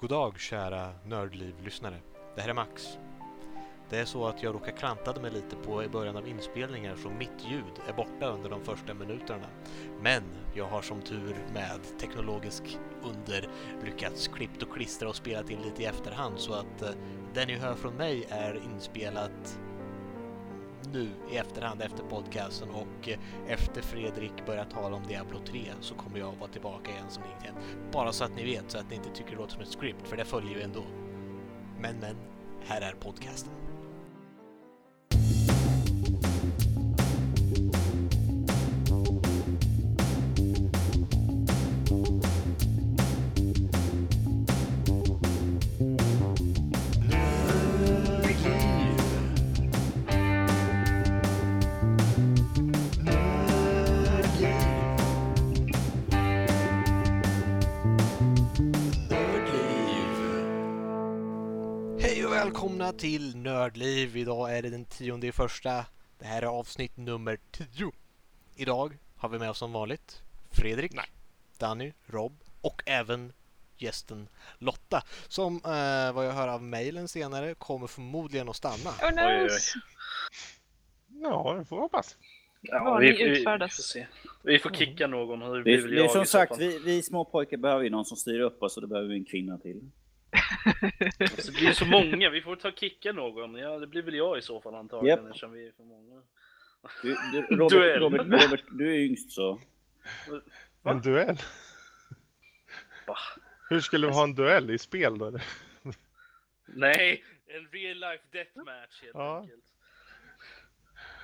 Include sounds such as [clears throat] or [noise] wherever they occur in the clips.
God dag kära Nördliv-lyssnare. Det här är Max. Det är så att jag råkar klantade mig lite på i början av inspelningar så mitt ljud är borta under de första minuterna. Men jag har som tur med teknologisk under lyckats klippt och klistra och spelat in lite i efterhand så att eh, det ni hör från mig är inspelat nu i efterhand efter podcasten och eh, efter Fredrik börjar tala om Diablo 3 så kommer jag vara tillbaka igen som ingenting. Bara så att ni vet så att ni inte tycker det låter som ett script för det följer ju ändå. Men men, här är podcasten. Välkomna till Nördliv. Idag är det den tionde i första. Det här är avsnitt nummer 10. Idag har vi med oss som vanligt Fredrik, Nej. Danny, Rob och även gästen Lotta som eh, vad jag hör av mejlen senare kommer förmodligen att stanna. Oh no! oj, oj. Ja, det får vi hoppas. Ja, vi, vi, vi, får se. vi får kicka någon. Hur Det väl det är som sagt, vi, vi små pojkar behöver ju någon som styr upp oss och då behöver vi en kvinna till. Alltså, det blir så många, vi får ta kicka någon. Ja, det blir väl jag i så fall antagligen Japp. eftersom vi är för många. Du, du, Robert, Duell. Robert, Robert, du är yngst så. Va? En duell? Bah. Hur skulle vi ha en duell i spel då? eller? Nej, en real life deathmatch helt Ja. enkelt.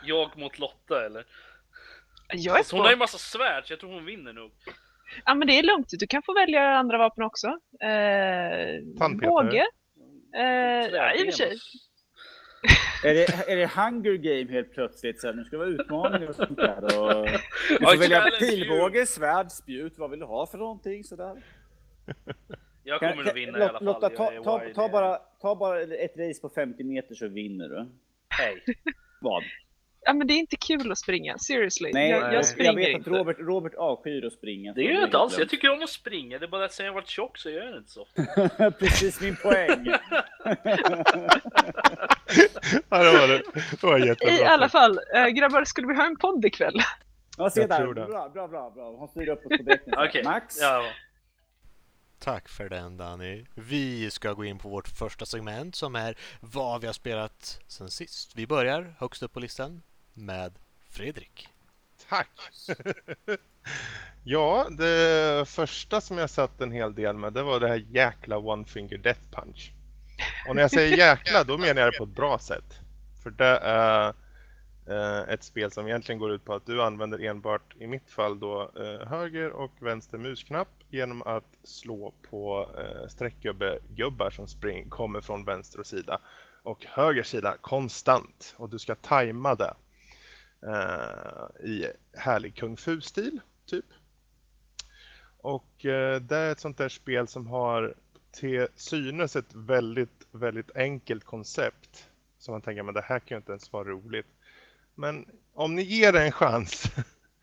Jag mot Lotta eller? Jag är Alltså, hon har ju massa svärd så jag tror hon vinner nog. Ja men det är lugnt, du kan få välja andra vapen också. Eh, båge. Eh, ja, i och för sig. Är det, är det Hunger Game helt plötsligt? Så här, nu ska det vara utmaningar och sånt där. Och... [laughs] Du får välja pilbåge, svärd, spjut. Vad vill du ha för någonting? Sådär. Jag Kan- kommer kan- att vinna i alla fall. Lotta, Jag ta, ta, ta, bara, ta bara ett race på 50 meter så vinner du. Hej. Vad? Ja men det är inte kul att springa, seriously. Nej, jag, jag jag springer vet att inte. Robert, Robert avskyr att springa. Det gör jag inte alls, jag tycker om att springa. Det är bara att sen jag varit tjock så gör jag det inte så. [laughs] Precis min poäng. [laughs] Ja, det var det. Det var jättebra. I alla fall, äh, grabbar, skulle vi ha en podd ikväll? Ja, se Jag där. Bra, bra, bra. bra. Han styr upp oss på däcken. Okej. Max? Ja, Tack för den Danny. Vi ska gå in på vårt första segment som är vad vi har spelat sen sist. Vi börjar högst upp på listan med Fredrik. Tack! [laughs] ja, det första som jag satt en hel del med det var det här jäkla One Finger Death Punch. Och när jag säger jäkla då menar jag det på ett bra sätt. För det är eh, ett spel som egentligen går ut på att du använder enbart, i mitt fall då, eh, höger och vänster musknapp genom att slå på eh, streckgubbe-gubbar som spring, kommer från vänster sida och höger sida konstant. Och du ska tajma det Eh, i härlig kung fu-stil, typ. Och eh, det är ett sånt där spel som har till synes ett väldigt, väldigt enkelt koncept. Så man tänker, men det här kan ju inte ens vara roligt. Men om ni ger det en chans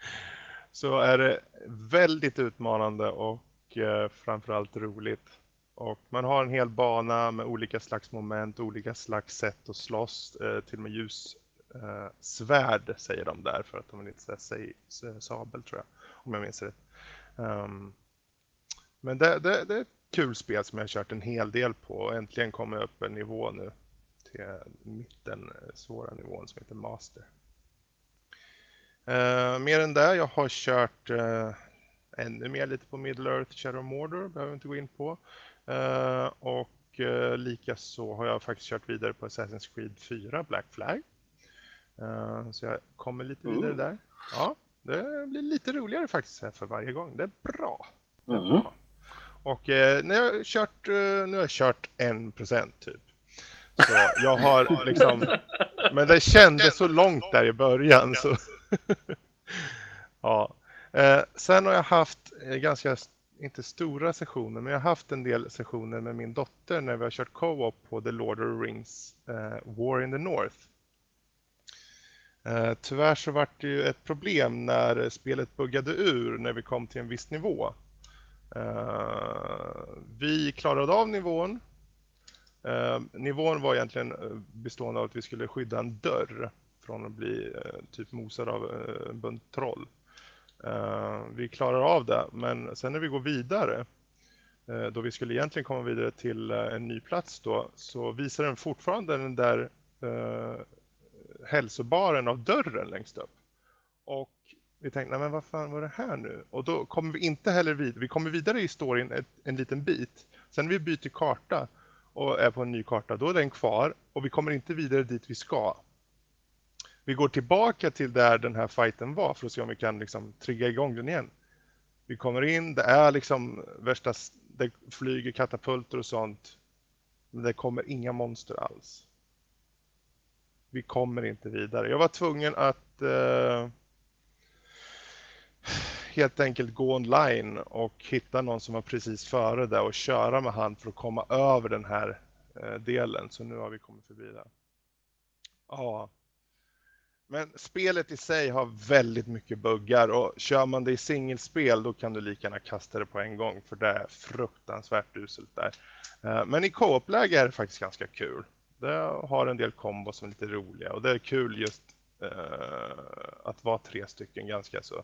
[laughs] så är det väldigt utmanande och eh, framförallt roligt. Och man har en hel bana med olika slags moment, olika slags sätt att slåss, eh, till och med ljus eh, svärd säger de där för att de vill inte säga sabel tror jag, om jag minns rätt. Um, men det, det, det är ett kul spel som jag har kört en hel del på och äntligen kommer jag upp en nivå nu till mitten, eh, svåra nivån som heter Master. Uh, mer än det, jag har kört uh, ännu mer lite på Middle Earth Shadow of Mordor, behöver vi inte gå in på. Uh, och uh, likaså har jag faktiskt kört vidare på Assassin's Creed 4 Black Flag. Eh, så jag kommer lite vidare Ooh. där. Ja, det blir lite roligare faktiskt här för varje gång. Det är bra. Det är Mm. bra. Och eh, när jag kört, eh, nu har jag kört en procent typ. Så jag har [laughs] liksom, men det kändes så långt där i början så. [laughs] ja. Eh, sen har jag haft eh, ganska, inte stora sessioner, men jag har haft en del sessioner med min dotter när vi har kört co-op på The Lord of the Rings eh, War in the North. Eh, tyvärr så var det ju ett problem när spelet buggade ur när vi kom till en viss nivå. Eh, vi klarade av nivån. Eh, nivån var egentligen eh, bestående av att vi skulle skydda en dörr från att bli eh, typ mosad av eh, en bunt troll. Vi klarar av det, men sen när vi går vidare då vi skulle egentligen komma vidare till en ny plats då, så visar den fortfarande den där hälsobaren av dörren längst upp. Och vi tänkte, nej men vad fan var det här nu? Och då kommer vi inte heller vidare, vi kommer vidare i storyn ett, en liten bit. Sen när vi byter karta och är på en ny karta, då är den kvar och vi kommer inte vidare dit vi ska. Vi går tillbaka till där den här fighten var för att se om vi kan liksom trigga igång den igen. Vi kommer in, det är liksom värsta, det flyger katapulter och sånt. Men det kommer inga monster alls. Vi kommer inte vidare. Jag var tvungen att eh, helt enkelt gå online och hitta någon som var precis före där och köra med han för att komma över den här eh, delen. Så nu har vi kommit förbi det. Ja. Men spelet i sig har väldigt mycket buggar och kör man det i singelspel då kan du lika gärna kasta det på en gång för det är fruktansvärt uselt där. Eh, men i co-op-läge är det faktiskt ganska kul. Det har en del kombos som är lite roliga och det är kul just eh, att vara tre stycken ganska så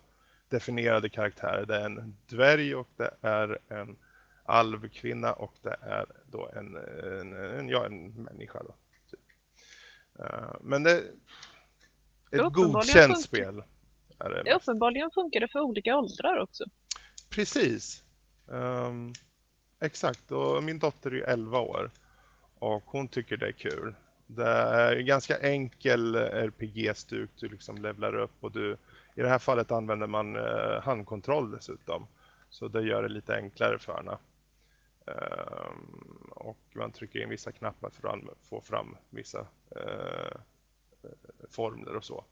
definierade karaktärer. Det är en dvärg och det är en alvkvinna och det är då en, en, en, ja, en människa. Då, typ. Eh, Men det är ett godkänt spel. Är det Det uppenbarligen funkar det för olika åldrar också. Precis. Ehm, exakt, och min dotter är ju 11 år och hon tycker det är kul. Det är ganska enkel eh, RPG-stuk, du liksom levlar upp och du, i det här fallet använder man eh, handkontroll dessutom. Så det gör det lite enklare för henne. Ehm, och man trycker in vissa knappar för att få fram vissa eh, formler och så.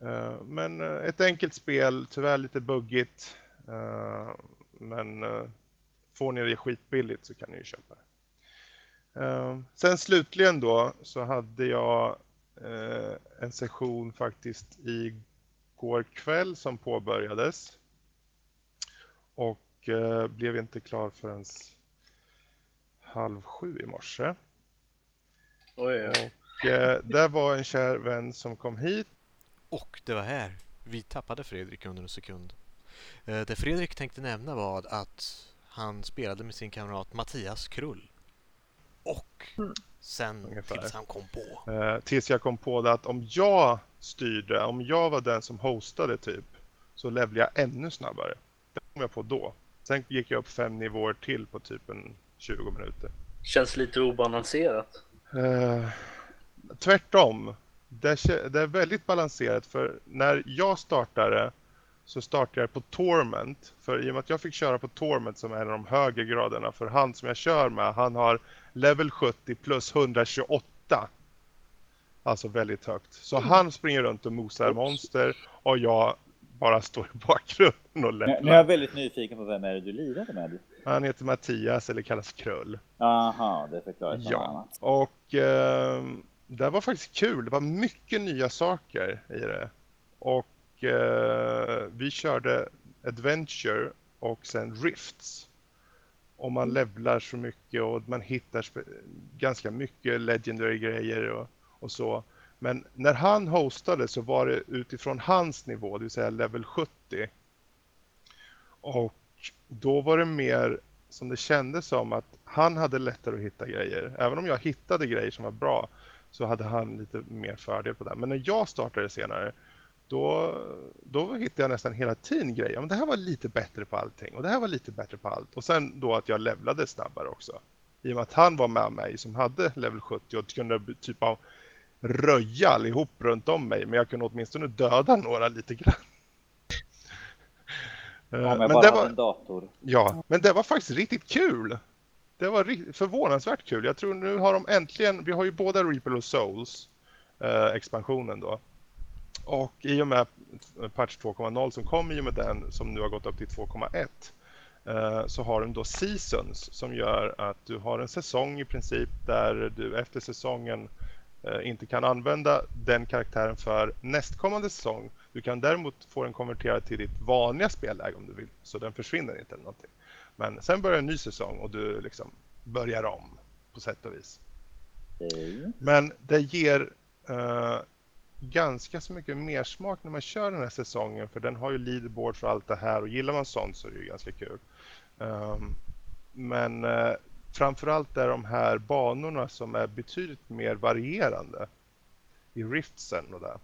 Ehm, men ett enkelt spel, tyvärr lite buggigt. Ehm, men får ni det skitbilligt så kan ni ju köpa det. Eh, Sen slutligen då så hade jag eh, en session faktiskt igår kväll som påbörjades. Och eh, blev inte klar förrän halv sju i morse. Oj, oj. Och eh, där var en kär vän som kom hit Och det var här vi tappade Fredrik under en sekund. Det Fredrik tänkte nämna var att han spelade med sin kamrat Mattias Krull. Och Mm. sen Ungefär. tills han kom på. Eh, tills jag kom på det att om jag styrde, om jag var den som hostade typ, så levde jag ännu snabbare. Det kom jag på då. Sen gick jag upp fem nivåer till på typ en 20 minuter. Känns lite obalanserat. Eh, tvärtom. Det är, det är väldigt balanserat för när jag startade så startade jag på Torment. För i och med att jag fick köra på Torment som är en av de högre graderna för han som jag kör med, han har level 70 plus 128. Alltså väldigt högt. Så han springer runt och mosar monster och jag bara står i bakgrunden och Nu nu är jag väldigt nyfiken på vem är det du lirade med? Han heter Mattias eller kallas Krull. Aha, det förklarar Ja. annat. Och eh, det var faktiskt kul. Det var mycket nya saker i det. Och eh, vi körde Adventure och sen Rifts. Och man levlar så mycket och man hittar ganska mycket legendary grejer och, och så. Men när han hostade så var det utifrån hans nivå, det vill säga level 70. Och då var det mer som det kändes som att han hade lättare att hitta grejer. Även om jag hittade grejer som var bra så hade han lite mer fördel på det. Men när jag startade senare då, då hittade jag nästan hela tiden grejer. Men det här var lite bättre på allting och det här var lite bättre på allt. Och sen då att jag levlade snabbare också. I och med att han var med mig som hade level 70 och kunde typ av röja allihop runt om mig. Men jag kunde åtminstone döda några lite grann. Eh, Om jag men bara det var... en dator. Ja, men det var faktiskt riktigt kul. Det var förvånansvärt kul. Jag tror nu har de äntligen, vi har ju båda Reaper of Souls eh, expansionen då. Och i och med patch 2.0 som kom i och med den som nu har gått upp till 2.1 eh, så har de då seasons som gör att du har en säsong i princip där du efter säsongen eh, inte kan använda den karaktären för nästkommande säsong. Du kan däremot få den konverterad till ditt vanliga spelläge om du vill, så den försvinner inte eller någonting. Men sen börjar en ny säsong och du liksom börjar om på sätt och vis. Okej. Men det ger eh, ganska så mycket mer smak när man kör den här säsongen för den har ju leaderboards och allt det här och gillar man sånt så är det ju ganska kul. Um, men uh, framförallt är de här banorna som är betydligt mer varierande i riftsen och där.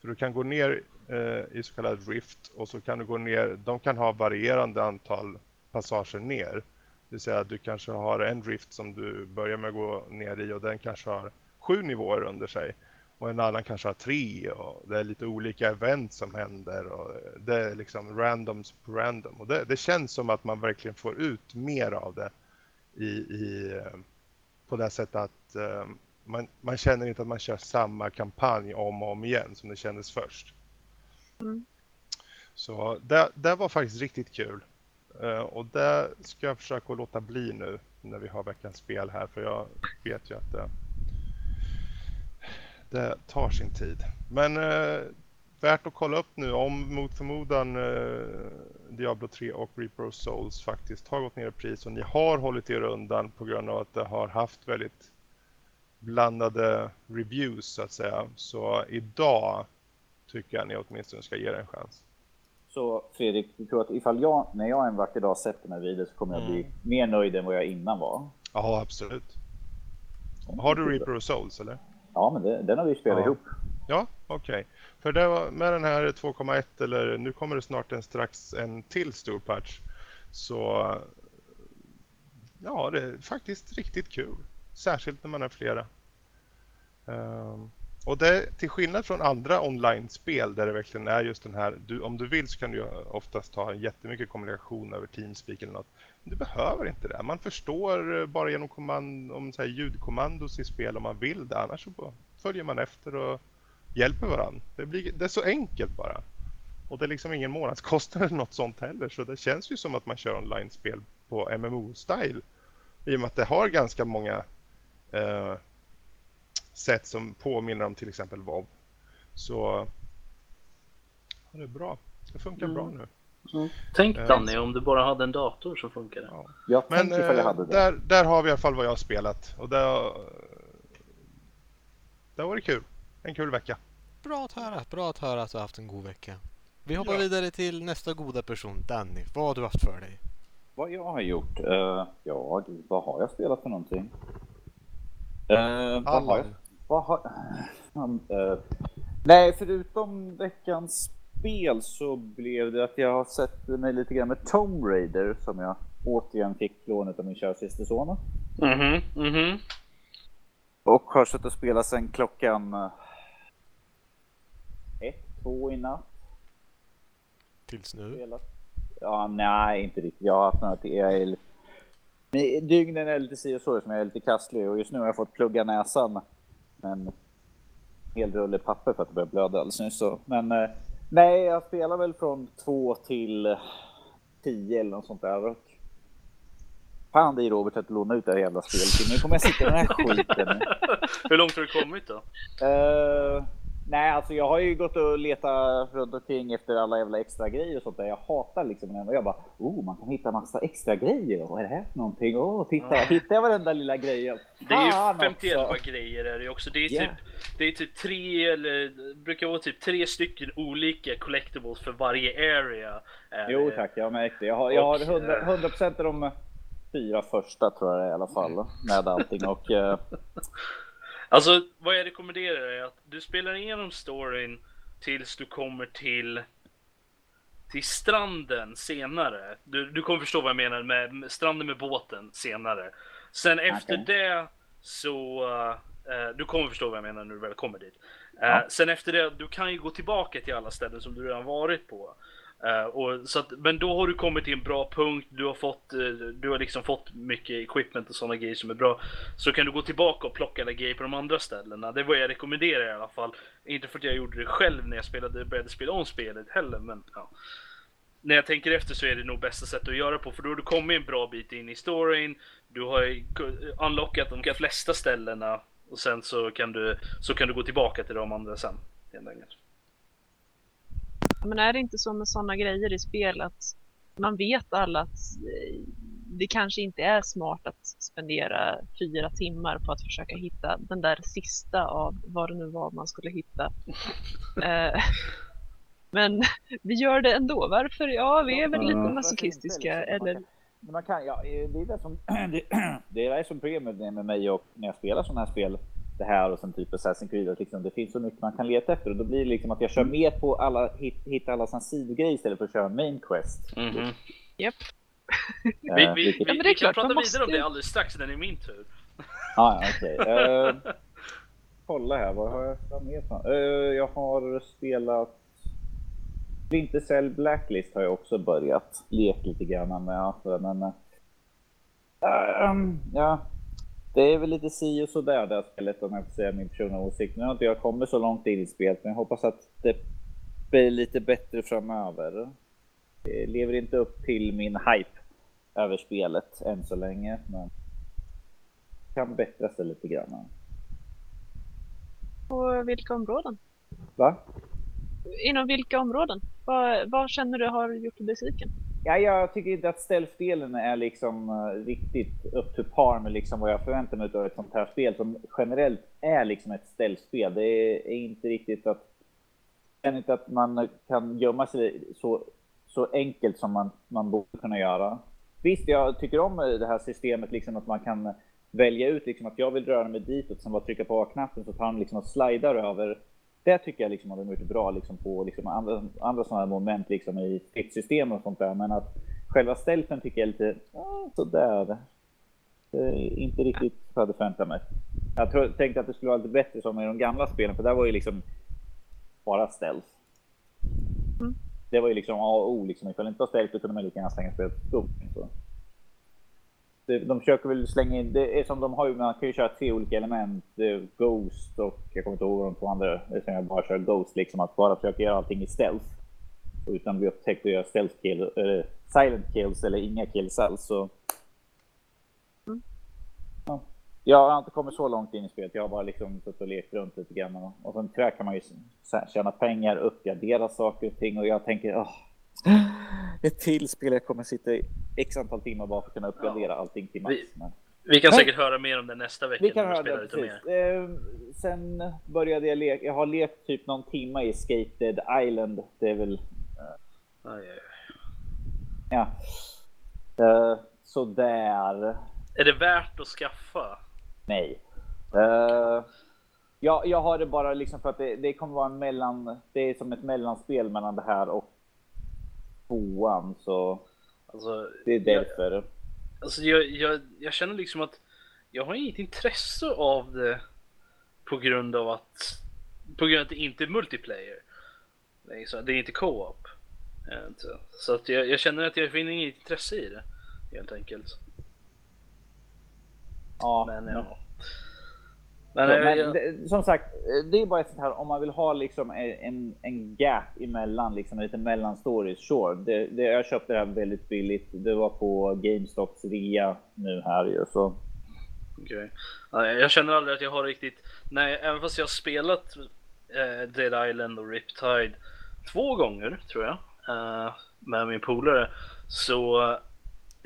För du kan gå ner uh, i så kallad rift och så kan du gå ner, de kan ha varierande antal passager ner. Det vill säga att du kanske har en rift som du börjar med att gå ner i och den kanske har sju nivåer under sig. Och en annan kanske har tre och det är lite olika event som händer och det är liksom randoms på random. Och det, det känns som att man verkligen får ut mer av det i, i, eh, på det sättet att eh, man, man känner inte att man kör samma kampanj om och om igen som det kändes först. Mm. Så det, det var faktiskt riktigt kul. Eh, och det ska jag försöka låta bli nu när vi har veckans spel här för jag vet ju att det, det tar sin tid. Men eh, värt att kolla upp nu om mot förmodan eh, Diablo 3 och Reaper of Souls faktiskt har gått ner i pris och ni har hållit er undan på grund av att det har haft väldigt blandade reviews så att säga. Så idag tycker jag ni åtminstone ska ge det en chans. Så Fredrik, du tror att ifall jag, när jag en vacker dag sätter mig vid det så kommer jag bli Mm. mer nöjd än vad jag innan var? Ja, absolut. Har du Reaper of Souls eller? Ja, men det, den har vi spelat Ja. ihop. Ja, okej. För det var med den här 2,1 eller nu kommer det snart en strax en till stor patch. Så ja, det är faktiskt riktigt kul. Särskilt när man är flera. Ehm, och det till skillnad från andra online-spel där det verkligen är just den här, du, om du vill så kan du oftast ha jättemycket kommunikation över Teamspeak eller något. Du behöver inte det. Man förstår eh, bara genom kommand, om så här ljudkommandos i spel om man vill det. Annars så följer man efter och hjälper varandra. Det, blir, det är så enkelt bara. Och det är liksom ingen månadskostnad eller något sånt heller. Så det känns ju som att man kör online-spel på MMO-style. I och med att det har ganska många eh, sätt som påminner om till exempel WoW. Så ja, det är bra. Det funkar bra nu. Tänk Eh, Danny om du bara hade en dator som funkade. Ja. Jag Men jag eh, hade det. där, där har vi i alla fall vad jag har spelat. Och det, det var det kul. En kul vecka. Bra att höra, bra att höra att du har haft en god vecka. Vi hoppar Ja. vidare till nästa goda person, Danny. Vad har du haft för dig? Vad jag har gjort? Uh, ja, vad har jag spelat för någonting? Uh, vad har jag? Vad har... [laughs] Eh, nej, förutom veckans spel så blev det att jag har sett mig lite grann med Tomb Raider som jag återigen fick lånet av min kära syster son. Mhm, mhm. Och har suttit och spelat sedan klockan eh, ett, två i natt. Tills nu? Spelat. Ja, nej, inte riktigt. Jag har haft några till. Jag är, li- Men dygnen är lite si och så som jag är lite kastlig och just nu har jag fått plugga näsan med en hel rulle papper för att det börjar blöda alldeles nyss. Så. Men eh, nej, jag spelar väl från två till tio eller något sånt där. Och... Fan dig Robert att låna ut det här jävla spelet. Nu kommer jag sitta med den här skiten. [laughs] Hur långt har du kommit då? Eh, nej, alltså jag har ju gått och letat runt omkring efter alla jävla extra grejer och sånt där. Jag hatar liksom. Och jag bara, oh, man kan hitta massa extra grejer. Vad är det här för någonting? Åh, oh, titta, jag hittar varenda lilla grej. Det är Fan ju 51 också. grejer är det också. Det är, Ja. typ, det är typ tre eller det brukar vara typ tre stycken olika collectibles för varje area. är Jo det. tack, jag har märkt det. Jag har, jag har Och, 100, eh, 100 av de fyra första tror jag det är i alla fall. Med allting och eh, [laughs] Alltså vad jag rekommenderar är att du spelar igenom storyn tills du kommer till till stranden senare. Du, du kommer förstå vad jag menar med, med stranden med båten senare. Sen efter Okej. det så... eh, du kommer förstå vad jag menar när du väl kommer dit. Eh, Ja. Sen efter det, du kan ju gå tillbaka till alla ställen som du redan varit på. Uh, och, så att, men då har du kommit till en bra punkt, du har fått, uh, du har liksom fått mycket equipment och sådana grejer som är bra. Så kan du gå tillbaka och plocka alla grejer på de andra ställena. Det är vad jag rekommenderar i alla fall. Inte för att jag gjorde det själv när jag spelade, började spela om spelet heller, men ja. När jag tänker efter så är det nog bästa sättet att göra på, för då har du kommit en bra bit in i storyn, du har unlockat de flesta ställena och sen så kan du, så kan du gå tillbaka till de andra sen. Helt enkelt. Men är det inte så med sådana grejer i spel att man vet alla att eh, det kanske inte är smart att spendera fyra timmar på att försöka hitta den där sista av vad det nu var man skulle hitta. [laughs] Eh, Men vi gör det ändå. Varför? Ja, vi är väl lite masochistiska. Eller Men Man kan, ja, det är det som, det, [clears throat] det är som problemet med mig och när jag spelar sådana här spel. Det här och sen typ Assassin's Creed, att liksom, det finns så mycket man kan leta efter och då blir det liksom att jag kör mer på alla, hit, hitta alla sådana sidogrejer istället för att köra main quest. Mhm. Japp. Vi, Eh, vi, vi, vilket- Ja, vi kan prata man vidare om måste- det alldeles strax när det är min tur. Ah, ja, okej. [laughs] Eh, kolla här, vad har jag mer? Eh, Jag har spelat Splinter Cell Blacklist har jag också börjat leka lite grann med. Men, eh, ehm, ja, det är väl lite si och sådär det här spelet om jag får säga min personliga åsikt. Nu har inte jag kommit så långt in i spelet men jag hoppas att det blir lite bättre framöver. Det lever inte upp till min hype över spelet än så länge. Men kan bättra sig lite grann. på vilka områden? Va? Inom vilka områden? Vad, vad känner du har gjort dig besviken? Ja, jag tycker inte att stealth-delen är liksom eh, riktigt upp to par med liksom vad jag förväntar mig av ett sånt här spel som generellt är liksom ett stealth-spel. Det är, inte riktigt att... Jag inte att man kan gömma sig så, så enkelt som man, man borde kunna göra. Visst, jag tycker om eh, det här systemet liksom att man kan välja ut liksom att jag vill röra mig ditåt, sen bara trycka på A-knappen så tar han liksom och slidar över det tycker jag liksom har de gjort bra liksom på liksom andra, andra sådana här moment liksom i stridssystem och sånt där. Men att själva stealthen tycker jag är lite ah, sådär. Det är inte riktigt vad jag hade förväntat mig. Jag tror, tänkte att det skulle vara lite bättre som i de gamla spelen, för där var ju liksom bara stealth. Mm. Det var ju liksom A och O. Liksom. Ifall det inte var stealth kunde man lika gärna slänga spelet på de försöker väl slänga in, det är som de har ju, man kan ju köra tre olika element. Ghost och jag kommer inte ihåg de två andra, det är som jag bara kör Ghost liksom. Att bara försöka göra allting i stealth. Utan att bli upptäckt och göra stealth kill, eller silent kills eller inga kills alls. Så. Mm. Ja. Jag har inte kommit så långt in i spelet. Jag har bara liksom suttit och lekt runt lite grann. Och, och sen tyvärr kan man ju tjäna pengar, uppgradera saker och ting. Och jag tänker, åh, ett till spel jag kommer sitta i x antal timmar bara för att kunna uppgradera allting till max. Vi- Men... Vi kan Nej. säkert höra mer om det nästa vecka Vi kan höra det precis. Eh, sen började jag leka, jag har lekt typ någon timme i Skated Island. Det är väl, aj, aj. ja. Uh, sådär. Är det värt att skaffa? Nej. Uh, ja, jag har det bara liksom för att det, det kommer vara en mellan, det är som ett mellanspel mellan det här och tvåan. Så Alltså, det är jag, därför. alltså jag, jag, jag känner liksom att jag har inget intresse av det på grund av att på grund av att det inte är multiplayer. Det är, inte co-op. Eh. Så att jag, jag känner att jag finner inget intresse i det. Helt enkelt. Ja, men- ja. Men, Ja, eh, men det, som sagt, det är bara ett sånt här om man vill ha liksom en, en gap emellan, liksom lite mellan stories. Sure, det, det, jag köpte det här väldigt billigt. Det var på GameStops rea nu här ju så. Okej. Ja, Jag känner aldrig att jag har riktigt, nej även fast jag har spelat eh, Dead Island och Riptide två gånger tror jag eh, med min polare så eh,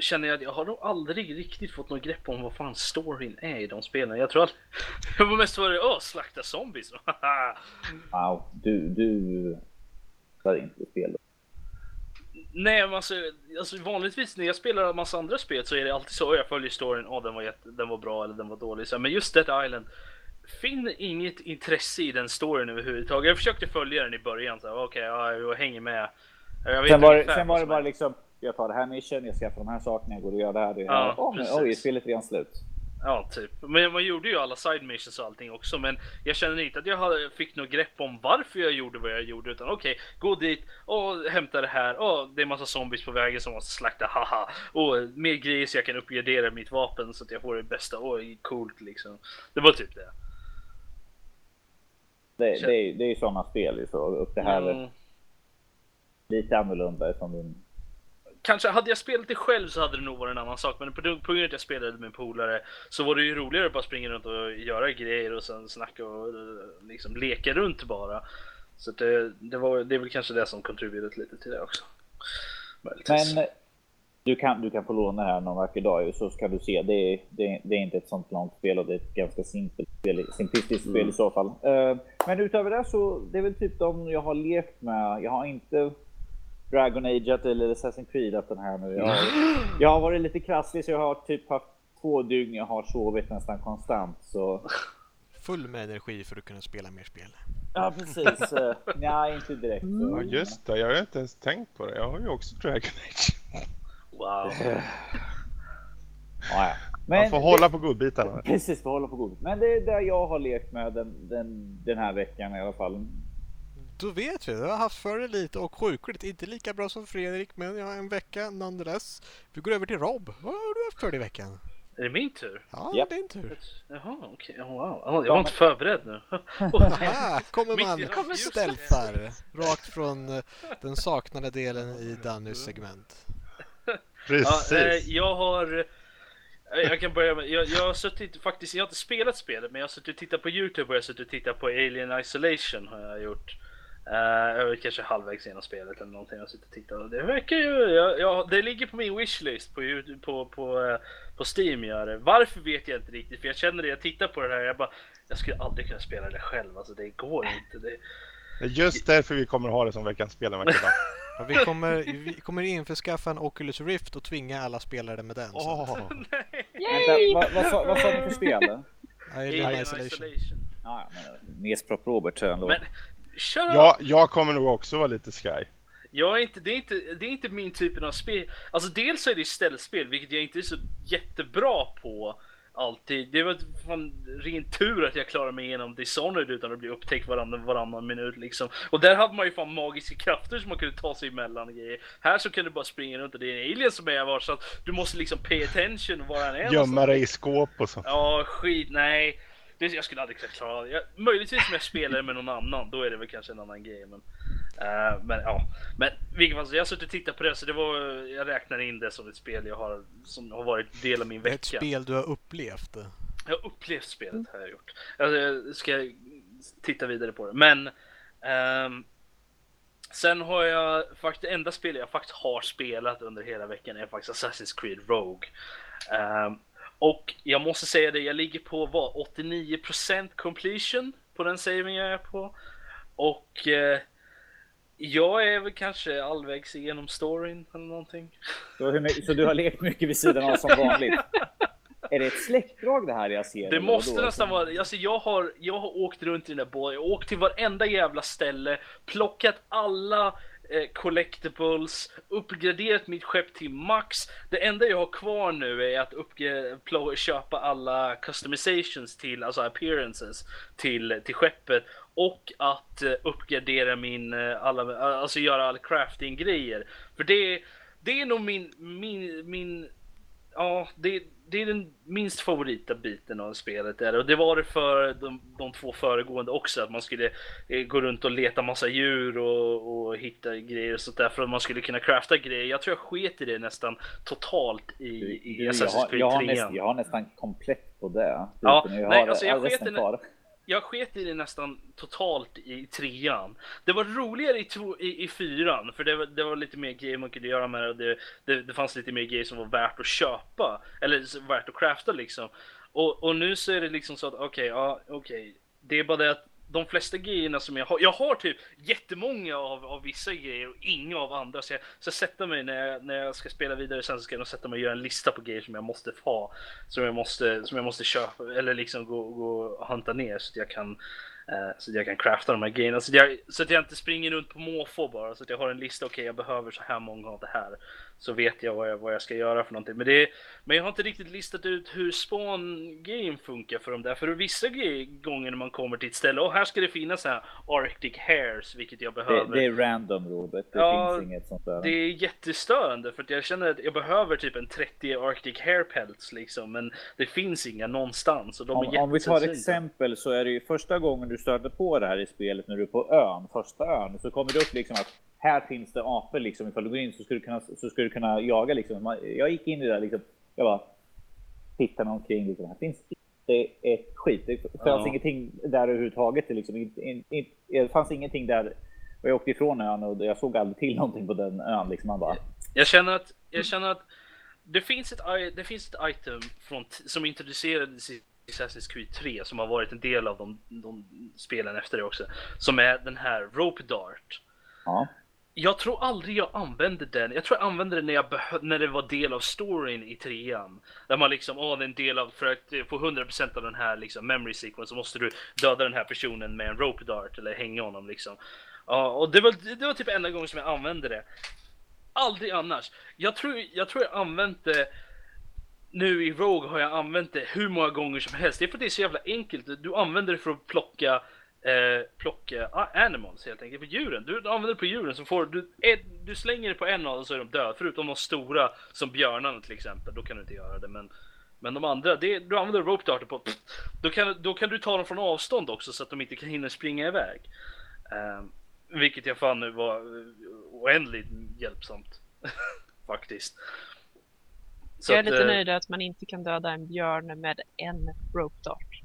känner jag att jag har nog aldrig riktigt fått något grepp om vad fan storyn är i de spelen. Jag tror att [laughs] jag var mest var det åh slakta zombies. [laughs] Wow, du, du ska inte spela. Nej men alltså, alltså vanligtvis när jag spelar en massa andra spel så är det alltid så, "Åh, jag följer storyn, åh den var, jätte, den var bra eller den var dålig. Så, men just Dead Island, finner inget intresse i den storyn överhuvudtaget. Jag försökte följa den i början, så okej, ja, jag hänger med. Jag vet Sen var, ungefär sen var det bara liksom, jag tar det här mission, jag skaffar de här sakerna, jag går och gör det här. Det här. Ja, men, precis. oj, är spelet redan slut? Ja, typ. Men man gjorde ju alla side missions och allting också. Men jag känner inte att jag fick något grepp om varför jag gjorde vad jag gjorde. Utan okej, gå dit och hämta det här. Åh, det är massa zombies på vägen som måste slakta, haha. Och mer grejer så jag kan uppgradera mitt vapen så att jag får det bästa. Åh, coolt liksom. Det var typ det. Det, det, är- det är ju sådana spel så. Och det här är Mm. lite annorlunda som din... Kanske hade jag spelat det själv så hade det nog varit en annan sak. Men på, grund av att jag spelade med polare så var det ju roligare att bara springa runt och göra grejer och sen snacka och eh, liksom leka runt bara. Så det, det, var, det är väl kanske det som contributed lite till det också. Möjligtvis. Men du kan, du kan få låna det här någon vacker dag så ska du se. Det är, det, det är inte ett sånt långt spel och det är ett ganska simpelt spel, simplistiskt spel i så fall. Uh, men utöver det så det är väl typ de jag har lekt med. Jag har inte Dragon Age eller Assassin's Creed den här nu. Jag har, jag har varit lite krasslig så jag har typ haft två dygn jag har sovit nästan konstant. Så... Full med energi för att kunna spela mer spel. Ja precis. Uh, nej inte direkt. Så. Ja just det, jag har inte ens tänkt på det. Jag har ju också Dragon Age. Wow. ja, Men Man får hålla på godbitarna. Precis, får hålla på god. Men det är det jag har lekt med den, den, den här veckan i alla fall. Då vet vi, du har haft för det lite och sjukligt. Inte lika bra som Fredrik, men jag har en vecka nonetheless. Vi går över till Rob. Vad har du haft för dig i veckan? Är det min tur? Ja, Japp. det är din tur. Jaha, okej. Oh, wow. Jag var inte förberedd nu. [laughs] Här kommer man stelfar rakt från eh, den saknade delen i Dannys segment. Ja, Precis. eh, jag har... eh, Jag kan börja med, jag, jag har suttit faktiskt, jag har inte spelat spelet men jag har suttit och tittat på Youtube och jag har suttit och tittat på Alien Isolation har jag gjort. Uh, jag är kanske halvvägs genom spelet eller någonting jag suttit och tittat och det verkar ju, jag, jag, det ligger på min wishlist på, YouTube- på, på, eh, på Steam gör det. Varför vet jag inte riktigt för jag känner det, jag tittar på det här jag bara Jag skulle aldrig kunna spela det själv, alltså det går inte. Det, Det är just därför vi kommer ha det som veckans spel en vacker dag. Ja, vi, kommer, vi kommer införskaffa en Oculus Rift och tvinga alla spelare med den. Åh, [laughs] Vänta, vad, vad, vad sa ni för spel? Alien Isolation. Isolation. Ja, men Nesprop Robert. Men up! Ja, jag kommer nog också vara lite sky. Jag är inte, det, är inte, det är inte min typ av spel. Alltså dels så är det ställspel, vilket jag inte är så jättebra på alltid. Det var fan ren tur att jag klarade mig igenom Dishonored utan att bli upptäckt varannan, varannan minut liksom. Och där hade man ju fan magiska krafter som man kunde ta sig emellan och grejer. Här så kan du bara springa runt och det är en alien som är var så att du måste liksom pay attention var han är Gömma dig i skåp och sånt. Ja, skit, nej. Det, jag skulle aldrig klara det. Jag, möjligtvis om jag spelar med någon annan, då är det väl kanske en annan grej. Men, eh, men ja, men vilket fall, så jag har suttit och tittat på det så det var, jag räknar in det som ett spel jag har, som har varit del av min vecka. ett spel du har upplevt. Jag har upplevt spelet har jag gjort. Jag ska titta vidare på det. Men ehm, sen har jag faktiskt, det enda spelet jag faktiskt har spelat under hela veckan är faktiskt Assassin's Creed Rogue. Ehm, och jag måste säga det, jag ligger på vad, 89% completion på den saving jag är på. Och eh, jag är väl kanske halvvägs igenom storyn eller någonting. Så, mycket- så du har lekt mycket vid sidan av som vanligt? Är det ett släktdrag det här jag ser? Det måste vadå? nästan vara Alltså jag har, jag har åkt runt i den där båten, jag har åkt till varenda jävla ställe, plockat alla eh, collectibles, uppgraderat mitt skepp till max. Det enda jag har kvar nu är att köpa alla customizations till, alltså appearances till, till skeppet och att eh, uppgradera min, eh, alla, alltså göra all crafting grejer. För det, det är nog min, min, min Ja, det, det är den minst favorita biten av spelet där. och det var det för de, de två föregående också att man skulle eh, gå runt och leta massa djur och, och hitta grejer och sånt där för att man skulle kunna crafta grejer. Jag tror jag sket i det nästan totalt i, i jag, Assassin's Creed jag, har 3. nästan, jag har nästan komplett på det. Ja, jag nej, har alltså jag sket resten i jag sket i det nästan totalt i trean. Det var roligare i, två, i, i fyran, för det var, det var lite mer grejer man kunde göra med det och det, det, det fanns lite mer grejer som var värt att köpa, eller värt att crafta liksom. Och, och nu så är det liksom så att okej, ja okej, det är bara det att de flesta grejerna som jag har, jag har typ jättemånga av, av vissa grejer och inga av andra. Så jag ska sätta mig när jag, när jag ska spela vidare sen så ska jag nog sätta mig och göra en lista på grejer som jag måste ha. Som jag måste, som jag måste köpa eller liksom gå, gå och hunta ner så att jag kan eh, så att jag kan crafta de här grejerna. Så att, jag, så att jag inte springer runt på måfå bara. Så att jag har en lista, okej jag behöver så här många av det här. Så vet jag vad jag, vad jag ska göra för någonting. Men, det, men jag har inte riktigt listat ut hur spawn game funkar för dem där. För vissa gånger när man kommer till ett ställe, och här ska det finnas här Arctic Hairs, vilket jag Det, behöver. det är random Robert. Det Ja, finns inget sånt där. Det är jättestörande för att jag känner att jag behöver typ en 30 Arctic Hair Pelts liksom. Men det finns inga någonstans och de är Om, om vi tar exempel så är det ju första gången du stöter på det här i spelet när du är på ön, första ön, så kommer det upp liksom att här finns det apor liksom. Ifall du går in så ska du kunna, så ska du kunna jaga liksom. Jag gick in i det där liksom. Jag bara tittade omkring liksom. Här finns det ett skit. Det fanns Ja. ingenting där överhuvudtaget. Det, liksom, in, in, det fanns ingenting där. Och jag åkte ifrån ön och jag såg aldrig till någonting på den ön. Liksom. Man bara, Jag känner att, jag känner att det finns ett, det finns ett item från, som introducerades i Assassin's Creed 3 som har varit en del av de, de spelen efter det också. Som är den här Rope Dart. Ja. Jag tror aldrig jag använde den. Jag tror jag använde den när, jag när det var del av storyn i trean. Där man liksom, åh det är en del av, för att eh, få 100% av den här liksom memory sequence så måste du döda den här personen med en rope dart eller hänga honom liksom. Ja, och det var, det var typ enda gången som jag använde det. Aldrig annars. Jag tror jag, tror jag använt det nu i Rogue har jag använt det hur många gånger som helst. Det är för att det är så jävla enkelt. Du använder det för att plocka eh, plocka ah, animals helt enkelt, på djuren. Du använder det på djuren så får du, ett, du slänger det på en av dem så är de döda. Förutom de stora som björnarna till exempel, då kan du inte göra det. Men, men de andra, det, du använder rope darter på, då kan, då kan du ta dem från avstånd också så att de inte kan hinna springa iväg. Ehm, vilket jag fann nu var eh, oändligt hjälpsamt. [laughs] Faktiskt. Så jag är att, lite eh, nöjd att man inte kan döda en björn med en rope dart.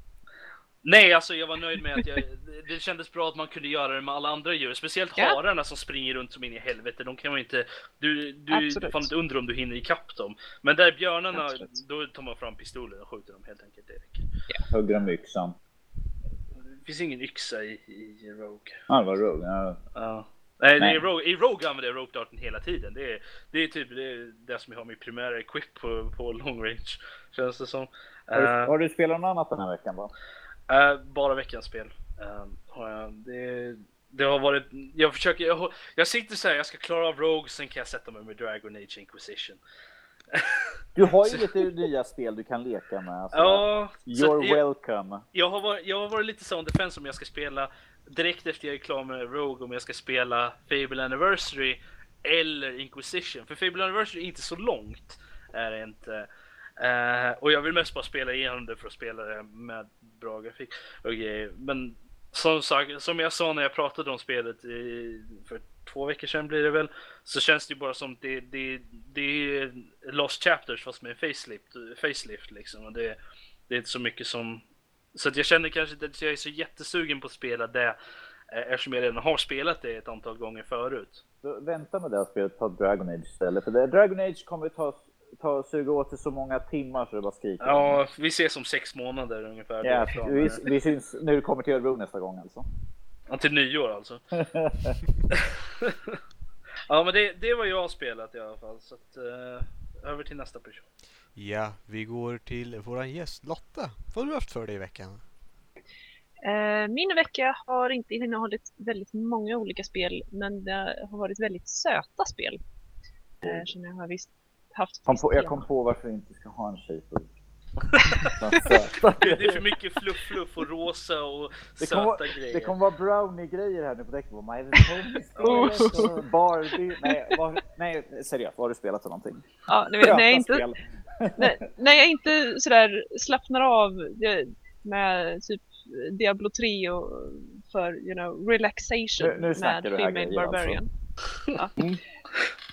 Nej, alltså jag var nöjd med att jag, det kändes bra att man kunde göra det med alla andra djur. Speciellt Ja. hararna som springer runt som in i helvete. De kan man inte, du, du Absolut. fan inte undra om du hinner ikapp dem. Men där björnarna, Absolut. då tar man fram pistolen och skjuter dem helt enkelt. Det räcker. Hugger de yxan. Det finns ingen yxa i, i Rogue. Ja, det var Rogue. Ja. Ja. Nej, är Nej. Rogue, i Rogue använder jag rope darten hela tiden. Det är, det är typ det, det som jag har min primära equip på, på long range. Känns det som. Har, du, Eh, har du spelat något annat den här veckan? Va? Eh, bara veckans spel. Jag. Det, det har varit, jag försöker, jag, jag sitter så här, jag ska klara av Rogue, sen kan jag sätta mig med Dragon Age Inquisition. [laughs] Du har ju lite nya spel du kan leka med. Alltså. Ja, You're jag, welcome. jag, har varit, jag har varit lite så on defense om jag ska spela direkt efter jag är klar med Rogue, om jag ska spela Fable Anniversary eller Inquisition. För Fable Anniversary är inte så långt, är det inte. Uh, och jag vill mest bara spela igenom det för att spela det med bra grafik och grejer. Men som sagt, som jag sa när jag pratade om spelet i, för två veckor sedan blir det väl, så känns det ju bara som det, det, det är Lost Chapters fast med facelift, facelift liksom. Och det, det är inte så mycket som... Så att jag känner kanske inte att jag är så jättesugen på att spela det eh, eftersom jag redan har spelat det ett antal gånger förut. Så vänta med det här spelet, ta Dragon Age istället. För det, Dragon Age kommer ta, ta suga åt sig så många timmar så det bara skriker. Ja, vi ses om sex månader ungefär. Ja, vi, vi syns när du kommer till Örebro nästa gång alltså. Ja, till nyår alltså. [laughs] [laughs] ja, men det, det var jag spelat i alla fall. Så att, eh, över till nästa person. Ja, vi går till våran gäst Lotta. Vad har du haft för dig i veckan? Eh, Min vecka har inte innehållit väldigt många olika spel, men det har varit väldigt söta spel. Eh, Som jag har visst haft Kom på, jag kom på varför vi inte ska ha en tjej på Det, [laughs] det är för mycket fluff, fluff och rosa och Det söta vara, grejer. det kommer vara brownie-grejer här nu på däcket. My Little Barbie. Nej, vad, nej, seriöst. Vad har du spelat för någonting? Ja, när, jag inte, när, när jag inte sådär slappnar av med typ Diablo 3 och för you know, relaxation Nu- nu med Female alltså. Barbarian. Ja. Mm.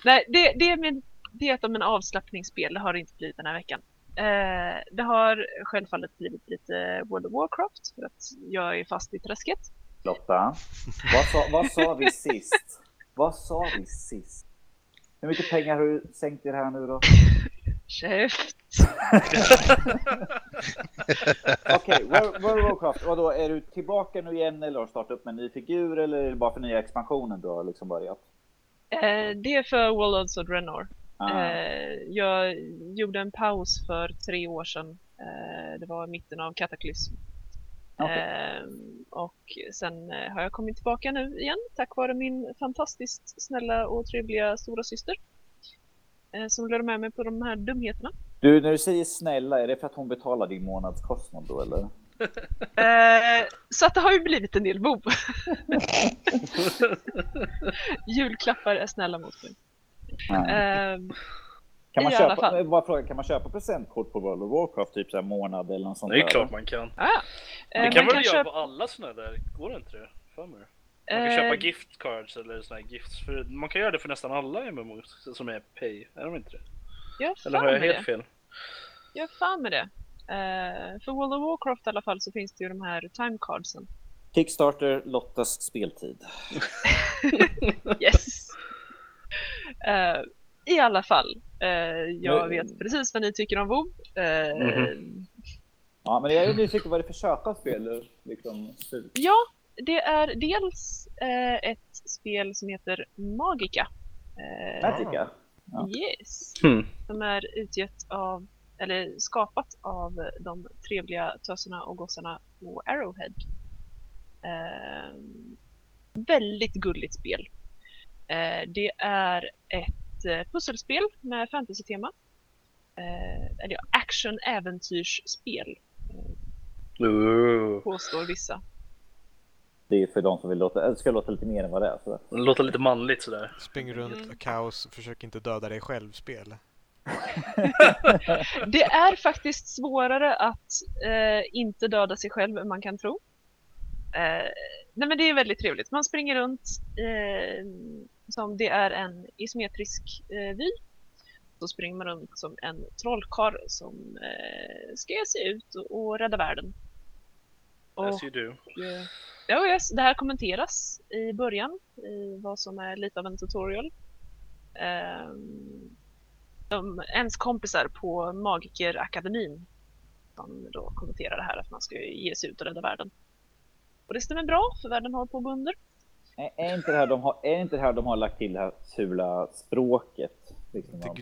Nej, det, det, är min, det är ett av mina avslappningsspel, det har det inte blivit den här veckan. Eh, det har självfallet blivit lite World of Warcraft för att jag är fast i träsket. Lotta, vad sa, vad sa vi sist? Vad sa vi sist? Hur mycket pengar har du sänkt i det här nu då? Käft! [laughs] Okej, World World of Warcraft, vadå, är du tillbaka nu igen eller har du startat upp med en ny figur eller är det bara för nya expansionen du har liksom börjat? Eh, det är för Warlords of Draenor. Ah, Eh, jag gjorde en paus för tre år sedan. Eh, det var i mitten av Cataclysm. okej. Eh, och sen har jag kommit tillbaka nu igen tack vare min fantastiskt snälla och trevliga stora syster. Som lurade med mig på de här dumheterna. Du, när du säger snälla, är det för att hon betalar din månadskostnad då eller? [laughs] Eh, så att det har ju blivit en del bo. [laughs] Julklappar är snälla mot mig. Ah. Eh, Kan man, köpa, eh, bara fråga, kan man köpa presentkort på World of Warcraft, typ så här månad eller något sånt Det är där? klart man kan. ah, Det eh, kan man man väl göra köpa- på alla såna där? Går det inte det? För mig. Man kan eh, köpa gift cards eller såna här gifts. För man kan göra det för nästan alla MMOs som är pay. Är de inte det? Jag har Eller fan har jag med helt det. fel? Jag fan med det. Eh, för World of Warcraft i alla fall så finns det ju de här timecardsen. Kickstarter, Lottas speltid. [laughs] Yes! Eh, I alla fall, eh, jag Men- vet precis vad ni tycker om WoW. Eh, Mhm. Ja, men jag är nyfiken vad det är för köparspel. Liksom. Ja, det är dels ett spel som heter Magica. Magica. Ja. Yes. Hmm. Som är utgett av, eller skapat av de trevliga töserna och gossarna på Arrowhead. Väldigt gulligt spel. Eh, det är ett eh, pusselspel med fantasy-tema. Eh, eller ja, action-äventyrsspel, påstår vissa. Det är för de som vill låta, eller ska låta lite mer än vad det är. Så. Det låter lite manligt sådär. Spring runt, Mm. kaos, försök inte döda dig själv-spel. [laughs] Det är faktiskt svårare att eh, inte döda sig själv än man kan tro. Eh, nej men det är väldigt trevligt. Man springer runt eh, som det är en isometrisk eh, vy. Så springer man runt som en trollkarl som eh, ska ge sig ut och, och rädda världen. Och, As you do. ja, yes, det här kommenteras i början i vad som är lite av en tutorial. De, ens kompisar på Magikerakademin som då kommenterar det här att man ska ge sig ut och rädda världen. Och det stämmer bra för världen håller på att gå under. Är, är, inte det här de har, är inte det här de har lagt till det här fula språket? Liksom, Det pratar?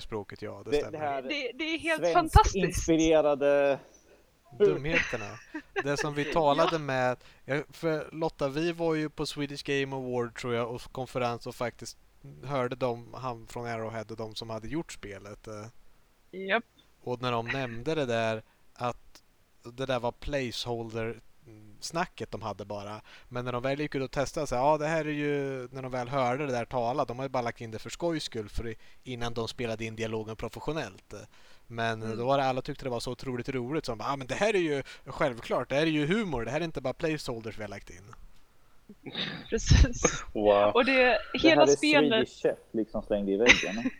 språket, ja, det, Det, stämmer. det här Det, det är helt fantastiskt. inspirerade... Dumheterna. Det som vi [laughs] talade med... Ja, för Lotta, vi var ju på Swedish Game Award tror jag och konferens och faktiskt hörde de, han från Arrowhead och de som hade gjort spelet. eh, Japp. Och när de nämnde det där att det där var placeholder snacket de hade bara. Men när de väl gick ut och testade så här, ja det här är ju när de väl hörde det där tala, de har ju bara lagt in det för skojs skull för innan de spelade in dialogen professionellt. Men Mm. då var det alla tyckte det var så otroligt roligt som bara, ah, men det här är ju självklart, det här är ju humor, det här är inte bara placeholders vi har lagt in. [laughs] Precis. Wow. Och det, Det hela här är spelet... Swedish Chef liksom slängd i väggen. [laughs]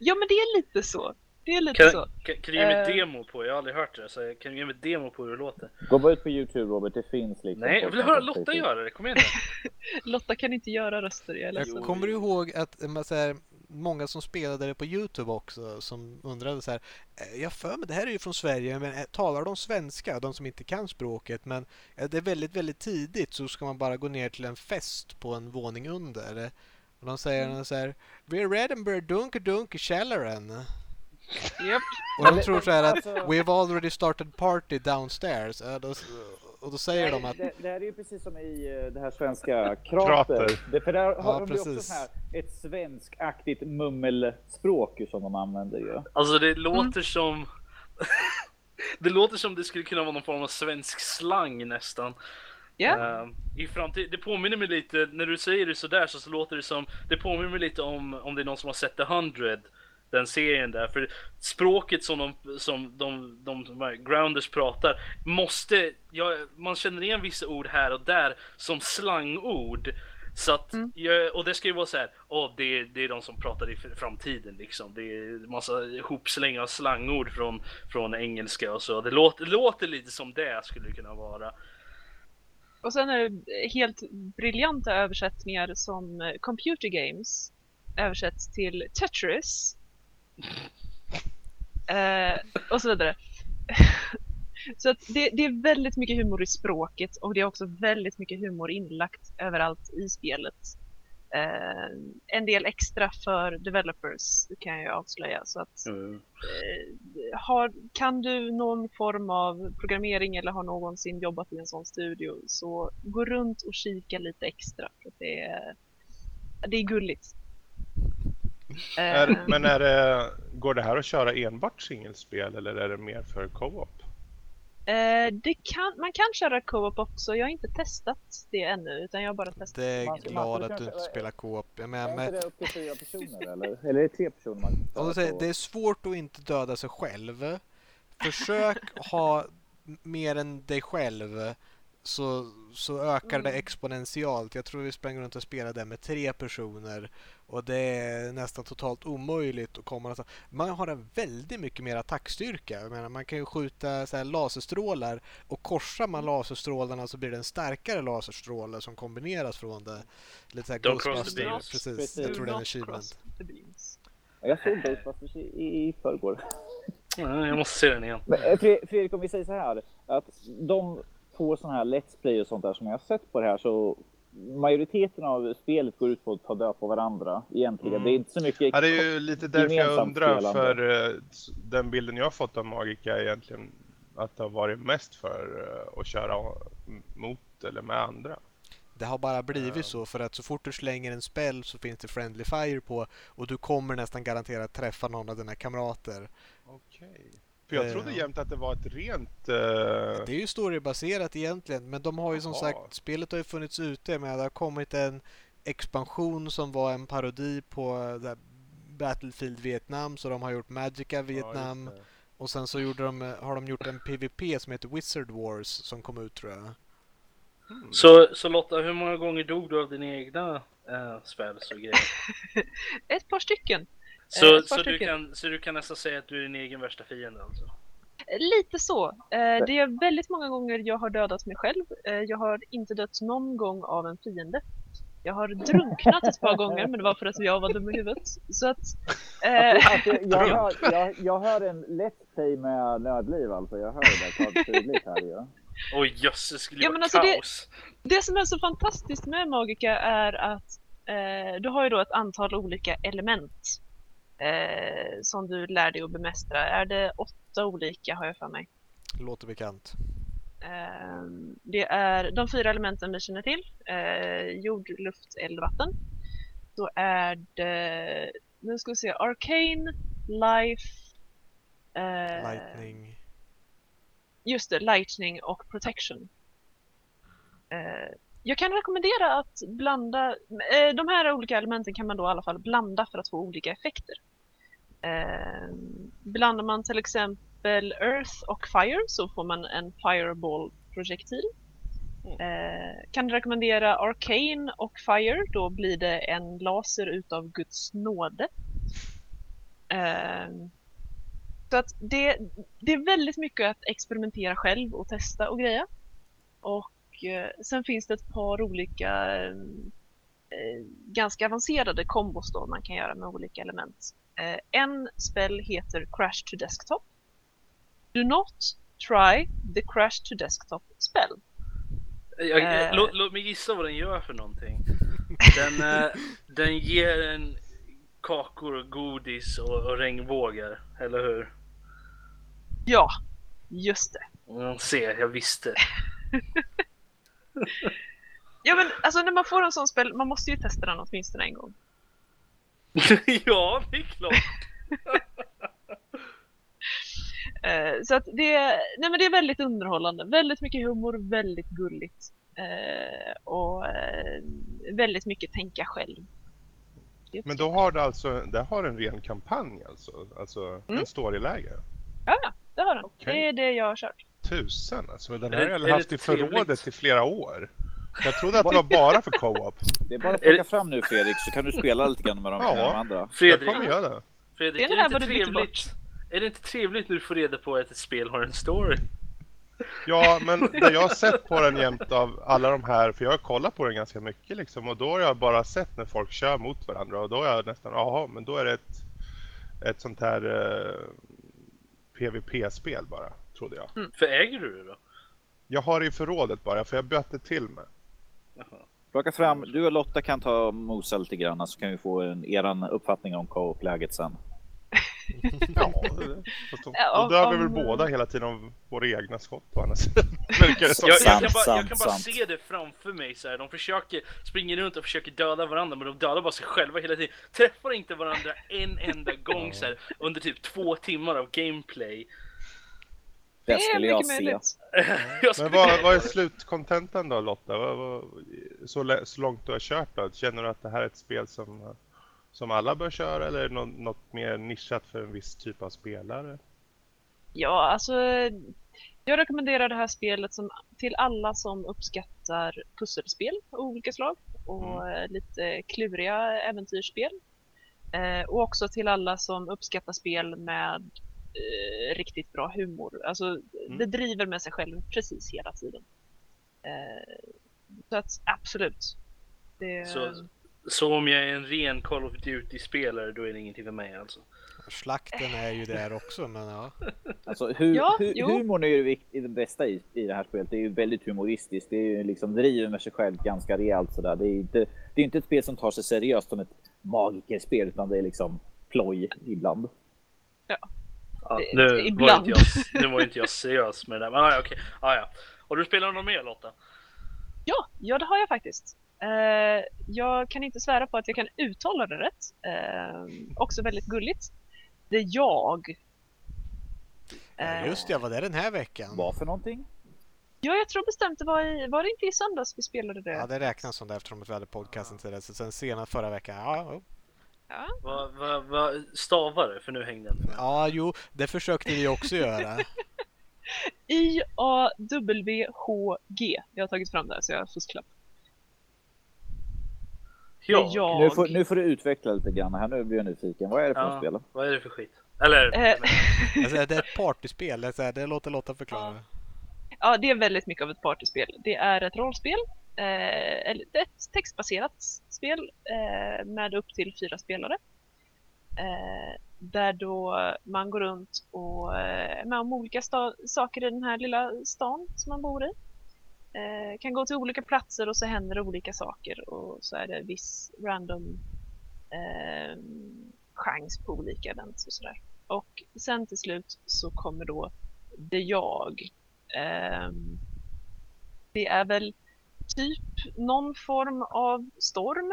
Ja men det är lite så. Det är lite Kan, så. kan, kan du ge mig Eh. demo på? Jag har aldrig hört det. Så kan du ge mig demo på hur det låter? Gå bara ut på Youtube Robert, det finns liksom. Nej, jag vill höra Lotta göra det. Kom igen. [laughs] Lotta kan inte göra röster, jag är ledsen. Jag kommer ihåg att eh, man, så här, många som spelade det på Youtube också som undrade så här, "Eh, jag för mig det här är ju från Sverige, men talar de svenska? De som inte kan språket, men det är väldigt, väldigt tidigt så ska man bara gå ner till en fest på en våning under. Och de säger så här, We're Edinburgh Dunker Dunker Källaren. Japp. Och de tror så här att Alltså- We've already started party downstairs. Och då säger de att det, det här är ju precis som i eh, det här svenska krater. Krater. Det, för där har Ja, de ju också så här, ett svenskaktigt mummelspråk som de använder ju. Alltså det låter som... [laughs] det låter som det skulle kunna vara någon form av svensk slang nästan. Ja. Ehm, I framtid, det påminner mig lite, när du säger det sådär så, så låter det som, det påminner mig lite om, om det är någon som har sett The 100, den serien där. För språket som de, som de, de, de här grounders pratar, måste, ja, man känner igen vissa ord här och där som slangord. Så att, Mm. jag, och det ska ju vara så här, åh, det, det är de som pratar i framtiden liksom. Det är massa ihopsläng av slangord från, från engelska och så. Det låter, låter lite som det skulle kunna vara. Och sen är det helt briljanta översättningar som eh, Computer Games översätts till Tetris. Eh, och så vidare. [laughs] så att det, det är väldigt mycket humor i språket och det är också väldigt mycket humor inlagt överallt i spelet. Eh, en del extra för developers kan jag avslöja. Så att Mm. eh, har, kan du någon form av programmering eller har någonsin jobbat i en sån studio så gå runt och kika lite extra. För det, är, det är gulligt. Eh, Är, men är det, går det här att köra enbart singelspel eller är det mer för co-op? eh, det kan, man kan köra co-op också. Jag har inte testat det ännu utan jag har bara testat. det är glad att du inte spelar co-op. Jag Är menar, inte med, det upp till fyra personer eller? Eller är det tre personer man då säger, det är svårt att inte döda sig själv. Försök [laughs] ha mer än dig själv så, så ökar det Mm. exponentialt. Jag tror vi sprang runt och spelade med tre personer och det är nästan totalt omöjligt att komma någonstans. Man har en väldigt mycket mer attackstyrka. Jag menar, man kan ju skjuta så här laserstrålar och korsar man laserstrålarna så blir det en starkare laserstråle som kombineras från det. Lite så här Don't cross the Ghostbusters. Precis, Precis. jag tror det är en achievement. Jag såg Ghostbusters i, i förrgår. Ja, [laughs] jag måste se den igen. Men, eh, Fre- Fredrik, om vi säger så här. Att de få sådana här Let's Play och sånt där som jag har sett på det här så majoriteten av spelet går ut på att ta död på varandra egentligen. Mm. Det är inte så mycket. Ja, det är ju lite därför jag undrar, spelande. för eh, den bilden jag har fått av Magica egentligen att det har varit mest för eh, att köra mot eller med andra. Det har bara blivit Ja. så för att så fort du slänger en spell så finns det friendly fire på och du kommer nästan garanterat träffa någon av dina kamrater. Okej. För jag Eh, trodde ja. jämt att det var ett rent... eh, Det är ju storybaserat egentligen men de har ju som Jaha. sagt, spelet har ju funnits ute men det har kommit en expansion som var en parodi på här Battlefield Vietnam så de har gjort Magica ja, Vietnam det. och sen så gjorde de, har de gjort en PVP som heter Wizard Wars som kom ut tror jag. Hmm. Så, så Lotta, hur många gånger dog du av dina egna äh, spells och grejer? [laughs] Ett par stycken. Så, par så, du kan, så du kan nästan säga att du är din egen värsta fiende alltså? Lite så. Eh, Det är väldigt många gånger jag har dödat mig själv. Eh, Jag har inte dött någon gång av en fiende. Jag har drunknat ett par gånger men det var för att jag var dum i huvudet. Så att... Eh, Alltså, jag, hör, [laughs] jag, jag hör en Let's Play med nödliv alltså. Jag hör det där tydligt här ju. Oj jösses, det skulle Ja, men alltså det- kaos! det som är så fantastiskt med Magica är att eh, du har ju då ett antal olika element eh, som du lär dig att bemästra. Är det åtta olika har jag för mig. Låter bekant. Eh, det är de fyra elementen vi känner till. Eh, jord, luft, eld, vatten. Då är det, nu ska vi se, Arcane, Life, eh, Lightning. Just det, Lightning och Protection. Eh, jag kan rekommendera att blanda, eh, de här olika elementen kan man då i alla fall blanda för att få olika effekter. Eh, blandar man till exempel Earth och Fire så får man en Fireball-projektil. Eh, kan rekommendera Arcane och Fire, då blir det en laser utav Guds nåde. Eh, så att det, det är väldigt mycket att experimentera själv och testa och greja. Och eh, sen finns det ett par olika eh, eh, ganska avancerade kombos då man kan göra med olika element. Eh, en spel heter Crash to Desktop. Do not try the Crash to Desktop spell. Jag, Eh. låt, låt mig gissa vad den gör för någonting. [laughs] Den, eh, den ger en kakor och godis och, och regnbågar, eller hur? Ja, just det. Mm, se, jag visste. [laughs] Ja men alltså när man får en sån spel, man måste ju testa den åtminstone en gång. [laughs] ja, det är klart. [laughs] Eh, så att det, är- nej men det är väldigt underhållande, väldigt mycket humor, väldigt gulligt. Eh, och eh, väldigt mycket tänka själv. Men då har det alltså det har en ren kampanj alltså? Alltså Mm. en storyläge? Ja, ja, det har den. Okej. Det är det jag har kört. Tusen alltså, den Är har det- jag haft i förrådet i flera år. Jag trodde att det var bara för co-op. Det är bara att plocka fram nu Fredrik så kan du spela lite grann med de, Ja. med de andra. Jag Fredrik, kommer göra det. Fredrik Det är det inte trevligt? Är det inte trevligt när du får reda på att ett spel har en story? Ja, men det jag har sett på den jämt av alla de här, för jag har kollat på den ganska mycket liksom, och då har jag bara sett när folk kör mot varandra och då är jag nästan, jaha, men då är det ett, ett sånt här eh, PVP-spel bara, trodde jag. För äger du det då? Jag har det i förrådet bara, för jag bytte till mig. Plocka fram, du och Lotta kan ta mosa lite grann så kan vi få en, eran uppfattning om co-op-läget sen. [laughs] Ja, då, Ja, dör vi väl båda hela tiden av våra egna skott på andra sidan. [laughs] Jag, jag, Sant, kan bara, jag kan bara se det framför mig så här. De försöker, springer runt och försöker döda varandra men de dödar bara sig själva hela tiden. Träffar inte varandra en enda gång så här, under typ två timmar av gameplay. Det är skulle jag se. [laughs] Jag skulle Men vad, vad är slutkontentan då Lotta? Vad, vad, så, så långt du har kört då? Känner du att det här är ett spel som, som alla bör köra eller är det något, något mer nischat för en viss typ av spelare? Ja, alltså jag rekommenderar det här spelet som, till alla som uppskattar pusselspel av olika slag och eh, lite kluriga äventyrsspel. Eh, och också till alla som uppskattar spel med eh, riktigt bra humor. Alltså det driver med sig själv precis hela tiden. Eh, så att absolut. Det, Så- Så om jag är en ren Call of Duty-spelare då är det ingenting för mig alltså? Slakten är ju där också, men ja. [laughs] Alltså, hu Ja, hu humorn är ju det, det bästa i, i det här spelet. Det är ju väldigt humoristiskt. Det är ju liksom driver med sig själv ganska rejält sådär. Det är ju inte, det är inte ett spel som tar sig seriöst som ett magikerspel utan det är liksom ploj ibland. Ja, Det- nu, var ibland. inte jag, nu var inte jag [laughs] seriös med det där. Men ah, ja, okej. Ah, ja. Har du spelat något mer Lotta? Ja, ja det har jag faktiskt. Eh, jag kan inte svära på att jag kan uttala det rätt. Eh, också väldigt gulligt. Det är jag. Eh, Just det, vad det är den här veckan? Vad för någonting? Ja, jag tror bestämt det var i, var det inte i söndags vi spelade det? Ja, det räknas som det eftersom vi hade podcasten till det. Så sen senast förra veckan, ja. Ja. Vad va, va, stavar det? För nu hängde jag med. ja, jo, det försökte vi också göra. [laughs] I-A-W-H-G. Jag har tagit fram det här så jag har fusklapp. Ja, jag. Nu får, nu får du utveckla lite grann här. Nu blir jag nyfiken. Vad är det för Ja. spel? vad är det för skit? Eller? Eh, [laughs] Alltså, det är ett partyspel, det, låter Lotta förklara. Ja, det är väldigt mycket av ett partyspel. Det är ett rollspel, eh, eller ett textbaserat spel eh, med upp till fyra spelare. Eh, där då man går runt och eh, är med om olika saker i den här lilla stan som man bor i. Eh, kan gå till olika platser och så händer det olika saker och så är det viss random eh, chans på olika events och sådär. Och sen till slut så kommer då det jag Eh, det är väl typ någon form av storm.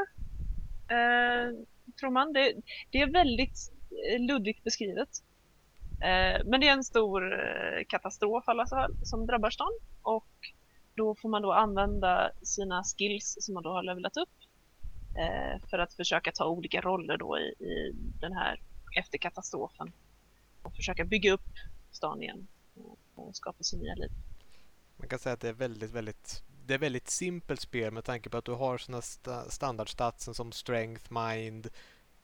eh, tror man. Det, det är väldigt eh, luddigt beskrivet. Eh, men det är en stor eh, katastrof alla fall som drabbar stan. Och då får man då använda sina skills som man då har levlat upp. Eh, för att försöka ta olika roller då i, i den här efter katastrofen. Och försöka bygga upp stan igen och, och skapa sig nya liv. Man kan säga att det är väldigt, väldigt det är väldigt simpelt spel med tanke på att du har sådana sta standardstatsen som Strength, Mind,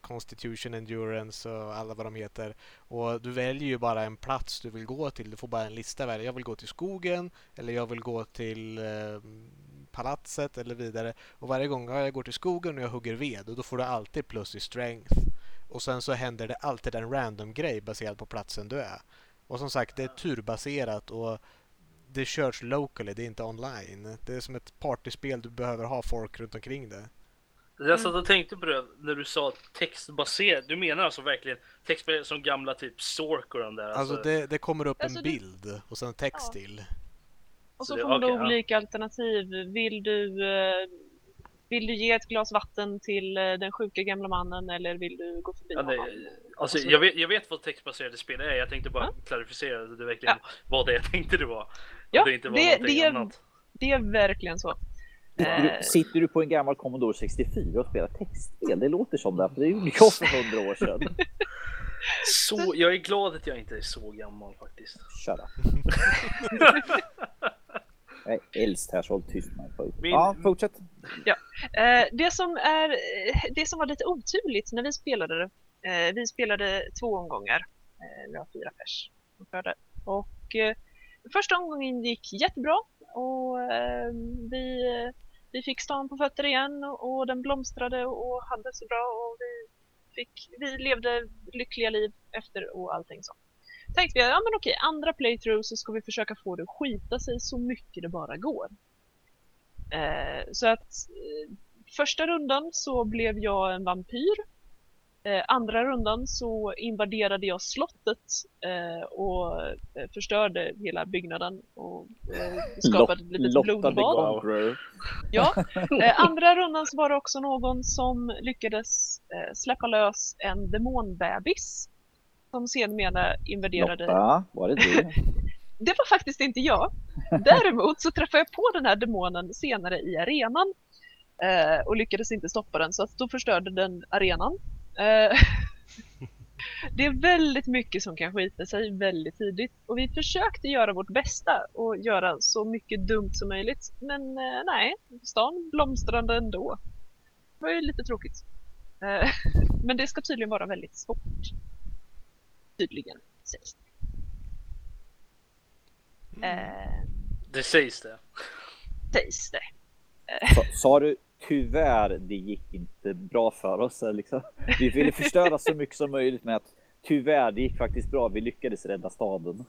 Constitution, Endurance och alla vad de heter. Och du väljer ju bara en plats du vill gå till. Du får bara en lista välja. Jag vill gå till skogen eller jag vill gå till eh, palatset eller vidare. Och varje gång jag går till skogen och jag hugger ved och då får du alltid plus i Strength. Och sen så händer det alltid en random grej baserad på platsen du är. Och som sagt, det är turbaserat och det körs locally, det är inte online. Det är som ett partyspel, du behöver ha folk runt omkring det. Jag satt och tänkte på det när du sa textbaserat. Du menar alltså verkligen textbaserat som gamla typ Stork och de där? Alltså det, det kommer upp Alltså en det- bild och sen text Ja. till. Och Så så det- får man då okej, ja. olika alternativ. Vill du, eh, vill du ge ett glas vatten till eh, den sjuka gamla mannen eller vill du gå förbi Ja, honom? alltså, jag, vet, jag vet vad textbaserade spel är, jag tänkte bara Ja. klarificera att det verkligen vad det jag tänkte det var. Ja, det inte var det- det är-. Det är verkligen så. Sitter Eh, du, sitter du på en gammal Commodore 64 och spelar textspel? Det låter som det. för Det gjorde jag för hundra år sedan. [laughs] Så, jag är glad att jag inte är så gammal faktiskt. Shut up. [laughs] Jag är äldst här så håll tyst med mig. Min- Ja, fortsätt. Eh, det, som är, eh, det som var lite oturligt när vi spelade vi spelade två omgångar, vi har fyra pers. Och första omgången gick jättebra och eh, vi, vi fick stan på fötter igen och, och den blomstrade och hade så bra och vi, fick, vi levde lyckliga liv efter och allting så. Tänkte vi, ja men okej, andra playthrough så ska vi försöka få det att skita sig så mycket det bara går. Eh, så att eh, första rundan så blev jag en vampyr. Eh, andra rundan så invaderade jag slottet eh, och eh, förstörde hela byggnaden och eh, [laughs] skapade ett litet blodbad. Ja. [laughs] Eh, andra rundan så var det också någon som lyckades släppa lös en demonbebis som sedermera invaderade Lotta, var det du? [laughs] det var faktiskt inte jag. Däremot så träffade jag på den här demonen senare i arenan och lyckades inte stoppa den så att då förstörde den arenan. Eh, [laughs] det är väldigt mycket som kan skita sig väldigt tidigt och vi försökte göra vårt bästa och göra så mycket dumt som möjligt men eh, nej, stan blomstrade ändå. Det var ju lite tråkigt. Eh, [laughs] men det ska tydligen vara väldigt svårt. Tydligen sägs det. Eh, Det sägs det. sägs det. Sa, sa du tyvärr, det gick inte bra för oss. Liksom. Vi ville förstöra så mycket som möjligt med att tyvärr, det gick faktiskt bra. Vi lyckades rädda staden.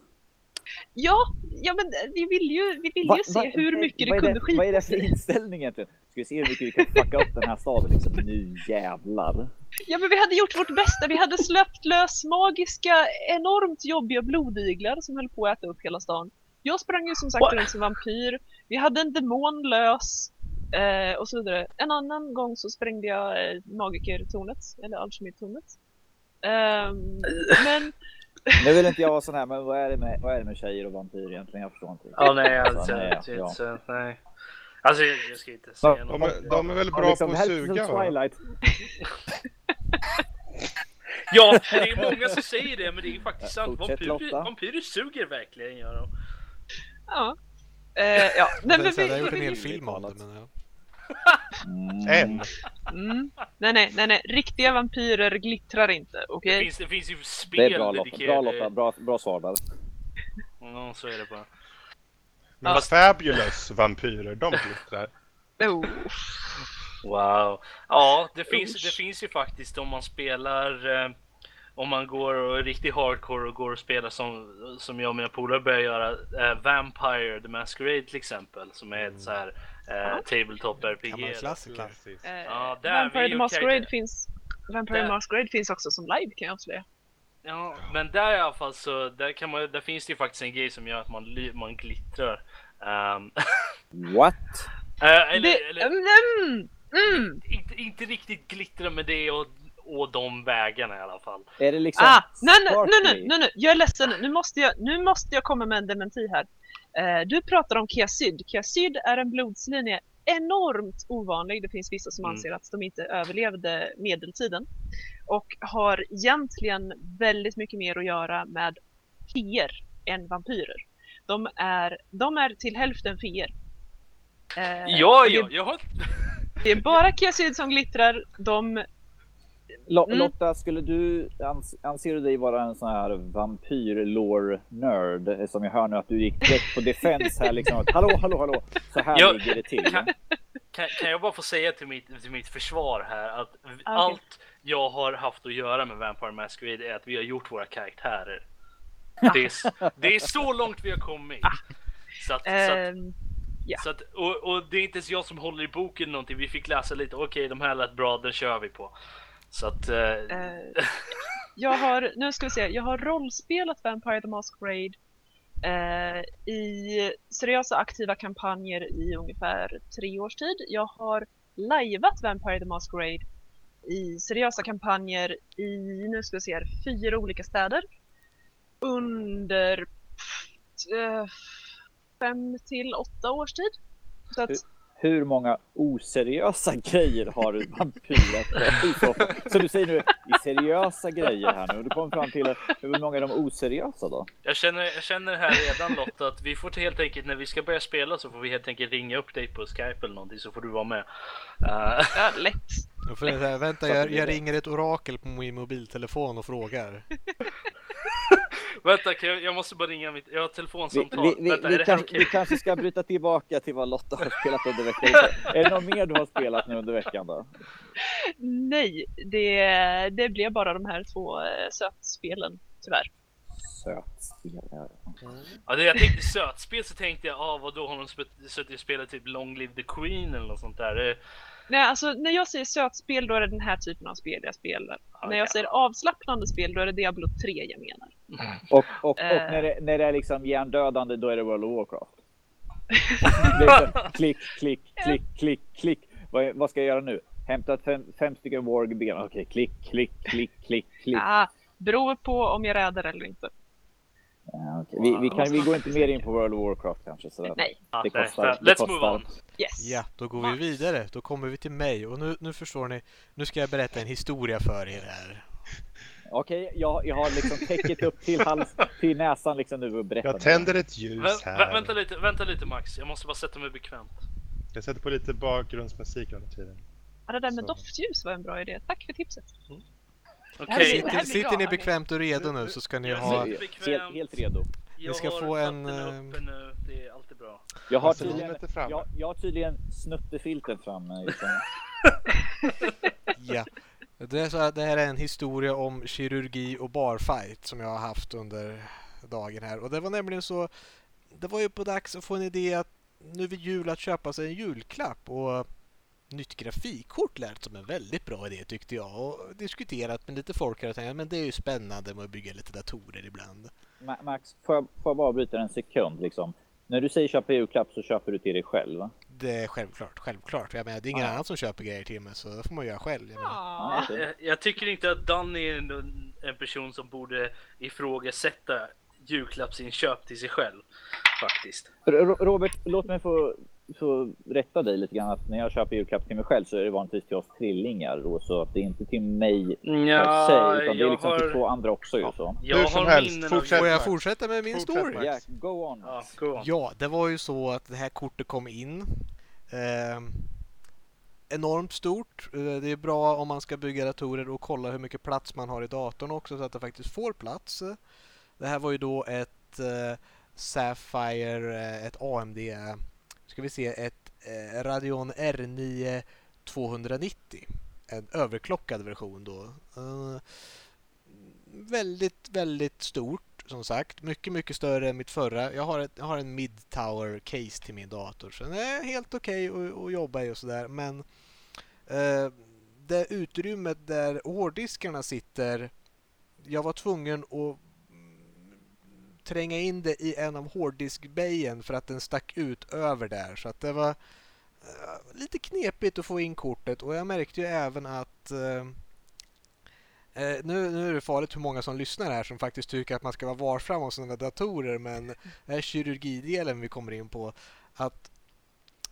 Ja, ja men vi vill ju, vi vill Va- ju se va- hur mycket det är kunde skita Vad är det för inställning egentligen? Ska vi se hur mycket vi kan fucka upp den här staden liksom. Nu jävlar. Ja men vi hade gjort vårt bästa, vi hade släppt lös magiska, enormt jobbiga blodiglar som höll på att äta upp hela stan. Jag sprang ju som sagt runt som vampyr, vi hade en demon lös eh, och så vidare. En annan gång så sprängde jag eh, magikertornet, eller alkemitornet. Ehm, [laughs] men Nu vill inte jag vara sån här, men vad är det med, vad är det med tjejer och vampyrer egentligen? Jag förstår inte. Ja, nej, Alltså, alltså, nej, ja. så. Alltså, jag, jag ska inte säga Ja, något. De är, de är väl bra liksom, på att suga? Twilight. [laughs] Ja, det är många som säger det, men det är faktiskt sant. Vampyrer, vampyrer suger verkligen, gör de. ja. Eh, ja, nej men Jag vi, har gjort en hel film om det. Men ja. Mm. En. mm, nej, nej, nej, nej, riktiga vampyrer glittrar inte, Det, okej? finns, det finns ju spel Det är bra Lotta. Bra Lotta, bra, bra svar där. Ja, så är det bara. Men Fabulous vampyrer, de glittrar. Oh. Wow. Ja, det finns, Usch. det finns ju faktiskt om man spelar eh, om man går och är riktigt hardcore och går och spelar som, som jag och mina polare börjar göra eh, Vampire the Masquerade till exempel som är ett så här eh, tabletop RPG. Gammal klassiker. Eh, Ja, där är Vampire. Masquerade finns Vampire Där. the Masquerade finns också som live kan jag avslöja. Ja, men där i alla fall så där, kan man, där finns det ju faktiskt en grej som gör att man, man glittrar. Ehm, [laughs] What? eh, eller, det, eller mm, mm. inte, inte riktigt glittra med det och, och de vägarna i alla fall. Är det liksom Ah, nej, nej, nej, nej, nej, jag är ledsen. Nu måste jag, nu måste jag komma med en dementi här. Eh, du pratar om Kiasid. Kiasid är en blodslinje enormt ovanlig. Det finns vissa som Mm. anser att de inte överlevde medeltiden. Och har egentligen väldigt mycket mer att göra med feer än vampyrer. De är, de är till hälften feer. Eh, Ja, ja, jag har det är bara Kiasid som glittrar. De Mm. Lotta, skulle du, ans- anser du dig vara en sån här vampyr-lore-nörd? Som jag hör nu att du gick direkt på defense här liksom. Att, hallå, hallå, hallå. Så här Ja. ligger det till. Kan, kan, kan jag bara få säga till mitt, till mitt försvar här att v- okej. allt jag har haft att göra med Vampire Masquerade är att vi har gjort våra karaktärer. Det är, det är så långt vi har kommit. Så att, så att, ehm, ja. så att, och, och det är inte ens jag som håller i boken någonting. Vi fick läsa lite. Okej, de här lät bra, den kör vi på. Så att... Eh, Eh, jag har, nu ska vi se, jag har rollspelat Vampire the Masquerade eh, i seriösa aktiva kampanjer i ungefär tre års tid. Jag har lajvat Vampire the Masquerade i seriösa kampanjer i, nu ska vi se här, fyra olika städer. Under pff, eh, fem till åtta års tid. Så att, Hur många oseriösa [laughs] grejer har du vampyrer i så du säger nu i seriösa grejer här nu och du kommer fram till hur många är de oseriösa då? Jag känner, jag känner här redan Lotta att vi får helt enkelt när vi ska börja spela så får vi helt enkelt ringa upp dig på Skype eller någonting så får du vara med. Eh, ja, lätt. Då får jag säga, vänta, jag, jag ringer ett orakel på min mobiltelefon och frågar. Vänta, kan jag, jag måste bara ringa mitt... Jag har telefonsamtal. vi, vi, vänta, vi, kanske, vi kanske ska bryta tillbaka till vad Lotta har spelat under veckan. Är det något mer du har spelat nu under veckan då? Nej, det, det blev bara de här två eh, sötspelen, tyvärr. Sötspel. ja. Ja, det jag tänkte sötspel så tänkte jag, ah, vad då har de suttit och spelat typ Long Live the Queen eller något sånt där. Det- Nej, alltså när jag säger sötspel då är det den här typen av spel jag spelar. Ja, när jag ja. säger avslappnande spel då är det Diablo 3 jag menar. Och, och, och Eh. när, det, när det är liksom hjärndödande då är det World of Warcraft. [laughs] Det så, klick, klick, klick, klick, klick. Vad, vad ska jag göra nu? Hämta fem, fem stycken warg-ben. Okej, klick, klick, klick, klick, klick. Ah, beror på om jag räddar eller inte. Ja, okej. vi, vi, kan, vi går inte mer in på World of Warcraft kanske. Sådär. Nej, Det kostar, nej, det Let's move kostar. on. yes. Ja, då går vi vidare. Då kommer vi till mig. Och nu, nu förstår ni, nu ska jag berätta en historia för er här. Okej, jag, jag har liksom täcket upp till, hals, till näsan liksom nu och berättar. Jag tänder ett ljus Vä- vä- här. vänta lite, vänta lite Max. Jag måste bara sätta mig bekvämt. Jag sätter på lite bakgrundsmusik hela tiden. Ja, det där med Så. doftljus var en bra idé. Tack för tipset. Här blir- Sitter, bra, sitter ni bekvämt och redo nu så ska ni Jag ha... Helt, helt redo. jag ska få en, eh, nu. Det är alltid bra. Jag har tydligen, jag, jag har tydligen snuttefiltret framme. Ja. Det, är så här, det här är en historia om kirurgi och barfight som jag har haft under dagen här. Och det var nämligen så, det var ju på dags att få en idé att nu vid jul att köpa sig en julklapp och nytt grafikkort lät som en väldigt bra idé tyckte jag och diskuterat med lite folk här och tänkt men det är ju spännande med att bygga lite datorer ibland. Max, får jag, får jag bara bryta en sekund liksom? När du säger köpa julklapp så köper du till dig själv va? Det är självklart, självklart. Jag menar, det är ingen Ja. annan som köper grejer till mig så det får man göra själv. Jag. Ja. Jag, jag tycker inte att Danny är en, en person som borde ifrågasätta julklappsinköp till sig själv. Faktiskt. Ro- Robert, låt mig få, få rätta dig lite grann. Att när jag köper julklapp till mig själv så är det vanligtvis till oss trillingar. Då, så att det är inte till mig per se, utan det är liksom till två andra också. Ju, så. jag Hur som har helst, fortsätt. Får jag fortsätta med min Fortsätt, story? Ja, go on. Ja, go on. Ja, det var ju så att det här kortet kom in. Ehm, enormt stort. Eh, Det är bra om man ska bygga datorer och kolla hur mycket plats man har i datorn också så att det faktiskt får plats. Det här var ju då ett eh, Sapphire, eh, ett AMD, eh, ska vi se, ett eh, Radeon R9 290. En överklockad version då. Eh, väldigt, väldigt stort som sagt. Mycket, mycket större än mitt förra. Jag har, ett, jag har en mid-tower case till min dator. Så den är helt okej att att jobba i och sådär. Men eh, det utrymmet där hårddiskarna sitter. Jag var tvungen att tränga in det i en av hårddiskbejen för att den stack ut över där. Så att det var uh, lite knepigt att få in kortet och jag märkte ju även att uh, Eh, nu, nu är det farligt hur många som lyssnar här som faktiskt tycker att man ska vara varsam om sina datorer men det här kirurgidelen vi kommer in på att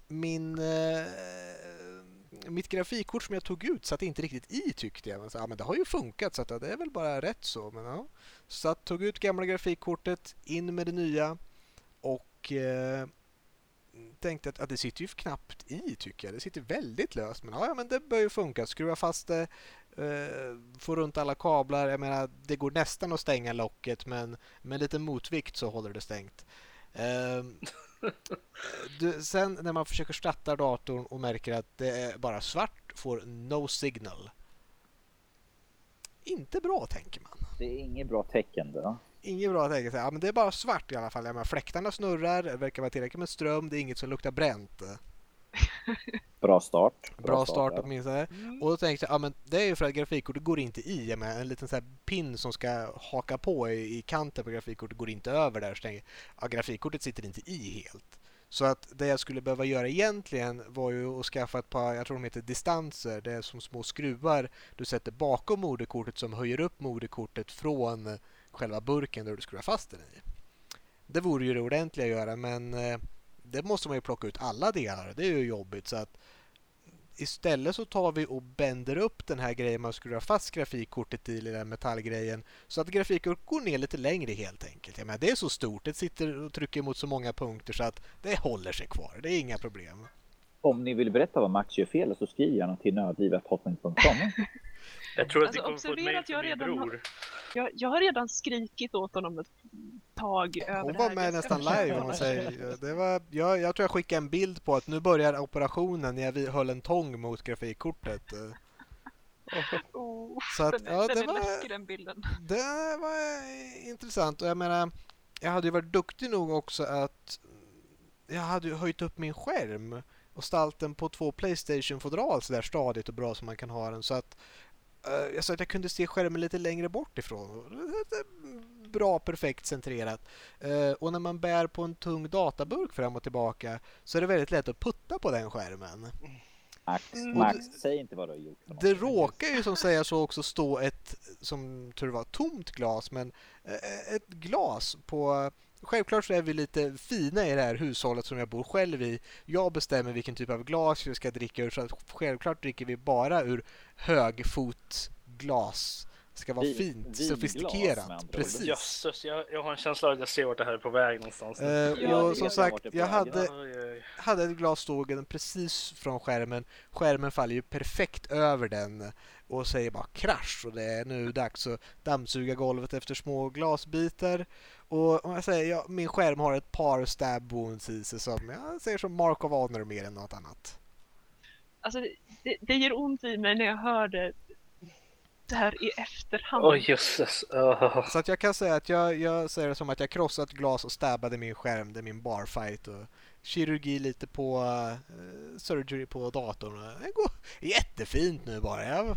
min eh, mitt grafikkort som jag tog ut satt inte riktigt i tyckte jag. Men, så, ja, men det har ju funkat så att, ja, det är väl bara rätt så. Men, ja. Så att, tog ut gamla grafikkortet, in med det nya och eh, tänkte att, att det sitter ju knappt i tycker jag. Det sitter väldigt löst. Men ja, ja men det bör ju funka. Skruva fast det, eh, få runt alla kablar. Jag menar, det går nästan att stänga locket men med lite motvikt så håller det stängt. Eh, [laughs] du, sen när man försöker starta datorn och märker att det är bara svart, får no signal. Inte bra tänker man. Det är inget bra tecken då. Inget bra sig. Ja, men det är bara svart i alla fall. Jag menar, fläktarna snurrar, det verkar vara tillräckligt med ström, det är inget som luktar bränt. Bra start. Bra start ja. åtminstone. Mm. Och då tänkte jag, ja men det är ju för att grafikkortet går inte i. Menar, en liten sån här pin som ska haka på i, i kanten på grafikkortet går inte över där. Så tänkte jag, ja grafikkortet sitter inte i helt. Så att det jag skulle behöva göra egentligen var ju att skaffa ett par, jag tror de heter distanser, det är som små skruvar du sätter bakom moderkortet som höjer upp moderkortet från själva burken där du skruvar fast den i. Det vore ju det ordentliga att göra men eh, det måste man ju plocka ut alla delar. Det är ju jobbigt så att istället så tar vi och bänder upp den här grejen man skruvar fast grafikkortet i, den metallgrejen, så att grafikkortet går ner lite längre helt enkelt. Jag menar, det är så stort, det sitter och trycker mot så många punkter så att det håller sig kvar. Det är inga problem. Om ni vill berätta vad Max gör fel så skriv gärna till nödlivet.hotmail.com. [laughs] Jag tror att Alltså, ni kommer få ett observera mail att jag från min redan har- bror. Jag, jag har redan skrikit åt honom ett tag över Hon det var med nästan live om man säger. Det var, jag, jag tror jag skickade en bild på att nu börjar operationen när jag vi- höll en tång mot grafikkortet. Oh, Så att, den ja, den det var- läskig den bilden. Det var intressant och jag menar jag hade ju varit duktig nog också att jag hade ju höjt upp min skärm och ställt den på två Playstation-fodral så där stadigt och bra som man kan ha den så att jag sa att jag kunde se skärmen lite längre bort ifrån. Bra, perfekt centrerat. Eh, och när man bär på en tung databurk fram och tillbaka så är det väldigt lätt att putta på den skärmen. Max. Max Och säg inte vad du har gjort. Det råkar ju som säga så också stå ett, som tur var, tomt glas, men eh, ett glas på... Självklart så är vi lite fina i det här hushållet som jag bor själv i. Jag bestämmer vilken typ av glas vi ska dricka ur, så att självklart dricker vi bara ur högfotglas. Det ska vara Vin- fint, vinglas med sofistikerat. Precis. Jösses, jag, jag har en känsla av att jag ser vart det här är på väg någonstans. Eh, Ja, och det som jag sagt, jag hade, hade ett glas stående precis från skärmen. Skärmen faller ju perfekt över den och säger bara krasch och det är nu dags att dammsuga golvet efter små glasbitar. Och om jag säger, ja, min skärm har ett par stab wounds i sig som jag ser som Mark of Honor mer än något annat. Alltså det, det gör ont i mig när jag hör det, här i efterhand. Åh jösses. Oh. Så att jag kan säga att jag, jag säger det som att jag krossat glas och stabbade min skärm, det är min barfight och kirurgi lite på uh, surgery på datorn. Det går jättefint nu bara. Jag,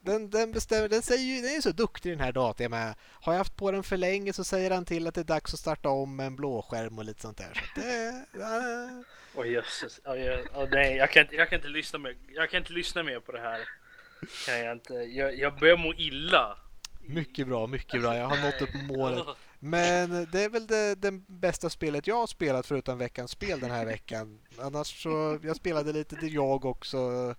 den, den, bestämmer, den, säger ju, den är så duktig den här datorn. Med. Har jag haft på den för länge så säger han till att det är dags att starta om med en blåskärm och lite sånt där. Så det, uh... Åh jösses. Oh, jag, oh, nej, jag kan, inte, jag, kan inte lyssna mer, jag kan inte lyssna mer på det här. Kan jag, inte. Jag, jag börjar må illa. Mycket bra, mycket bra. Jag har nått upp målet. Men det är väl det, det bästa spelet jag har spelat förutom veckans spel den här veckan. Annars så, jag spelade lite det jag också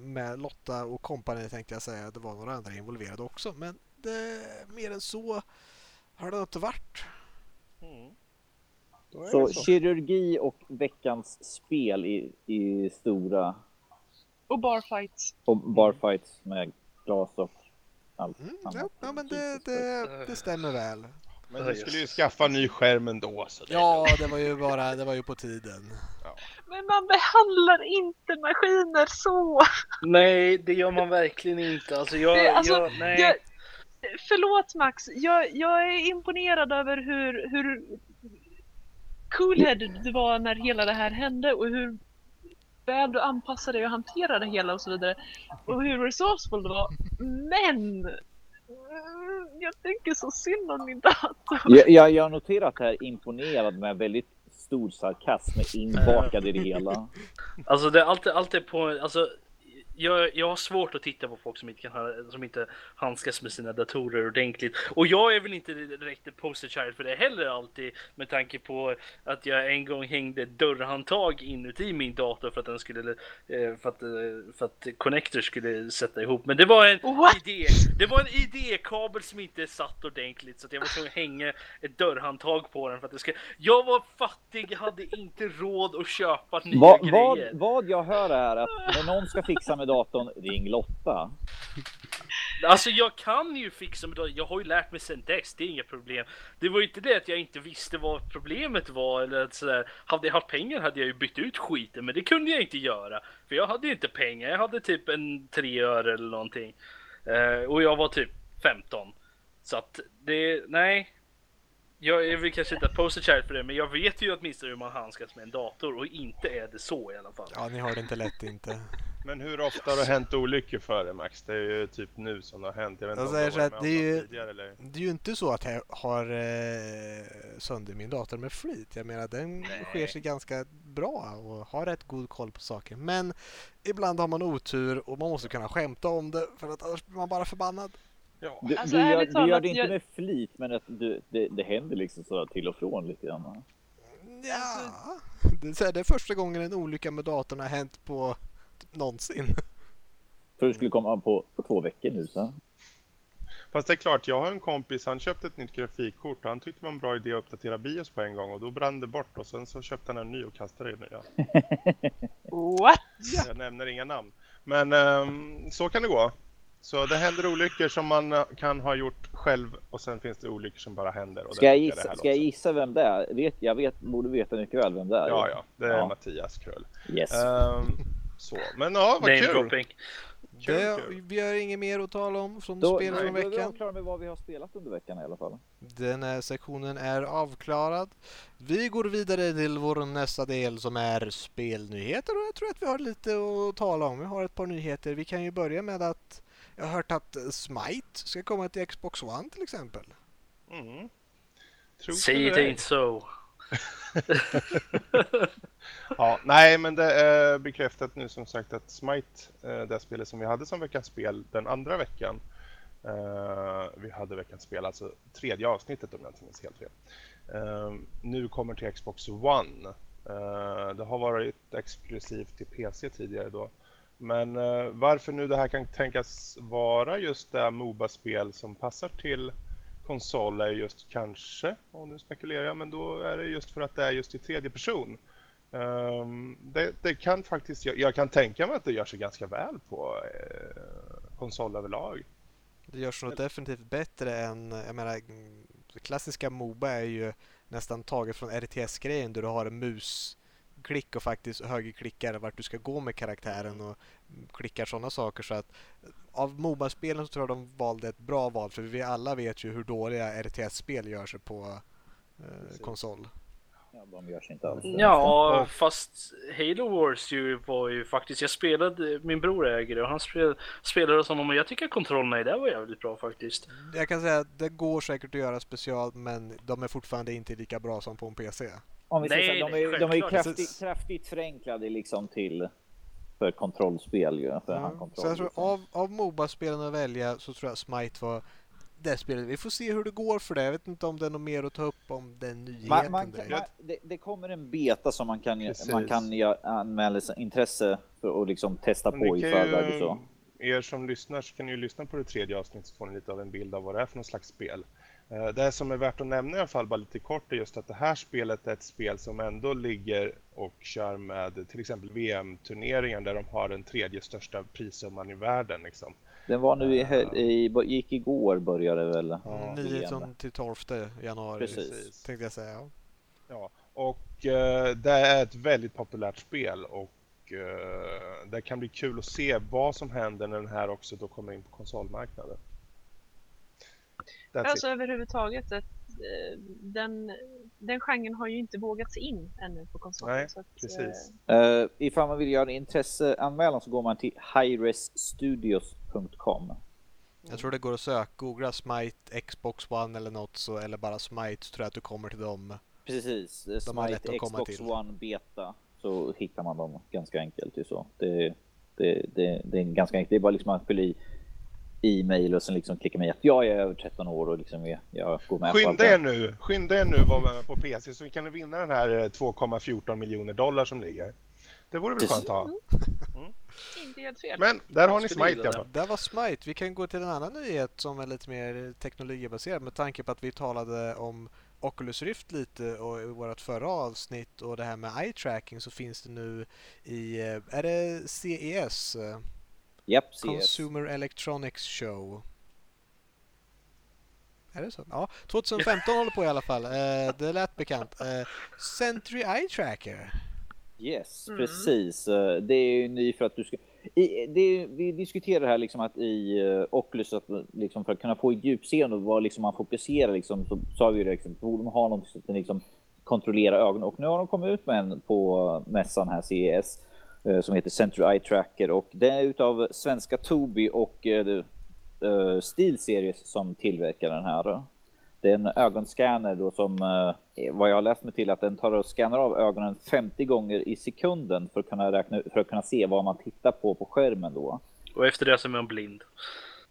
med Lotta och kompani tänkte jag säga. Det var några andra involverade också. Men det, mer än så har det inte varit. Mm. Så, så, kirurgi och veckans spel i, i stora... Och barfights. Och barfights med glas och allt mm, ja, ja, men det, det, det stämmer väl. Men du skulle ju skaffa ny skärm ändå. Så det ja, det var ju bara, det var ju på tiden. Ja. Men man behandlar inte maskiner så. Nej, det gör man verkligen inte. Alltså, jag, alltså, jag, nej. Jag, förlåt Max, jag, jag är imponerad över hur, hur coolheaded du var när hela det här hände och hur väl du anpassade dig och hanterade det hela och så vidare. Och hur resourceful du var. Men jag tycker så synd om min dator. Jag, jag, jag har noterat här imponerad med väldigt stor sarkasm inbakad i det hela. Alltså det är alltid, alltid på, alltså jag, jag har svårt att titta på folk som inte, kan, som inte handskas med sina datorer ordentligt. Och jag är väl inte direkt ett poster child för det heller alltid med tanke på att jag en gång hängde dörrhandtag inuti min dator för att den skulle eh, för att, eh, för att connector skulle sätta ihop. Men det var en What? idé. Det var en idékabel som inte satt ordentligt så att jag var tvungen att hänga ett dörrhandtag på den för att det ska. Jag var fattig, hade inte råd att köpa nya Va, grejer. Vad, vad jag hör är att när någon ska fixa med datorn, ring Lotta. Alltså jag kan ju fixa med datorn, jag har ju lärt mig sen dess, det är inga problem. Det var ju inte det att jag inte visste vad problemet var eller att sådär. Hade jag haft pengar hade jag ju bytt ut skiten, men det kunde jag inte göra. För jag hade ju inte pengar, jag hade typ en tre öre eller någonting. Uh, och jag var typ 15. Så att det, nej. Jag är väl kanske inte poster child för det, men jag vet ju åtminstone hur man handskas med en dator och inte är det så i alla fall. Ja, ni har det inte lätt inte. Men hur ofta har det hänt olyckor för dig Max? Det är ju typ nu som det har hänt. Jag vet inte jag om det, det, är ju, eller... det är ju inte så att jag har eh, sönder min dator med flit. Jag menar den Nej. sker sig ganska bra och har rätt god koll på saker. Men ibland har man otur och man måste kunna skämta om det för att annars blir man bara förbannad. Ja. Du, alltså, du, gör, du gör det inte jag... med flit men att du, det, det händer liksom så till och från lite grann. Ja, det är, det är första gången en olycka med datorn har hänt på någonsin. För du skulle komma på, på två veckor nu så. Fast det är klart, jag har en kompis, han köpte ett nytt grafikkort och han tyckte det var en bra idé att uppdatera BIOS på en gång och då brann det bort och sen så köpte han en ny och kastade det nya. [laughs] What? Jag nämner inga namn. Men um, så kan det gå. Så det händer olyckor som man eh, kan ha gjort själv och sen finns det olyckor som bara händer. Och ska jag, gissa, ska jag gissa vem det är? Vet, jag vet, borde veta mycket väl vem det är. Ja, ja, det är ja. Mattias Krull. Yes. Um, så. Men ja, vad kul. Dropping. Kul, det, kul. Vi har inget mer att tala om från då, spel från veckan. Då är vi klara med vad vi har spelat under veckan i alla fall. Den här sektionen är avklarad. Vi går vidare till vår nästa del som är spelnyheter och jag tror att vi har lite att tala om. Vi har ett par nyheter. Vi kan ju börja med att jag har hört att Smite ska komma till Xbox One till exempel. Mm. Say it ain't so. ja, nej, men det är bekräftat nu som sagt att Smite, eh, det spelet som vi hade som veckans spel den andra veckan, eh, vi hade veckans spel, alltså tredje avsnittet om jag inte minns helt fel, eh, nu kommer till Xbox One. Det har varit exklusivt till PC tidigare då. Men varför nu det här kan tänkas vara just det Moba-spel som passar till konsol är just kanske, och nu spekulerar jag, men då är det just för att det är just i tredje person. Ehm, det, det kan faktiskt, jag, jag kan tänka mig att det gör sig ganska väl på eh, konsol överlag. Det görs nog definitivt bättre än, jag menar, klassiska Moba är ju nästan taget från RTS-grejen där du har en musklick och faktiskt högerklickar vart du ska gå med karaktären och klickar sådana saker. Så att av Moba-spelen så tror jag de valde ett bra val för vi alla vet ju hur dåliga RTS-spel gör sig på eh, konsol. Ja, de görs inte alls. Ja, fast Halo Wars ju var ju faktiskt, jag spelade, min bror äger det och han spel, spelade hos honom och jag tycker kontrollerna i det var jävligt bra faktiskt. Jag kan säga att det går säkert att göra special men de är fortfarande inte lika bra som på en PC. Om vi säger så, Nej, här, de nej, är, de är ju kraftigt, kraftigt förenklade liksom till för kontrollspel ju, för Ja. handkontroll. Så jag tror, liksom. av, av Moba-spelen att välja så tror jag Smite var det spelet. Vi får se hur det går för det. Jag vet inte om det är något mer att ta upp om den nyheten. Man, man, kan, man, det, det kommer en beta som man kan, Precis. man kan ja, anmäla sig intresse för att liksom testa på i förväg och så. Er som lyssnar så kan ni ju lyssna på det tredje avsnittet så får ni lite av en bild av vad det är för något slags spel. Eh, Det som är värt att nämna i alla fall bara lite kort är just att det här spelet är ett spel som ändå ligger och kör med till exempel VM-turneringar där de har den tredje största prissumman i världen. Liksom. Den var nu i, hel- i, gick igår började det väl? Ja, 9 till 12 januari Precis. tänkte jag säga. Ja. Ja, och eh, det är ett väldigt populärt spel och eh, det kan bli kul att se vad som händer när den här också då kommer in på konsolmarknaden. That's Alltså it. överhuvudtaget, att, eh, den, den genren har ju inte vågat sig in ännu på konsolen. Nej, så att, eh, precis. Uh, ifall man vill göra en intresseanmälan så går man till highresstudios.com. Jag tror det går att söka, googla Smite Xbox One eller något så, eller bara Smite så tror jag att du kommer till dem. Precis, eh, De Smite att komma Xbox till. One Beta. Så hittar man dem ganska enkelt. Så. Det, det, det, det är ganska enkelt. Det är bara liksom att fylla i e-mail och sen liksom klicka med att jag är över 13 år och liksom jag, jag går med på Skynda det er nu, skynda er nu vara med på PC så vi kan vinna den här eh, 2,14 miljoner dollar som ligger. Det vore väl skönt att ha. Inte helt fel. Men där har ni Smite i alla gilla fall. Det var Smite. Vi kan gå till en annan nyhet som är lite mer teknologibaserad med tanke på att vi talade om Oculus Rift lite och i vårt förra avsnitt och det här med eye tracking så finns det nu i, eh, är det CES? Eh, Japp, CS. Consumer Electronics Show. Är det så? Ja, 2015 håller på i alla fall. Eh, det lät bekant. Eh, Sentry Eye Tracker. Yes, Mm. precis. Eh, Det är ju ny för att du ska... I, det vi diskuterar här liksom att i uh, Oculus, att, liksom för att kunna få ett djupseende och vad liksom man fokuserar liksom, så sa vi ju det, liksom, borde man ha något den liksom kontrollerar ögonen. Och nu har de kommit ut med en på mässan här, CES, eh, som heter Century Eye Tracker och det är utav svenska Tobii och uh, uh, Steel Series som tillverkar den här. Det är en ögonscanner då som, eh, vad jag har läst mig till, att den tar och scannar av ögonen 50 gånger i sekunden för att kunna, räkna, för att kunna se vad man tittar på på skärmen då. Och efter det så är man blind.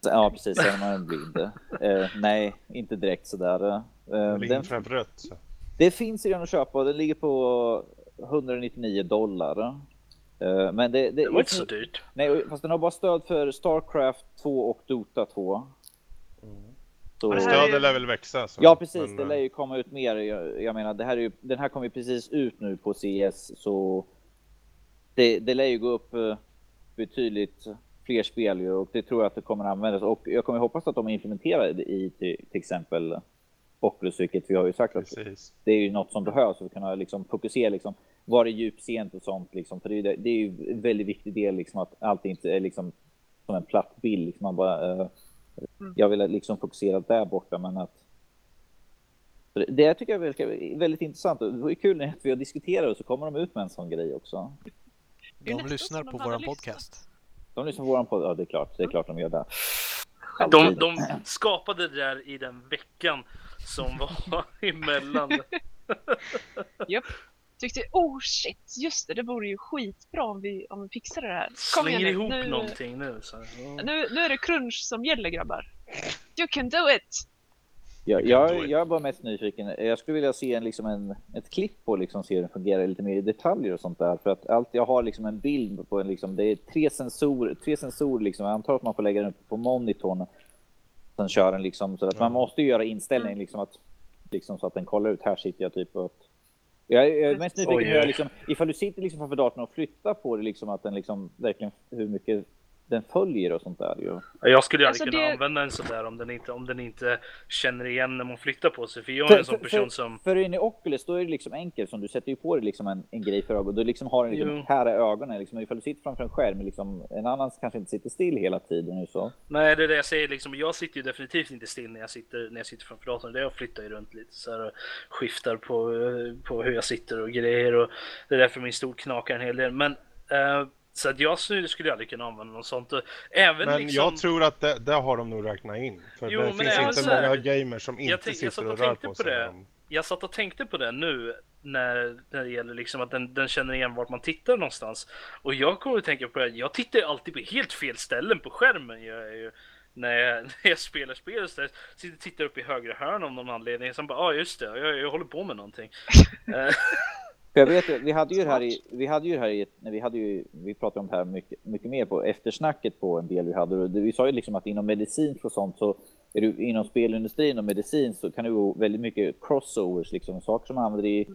Så- Ja, precis, sen är man blind. [laughs] Eh, nej, inte direkt sådär. Eh, den, infrarött. Så. det finns redan att köpa och den ligger på 199 dollar. Eh, men det, det, Det var inte så dyrt. Nej, fast den har bara stöd för Starcraft 2 och Dota 2. Så- Men det här är- stödet lär väl växa. Så. Ja precis, Men, det lär eh, ju komma ut mer. Jag, jag menar, det här är ju, den här kommer ju precis ut nu på CS så det, det lär ju gå upp eh, betydligt fler spel ju, och det tror jag att det kommer att användas och jag kommer hoppas att de implementerar det i till, till exempel Oculus, vilket vi har ju sagt att Precis. det är ju något som behövs för att kunna liksom fokusera liksom var det djupsent och sånt liksom. För det är, ju- det är ju en väldigt viktig del liksom att allt inte är liksom som en platt bild. Liksom man bara, Mm. Jag vill liksom fokusera där borta men att det, det tycker jag verkar väldigt intressant och det var ju kul när vi har diskuterat och så kommer de ut med en sån grej också. Är De lyssnar på lyssnat. podcast. De lyssnar på våran podd, ja det är klart, det är klart de gör det. De, de skapade det där i den veckan som var [laughs] emellan. Tyckte, oh shit, just det, det vore ju skitbra om vi, om vi fixade det här. Kom Slänger igen ihop nu, någonting nu. Så. nu, nu är det crunch som gäller grabbar. You can do it! Jag, jag, jag är bara mest nyfiken. Jag skulle vilja se en, liksom en, ett klipp på liksom, se hur den fungerar lite mer i detaljer och sånt där. För att allt, jag har liksom en bild på en, liksom, det är tre sensorer, tre sensorer liksom. Jag antar att man får lägga den på monitorn. Sen kör den liksom, så att man måste ju göra inställningen liksom att, liksom så att den kollar ut, här sitter jag typ och Jag är, mest nyfiken på liksom, ifall du sitter liksom framför datorn och flyttar på det, liksom att den liksom verkligen, hur mycket den följer och sånt där ju. Ja, Jag skulle aldrig Alltså, kunna det- använda en sån där om den, inte, om den inte känner igen när man flyttar på sig. För jag är en sån person som... för in i Oculus, då är det liksom enkelt, som du sätter ju på dig liksom en, en grej för ögonen. Du liksom har den liksom, Jo. här är ögonen, liksom, ifall du sitter framför en skärm, liksom, en annan kanske inte sitter still hela tiden. Så. Nej, det är det jag säger liksom. Jag sitter ju definitivt inte still när jag sitter, när jag sitter framför datorn. Det jag flyttar ju runt lite så här och skiftar på, eh, på hur jag sitter och grejer. Och det är därför min stol knakar en hel del. Men eh, så att jag skulle aldrig kunna använda något sånt. Och även Men liksom... jag tror att det, det har de nog räknat in. För Jo, det finns inte så här- många gamers som inte Jag tänk- jag satt sitter och och rör tänkte på sig. det. Jag satt och tänkte på det nu när, när det gäller liksom att den, den känner igen vart man tittar någonstans. Och jag kommer att tänka på det, jag tittar alltid på helt fel ställen på skärmen. Jag är ju, när, jag, [laughs] när jag spelar spel så där, sitter och tittar upp i högra hörn av någon anledning. Sen bara, ja ah, just det, jag, jag håller på med någonting. [laughs] För jag vet vi hade ju det här i, vi hade ju det här i, när vi hade ju, vi pratade om det här mycket, mycket mer på eftersnacket på en del vi hade. Det- Vi sa ju liksom att inom medicin och sånt så är det, inom spelindustrin och medicin så kan det vara väldigt mycket crossovers, liksom saker som man använder i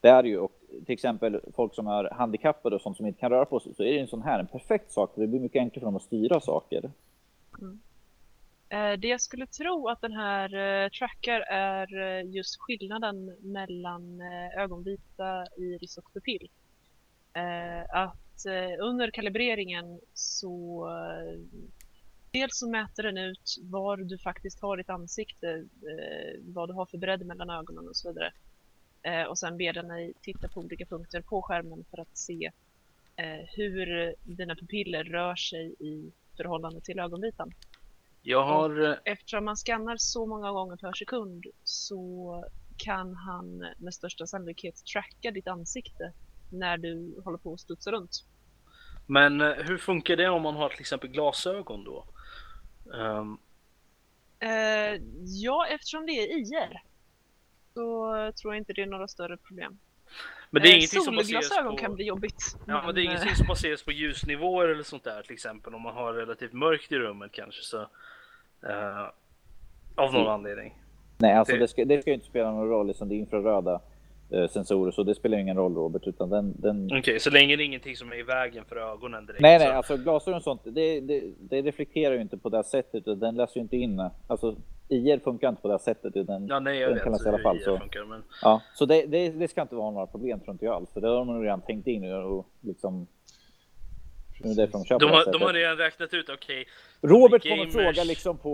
där ju och till exempel folk som är handikappade och sånt som inte kan röra på sig så är det en sån här en perfekt sak för det blir mycket enklare för dem att styra saker. Eh, Eh, det jag skulle tro att den här eh, trackar är eh, just skillnaden mellan ögonvita, iris och pupill. Att under kalibreringen så dels så mäter den ut var du faktiskt har ditt ansikte, vad du har för bredd mellan ögonen och så vidare. Och sen ber den dig titta på olika punkter på skärmen för att se hur dina pupiller rör sig i förhållande till ögonvitan jag har... eh, Eftersom man skannar så många gånger per sekund så kan han med största sannolikhet tracka ditt ansikte när du håller på att studsa runt. Men eh, hur funkar det om man har till exempel glasögon då? Ehm, Eh, ja, eftersom det är IR så tror jag inte det är några större problem. men det är ingenting som baseras på... kan bli jobbigt. Ja, men det är ingenting som baseras på ljusnivåer eller sånt där till exempel om man har relativt mörkt i rummet kanske så. Eh, av någon Mm. anledning. Nej, alltså Det- det, ska, det ska ju inte spela någon roll, liksom det infraröda eh, sensorer så det spelar ingen roll Robert utan den, den... Okej, så länge det är ingenting som är i vägen för ögonen direkt. Nej, nej, så. alltså glasögon och sånt, det, det, det reflekterar ju inte på det här sättet och den läser ju inte in. Alltså IR funkar inte på det här sättet utan Ja, nej, jag den vet kallas i alla fall så. funkar, men Ja, så det, det, det ska inte vara några problem tror inte jag alls för det har nog redan tänkt in och liksom de de, det har, de har redan räknat ut, okej, Robert kommer fråga liksom på,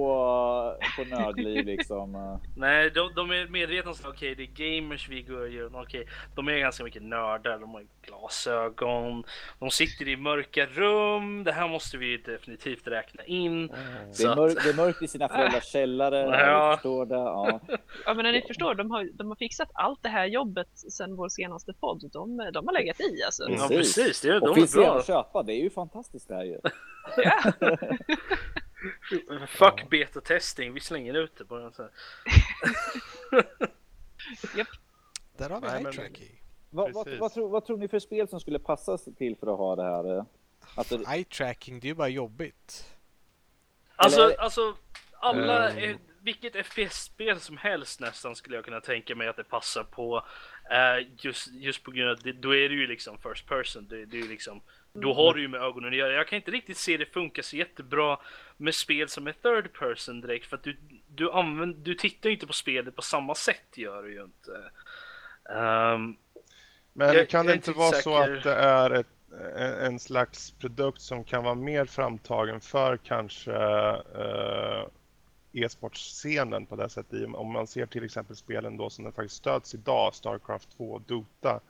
på nördliv liksom. [laughs] eh. nej, de, de är medvetna om att okej, det är gamers vi går gör, okej, de är ganska mycket nördar, de har glasögon, de sitter i mörka rum, det här måste vi definitivt räkna in. Det Så är, att- mörkt, det är mörkt i sina föräldrars [laughs] källare, Ja. förstår det. Ja. [laughs] Ja, men ni förstår, de har, de har fixat allt det här jobbet sedan vår senaste podd. De, de har legat i alltså. Mm. Ja, precis, det är, de Och är finns bra. att köpa, det är ju fantastiskt det här ju. Ja. [laughs] Fuck beta-testing, vi slänger ut det den så här. Där har vi tracking. Vad, vad, vad, tror, vad tror ni för spel som skulle passa till för att ha det här? eh? Alltså, Eye tracking, det är ju bara jobbigt. Alltså, Eller- alltså alla, eh, vilket FPS-spel som helst nästan skulle jag kunna tänka mig att det passar på. Eh, just, just på grund av att det, då är det ju liksom first person. Det, det är ju liksom, då har du ju med ögonen att göra. Jag kan inte riktigt se det funka så jättebra med spel som är third person direkt för att du, du, använder, du tittar ju inte på spelet på samma sätt gör du ju inte. Ehm, Men Jag- kan det inte vara säker. så att det är ett, en, slags produkt som kan vara mer framtagen för kanske eh, e-sportscenen på det sättet? Om man ser till exempel spelen då som det faktiskt stöds idag, Starcraft 2 och Dota.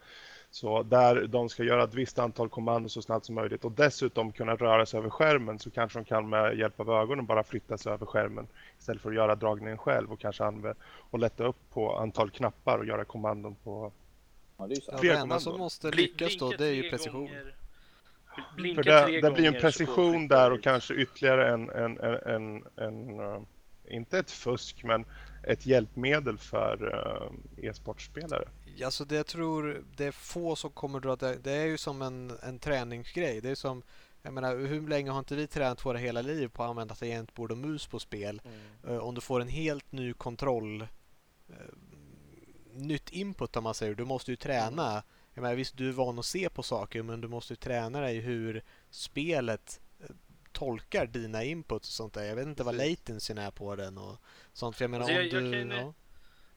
Så där de ska göra ett visst antal kommandon så snabbt som möjligt och dessutom kunna röra sig över skärmen så kanske de kan med hjälp av ögonen bara flytta sig över skärmen istället för att göra dragningen själv och kanske använda och lätta upp på antal knappar och göra kommandon på ja, det Fler det enda som kommandon. måste lyckas då, det är ju precision. gånger. Blinka För det, det blir en precision där och kanske ytterligare en, en, en, en, en eh, inte ett fusk, men ett hjälpmedel för eh, e-sportspelare. Alltså det jag tror det är få som kommer dra det. Det är ju som en, en träningsgrej. Det är som, jag menar hur länge har inte vi tränat våra hela liv på att använda tangentbord och mus på spel? Eh, om du får en helt ny kontroll eh, nytt input om man säger. Du måste ju träna. Jag menar, visst, du är van att se på saker men du måste ju träna dig hur spelet eh, tolkar dina inputs och sånt där. Jag vet inte vad Precis. latencyn är på den och sånt. För jag menar Alltså, om jag- jag du... kan- ja.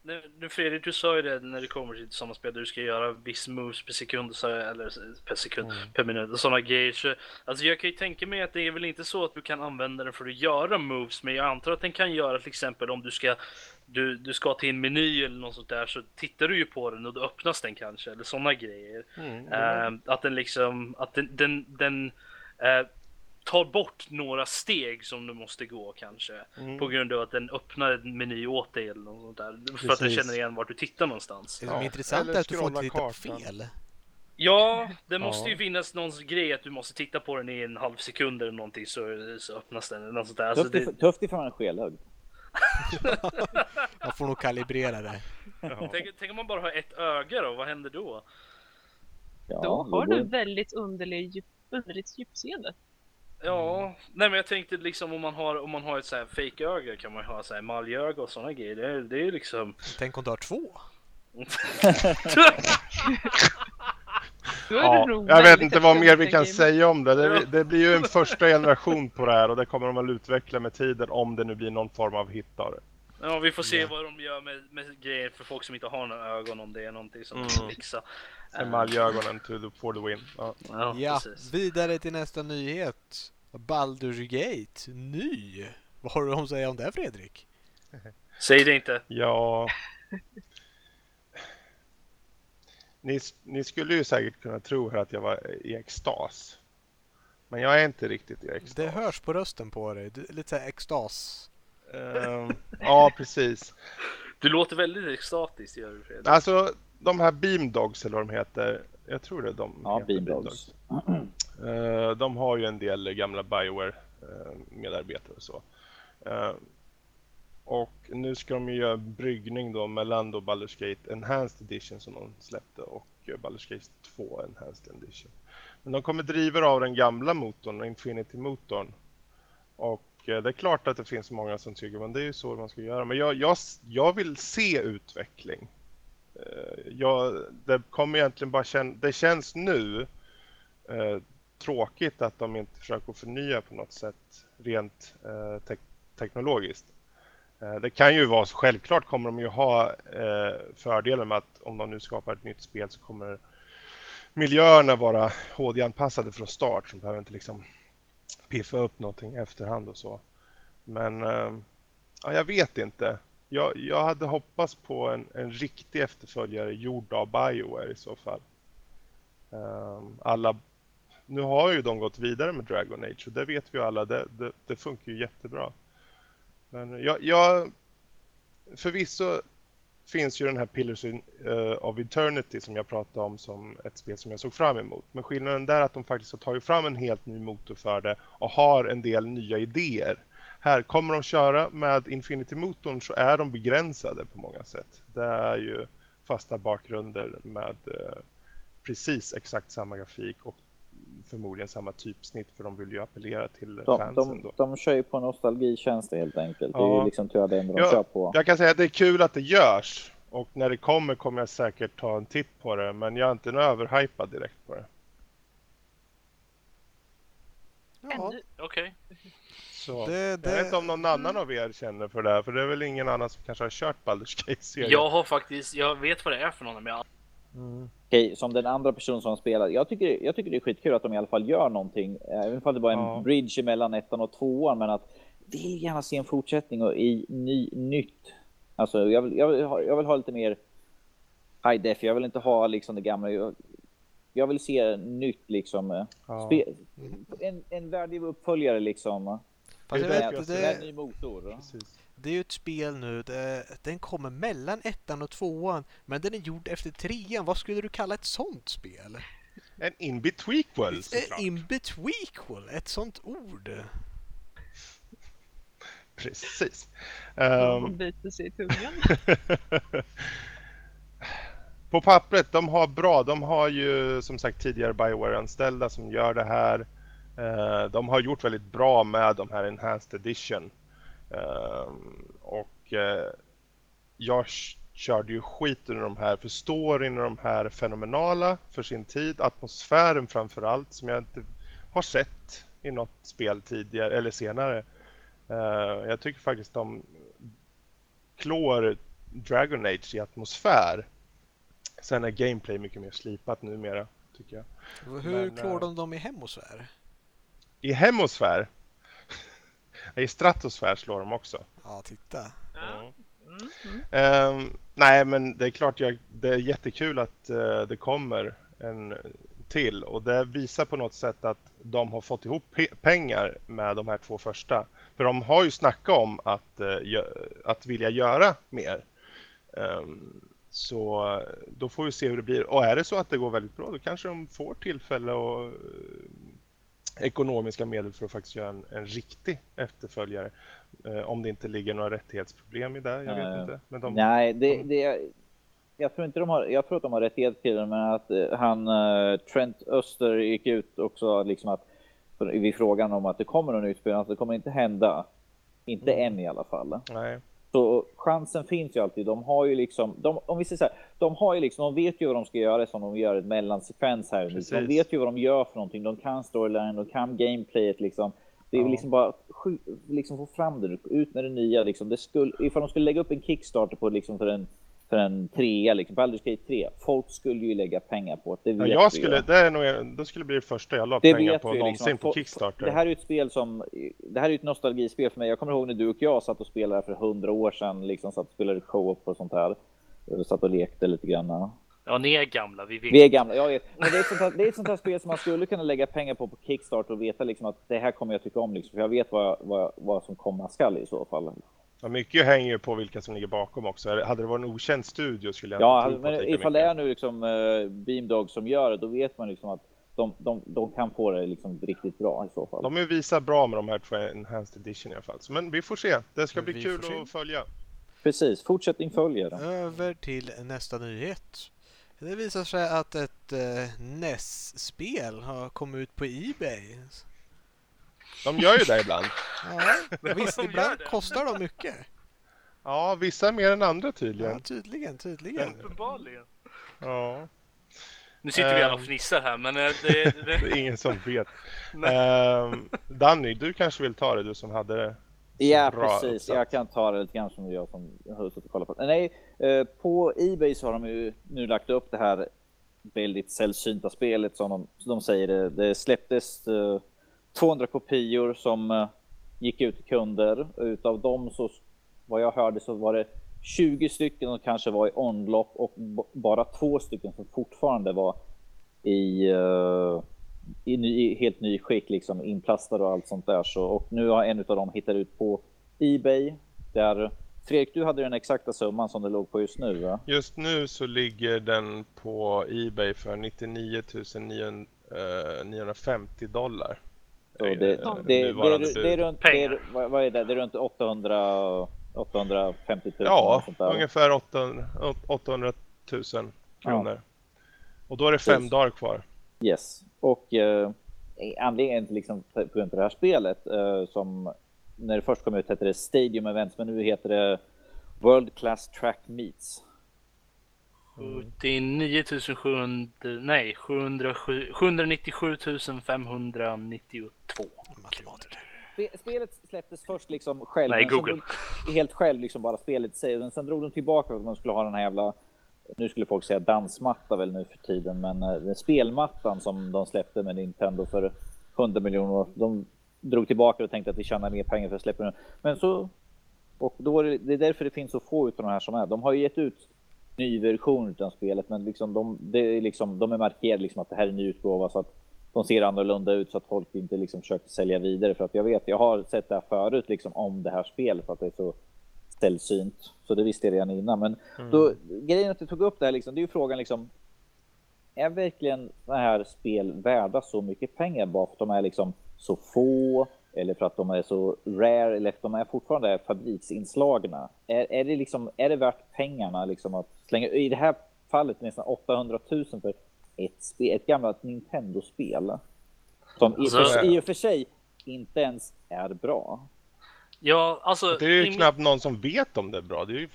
Nu, Fredrik, du sa ju det när det kommer till sådana spel där du ska göra viss moves per sekund, eller per sekund, Mm. per minut och sådana grejer. Så, alltså jag kan ju tänka mig att det är väl inte så att du kan använda den för att göra moves, men jag antar att den kan göra till exempel om du ska du, du ska till en meny eller något sånt där så tittar du ju på den och då öppnas den kanske eller sådana grejer. Mm. Eh, att den liksom, att den, den, den eh, tar bort några steg som du måste gå kanske. Mm. På grund av att den öppnar en meny åt dig eller något sånt där. För att den Precis. känner igen vart du tittar någonstans. Det som är intressant eller är att du får titta på kartan. fel. Ja, det måste Ja. ju finnas någon grej att du måste titta på den i en halv sekund eller någonting så, så öppnas den. Eller något sånt där. Alltså, Tufft, det, tufft ifrån en skelhögg. Man får nog kalibrera det. Ja. [laughs] tänk, tänk om man bara har ett öga då, vad händer då? Ja, Då har du väldigt underlig, underligt djupseende. Ja, nej men jag tänkte liksom om man har, om man har ett så här fake öga kan man ju ha så här maljöga och sådana grejer. Det, är- det är ju liksom... Tänk om du har två? [laughs] Ja, jag vet inte vad mer vi kan säga om det. det. Det blir ju en första generation på det här och det kommer de väl utveckla med tiden om det nu blir någon form av hit av det. Ja, vi får se Ja. vad de gör med, med grejer för folk som inte har några ögon om det är någonting som Mm. kan fixa. Emaljögonen to the, for the win. Ja. Ja, Ja, vidare till nästa nyhet. Baldur's Gate, ny. Vad har du att säga om det Fredrik? Säg det inte. ja. Ni, ni skulle ju säkert kunna tro här att jag var i extas. Men jag är inte riktigt i extas. Det hörs på rösten på dig. Du, lite såhär extas. Ehm, ja, precis. Du låter väldigt extatisk gör du Fredrik. Alltså, de här Beamdogs eller vad de heter. Jag tror det är de Ja, heter, Beamdogs. Eh, de har ju en del gamla Bioware eh, medarbetare och så. Eh, och nu ska de ju göra bryggning då mellan då Baldur's Gate Enhanced Edition som de släppte och Baldur's Gate 2 Enhanced Edition. Men de kommer driva av den gamla motorn, Infinity-motorn. Och det är klart att det finns många som tycker men det är ju så man ska göra. Men jag, jag, jag vill se utveckling. Jag, det kommer egentligen bara kän, det känns nu eh, tråkigt att de inte försöker förnya på något sätt rent eh, te teknologiskt. Eh, det kan ju vara så, självklart kommer de ju ha eh, fördelen med att om de nu skapar ett nytt spel så kommer miljöerna vara HD-anpassade från start så de behöver inte liksom piffa upp någonting i efterhand och så. Men eh, ja, jag vet inte. Jag, jag hade hoppats på en, en riktig efterföljare gjord av Bioware i så fall. Ehm, alla, nu har ju de gått vidare med Dragon Age och det vet vi ju alla, det, det, det funkar ju jättebra. Men jag, jag förvisso finns ju den här Pillars eh, of Eternity som jag pratade om som ett spel som jag såg fram emot. Men skillnaden där är att de faktiskt har tagit fram en helt ny motor för det och har en del nya idéer. Här kommer de köra med Infinity-motorn så är de begränsade på många sätt. Det är ju fasta bakgrunder med eh, precis exakt samma grafik och förmodligen samma typsnitt för de vill ju appellera till De, fansen de, då. de kör ju på nostalgitjänster helt enkelt. Det är Ja. ju liksom tyvärr det enda de Ja, kör på. Jag kan säga att det är kul att det görs och när det kommer kommer jag säkert ta en titt på det men jag är inte överhypad direkt på det. Ja, Okej. Så det, jag vet inte om någon annan av er känner för det här för det är väl ingen annan som kanske har kört Baldur's Gate-serien. Jag har faktiskt, jag vet vad det är för någon men jag mm. Okej, som den andra personen som spelar. Jag tycker, jag tycker det är skitkul att de i alla fall gör någonting. Även om det bara är en Ja. bridge mellan ettan och tvåan. Men att vill gärna se en fortsättning och i ny, nytt. Alltså jag vill, jag, vill ha, jag vill ha lite mer high def. Jag vill inte ha liksom det gamla. Jag, jag vill se nytt liksom. eh, Ja. Spe, en, en värdig uppföljare liksom. Fast jag Det är vet, därför det, Med ny motor. Precis. Det är ju ett spel nu, det, den kommer mellan ettan och tvåan, men den är gjord efter trean. Vad skulle du kalla ett sånt spel? En in-betweequel såklart. En in-betweequel, ett sånt ord. Precis. de Ehm, biter sig i [laughs] tungan. på pappret, de har bra, de har ju som sagt tidigare Bioware-anställda som gör det här. Eh, de har gjort väldigt bra med de här Enhanced Edition. Ehm, och eh, jag körde ju skit ur de här, för storyn och de här fenomenala för sin tid. Atmosfären framför allt som jag inte har sett i något spel tidigare eller senare. Uh, jag tycker faktiskt de klår Dragon Age i atmosfär. Sen är gameplay mycket mer slipat numera, tycker jag. Hur Men, klår uh, de dem i hemosfär? I hemosfär? I stratosfär slår de också. Ja, titta. Mm. Mm. Um, nej, men det är klart, jag, det är jättekul att uh, det kommer en till och det visar på något sätt att de har fått ihop pe pengar med de här två första. För de har ju snackat om att, uh, att vilja göra mer. Um, så då får vi se hur det blir. Och är det så att det går väldigt bra, då kanske de får tillfälle och ekonomiska medel för att faktiskt göra en, en riktig efterföljare. Eh, om det inte ligger några rättighetsproblem i det, jag vet inte. Men de, Nej, det, de... det, jag tror inte de har, jag tror att de har rättighet till det, men att eh, han, eh, Trent Öster gick ut också liksom att vid frågan om att det kommer någon utspelning, att det kommer inte hända. Inte mm. än i alla fall. Nej. Så chansen finns ju alltid. De har ju liksom, de, om vi säger så här, de har ju liksom, de vet ju vad de ska göra som de gör ett mellansekvens här. Precis. De vet ju vad de gör för någonting. De kan storyline, de kan gameplayet liksom. Det är ja. liksom bara liksom få fram det, ut med det nya liksom. Det skulle, ifall de skulle lägga upp en Kickstarter på liksom för en för en trea, liksom Baldur's Gate 3. Folk skulle ju lägga pengar på det. det ja, jag skulle, det, är nog, det skulle bli det första jag la det pengar på någonsin liksom. på Kickstarter. Det här är ett spel som, det här är ett nostalgispel för mig. Jag kommer ihåg när du och jag satt och spelade för hundra år sedan, liksom satt och spelade co-op och sånt här. Vi satt och lekte lite grann. Ja, ni är gamla, vi vet. Vi är gamla, jag vet. Men det är, ett sånt här, det är ett sånt här spel som man skulle kunna lägga pengar på på Kickstarter och veta liksom att det här kommer jag tycka om, liksom, för jag vet vad, vad, vad som komma skall i så fall. Ja, mycket hänger ju på vilka som ligger bakom också. Hade det varit en okänd studio skulle jag Ja, på men ifall det är nu liksom uh, Beamdog som gör det, då vet man liksom att de, de, de kan få det liksom riktigt bra i så fall. De visar bra med de här två Enhanced Edition i alla fall. Men vi får se. Det ska bli vi kul att följa. Precis, fortsättning följer. Över till nästa nyhet. Det visar sig att ett uh, NES-spel har kommit ut på Ebay. De gör ju det ibland. [laughs] Ja, visst, ibland kostar de mycket. Ja, vissa mer än andra tydligen. Ja, tydligen, tydligen. Uppenbarligen. Ja. Nu sitter vi alla och ehm. fnissar här, men eh, det, [laughs] det... det är ingen som vet. [laughs] um, Danny, du kanske vill ta det, du som hade det. Ja, precis. Uppsatt. Jag kan ta det lite grann som jag som har suttit och kollat på. Nej, eh, på Ebay så har de ju nu lagt upp det här väldigt sällsynta spelet som de, som de säger. Det, det släpptes uh, 200 kopior som eh, gick ut till kunder. Utav dem så, vad jag hörde, så var det 20 stycken som kanske var i omlopp och bara två stycken som fortfarande var i, uh, i, ny, i helt ny skick, liksom inplastade och allt sånt där. Så, och nu har en av dem hittat ut på Ebay där Fredrik, du hade den exakta summan som det låg på just nu va? Just nu så ligger den på Ebay för 99 950 eh, dollar. Så det, det, det, det, är runt, det vad är det? Det är runt 800, 850 000? Ja, ungefär 800, 800 000 kronor. Ja. Och då är det fem Precis. dagar kvar. Yes, och eh, anledningen till liksom, på grund av det här spelet eh, som när det först kom ut hette det Stadium Events, men nu heter det World Class Track Meets. 79 700, nej 797 592 Spelet släpptes först liksom själv. Nej, Google. Helt själv liksom bara spelet säger. Men sen drog de tillbaka för att man skulle ha den här jävla, nu skulle folk säga dansmatta väl nu för tiden, men den spelmattan som de släppte med Nintendo för 100 miljoner. De drog tillbaka och tänkte att vi tjänar mer pengar för att släppa den. Men så, och då är det, det är därför det finns så få utav de här som är. De har ju gett ut ny version av spelet, men liksom de, det är liksom, de är markerade liksom att det här är en ny utgåva så att de ser annorlunda ut så att folk inte liksom försöker sälja vidare. För att jag vet, jag har sett det här förut liksom om det här spelet för att det är så sällsynt. Så det visste jag redan innan. Men mm. då, grejen att du tog upp det här, liksom, det är ju frågan liksom. Är verkligen sådana här spel värda så mycket pengar bara för att de är liksom så få eller för att de är så rare eller för att de är fortfarande fabriksinslagna. Är, är, det, liksom, är det värt pengarna liksom att slänga, i det här fallet nästan 800 000 för ett, spel, ett gammalt Nintendo-spel som alltså, i, för, i och för sig inte ens är bra. Ja, alltså... Det är ju knappt någon som vet om det är bra. Det är ju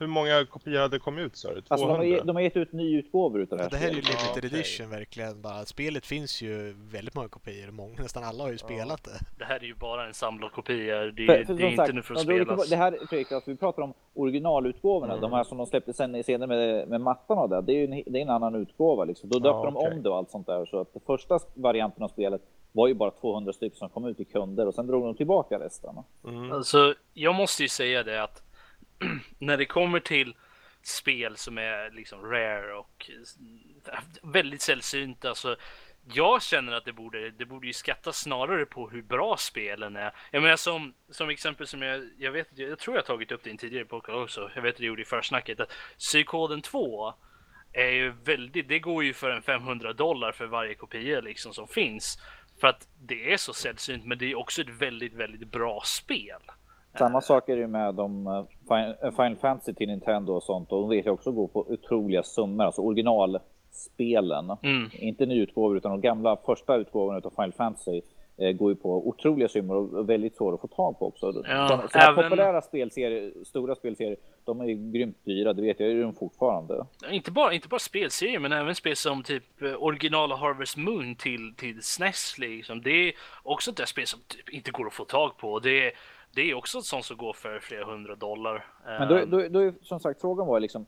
Hur många kopior hade kommit ut sa du? 200? Alltså de har, ge- de har gett ut nyutgåvor utav det här Det här är ju limited Ja, okej. edition verkligen. Bara. Spelet finns ju väldigt många kopior. Många, nästan alla har ju spelat det. Det här är ju bara en samlarkopia. Det är, För, det för är som inte sagt, nu för att de spelas. det här Fredrik, alltså, vi pratar om originalutgåvorna, Mm. de här som de släppte sen, senare med, med mattan och det, det är ju en, det är en annan utgåva liksom. Då döpte Ja, de om det och allt sånt där. Så att den första varianten av spelet var ju bara 200 stycken som kom ut till kunder och sen drog de tillbaka resten. Mm. Alltså, jag måste ju säga det att [clears throat] när det kommer till spel som är liksom rare och väldigt sällsynta. Alltså, jag känner att det borde, det borde ju skattas snarare på hur bra spelen är. Jag menar som, som exempel som jag, jag vet, jag tror jag tagit upp det i en tidigare podcast också. Jag vet att du gjorde i försnacket att Psykoden 2 är ju väldigt, det går ju för en 500 dollar för varje kopia liksom som finns. För att det är så sällsynt, men det är också ett väldigt, väldigt bra spel. Samma sak är det ju med de eh, Fin- Final Fantasy till Nintendo och sånt. Och de vet jag också gå på otroliga summor, alltså originalspelen. Mm. Inte nyutgåvor utan de gamla första utgåvorna av Final Fantasy eh, går ju på otroliga summor och väldigt svåra att få tag på också. Ja, Sådana även- populära spelserier, stora spelserier, de är ju grymt dyra, det vet jag, de fortfarande. Inte bara, inte bara spelserier, men även spel som typ eh, originala Harvest Moon till, till SNES. Liksom. Det är också ett spel som typ inte går att få tag på. Det är, det är också ett sånt som går för flera hundra dollar. Men då, Ehm, då, då är som sagt frågan var liksom,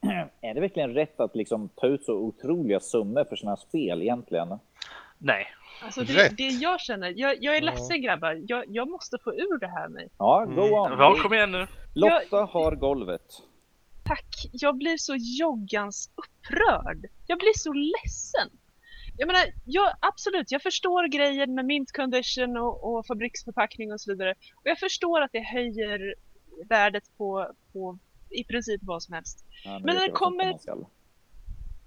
[clears throat] är det verkligen rätt att liksom ta ut så otroliga summor för sina spel egentligen? Nej. Alltså det, det jag känner, jag, jag är ledsen grabbar, jag, jag måste få ur det här mig. Ja, go Mm. on. Ja, kom igen nu. Lotta har golvet. Tack, jag blir så joggans upprörd. Jag blir så ledsen. Jag menar, jag, absolut, jag förstår grejen med mint condition och, och fabriksförpackning och så vidare. Och jag förstår att det höjer värdet på, på i princip vad som helst. Ja, Men när det kommer-.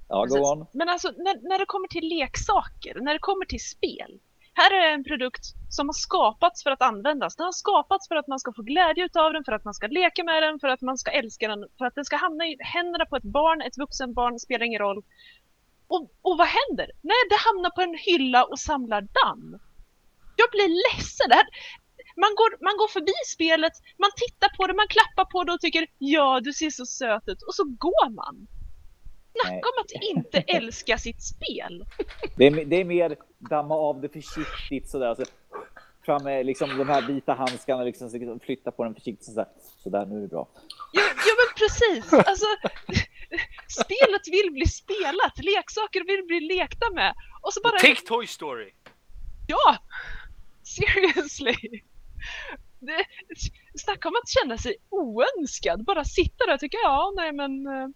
Ja, Precis. go on. Men alltså när, när det kommer till leksaker, när det kommer till spel. Här är en produkt som har skapats för att användas. Den har skapats för att man ska få glädje utav den, för att man ska leka med den, för att man ska älska den, för att den ska hamna i händerna på ett barn, ett vuxen barn, spelar ingen roll. Och, och vad händer? Nej, det hamnar på en hylla och samlar damm. Jag blir ledsen. Det här, man, går, man går förbi spelet, man tittar på det, man klappar på det och tycker ja, du ser så söt ut. Och så går man. Snacka om att inte [laughs] älska sitt spel. Det är, det är mer damma av det försiktigt sådär. Så fram med liksom de här vita handskarna, så liksom flytta på den försiktigt. Sådär, sådär nu är det bra. Ja, ja men precis. Alltså, spelet vill bli spelat, leksaker vill bli lekta med. Och så bara... Take Toy Story. Ja! Seriously! Det, snacka om att känna sig oönskad. Bara sitta där och tycka ja, nej men eh,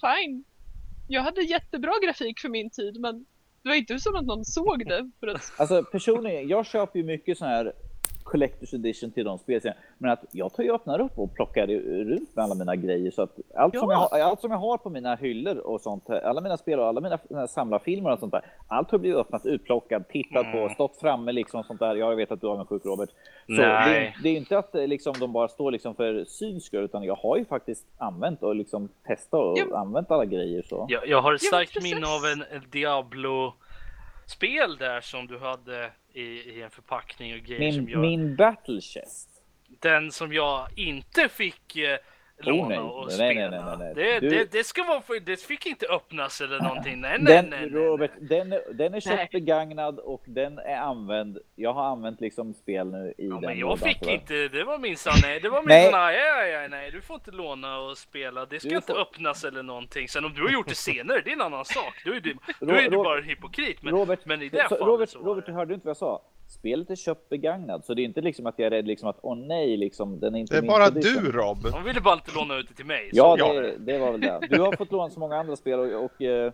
fine. Jag hade jättebra grafik för min tid men det var inte som att någon såg det. För att, Alltså personligen, jag köper ju mycket sån här Collector's Edition till de spelserierna. Men att jag tar ju och öppnar upp och plockar runt med alla mina grejer. Så att allt, som jag, Ja. har- allt som jag har på mina hyllor och sånt, alla mina spel och alla mina samlarfilmer och sånt där. Allt har blivit öppnat, utplockat, tittat Mm. på, stått framme liksom sånt där. Jag vet att du har en sjuk Robert. Så Nej. Det, det är inte att eh, liksom, de bara står liksom för syns skull, utan jag har ju faktiskt använt och liksom testat och Ja. använt alla grejer så. Jag, jag har ett Ja, starkt precis. minne av en, en Diablo-spel där som du hade i, i en förpackning och grejer som Min, jag... min battle chest. Den som jag inte fick eh, låna nej. och Nej, spela. nej, nej, nej, nej. Det, Du- det, det ska vara för, det fick inte öppnas eller någonting. Nej, nej, Den, nej, nej, Robert, nej. den, är- den är köpt begagnad och den är använd. Jag har använt liksom spel nu i Ja, den men jag lådan, fick inte, det var minsann nej, det var minsann nej, nej, nej, nej, du får inte låna och spela, det ska Du inte får- öppnas eller någonting. Sen om du har gjort det senare, det är en annan sak. Då är du, då är du bara en hypokrit. Men, Robert, men i det så, fallet Robert, så Robert, det- hörde du inte vad jag sa? Spelet är köpt begagnad, så det är inte liksom att jag är rädd liksom att åh nej, liksom, den är inte Det är min bara du Rob. De ville bara inte låna ut det till mig. Ja, så- det, det var väl det. Du har fått låna så många andra spel och, och eh,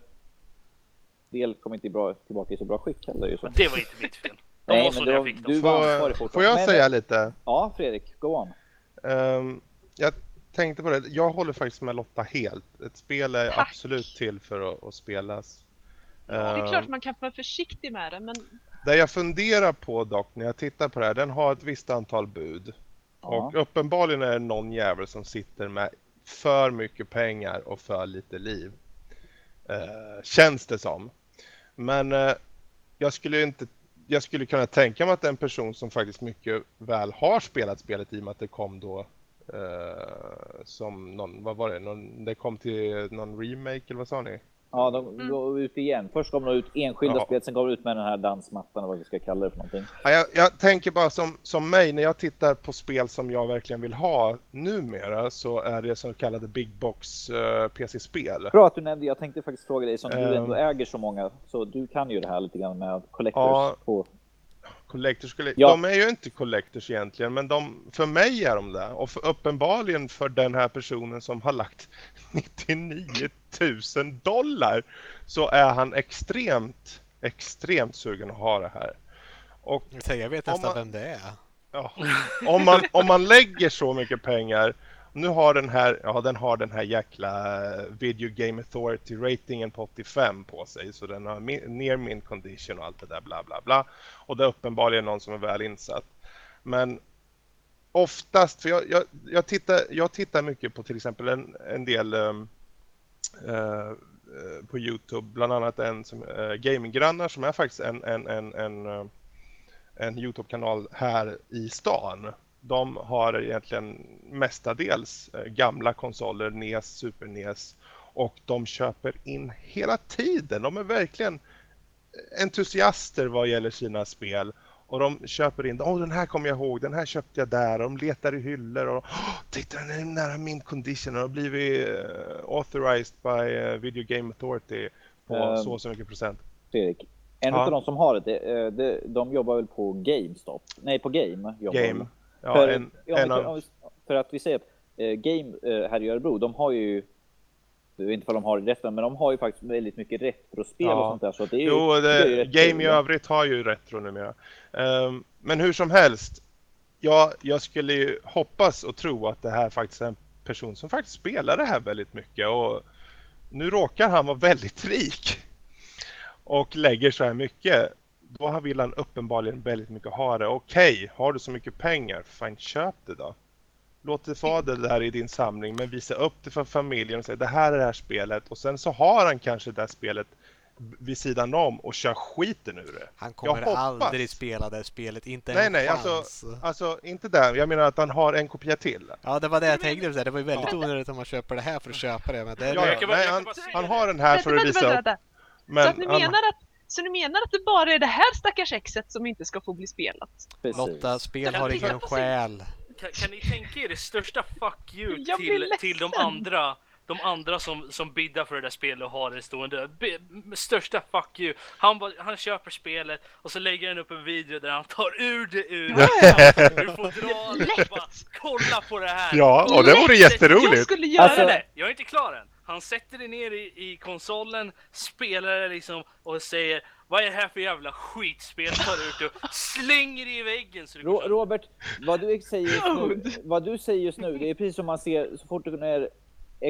del kom inte bra, tillbaka i så bra skick heller. Ju så. Det var inte mitt fel. De Nej, var men så det var- fick dem. du var ansvarig Får, jag Men- säga lite? Ja, Fredrik, go on. Ehm, jag tänkte på det. Jag håller faktiskt med Lotta helt. Ett spel är Tack. absolut till för att, att spelas. det är Ehm, klart man kan vara försiktig med det men Det jag funderar på dock när jag tittar på det här, den har ett visst antal bud. Ja. Och uppenbarligen är det någon jävel som sitter med för mycket pengar och för lite liv. Eh, känns det som. Men eh, jag skulle inte jag skulle kunna tänka mig att en person som faktiskt mycket väl har spelat spelet i och med att det kom då eh, som någon, vad var det, någon, det kom till någon remake eller vad sa ni? Ja, de Mm. går ut igen. Först kom de ut enskilda Ja. spel, sen går de ut med den här dansmattan och vad vi ska kalla det för någonting. Ja, jag, jag tänker bara som, som mig, när jag tittar på spel som jag verkligen vill ha numera så är det så kallade Big Box eh, PC-spel. Bra att du nämnde, jag tänkte faktiskt fråga dig som du Ehm. ändå äger så många, så du kan ju det här lite grann med collectors Ja. på. Collectors, Ja. De är ju inte collectors egentligen, men de, för mig är de det. Och för, uppenbarligen för den här personen som har lagt 99 000 dollar så är han extremt, extremt sugen att ha det här. Och Jag vet nästan man- vem det är. Ja. Om, man, om man lägger så mycket pengar. Nu har den här, ja den har den här jäkla Video Game Authority ratingen på 85 på sig. Så den har near min condition och allt det där bla bla bla. Och det är uppenbarligen någon som är väl insatt. Men oftast, för jag, jag, jag, tittar, jag tittar mycket på till exempel en, en del um, uh, på Youtube, bland annat en som uh, Gaminggrannar som är faktiskt en, en, en, en uh, en Youtube-kanal här i stan. De har egentligen mestadels gamla konsoler, NES, Super NES och de köper in hela tiden. De är verkligen entusiaster vad gäller sina spel och de köper in, åh den här kommer jag ihåg, den här köpte jag där och de letar i hyllor och "Åh, titta den är nära min condition och har blivit eh, authorized by eh, Video Game Authority på Ehm, så och så mycket procent. Fredrik. En Ja. av de som har det, det, det, de jobbar väl på GameStop? Nej, på Game. Game. de. Ja, för, en, en för, av, för att vi säger att eh, Game eh, här i Örebro, de har ju jag vet inte vad de har rätt, men de har ju faktiskt väldigt mycket retrospel Ja. och sånt där. Så det är ju, Jo, det är ju det, game i övrigt har ju retro numera. Um, men hur som helst, ja, jag skulle ju hoppas och tro att det här faktiskt är en person som faktiskt spelar det här väldigt mycket och nu råkar han vara väldigt rik och lägger så här mycket. Då vill han uppenbarligen väldigt mycket ha det. Okej, har du så mycket pengar, fine köp det då. Låt det vara det där i din samling men visa upp det för familjen och säga det här är det här spelet och sen så har han kanske det här spelet vid sidan om och kör skiten ur det. Han kommer aldrig spela det spelet, inte Nej, en nej, chans. alltså, alltså inte där. Jag menar att han har en kopia till. Ja, det var det jag tänkte. Det var ju väldigt onödigt om man köper det här för att köpa det. Men det är Ja, jag ja, kan bara- nej, han, han det. har den här Vänta, för att vänta, visa vänta, upp. vänta. Men så, att ni han, menar att, så ni menar att det bara är det här stackars exet som inte ska få bli spelat? Precis. Lotta, spel har ingen själ. Kan, kan ni tänka er det största fuck you [laughs] Jag till, till de andra de andra som, som biddar för det där spelet och har det stående. Be, största fuck you. Han, bara- han köper spelet och så lägger han upp en video där han tar ur det ur. Du får dra allt och bara kolla på det här. Ja, och det vore Jag jätteroligt. skulle göra Alltså- det! Jag är inte klar än. Han sätter det ner i, i konsolen, spelar det liksom och säger Vad är det här för jävla skitspel? Tar ut och slänger det i väggen så Ro. Robert, vad du säger just nu, vad du säger just nu, det är precis som man ser så fort det är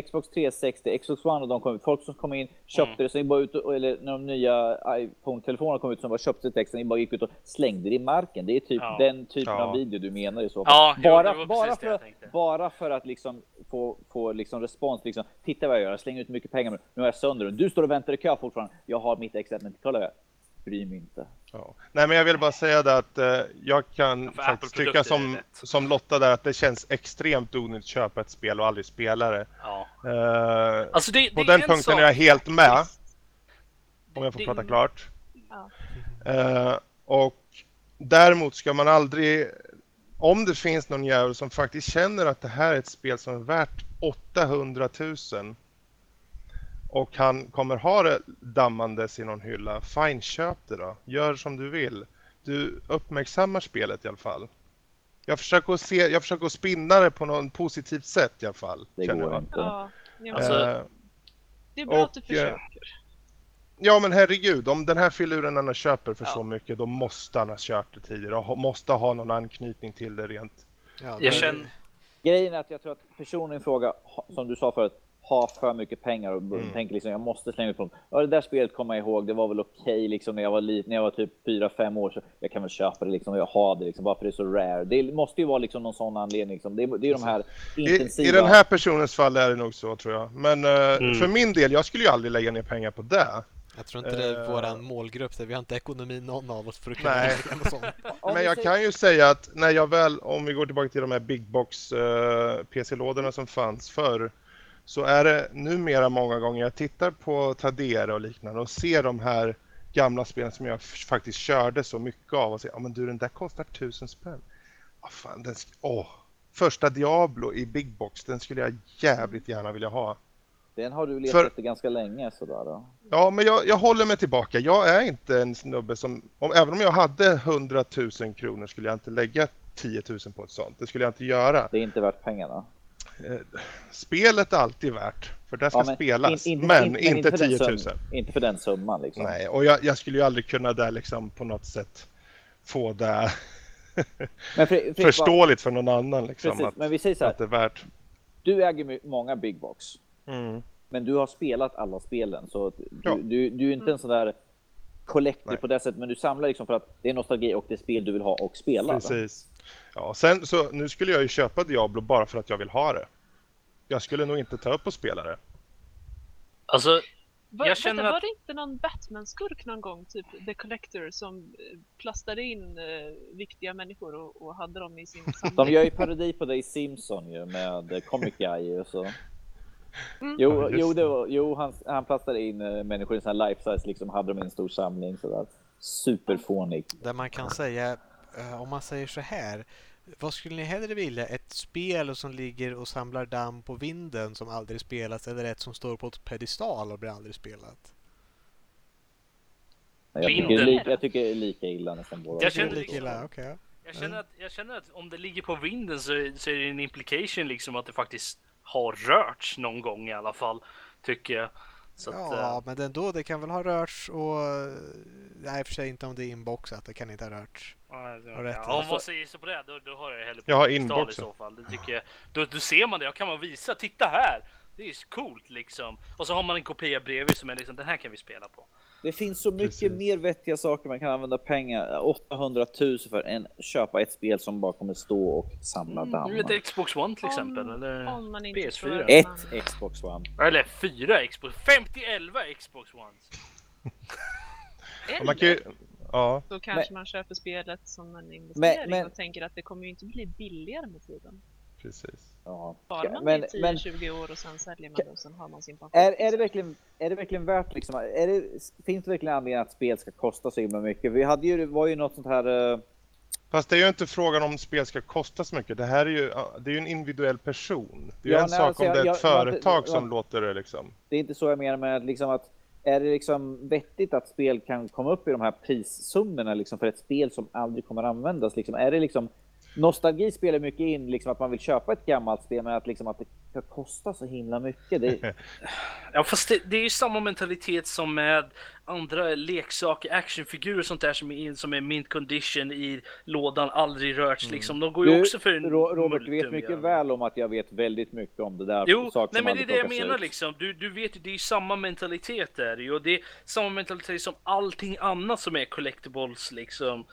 Xbox 360, Xbox One och de kom ut. Folk som kom in, köpte Mm. det, så ni bara ut och, eller när de nya iPhone-telefonerna kom ut som bara köpte texten, bara gick ut och slängde det i marken. Det är typ Ja. den typen Ja. av video du menar i så Ja, jo, det bara, var bara, för, bara för att liksom få, få liksom respons, liksom, titta vad jag gör, jag slänger ut mycket pengar, nu har jag sönder den. Du står och väntar i kö fortfarande, jag har mitt ex men kolla jag bryr mig inte. Ja. Nej, men jag vill bara säga det att eh, jag kan Ja, faktiskt tycka som, som Lotta där att det känns extremt onödigt att köpa ett spel och aldrig spela det. Ja. Eh, Alltså det, på det den är en punkten sak- är jag helt med, om jag får det- prata klart. Ja. Eh, och däremot ska man aldrig, om det finns någon jävel som faktiskt känner att det här är ett spel som är värt 800 000 och han kommer ha det dammandes i någon hylla, fine köp det då. Gör som du vill. Du uppmärksammar spelet i alla fall. Jag försöker att, se, jag försöker att spinna det på något positivt sätt i alla fall. Det går jag. inte. Ja, ja. Alltså- Eh, det är bra att du och, eh, försöker. Ja men herregud, om den här filuren han köper för Ja. så mycket då måste han ha kört det tidigare och måste ha någon anknytning till det rent. Ja, Jag känner... Grejen är att jag tror att personen i fråga, som du sa förut, har för mycket pengar och Mm. tänker liksom jag måste slänga ut dem. Ja, det där spelet kommer jag ihåg, det var väl okej liksom när jag var liten, när jag var typ 4-5 år så jag kan väl köpa det liksom och jag har det liksom bara för det är så rare. Det måste ju vara liksom någon sån anledning liksom. Det är, det är de här I, intensiva. I den här personens fall är det nog så tror jag. Men eh, Mm. för min del, jag skulle ju aldrig lägga ner pengar på det. Jag tror inte det är Eh. våran målgrupp, där vi har inte ekonomi någon av oss för att kunna Nej. något sånt. [laughs] Men jag kan ju säga att när jag väl, om vi går tillbaka till de här big box eh, PC-lådorna som fanns förr, så är det numera många gånger jag tittar på Tradera och liknande och ser de här gamla spelen som jag faktiskt körde så mycket av och säger, ja men du den där kostar tusen spänn. Vad fan, den åh, första Diablo i big box, den skulle jag jävligt gärna vilja ha. Den har du letat För- efter ganska länge sådär då. Ja, men jag, jag håller mig tillbaka. Jag är inte en snubbe som, om, även om jag hade 100 000 kronor skulle jag inte lägga 10 000 på ett sånt. Det skulle jag inte göra. Det är inte värt pengarna. Eh, Spelet är alltid värt, för det ska Ja, men spelas. in- men inte, för den 10 000. sum- Inte för den summan liksom. Nej, och jag, jag skulle ju aldrig kunna där liksom på något sätt få det [laughs] Men Frick, vad- förståeligt för någon annan liksom. Precis, Att, men vi säger så att här. det är värt. Du äger många big box. Mm. Men du har spelat alla spelen så att du, Ja. du, du är inte en sån där collector Nej. på det sättet men du samlar liksom för att det är nostalgi och det är spel du vill ha och spela. Precis. Ja, sen så nu skulle jag ju köpa Diablo bara för att jag vill ha det. Jag skulle nog inte ta upp och spela det. Alltså, Var, Jag känner vänta, att- var det inte någon Batman-skurk någon gång, typ The Collector, som eh, plastade in eh, viktiga människor och, och hade dem i sin samling? De gör ju parodi på dig i Simpson ju med eh, Comic Guy och så. Mm. Jo, Ja, jo, det var, jo han, han plastade in eh, människor i sån här life size, liksom hade dem i en stor samling sådär. Superfånigt. Där man kan säga, eh, om man säger så här. Vad skulle ni hellre vilja? Ett spel som ligger och samlar damm på vinden som aldrig spelas eller ett som står på ett pedestal och blir aldrig spelat? Jag tycker, Vinden. li, jag tycker det är lika illa nästan båda. Jag känner Lika illa, okej. ja. jag känner, att, jag känner att om det ligger på vinden så, så är det en implication liksom att det faktiskt har rörts någon gång i alla fall. Tycker jag. Så att, Ja, eh, men ändå, det kan väl ha rörts och... Nej, i och för sig inte om det är inboxat, det kan inte ha rörts. ja, har rätt. ja, om Alltså- man säger så på det, då, då har jag hellre på Jag har pedestal i inboxat. så fall. Det tycker jag. Då, då ser man det, och kan man visa, titta här! Det är coolt liksom. Och så har man en kopia bredvid som är liksom, den här kan vi spela på. Det finns så mycket Precis. mer vettiga saker man kan använda pengar, 800 000 för, än köpa ett spel som bara kommer stå och samla damm. Du vet Xbox One till exempel, Om- eller om man inte PS4. tror att Ett Xbox One. Eller fyra Xbox, 50-11 Xbox Ones. Kan ju, ja, Då kanske man köper spelet som en investering Men- men- och tänker att det kommer ju inte bli billigare med tiden. Precis. Ja. Sparar man Men, det i men 10-20 år och sen säljer man det och sen har man sin pension. är, är, det verkligen, är det verkligen värt liksom, är det, finns det verkligen anledning att spel ska kosta så himla mycket? Vi hade ju, det var ju något sånt här, eh, Fast det är ju inte frågan om spel ska kosta så mycket. Det här är ju, det är ju en individuell person. Det är ju Ja, en nej, sak alltså, om det är jag- ett jag- jag- företag jag- som låter det liksom. det är inte så jag menar med att liksom att är det liksom vettigt att spel kan komma upp i de här prissummorna liksom för ett spel som aldrig kommer användas? Liksom, är det liksom Nostalgi spelar mycket in liksom att man vill köpa ett gammalt spel men att, liksom att det ska kosta så himla mycket. Det, [laughs] Ja fast det, det är ju samma mentalitet som med andra leksaker, actionfigurer och sånt där som är, som är mint condition i lådan, aldrig rörts liksom. De går ju Du, också för en Ro- Robert, du vet mycket ja. väl om att jag vet väldigt mycket om det där. Jo, nej men det är det jag menar ut. liksom. Du, du vet ju, det är ju samma mentalitet där ju. Och det är samma mentalitet som allting annat som är collectibles liksom.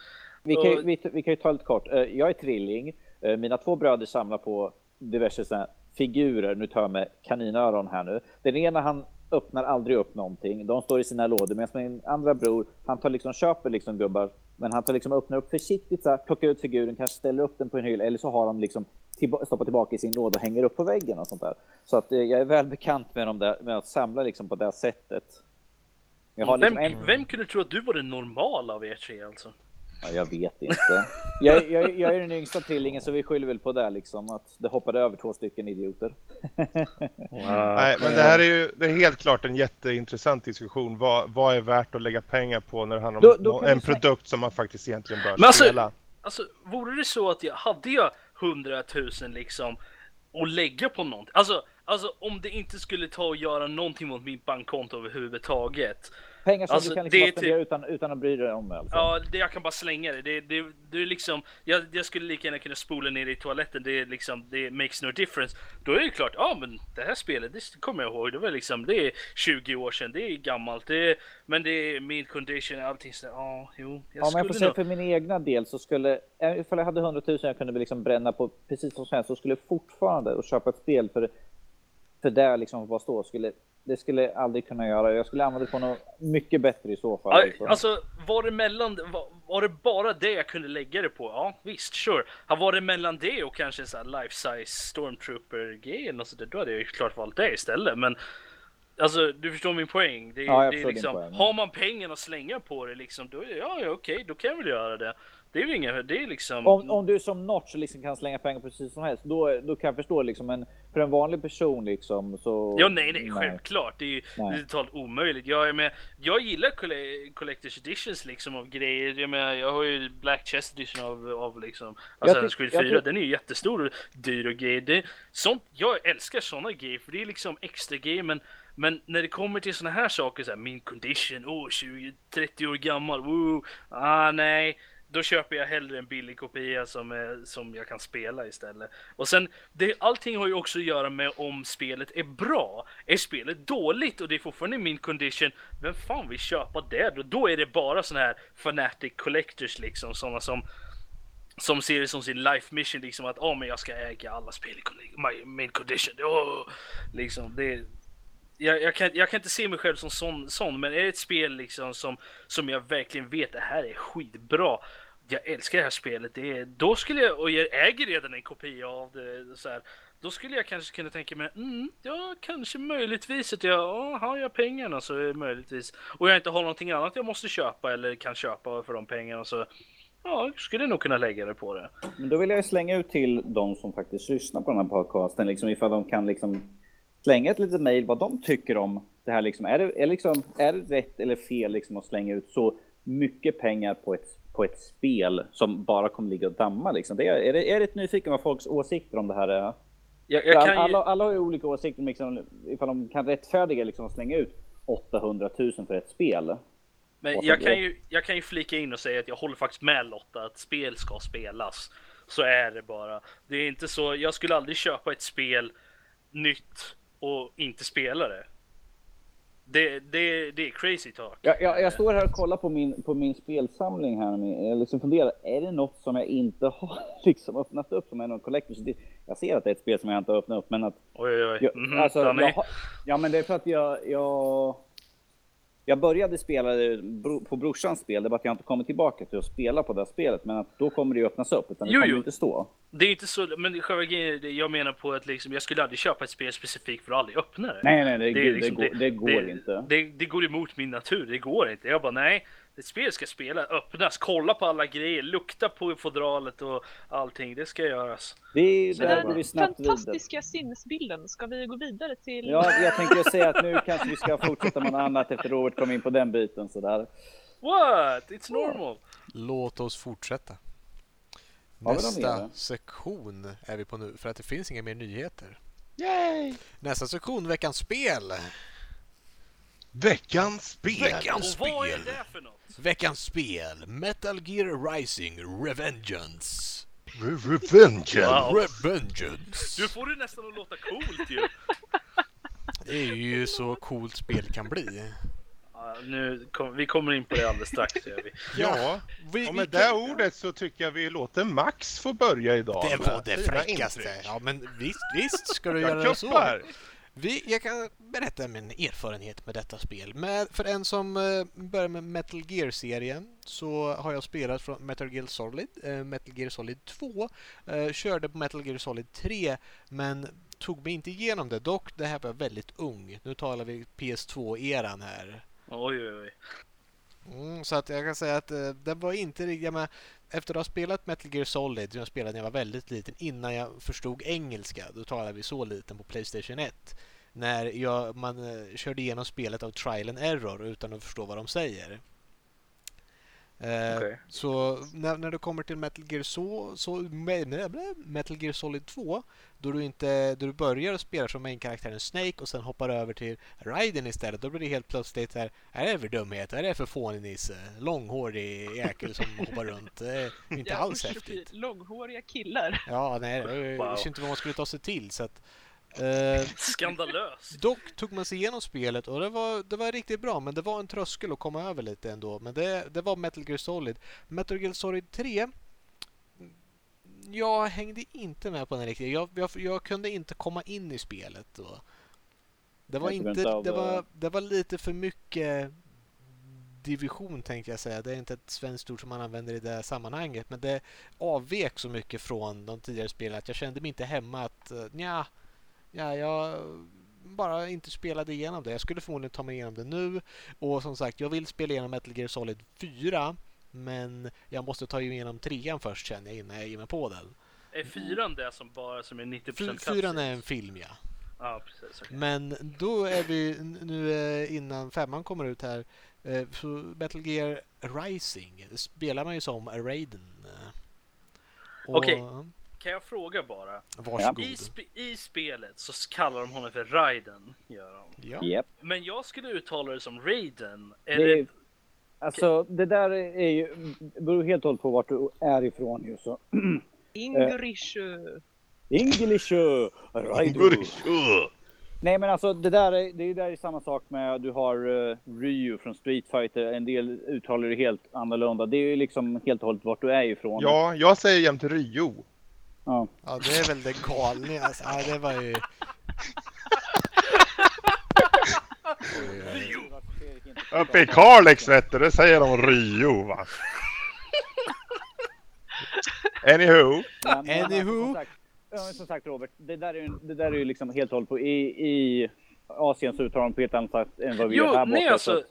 Vi kan, ju, vi, vi kan ju ta lite kort. Eh, Jag är trilling. Eh, Mina två bröder samlar på diverse såna figurer. Nu tar jag med kaninöron här nu. Den ena han öppnar aldrig upp någonting. De står i sina lådor. Medan min andra bror, han tar liksom, köper liksom gubbar. Men han tar liksom öppnar upp försiktigt så här, plockar ut figuren, kanske ställer upp den på en hylla. Eller så har de liksom tillba- stoppar tillbaka i sin låda och hänger upp på väggen och sånt där. Så att eh, jag är väl bekant med, dem där, med att samla liksom på det sättet. Jag har Vem, liksom en... vem kunde tro att du var den normala av er tre alltså? Ja, jag vet inte. Jag, jag, jag är den yngsta trillingen så vi skyller väl på det liksom. Att det hoppade över två stycken idioter. Nej, men det här är ju det är helt klart en jätteintressant diskussion. Vad, vad är värt att lägga pengar på när det handlar om Då- då en produkt som man faktiskt egentligen bör Men alltså- spela? Alltså, vore det så att jag hade jag 100 000 liksom och lägga på någonting. Alltså, alltså om det inte skulle ta och göra någonting mot mitt bankkonto överhuvudtaget. Pengar som Alltså, du kan liksom det är typ- spendera utan, utan att bry dig om. Alltså. Ja, det, jag kan bara slänga det. Det, det, det är liksom, jag, jag skulle lika gärna kunna spola ner det i toaletten. Det är liksom, det makes no difference. Då är det klart, ja men det här spelet, det kommer jag ihåg. Det var liksom, det är 20 år sedan, det är gammalt. Det men det är min condition allting så. Ja, jo, jag Ja, men jag får säga för min egna del så skulle, eh, ifall jag hade 100 000 jag kunde liksom bränna på precis som som helst så skulle jag fortfarande och köpa ett spel för för det liksom bara stå skulle det skulle jag aldrig kunna göra. Jag skulle använda det på något mycket bättre i så fall. Liksom. Alltså var det mellan, var, var det bara det jag kunde lägga det på? Ja visst, sure. Har var det mellan det och kanske här life size stormtrooper grej eller något sånt där, då hade jag ju klart valt det istället. Men alltså du förstår min poäng. Det, är- Ja, det är liksom, poäng. har man pengarna att slänga på det liksom, då ja, ja okej, då kan jag väl göra det. Det är ju inga, det är liksom. Om, om du som Notch liksom kan slänga pengar precis som helst, då, då kan jag förstå liksom. Men för en vanlig person liksom så. Ja nej nej självklart, det är ju det Nej. är totalt omöjligt. Jag, med, jag gillar colle- Collector's Editions liksom av grejer. Jag, menar, jag har ju Black Chest Edition av, av liksom Assassin's tyck- Creed jag 4. tror- Den är ju jättestor och dyr och grejer. Det, sånt, jag älskar såna grejer för det är liksom extra grejer men men när det kommer till såna här saker, så här, min condition, oh 20-30 år gammal, woo, ah nej. Då köper jag hellre en billig kopia som, är, som jag kan spela istället. Och sen, det, allting har ju också att göra med om spelet är bra. Är spelet dåligt och det är fortfarande min condition, vem fan vill köpa det då? Då är det bara såna här fanatic collectors liksom, såna som som ser det som sin life mission liksom att åh men jag ska äga alla spel i min condition. Oh! liksom det jag, jag, kan, jag kan inte se mig själv som sån, sån men är det ett spel liksom som, som jag verkligen vet det här är skitbra. Jag älskar det här spelet. Det är, då skulle jag, och jag äger redan en kopia av det så här. Då skulle jag kanske kunna tänka mig, mm, ja kanske möjligtvis att jag, oh, har jag pengarna så är möjligtvis. Och jag inte har någonting annat jag måste köpa eller kan köpa för de pengarna så Ja, skulle nog kunna lägga det på det. Men då vill jag ju slänga ut till de som faktiskt lyssnar på den här podcasten, liksom ifall de kan liksom slänga ett litet mejl vad de tycker om det här. Liksom. Är, det, är, liksom, är det rätt eller fel liksom, att slänga ut så mycket pengar på ett, på ett spel som bara kommer ligga och damma? Liksom? Det är, är, det, är det nyfiken vad folks åsikter om det här är? Jag, jag ju, alla, alla har ju olika åsikter, liksom, ifall de kan rättfärdiga liksom, att slänga ut 800 000 för ett spel. men jag, kan ju, jag kan ju flika in och säga att jag håller faktiskt med Lotta att spel ska spelas. Så är det bara. Det är inte så, jag skulle aldrig köpa ett spel nytt och inte spela det. Det, det, det är crazy talk. Jag, jag, jag står här och kollar på min, på min spelsamling här. Jag liksom funderar, är det något som jag inte har [laughs] liksom öppnat upp som är någon collector's? Jag ser att det är ett spel som jag inte har öppnat upp, men att... Oj oj oj. Jag, Mhm, alltså, jag ja, men det är för att jag... Jag, jag började spela det på brorsans spel, det är bara att jag inte kommit tillbaka till att spela på det här spelet, men att då kommer det ju öppnas upp, utan det Jo, kommer jo. inte stå. Det är inte så, men själva grejen det jag menar på att liksom, jag skulle aldrig köpa ett spel specifikt för att aldrig öppna det. Nej, nej, det, det, liksom- går, det går inte. Det, det går emot min natur, det går inte. Jag bara nej, ett spel ska spela, öppnas, kolla på alla grejer, lukta på fodralet och allting. Det ska göras. Det, det det här var går vi snabbt vidare. Fantastiska sinnesbilden. Ska vi gå vidare till... Ja, jag tänkte säga att nu kanske vi ska fortsätta med något annat efter Robert kom in på den biten sådär. What? It's normal. Låt oss fortsätta. Nästa sektion är vi på nu för att det finns inga mer nyheter. Yay! Nästa sektion, veckans spel. Veckans spel! Veckans Och vad är spel. det för något? Veckans spel, Metal Gear Rising Revengeance. Re- Revengeance! Wow. Revengeance. Du får det nästan att låta coolt ju. [laughs] Det är ju så coolt spel kan bli. Ja, nu kom, vi kommer in på det alldeles strax. Gör vi. [laughs] Ja, Vi, och vi med kan- det ordet så tycker jag vi låter Max få börja idag. Det var det fräckaste. Ja men visst, visst ska du Jag göra så. Vi, jag kan berätta min erfarenhet med detta spel. Med, för en som eh, börjar med Metal Gear-serien så har jag spelat från Metal Gear Solid, eh, Metal Gear Solid 2, eh, körde på Metal Gear Solid 3 men tog mig inte igenom det. Dock, det här var väldigt ung. Nu talar vi PS2-eran här. Oj, oj, oj. Mm, så att jag kan säga att eh, det var inte riktigt... menar, Efter att ha spelat Metal Gear Solid, som jag spelade när jag var väldigt liten, innan jag förstod engelska, då talade vi så liten på Playstation 1. När jag, man eh, körde igenom spelet av trial and error utan att förstå vad de säger. Eh, Okej. Så när, när du kommer till Metal Gear, så, så, me- Metal Gear Solid 2, då du, inte, då du börjar och spelar som main-karaktären Snake och sen hoppar över till Raiden istället, då blir det helt plötsligt så här, är det för dumhet? Är det för fånig nisse? Långhårig jäkel som [laughs] hoppar runt? Det är inte Ja, alls häftigt. Långhåriga killar. Ja, nej, jag Wow. visste inte vad man skulle ta sig till. Så att, eh, Skandalöst. Dock tog man sig igenom spelet och det var, det var riktigt bra men det var en tröskel att komma över lite ändå. Men det, det var Metal Gear Solid. Metal Gear Solid 3 jag hängde inte med på den riktigt. Jag, jag, jag kunde inte komma in i spelet. Då. Det var, inte, det, var, eh, det var lite för mycket division tänkte jag säga. Det är inte ett svenskt ord som man använder i det här sammanhanget. Men det avvek så mycket från de tidigare spelen att jag kände mig inte hemma att eh, nja, ja, jag bara inte spelade igenom det. Jag skulle förmodligen ta mig igenom det nu. Och som sagt, jag vill spela igenom Metal Gear Solid 4. Men jag måste ta igenom trean först känner jag innan jag ger mig på den. Är fyran det som bara som är 90% Fy- cutscenes? Fyran är en film ja. Ja, precis. okej. Men då är vi nu eh, innan femman kommer ut här. eh, Så Metal Gear Rising spelar man ju som Raiden. Och- Okej. Kan jag fråga bara? Varsågod. I, sp- I spelet så kallar de honom för Raiden, gör de. Ja. Japp. Men jag skulle uttala det som Raiden. Är Det, det... alltså det där är ju, beror helt och hållet på vart du är ifrån ju så. Ingrishu. English Raido. Nej men alltså det där är, det är där är samma sak med du har uh, Ryu från Street Fighter. En del uttalar det helt annorlunda. Det är ju liksom helt och hållet vart du är ifrån. Ja, jag säger jämt Ryo. Ja. ja, det är väl det galna. Alltså, nej, det var ju... [laughs] Oj. Uppe i Kalix vet du, det säger de Rio va. [laughs] Anywho. Men, men, Anywho. Som sagt, ja, som sagt Robert, det där är ju, det där är ju liksom helt och hållet på i, i Asien så uttalar de på ett annat sätt än vad vi gör Jo, här nej borta. alltså.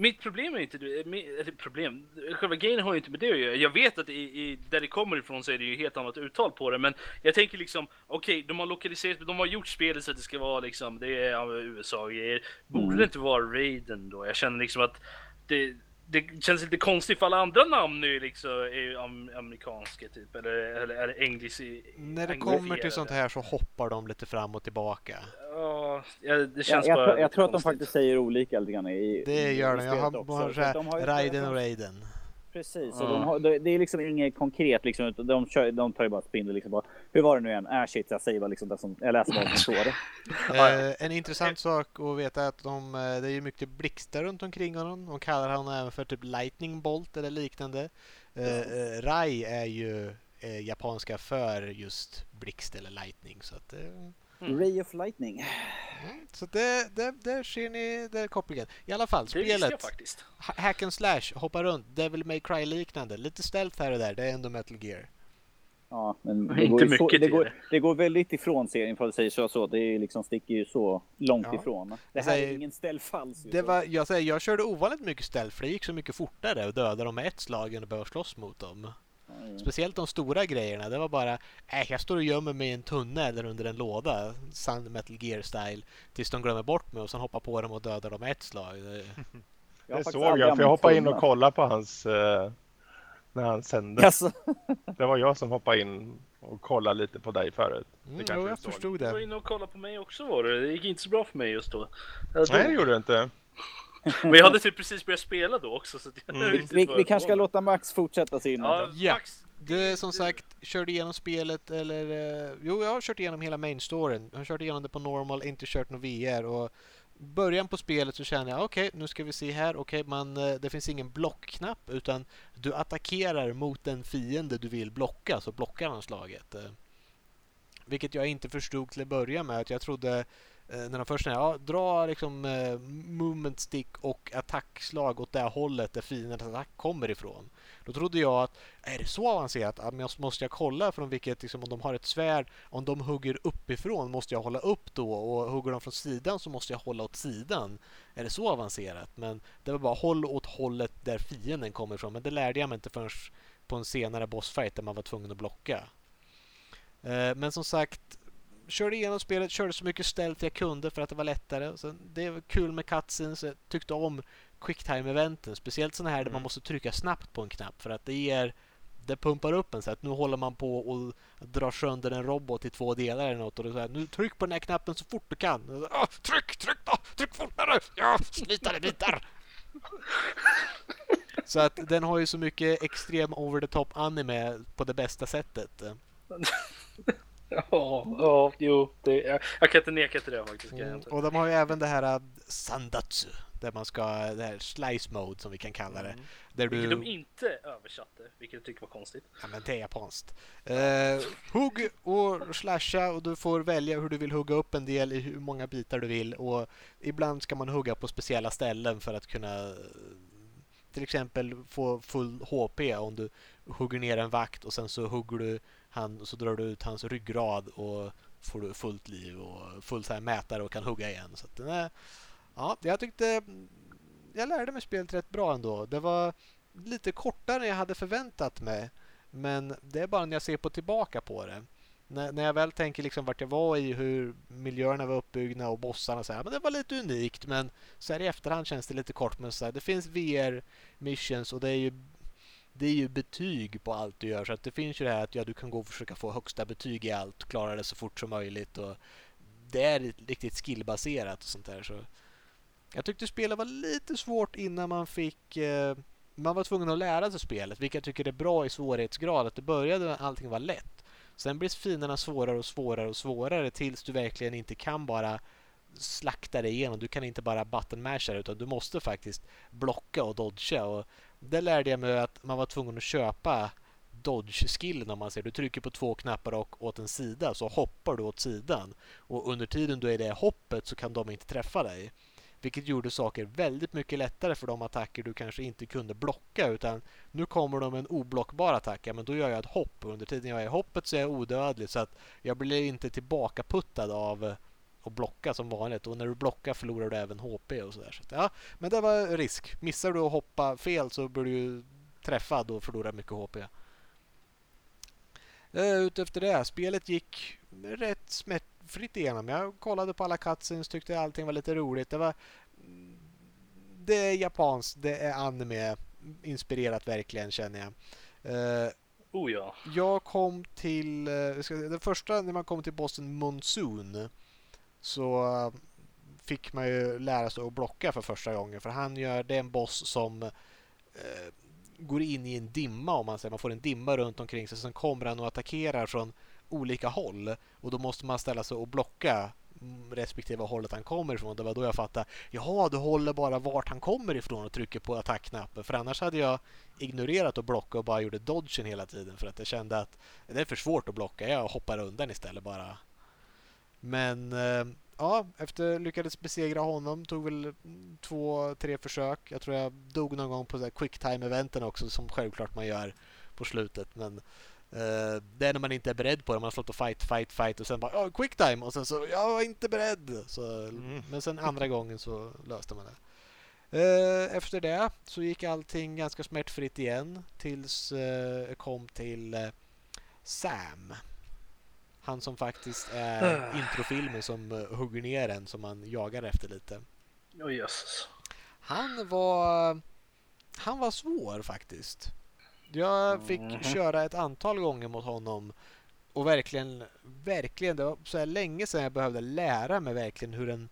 Mitt problem är inte det, mi- eller problem, själva grejen har ju inte med det att göra. Jag vet att i, i, där det kommer ifrån så är det ju helt annat uttal på det, men jag tänker liksom, okej, de har lokaliserat, de har gjort spelet så att det ska vara liksom, det är USA-grejer. Borde Mm. det inte vara Raiden då? Jag känner liksom att det, det känns lite konstigt för alla andra namn är ju liksom är ju amerikanska typ, eller, eller är det engelsk, När det kommer till sånt här så hoppar de lite fram och tillbaka. Ja, ja, det Ja, känns jag, bara tror- jag lite tror att de faktiskt säger olika lite grann i Det gör de. Jag har bara de har Raiden och Raiden. Precis, så Ja. de har, det är liksom inget konkret liksom, de, kör, de tar ju bara spindel liksom bara, hur var det nu igen? Äh shit, jag säger bara liksom det som, jag läser vad som står. [laughs] Eh, en intressant sak att veta är att de, eh, det är ju mycket blixtar runt omkring honom. De kallar honom även för typ Lightning Bolt eller liknande. Eh, eh, Rai är ju eh, japanska för just blixt eller lightning. Så, att, eh, Mm. Ray of lightning. mm, så det, det, där ser ni där kopplingen. I alla fall, spelet. faktiskt. ha- Hack and slash, hoppa runt, Devil May Cry liknande. Lite stealth här och där, det är ändå Metal Gear. Ja, men [laughs] det Inte går, ju så, mycket det, går, det. går väldigt ifrån serien för att säga så. så. Det är liksom, sticker ju så långt Ja. ifrån. Det här är säger- ingen stealth alls. Det var, jag, säger, jag körde ovanligt mycket stealth för det gick så mycket fortare att döda dem med ett slag än att behöva slåss mot dem. Ja, Speciellt de stora grejerna. Det var bara, äh, jag står och gömmer mig i en tunnel eller under en låda, sann Metal Gear style, tills de glömmer bort mig och sen hoppar på dem och dödar dem ett slag. Det- [laughs] Jag Det såg jag, för jag hoppade in och kollade på hans... eh, när han sände. Alltså, [laughs] Det var jag som hoppade in och kollade lite på dig förut. Mm, jo, jag förstod Du var det. inne och kollade på mig också var det. Det gick inte så bra för mig just då. Nej, det gjorde du inte. Men jag hade typ precis börjat spela då också. Så jag Mm. vi, vi kanske ska låta Max fortsätta sin. Ja, Ja. Max, Du som sagt körde igenom spelet eller... eh, Jo, jag har kört igenom hela main storyn. Jag har kört igenom det på normal, inte kört någon VR och början på spelet så känner jag okej, nu ska vi se här. Okej, man eh, det finns ingen blockknapp utan du attackerar mot den fiende du vill blocka så blockar han slaget. Eh, Vilket jag inte förstod till att börja med. Att jag trodde Eh, när de först sa ja, dra liksom eh, movement stick och attackslag åt det här hållet där fiendens attack kommer ifrån. Då trodde jag att är det så avancerat? Ja, men jag måste jag kolla från vilket, liksom, om de har ett svärd, om de hugger uppifrån måste jag hålla upp då och hugger de från sidan så måste jag hålla åt sidan. Är det så avancerat? Men det var bara håll åt hållet där fienden kommer ifrån. Men det lärde jag mig inte förrän på en senare bossfight där man var tvungen att blocka. Eh, Men som sagt, körde igenom spelet, körde så mycket stealth jag kunde för att det var lättare. Sen, det var kul med cutscenes, jag tyckte om quicktime-eventen. Speciellt sådana här där man Mm. måste trycka snabbt på en knapp för att det ger det pumpar upp en så att nu håller man på och drar sönder en robot i två delar eller något och då säger nu tryck på den här knappen så fort du kan. Ah, tryck, tryck då! Tryck fortare! Ja, slita i bitar! Så att den har ju så mycket extrem over the top anime på det bästa sättet. [laughs] Ja, ja, jo, det, jag, jag kan inte neka till det faktiskt. Mm, och de har ju även det här uh, Sandatsu. Där man ska, det här slice mode som vi kan kalla det. Mm. Där Vilket du... de inte översatte, vilket jag tycker var konstigt. Ja men det är japanskt. Uh, hugg och slasha och du får välja hur du vill hugga upp en del i hur många bitar du vill. Och ibland ska man hugga på speciella ställen för att kunna eh, till exempel få full HP om du hugger ner en vakt och sen så hugger du han så drar du ut hans ryggrad och får du fullt liv och full så här mätare och kan hugga igen. Så att ja, jag tyckte jag lärde mig spelet rätt bra ändå. Det var lite kortare än jag hade förväntat mig. Men det är bara när jag ser på tillbaka på det. När, när jag väl tänker liksom vart jag var i, hur miljöerna var uppbyggda och bossarna så här, men det var lite unikt. Men så här i efterhand känns det lite kort. Men så här, det finns VR missions och det är ju det är ju betyg på allt du gör. Så att det finns ju det här att ja, du kan gå och försöka få högsta betyg i allt. Klara det så fort som möjligt. Och det är riktigt skillbaserat och sånt där. Så jag tyckte spelet var lite svårt innan man fick... Eh, man var tvungen att lära sig spelet, vilket jag tycker är bra i svårighetsgrad. Att det började när allting var lätt. Sen blir finerna svårare och svårare och svårare tills du verkligen inte kan bara slakta dig igenom. Du kan inte bara button masha utan du måste faktiskt blocka och dodga. Och det lärde jag mig att man var tvungen att köpa dodge-skillen om man ser. Du trycker på två knappar och åt en sida så hoppar du åt sidan. Och under tiden du är i det hoppet så kan de inte träffa dig. Vilket gjorde saker väldigt mycket lättare för de attacker du kanske inte kunde blocka utan nu kommer de med en oblockbar attack. Ja, men då gör jag ett hopp under tiden jag är i hoppet så är jag odödlig så att jag blir inte tillbakaputtad av att blocka som vanligt och när du blockar förlorar du även HP och sådär. Så ja, men det var risk. Missar du att hoppa fel så blir du träffad och förlorar mycket HP. Uh, Utefter det, spelet gick rätt smärtfritt igenom. Jag kollade på alla cutscenes, tyckte allting var lite roligt. Det var det är japanskt, det är anime inspirerat verkligen känner jag. Uh, oh ja. Jag kom till, uh, det första när man kom till bossen Monsoon så eh, fick man ju lära sig att blocka för första gången för han gör, det är en boss som eh, går in i en dimma om man säger. Man får en dimma runt omkring sig. Sen kommer han och attackerar från olika håll. Och då måste man ställa sig och blocka mm, respektive hållet han kommer ifrån. Det var då jag fattade. Jaha, du håller bara vart han kommer ifrån och trycker på attackknappen. För annars hade jag ignorerat att blocka och bara gjorde dodgen hela tiden. För att jag kände att det är för svårt att blocka. Jag hoppar undan istället bara. Men ja, efter lyckades besegra honom. Tog väl två, tre försök. Jag tror jag dog någon gång på quicktime-eventen också som självklart man gör på slutet. Men uh, det är när man inte är beredd på det. Man har slått och fight, fight, fight och sen bara oh, quicktime och sen så jag var inte beredd. Så, mm. Men sen andra gången så löste man det. Uh, efter det så gick allting ganska smärtfritt igen tills uh, jag kom till Sam. Han som faktiskt är introfilmen som hugger ner en som man jagar efter lite. Oh, Jesus. Han var han var svår faktiskt. Jag fick mm. köra ett antal gånger mot honom och verkligen, verkligen, det var så här länge sedan jag behövde lära mig verkligen hur en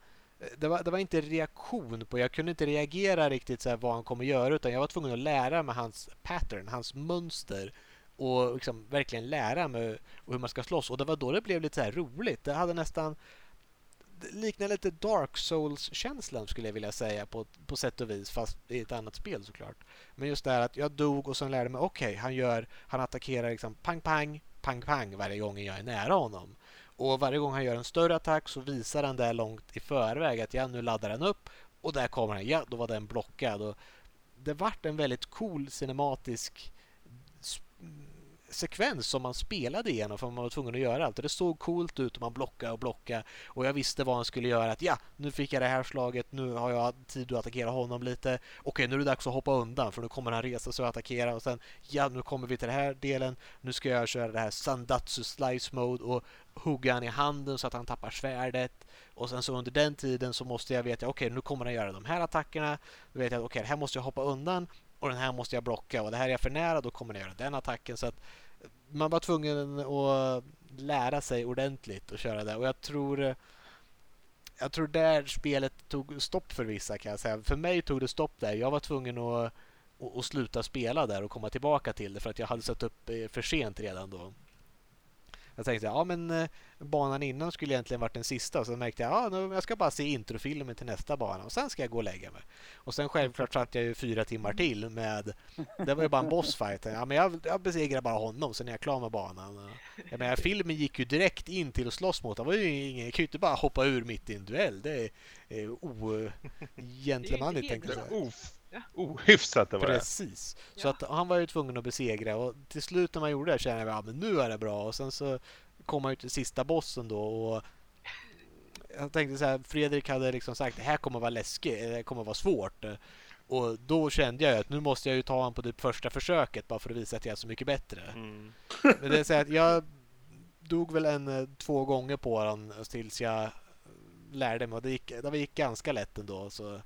det var, det var inte reaktion på, jag kunde inte reagera riktigt så här vad han kommer göra utan jag var tvungen att lära mig hans pattern, hans mönster och liksom verkligen lära mig hur man ska slåss. Och det var då det blev lite så här roligt. Det hade nästan liknar lite Dark Souls-känslan skulle jag vilja säga på, på sätt och vis fast i ett annat spel såklart. Men just det här att jag dog och sen lärde mig okej, okay, han gör han attackerar liksom pang pang pang pang varje gång jag är nära honom. Och varje gång han gör en större attack så visar han det långt i förväg att ja, nu laddar den upp och där kommer han. Ja, då var den blockad och det vart en väldigt cool cinematisk sekvens som man spelade igenom för man var tvungen att göra allt. Och det såg coolt ut och man blockade och blockade och jag visste vad han skulle göra. Att ja, nu fick jag det här slaget, nu har jag tid att attackera honom lite. Okej, nu är det dags att hoppa undan för nu kommer han resa sig och attackera och sen ja, nu kommer vi till den här delen. Nu ska jag köra det här Sandatsu Slice Mode och hugga han i handen så att han tappar svärdet. Och sen så under den tiden så måste jag veta, okej, nu kommer han göra de här attackerna. Då vet jag att okej, här måste jag hoppa undan och den här måste jag blocka och det här är jag för nära, då kommer den göra den attacken. Så att man var tvungen att lära sig ordentligt att köra det och jag tror jag tror där spelet tog stopp för vissa kan jag säga. För mig tog det stopp där. Jag var tvungen att, att, att sluta spela där och komma tillbaka till det för att jag hade satt upp eh, för sent redan då. Jag tänkte ja men eh, banan innan skulle egentligen varit den sista och så märkte jag ja nu, jag ska bara se introfilmen till nästa bana och sen ska jag gå och lägga mig. Och sen självklart satt jag ju fyra timmar till med det var ju bara en bossfight. Ja, men jag, jag besegrar bara honom sen är jag klar med banan. Jag menar, filmen gick ju direkt in till att slåss mot. Det var ju ingen, jag kan ju inte bara hoppa ur mitt i en duell. Det är eh, ogentlemanligt [laughs] tänkte jag säga. Ohyfsat det var det. Precis. Så Ja. att han var ju tvungen att besegra och till slut när man gjorde det kände jag att ja, men nu är det bra och sen så kom man ju till sista bossen då och jag tänkte så här, Fredrik hade liksom sagt det här kommer vara läskigt, det här kommer vara svårt. Och då kände jag ju att nu måste jag ju ta honom på det första försöket bara för att visa att jag är så mycket bättre. Mm. Men det är så att jag dog väl en eh, två gånger på den tills jag lärde mig och det gick, det gick ganska lätt ändå. Så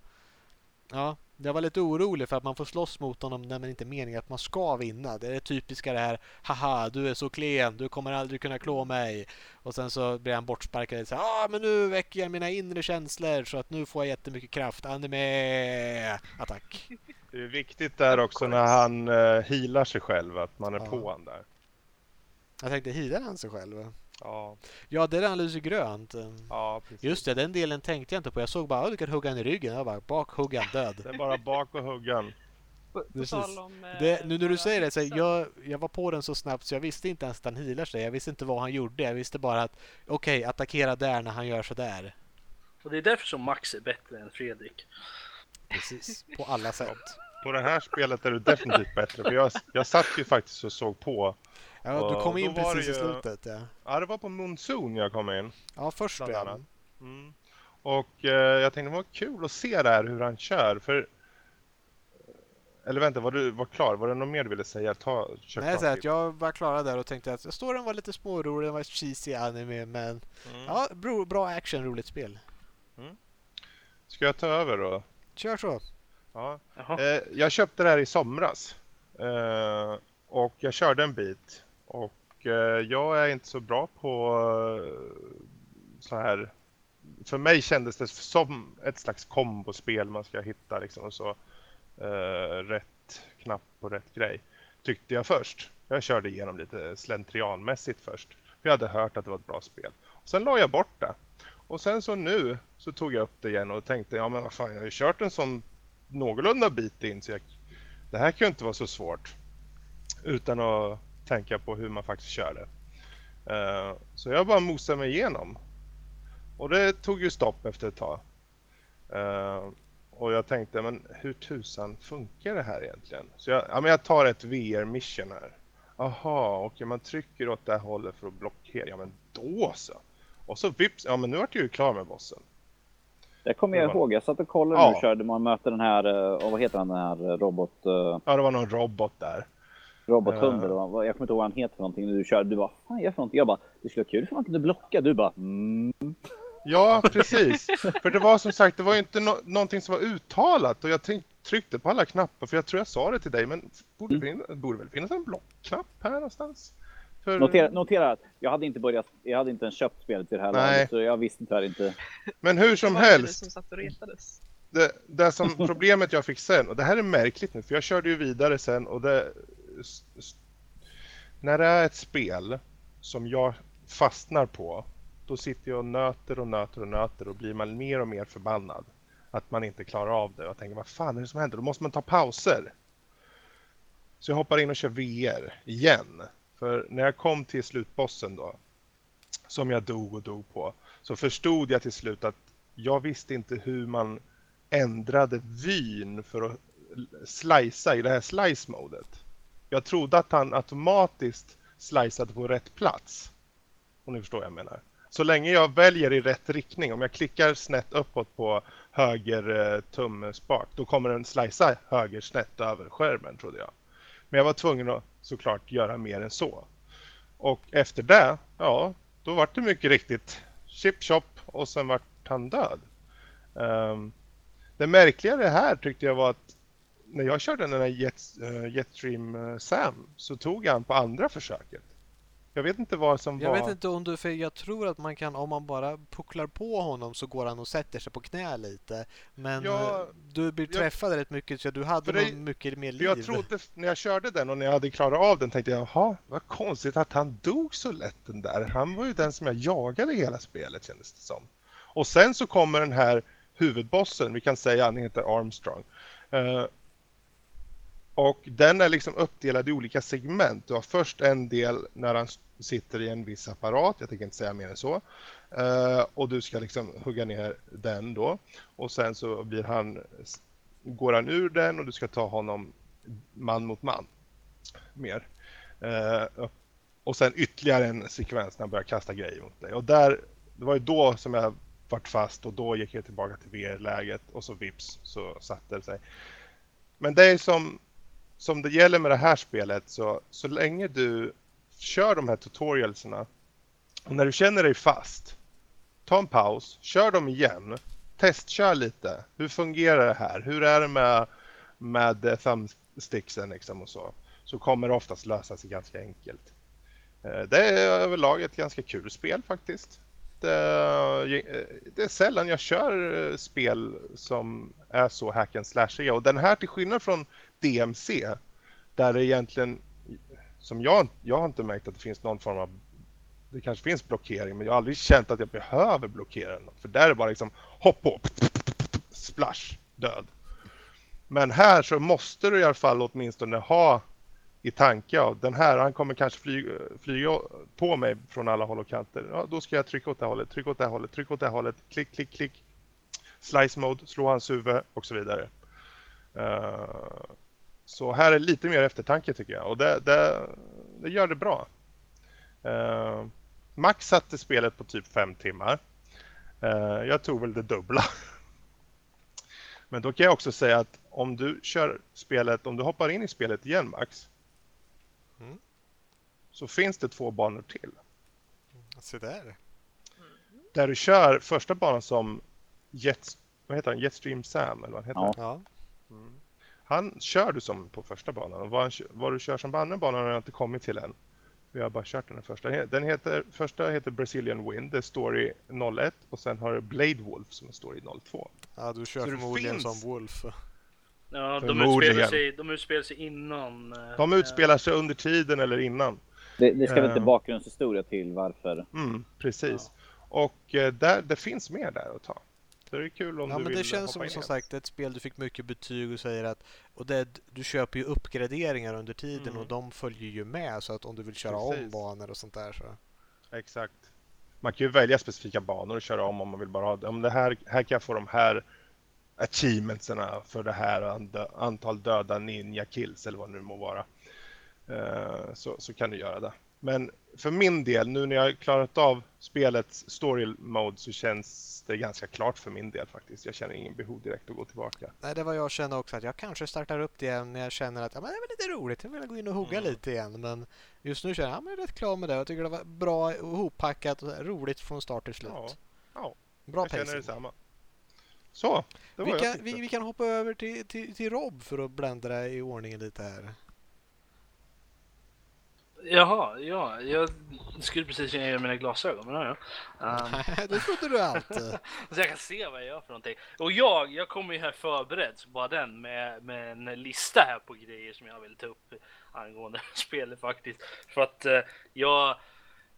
ja, jag var lite orolig för att man får slåss mot honom när man inte är meningen att man ska vinna. Det är det typiska det här Haha, du är så klen, du kommer aldrig kunna klå mig. Och sen så blir han bortsparkad och säger ah, men nu väcker jag mina inre känslor så att nu får jag jättemycket kraft. Anime! Attack! Det är viktigt där också när han uh, healar sig själv, att man är Ja. på han där. Jag tänkte, healar han sig själv? Ja, Ja, det är han lyser grönt. ja precis. Just det, den delen tänkte jag inte på. Jag såg bara att du kan hugga han i ryggen. Jag bara, bak, hugga död. Det är bara bak och huggan. Precis. om, eh, Det, nu när du säger det, så jag, jag var på den så snabbt så jag visste inte ens att han healar sig. Jag visste inte vad han gjorde. Jag visste bara att okej, attackera där när han gör så där. Och det är därför som Max är bättre än Fredrik. Precis, på alla sätt. På det här spelet är du definitivt bättre. För jag, jag satt ju faktiskt och såg på. Ja, du kom in precis i ju- slutet. Ja, Ja, det var på Monsoon jag kom in. ja först annat. Mm. Och eh, jag tänkte det var kul att se där hur han kör. För... Eller vänta, var du var klar? Var det något mer du ville säga? Ta, kör Nej, så att jag var klara där och tänkte att storyn var lite smårolig, den var cheesy anime, men Mm. ja, bro, bra action, roligt spel. Ska jag ta över då? Kör så. Ja. Eh, jag köpte det här i somras. Eh, och jag körde en bit. Och eh, jag är inte så bra på eh, så här. För mig kändes det som ett slags kombospel man ska hitta liksom och så eh, rätt knapp på rätt grej. Tyckte jag först. Jag körde igenom lite slentrianmässigt först. För jag hade hört att det var ett bra spel. Sen la jag bort det. Och sen så nu så tog jag upp det igen och tänkte ja men vad fan jag har ju kört en sån någorlunda bit in så jag, det här kan ju inte vara så svårt. Utan att tänka på hur man faktiskt kör det. Eh, så jag bara mosade mig igenom. Och det tog ju stopp efter ett tag. Eh, och jag tänkte, men hur tusan funkar det här egentligen? Så jag, ja, men jag tar ett VR-mission här. Aha, okej man trycker åt det här hållet för att blockera. Ja men då så! Och så vips, ja men nu vart jag ju klar med bossen. Det kommer jag ihåg. Jag satt och kollade Ja. nu körde man möter den här, eh, vad heter han den här robot, Ja det var någon robot där. Robothund eller vad, jag kommer inte ihåg vad han heter för någonting. Du körde, du bara, fan jag för någonting? Jag bara, det skulle vara kul om man kunde blocka. Du bara, mm. Ja, precis. för det var som sagt, det var ju inte no någonting som var uttalat och jag tryckte på alla knappar för jag tror jag sa det till dig men borde, Mm. finna, borde väl finnas en blockknapp här någonstans? För... Notera, notera att jag hade inte börjat, jag hade inte ens köpt spelet till det här Nej. laget, så jag visste tyvärr inte. Men hur som Det helst, som satt och retades. det, det som problemet jag fick sen, och det här är märkligt nu för jag körde ju vidare sen och det... När det är ett spel som jag fastnar på, då sitter jag och nöter och nöter och nöter och blir man mer och mer förbannad. Att man inte klarar av det och tänker vad fan är det som händer? Då måste man ta pauser. Så jag hoppar in och kör VR igen. För när jag kom till slutbossen då, som jag dog och dog på, så förstod jag till slut att jag visste inte hur man ändrade vyn för att slicea i det här slice-modet. Jag trodde att han automatiskt sliceade på rätt plats. Om ni förstår vad jag menar. Så länge jag väljer i rätt riktning, om jag klickar snett uppåt på höger eh, tumspak, då kommer den slicea höger snett över skärmen trodde jag. Men jag var tvungen att såklart göra mer än så. Och efter det, ja, då var det mycket riktigt chip chop och sen vart han död. Um, det märkligare här tyckte jag var att när jag körde den här Jet, uh, Jetstream eh, Sam så tog han på andra försöket. Jag vet inte vad som Jag var... vet inte om du, för jag tror att man kan, om man bara pucklar på honom så går han och sätter sig på knä lite. Men Ja, du blir jag- träffad rätt mycket så du hade det- mycket mer liv. jag trodde när jag körde den och när jag hade klarat av den tänkte jag jaha, vad konstigt att han dog så lätt den där. Han var ju den som jag jagade hela spelet kändes det som. Och sen så kommer den här huvudbossen, vi kan säga han heter Armstrong. Eh, och den är liksom uppdelad i olika segment. Du har först en del när han sitter i en viss apparat, jag tänker inte säga mer än så. Eh, och du ska liksom hugga ner den då. Och sen så blir han, går han ur den och du ska ta honom man mot man. Mer. Eh, och sen ytterligare en sekvens när han börjar kasta grejer mot dig. Och där, det var ju då som jag vart fast och då gick jag tillbaka till VR-läget och så vips så satte det sig. Men det är som, som det gäller med det här spelet så, så länge du kör de här tutorialserna och när du känner dig fast, ta en paus, kör dem igen, testkör lite. Hur fungerar det här? Hur är det med, med eh, thumbsticksen liksom och så? Så kommer det oftast lösa sig ganska enkelt. Eh, det är överlag ett ganska kul spel faktiskt. Det, eh, det är sällan jag kör spel som är så hack and slashiga och den här till skillnad från DMC där det egentligen som jag, jag har inte märkt att det finns någon form av det kanske finns blockering men jag har aldrig känt att jag behöver blockera något för där är det bara liksom hopp på splash död. Men här så måste du i alla fall åtminstone ha i tanke av den här, han kommer kanske flyga, flyga på mig från alla håll och kanter. Ja, då ska jag trycka åt det här hållet, trycka åt det här hållet, trycka åt det här hållet, klick, klick, klick. Slice mode, slå hans huvud och så vidare. Uh, så här är lite mer eftertanke tycker jag och det, det, det gör det bra. Uh, Max satte spelet på typ fem timmar. Eh, jag tog väl det dubbla. [laughs] Men då kan jag också säga att om du kör spelet, om du hoppar in i spelet igen Max. Mm. Så finns det två banor till. Se där. Där du kör första banan som Jet, vad heter han? Jetstream Sam eller vad han heter. Ja. Ja. Han kör du som på första banan och vad, han, vad du kör som på andra banan har jag inte kommit till än. Vi har bara kört den första. Den heter, första heter Brazilian Wind, det är story 01 och sen har du Blade Wolf som är story 02. ja, du kör förmodligen finns- som Wolf. Ja, de utspelar, sig, de utspelar sig innan. eh, De utspelar sig under tiden eller innan. Det, det ska väl Eh. inte bakgrundshistoria till varför. Mm, precis. Och eh, där, det finns mer där att ta. Så det är kul om Ja, du men vill det känns som som sagt ett spel du fick mycket betyg och säger att och det, du köper ju uppgraderingar under tiden Mm. och de följer ju med så att om du vill köra om Precis. banor och sånt där så. Exakt. Man kan ju välja specifika banor och köra om om man vill bara ha det. Om det här, här kan jag få de här achievementsarna för det här antal döda ninja kills eller vad det nu må vara. Eh, så, så kan du göra det. Men för min del, nu när jag har klarat av spelets story mode så känns det ganska klart för min del faktiskt. Jag känner ingen behov direkt att gå tillbaka. Nej, det var jag kände också att jag kanske startar upp det igen när jag känner att ja, men det är lite roligt. Jag vill gå in och hugga Mm. lite igen. Men just nu känner jag att ja, jag är rätt klar med det. Jag tycker det var bra ihoppackat och roligt från start till slut. Ja, ja bra jag känner pacing. detsamma. Så, det Vi kan, vi, vi kan hoppa över till, till, till Rob för att bländra i ordningen lite här. Jaha, ja, jag skulle precis göra mina glasögon, men ja, ja. [laughs] Um, det trodde du alltid. [laughs] så jag kan se vad jag gör för någonting. Och jag, jag kommer ju här förberedd, så bara den med, med en lista här på grejer som jag vill ta upp angående [laughs] spelet faktiskt. För att eh, jag,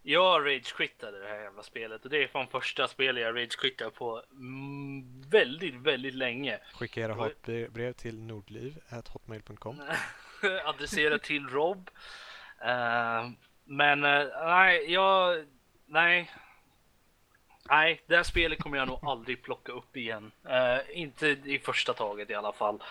jag rage-quittade det här jävla spelet och det är fan första spelet jag rage-quittar på mm, väldigt, väldigt länge. Skicka era hatbrev till nordliv.hotmail.com. adressera till Rob. Eh, men eh, nej, jag... Nej. Nej, det här spelet kommer jag nog aldrig plocka upp igen. Eh, inte i första taget i alla fall.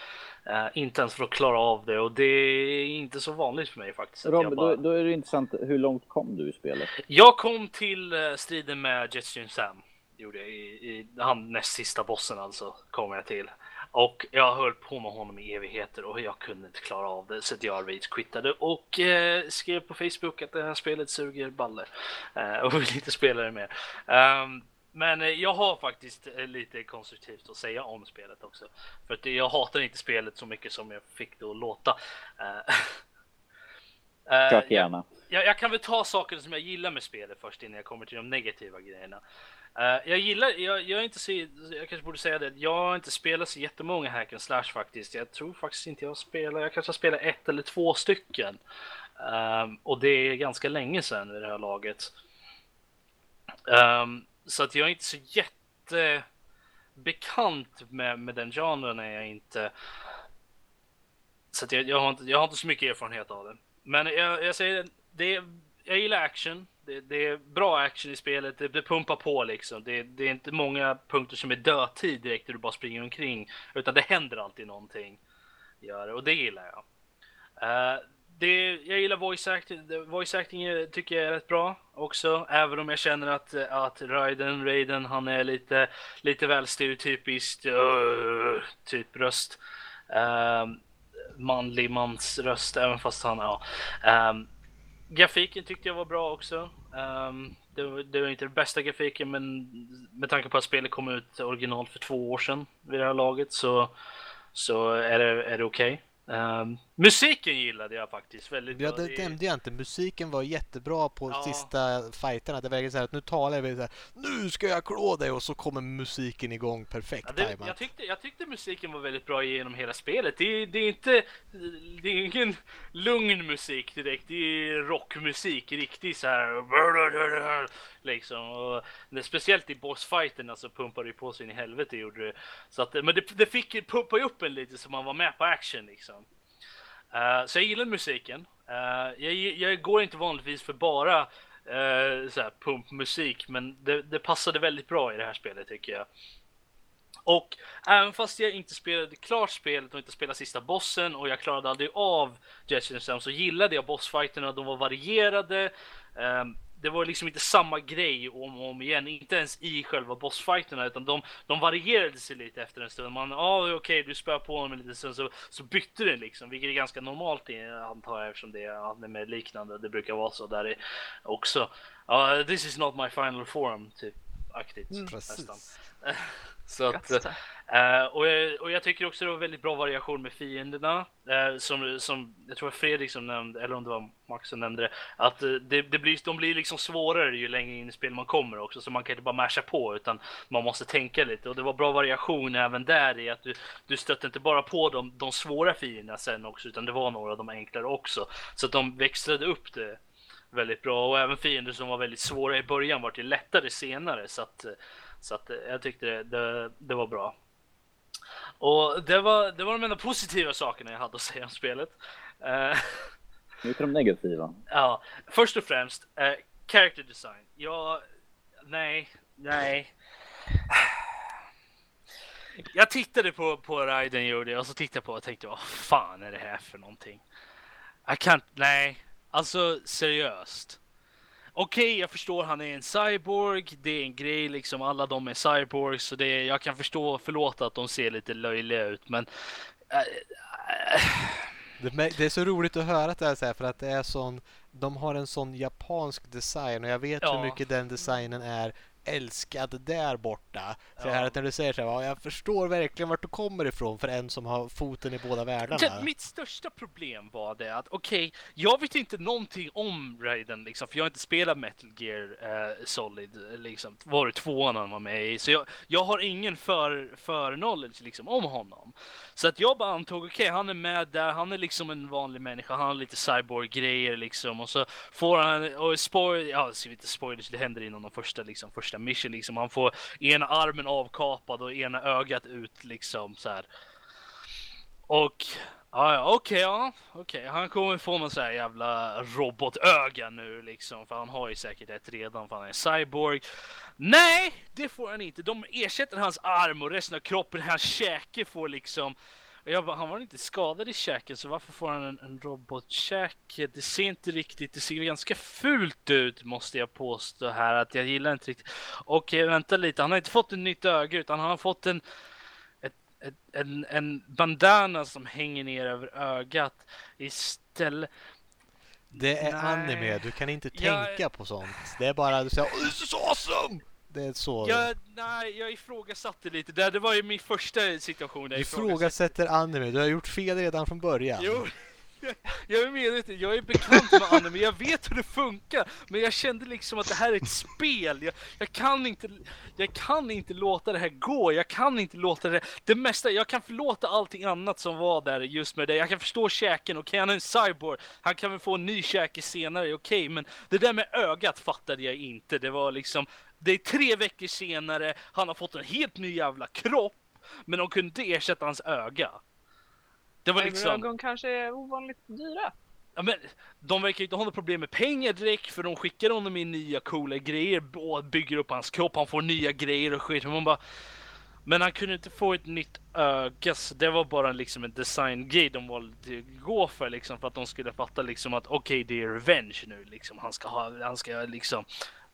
Eh, inte ens för att klara av det och det är inte så vanligt för mig faktiskt. att Rob, jag, bara... då, då är det intressant. Hur långt kom du i spelet? jag kom till eh, striden med Jetstream Sam. Gjorde jag i, i han näst sista bossen alltså. Kom jag till. Och jag höll på med honom i evigheter och jag kunde inte klara av det så jag rage-quittade och eh, skrev på Facebook att det här spelet suger baller eh, och [laughs] vill inte spela det mer. Ehm, men eh, jag har faktiskt eh, lite konstruktivt att säga om spelet också. För att jag hatar inte spelet så mycket som jag fick det att låta. Eh, [laughs] eh, jag- gärna. jag, jag kan väl ta saker som jag gillar med spelet först innan jag kommer till de negativa grejerna. Uh, jag gillar, jag, jag är inte så, jag kanske borde säga det, jag har inte spelat så jättemånga hack and slash faktiskt. Jag tror faktiskt inte jag spelar, jag kanske har spelat ett eller två stycken. Um, och det är ganska länge sedan i det här laget. Um, så att jag är inte så jättebekant med, med den genren är jag inte. Så att jag, jag, har inte, jag har inte så mycket erfarenhet av det. Men jag, jag säger det, jag gillar action. Det, det, är bra action i spelet, det, det pumpar på liksom. Det, det, är inte många punkter som är dödtid direkt när du bara springer omkring. Utan det händer alltid någonting. Gör det, och det gillar jag. Uh, det, jag gillar voice acting. Voice acting tycker jag är rätt bra också. Även om jag känner att, att Raiden, Raiden, han är lite, lite väl stereotypiskt uh, typ röst. Uh, manlig mans röst, även fast han, ja. Uh, grafiken tyckte jag var bra också. Um, det, var, det, var inte den bästa grafiken, men med tanke på att spelet kom ut originalt för två år sedan vid det här laget så, så är det, är det okej. Okay. Um, musiken gillade jag faktiskt väldigt ja, det nämnde jag inte. Musiken var jättebra på ja. sista fighterna. Det var så här att nu talar vi så här, nu ska jag klå dig och så kommer musiken igång perfekt ja, det, jag, tyckte, jag tyckte musiken var väldigt bra genom hela spelet. Det, det är inte, det är ingen lugn musik direkt. Det är rockmusik, riktigt så här liksom. Och det, speciellt i bossfighterna så pumpade det på sig in i helvete gjorde det. Så att, men det, det fick pumpa upp en lite så man var med på action liksom. Uh, så jag gillar musiken. Uh, jag, jag, går inte vanligtvis för bara uh, så pumpmusik, men det, det passade väldigt bra i det här spelet tycker jag. Och även fast jag inte spelade klart spelet och inte spelade sista bossen och jag klarade aldrig av Jetson så gillade jag bossfighterna. De var varierade. Um, det var liksom inte samma grej om och om igen, inte ens i själva bossfighterna utan de, de varierade sig lite efter en stund. Man, ja ah, okej okay, du spöar på honom en liten stund så, så bytte det liksom, vilket är ganska normalt antar jag eftersom det är anime liknande. Det brukar vara så där också. Uh, this is not my final form, typ aktigt mm, nästan. [laughs] Så att, uh, och, jag, och jag tycker också det var väldigt bra variation med fienderna. Uh, som, som jag tror Fredrik som nämnde, eller om det var Max som nämnde det. Att uh, det, det, blir, de blir liksom svårare ju längre in i spel man kommer också. Så man kan inte bara masha på utan man måste tänka lite. Och det var bra variation även där i att du, du stötte inte bara på de, de svåra fienderna sen också. Utan det var några av de enklare också. Så att de växlade upp det väldigt bra. Och även fiender som var väldigt svåra i början var till lättare senare. Så att så att eh, jag tyckte det, det, det, var bra. Och det var, det var de enda positiva sakerna jag hade att säga om spelet. Uh, nu till de negativa. [laughs] Ja, först och främst, uh, character design. Ja, nej, nej. Jag tittade på, på Raiden gjorde jag och så tittade jag på och tänkte vad fan är det här för någonting? Jag kan nej, alltså seriöst. Okej, okay, jag förstår han är en cyborg, det är en grej liksom, alla de är cyborgs så det är, jag kan förstå, förlåta att de ser lite löjliga ut men äh, äh. Det, det, är så roligt att höra det här så här, för att det är sån de har en sån japansk design och jag vet ja. hur mycket den designen är älskad där borta. Så ja. här att när du säger så här, jag förstår verkligen vart du kommer ifrån för en som har foten i båda världarna. Det, mitt största problem var det att okej, okay, jag vet inte någonting om Raiden liksom, för jag har inte spelat Metal Gear uh, Solid liksom, var det tvåan han var med i, så jag, jag har ingen för, för knowledge liksom om honom. Så att jag bara antog, okej, okay, han är med där, han är liksom en vanlig människa, han har lite cyborg-grejer liksom, och så får han, och spoil, ja, ska inte spoilers, det händer inom de första liksom, första första mission liksom. Han får ena armen avkapad och ena ögat ut liksom så här. Och ja, okej, okay, ja, okej, okay. han kommer få någon sån här jävla robotöga nu liksom, för han har ju säkert ett redan för han är cyborg. Nej, det får han inte. De ersätter hans arm och resten av kroppen, hans käke får liksom jag bara, han var inte skadad i käken så varför får han en, en robotkäke? Det ser inte riktigt, det ser ganska fult ut måste jag påstå här att jag gillar inte riktigt. Okej, vänta lite, han har inte fått ett nytt öga utan han har fått en en, en bandana som hänger ner över ögat istället. Det är Nej. anime, du kan inte tänka jag... på sånt. Det är bara du säger oh, this is awesome! Det är så. Jag, nej, jag ifrågasatte lite. Det, det var ju min första situation. du ifrågasätter anime. Du har gjort fel redan från början. Jo, jag är medveten, jag är bekant med anime, jag vet hur det funkar. Men jag kände liksom att det här är ett spel. Jag, jag, kan inte, jag kan inte låta det här gå. Jag kan inte låta det... Det mesta, jag kan förlåta allting annat som var där just med det. Jag kan förstå käken, okej okay, han är en cyborg. Han kan väl få en ny käke senare, okej. Okay, men det där med ögat fattade jag inte. Det var liksom... Det är tre veckor senare, han har fått en helt ny jävla kropp. Men de kunde inte ersätta hans öga. Det var liksom... Ögon kanske är ovanligt dyra. Ja, men de verkar inte ha något problem med pengar direkt för de skickar honom in nya coola grejer och bygger upp hans kropp. Han får nya grejer och skit. Man bara... Men han kunde inte få ett nytt öga så det var bara liksom en design-grej de valde gå för liksom för att de skulle fatta liksom att okej okay, det är revenge nu liksom. Han ska ha, han ska liksom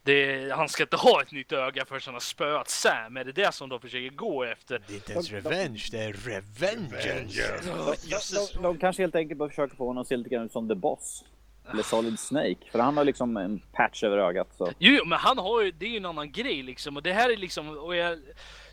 det, han ska inte ha ett nytt öga för han har spöat Sam. Är det det som de försöker gå efter? Det är inte ens revenge, det är revengeance. De, de, de, kanske helt enkelt bara försöker få honom att se lite grann ut som The Boss. Eller Solid Snake. För han har liksom en patch över ögat. Så. Jo, men han har ju, det är ju en annan grej liksom. Och det här är liksom, och jag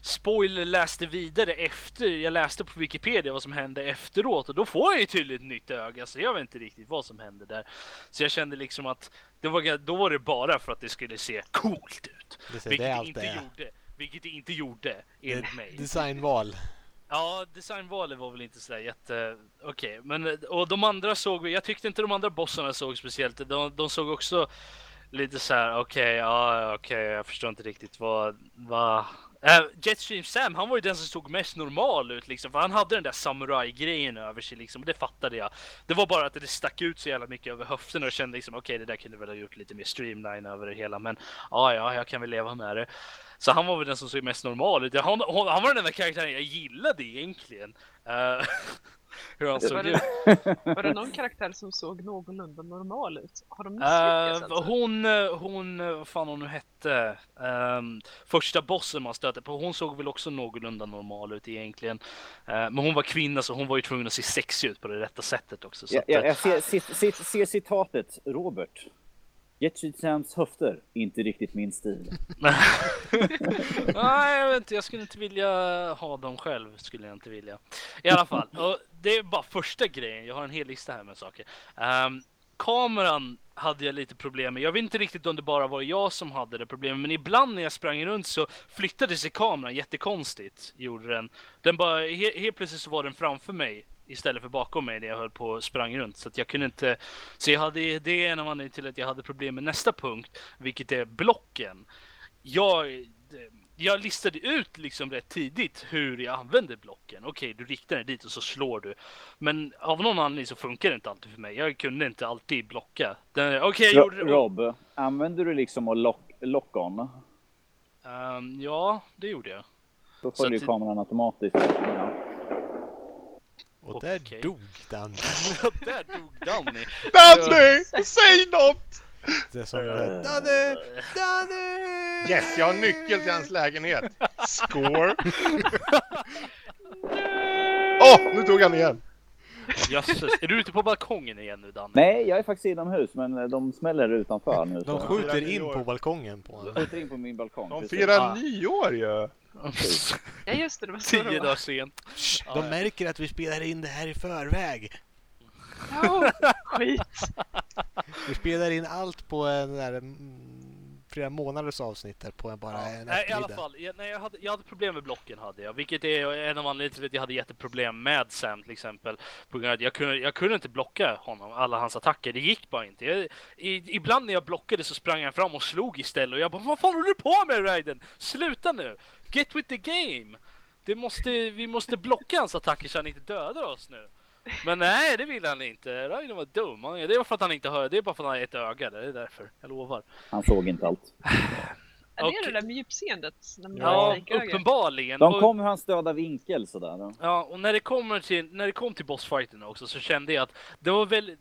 spoiler läste vidare efter, jag läste på Wikipedia vad som hände efteråt och då får jag ju tydligt ett nytt öga så jag vet inte riktigt vad som hände där. Så jag kände liksom att det var, då var det bara för att det skulle se coolt ut. Det, vilket det, det inte är. gjorde. Vilket det inte gjorde enligt det, mig. Designval. Ja, designvalet var väl inte sådär jätte... Okej, okay. men och de andra såg vi, jag tyckte inte de andra bossarna såg speciellt, de, de såg också lite så här: okej, okay, ja okej, okay, jag förstår inte riktigt vad, vad Eh, uh, Jetstream Sam, han var ju den som såg mest normal ut liksom, för han hade den där samurai-grejen över sig liksom, och det fattade jag. Det var bara att det stack ut så jävla mycket över höften och kände liksom, okej okay, det där kunde väl ha gjort lite mer streamline över det hela, men ja, ja, jag kan väl leva med det. Så han var väl den som såg mest normal ut. Han, han, han var den enda karaktären jag gillade egentligen. Uh, [laughs] hur han såg ut. Var det någon karaktär som såg någorlunda normal ut? Har de misslyckats? Uh, alltså? Hon, eh, hon, eh, vad fan hon nu hette, um, första bossen man stötte på, hon såg väl också någorlunda normal ut egentligen. Uh, men hon var kvinna så hon var ju tvungen att se sexig ut på det rätta sättet också. Så ja, ja, jag ser, ser, ser citatet, Robert. Jetshit Sams höfter, inte riktigt min stil. [laughs] [laughs] Nej, jag vet inte. Jag skulle inte vilja ha dem själv. Skulle jag inte vilja. I alla fall, och det är bara första grejen. Jag har en hel lista här med saker. Um, kameran hade jag lite problem med. Jag vet inte riktigt om det bara var jag som hade det problemet, men ibland när jag sprang runt så flyttade sig kameran jättekonstigt. Gjorde den. Den bara, he helt plötsligt så var den framför mig istället för bakom mig när jag höll på och sprang runt. Så att jag kunde inte... Så jag hade, det är en av anledningarna till att jag hade problem med nästa punkt, vilket är blocken. Jag, jag listade ut liksom rätt tidigt hur jag använder blocken. Okej, du riktar den dit och så slår du. Men av någon anledning så funkar det inte alltid för mig. Jag kunde inte alltid blocka. Okej, okay, jag gjorde det. Rob, använder du liksom att lock, lock on? Um, ja, det gjorde jag. Då följer så kameran automatiskt. Ja. Och där okay. dog Danny. [laughs] där dog Danny. Danny! Säg något! Det som uh, Danny! Danny! Yes, jag har nyckel till hans lägenhet. Score! [laughs] Åh, oh, nu tog han igen. Jösses, är du ute på balkongen igen nu Danne? Nej, jag är faktiskt inomhus men de smäller utanför nu. De skjuter in på balkongen på honom. De skjuter in på min balkong. De firar ah. nyår ju! [laughs] Ja just det, det var så Tio dagar sent. De märker att vi spelar in det här i förväg. Ja, skit. Vi spelar in allt på en där, flera månaders avsnitt där på bara ja. en Nej, i alla fall. Jag, nej, jag, hade, jag hade problem med blocken hade jag. Vilket är en av anledningarna till att jag hade jätteproblem med Sam till exempel. På grund av att jag kunde, jag kunde inte blocka honom, alla hans attacker. Det gick bara inte. Jag, i, ibland när jag blockade så sprang han fram och slog istället. Och jag bara, vad fan håller du på med Raiden? Sluta nu! Get with the game! Det måste, vi måste blocka hans attacker så han inte dödar oss nu. Men nej, det vill han inte. Raiden var dum. Det var för att han inte hör. Det är bara för att han har ett öga. Det är därför. Jag lovar. Han såg inte allt. Ja, det är det där med djupseendet. Ja, uppenbarligen. De kommer hans döda vinkel sådär. Ja, och när det kommer till, när det kom till bossfighten också så kände jag att det var väldigt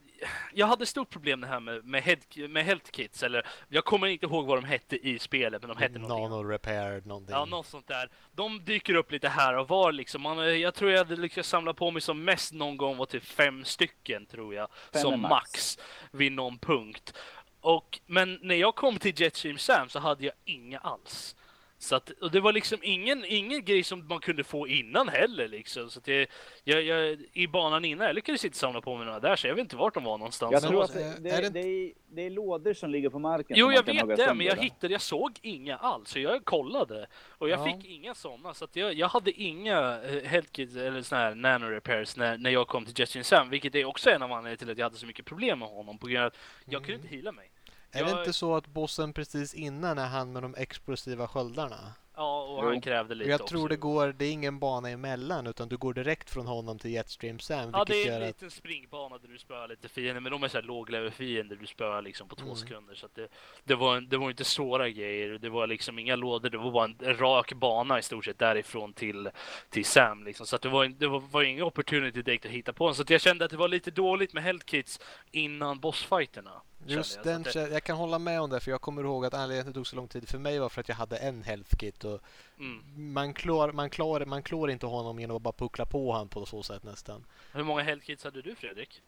jag hade stort problem det här med, med, head, med health kits, eller jag kommer inte ihåg vad de hette i spelet, men de hette någonting. Nano repair, någonting. Ja, något sånt där. De dyker upp lite här och var liksom. Man, jag tror jag hade lyckats samla på mig som mest någon gång var typ fem stycken, tror jag. Fem som max. max vid någon punkt. Och, men när jag kom till Jetstream Sam så hade jag inga alls. Så att, och det var liksom ingen, ingen grej som man kunde få innan heller liksom. Så att det, jag, jag, I banan innan, jag lyckades inte samla på mig några där, så jag vet inte vart de var någonstans. Jag tror att det, är det, det är, det är lådor som ligger på marken. Jo, jag vet det, men jag hittade, jag såg inga alls. Så jag kollade och jag Ja. fick inga sådana. Så att jag, jag hade inga uh, healthkits eller såna här nano repairs när, när jag kom till Justin Sam, vilket är också en av anledningarna till att jag hade så mycket problem med honom på grund av att jag kunde inte heala mig. Är det Jag- inte så att bossen precis innan är han med de explosiva sköldarna? Ja, och Jo. han krävde Och lite jag också. tror det går, det är ingen bana emellan utan du går direkt från honom till Jetstream Sam. Ja, det är en att, liten springbana där du spöar lite fiender, men de är så här låglevel-fiender du spöar liksom på två Mm. sekunder. Så att det, det, var, en- det var inte svåra grejer, det var liksom inga lådor, det var bara en, rak bana i stort sett därifrån till, till Sam. Liksom. Så att det var, en- det var, var ingen opportunity direkt att hitta på en. Så att jag kände att det var lite dåligt med health kits innan bossfighterna. Just jag. Den, det, jag kan hålla med om det för jag kommer ihåg att anledningen till att det tog så lång tid för mig var för att jag hade en health kit och mm. man klår, man klår, man klår inte honom genom att bara puckla på han på så sätt nästan. Hur många health kits hade du Fredrik?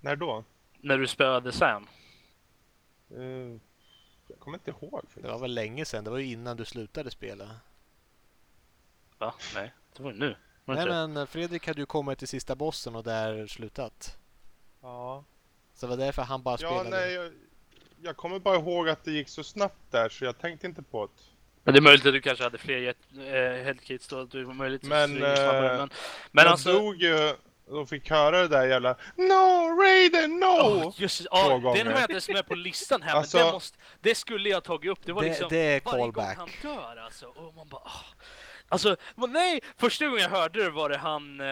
När då? När du spöade Sam? Eh, jag kommer inte ihåg. Det var väl länge sedan, det var ju innan du slutade spela. Va? Nej, det var ju nu. Var Nej men eh, Fredrik hade ju kommit till sista bossen och där slutat. Ja, Så det var därför han bara ja spelade. nej, jag, jag kommer bara ihåg att det gick så snabbt där så jag tänkte inte på det. Men det är möjligt att du kanske hade fler äh, headkits då, du var möjligt att Men, det snabbare, eh, men, men jag alltså... dog ju och fick höra det där jävla No Raiden, no! Åh, just, ja, den har jag inte med på listan här, Alltså- men det, måste, det skulle jag tagit upp. Det var Det- liksom det är varje callback. gång han dör alltså. Och man bara, ah. Alltså, men nej! Första gången jag hörde det var det han, eh,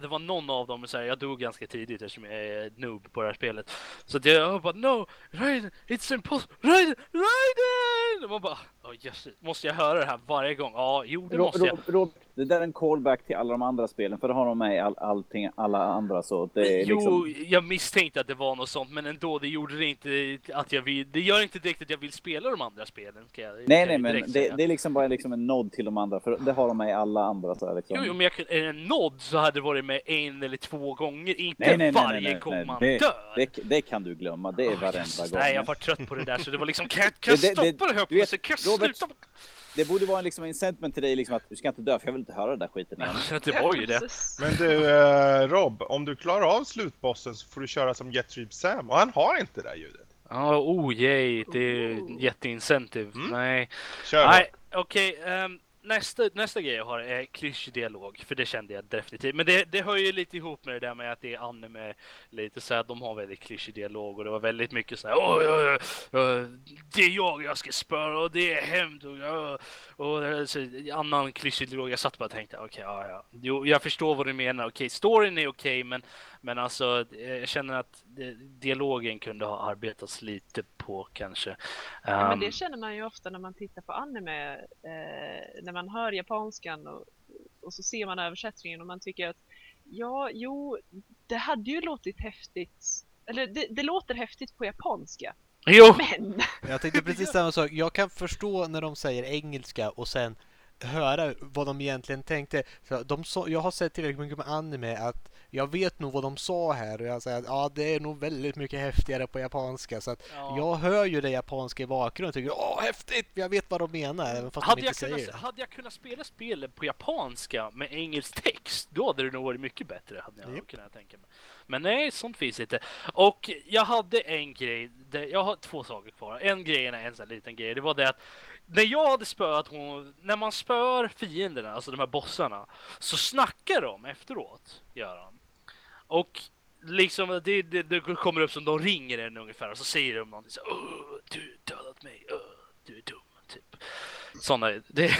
det var någon av dem, så här, jag dog ganska tidigt eftersom jag är noob på det här spelet. Så att jag bara no, Raiden, it's impossible, Raiden, Raiden! Och man bara, oh, måste jag höra det här varje gång? Ja, jo det Ro- måste jag. Ro- Rob, det där är en callback till alla de andra spelen, för det har de med i all, allting, alla andra så det är Jo, liksom... jag misstänkte att det var något sånt, men ändå, det gjorde det inte att jag vill. Det gör inte direkt att jag vill spela de andra spelen. Jag, Nej, nej, men det, det är liksom bara liksom en nod till de andra, för det har de med i alla andra så här, liksom. Jo, jo, men jag, är det nådd så hade det varit med en eller två gånger, inte Nej, nej, varje nej, gång man Det- dör. Det, det kan du glömma, det är Åh, varenda Jesus, gång. Nej, jag var trött på det där, så det var liksom, kan kan jag stoppa det här vet, plötsligt? Robert- sluta? Det borde vara en liksom incentment till dig liksom att du ska inte dö, för jag vill inte höra den där skiten igen. [laughs] Det var ju det. Men du eh, Rob, om du klarar av slutbossen så får du köra som Jetstream Sam och han har inte det där ljudet. Ja, oh yay, det är jätteincentive. Mm. Nej, Kör Nej, okej. ehm, nästa, nästa grej jag har är klyschig dialog, för det kände jag definitivt. Men det, det hör ju lite ihop med det där med att det är anime, lite så här, de har väldigt klyschig dialog och det var väldigt mycket så här, "Oj, oj, oj, det är jag jag ska spöra och det är hämnd och, ja." och så, annan klyschig dialog. Jag satt bara och tänkte, okej, ja, ja. Jo, jag förstår vad du menar. Okej, storyn är okej, men, men alltså, eh, jag känner att dialogen kunde ha arbetats lite på kanske. Ja, men Ehm, det känner man ju ofta när man tittar på anime, eh, när man hör japanskan och, och så ser man översättningen och man tycker att ja, jo, det hade ju låtit häftigt, eller det, det låter häftigt på japanska, jo! men Jag tänkte precis [laughs] samma sak. Jag kan förstå när de säger engelska och sen höra vad de egentligen tänkte. För de sa, jag har sett tillräckligt mycket med anime att jag vet nog vad de sa här och jag säger att ja, det är nog väldigt mycket häftigare på japanska. Så att Ja. jag hör ju det japanska i bakgrunden och tycker åh häftigt! Jag vet vad de menar även fast Hade de jag, inte kunnat, säger hade jag kunnat spela spelet på japanska med engelsk text, då hade det nog varit mycket bättre. Hade jag Japp. kunnat tänka mig. Men nej, sånt finns inte. Och jag hade en grej, jag har två saker kvar. En grej är en sån här liten grej, det var det att när jag hade spöat hon, när man spör fienderna, alltså de här bossarna, så snackar de efteråt, gör de. Och liksom, det, det, det kommer upp som de ringer en ungefär och så säger de någonting så Åh, du dödat mig, Åh, du är dum, typ. Såna, det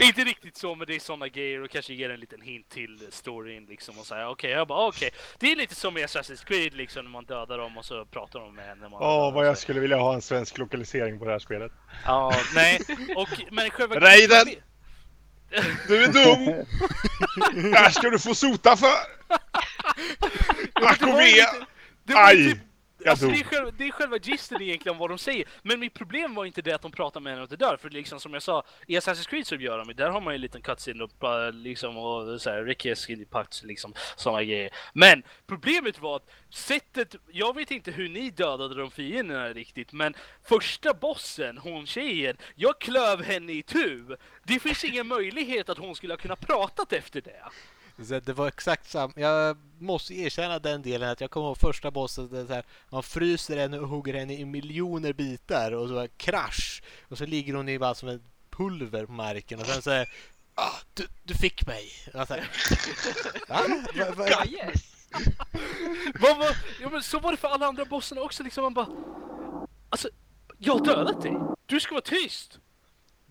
[laughs] inte riktigt så, men det är såna grejer och kanske ger en liten hint till storyn liksom och säga okej, jag bara okej. Det är lite som i Assassin's Creed liksom när man dödar dem och så pratar de med en man Åh, dödar vad jag skulle vilja ha en svensk lokalisering på det här spelet. Ja, nej, och men själva... Raiden! Du är dum! Det här ska du få sota för! Det var ju Aj! Alltså, det, är själva, det är själva gisten egentligen vad de säger. Men mitt problem var inte det att de pratar med henne och det dör. För liksom som jag sa, i Assassin's Creed så gör de ju- där har man ju en liten cutscene och liksom och så här, Ricky Putts liksom sådana grejer. Men problemet var att sättet, jag vet inte hur ni dödade de fienderna riktigt, men första bossen, hon tjejen, jag klöv henne i tu. Det finns ingen möjlighet att hon skulle ha kunnat pratat efter det. Det var exakt samma. Jag måste erkänna den delen att jag kommer ihåg första bossen där så här, man fryser henne och hugger henne i miljoner bitar och så krasch och så ligger hon i bara som ett pulver på marken och sen så här, ah, du, du fick mig. Och så här, [laughs] Va? Va- va- Ja, yes! [laughs] Vad var, ja, men så var det för alla andra bossarna också liksom. Man bara... Alltså, jag har dödat dig. Du ska vara tyst.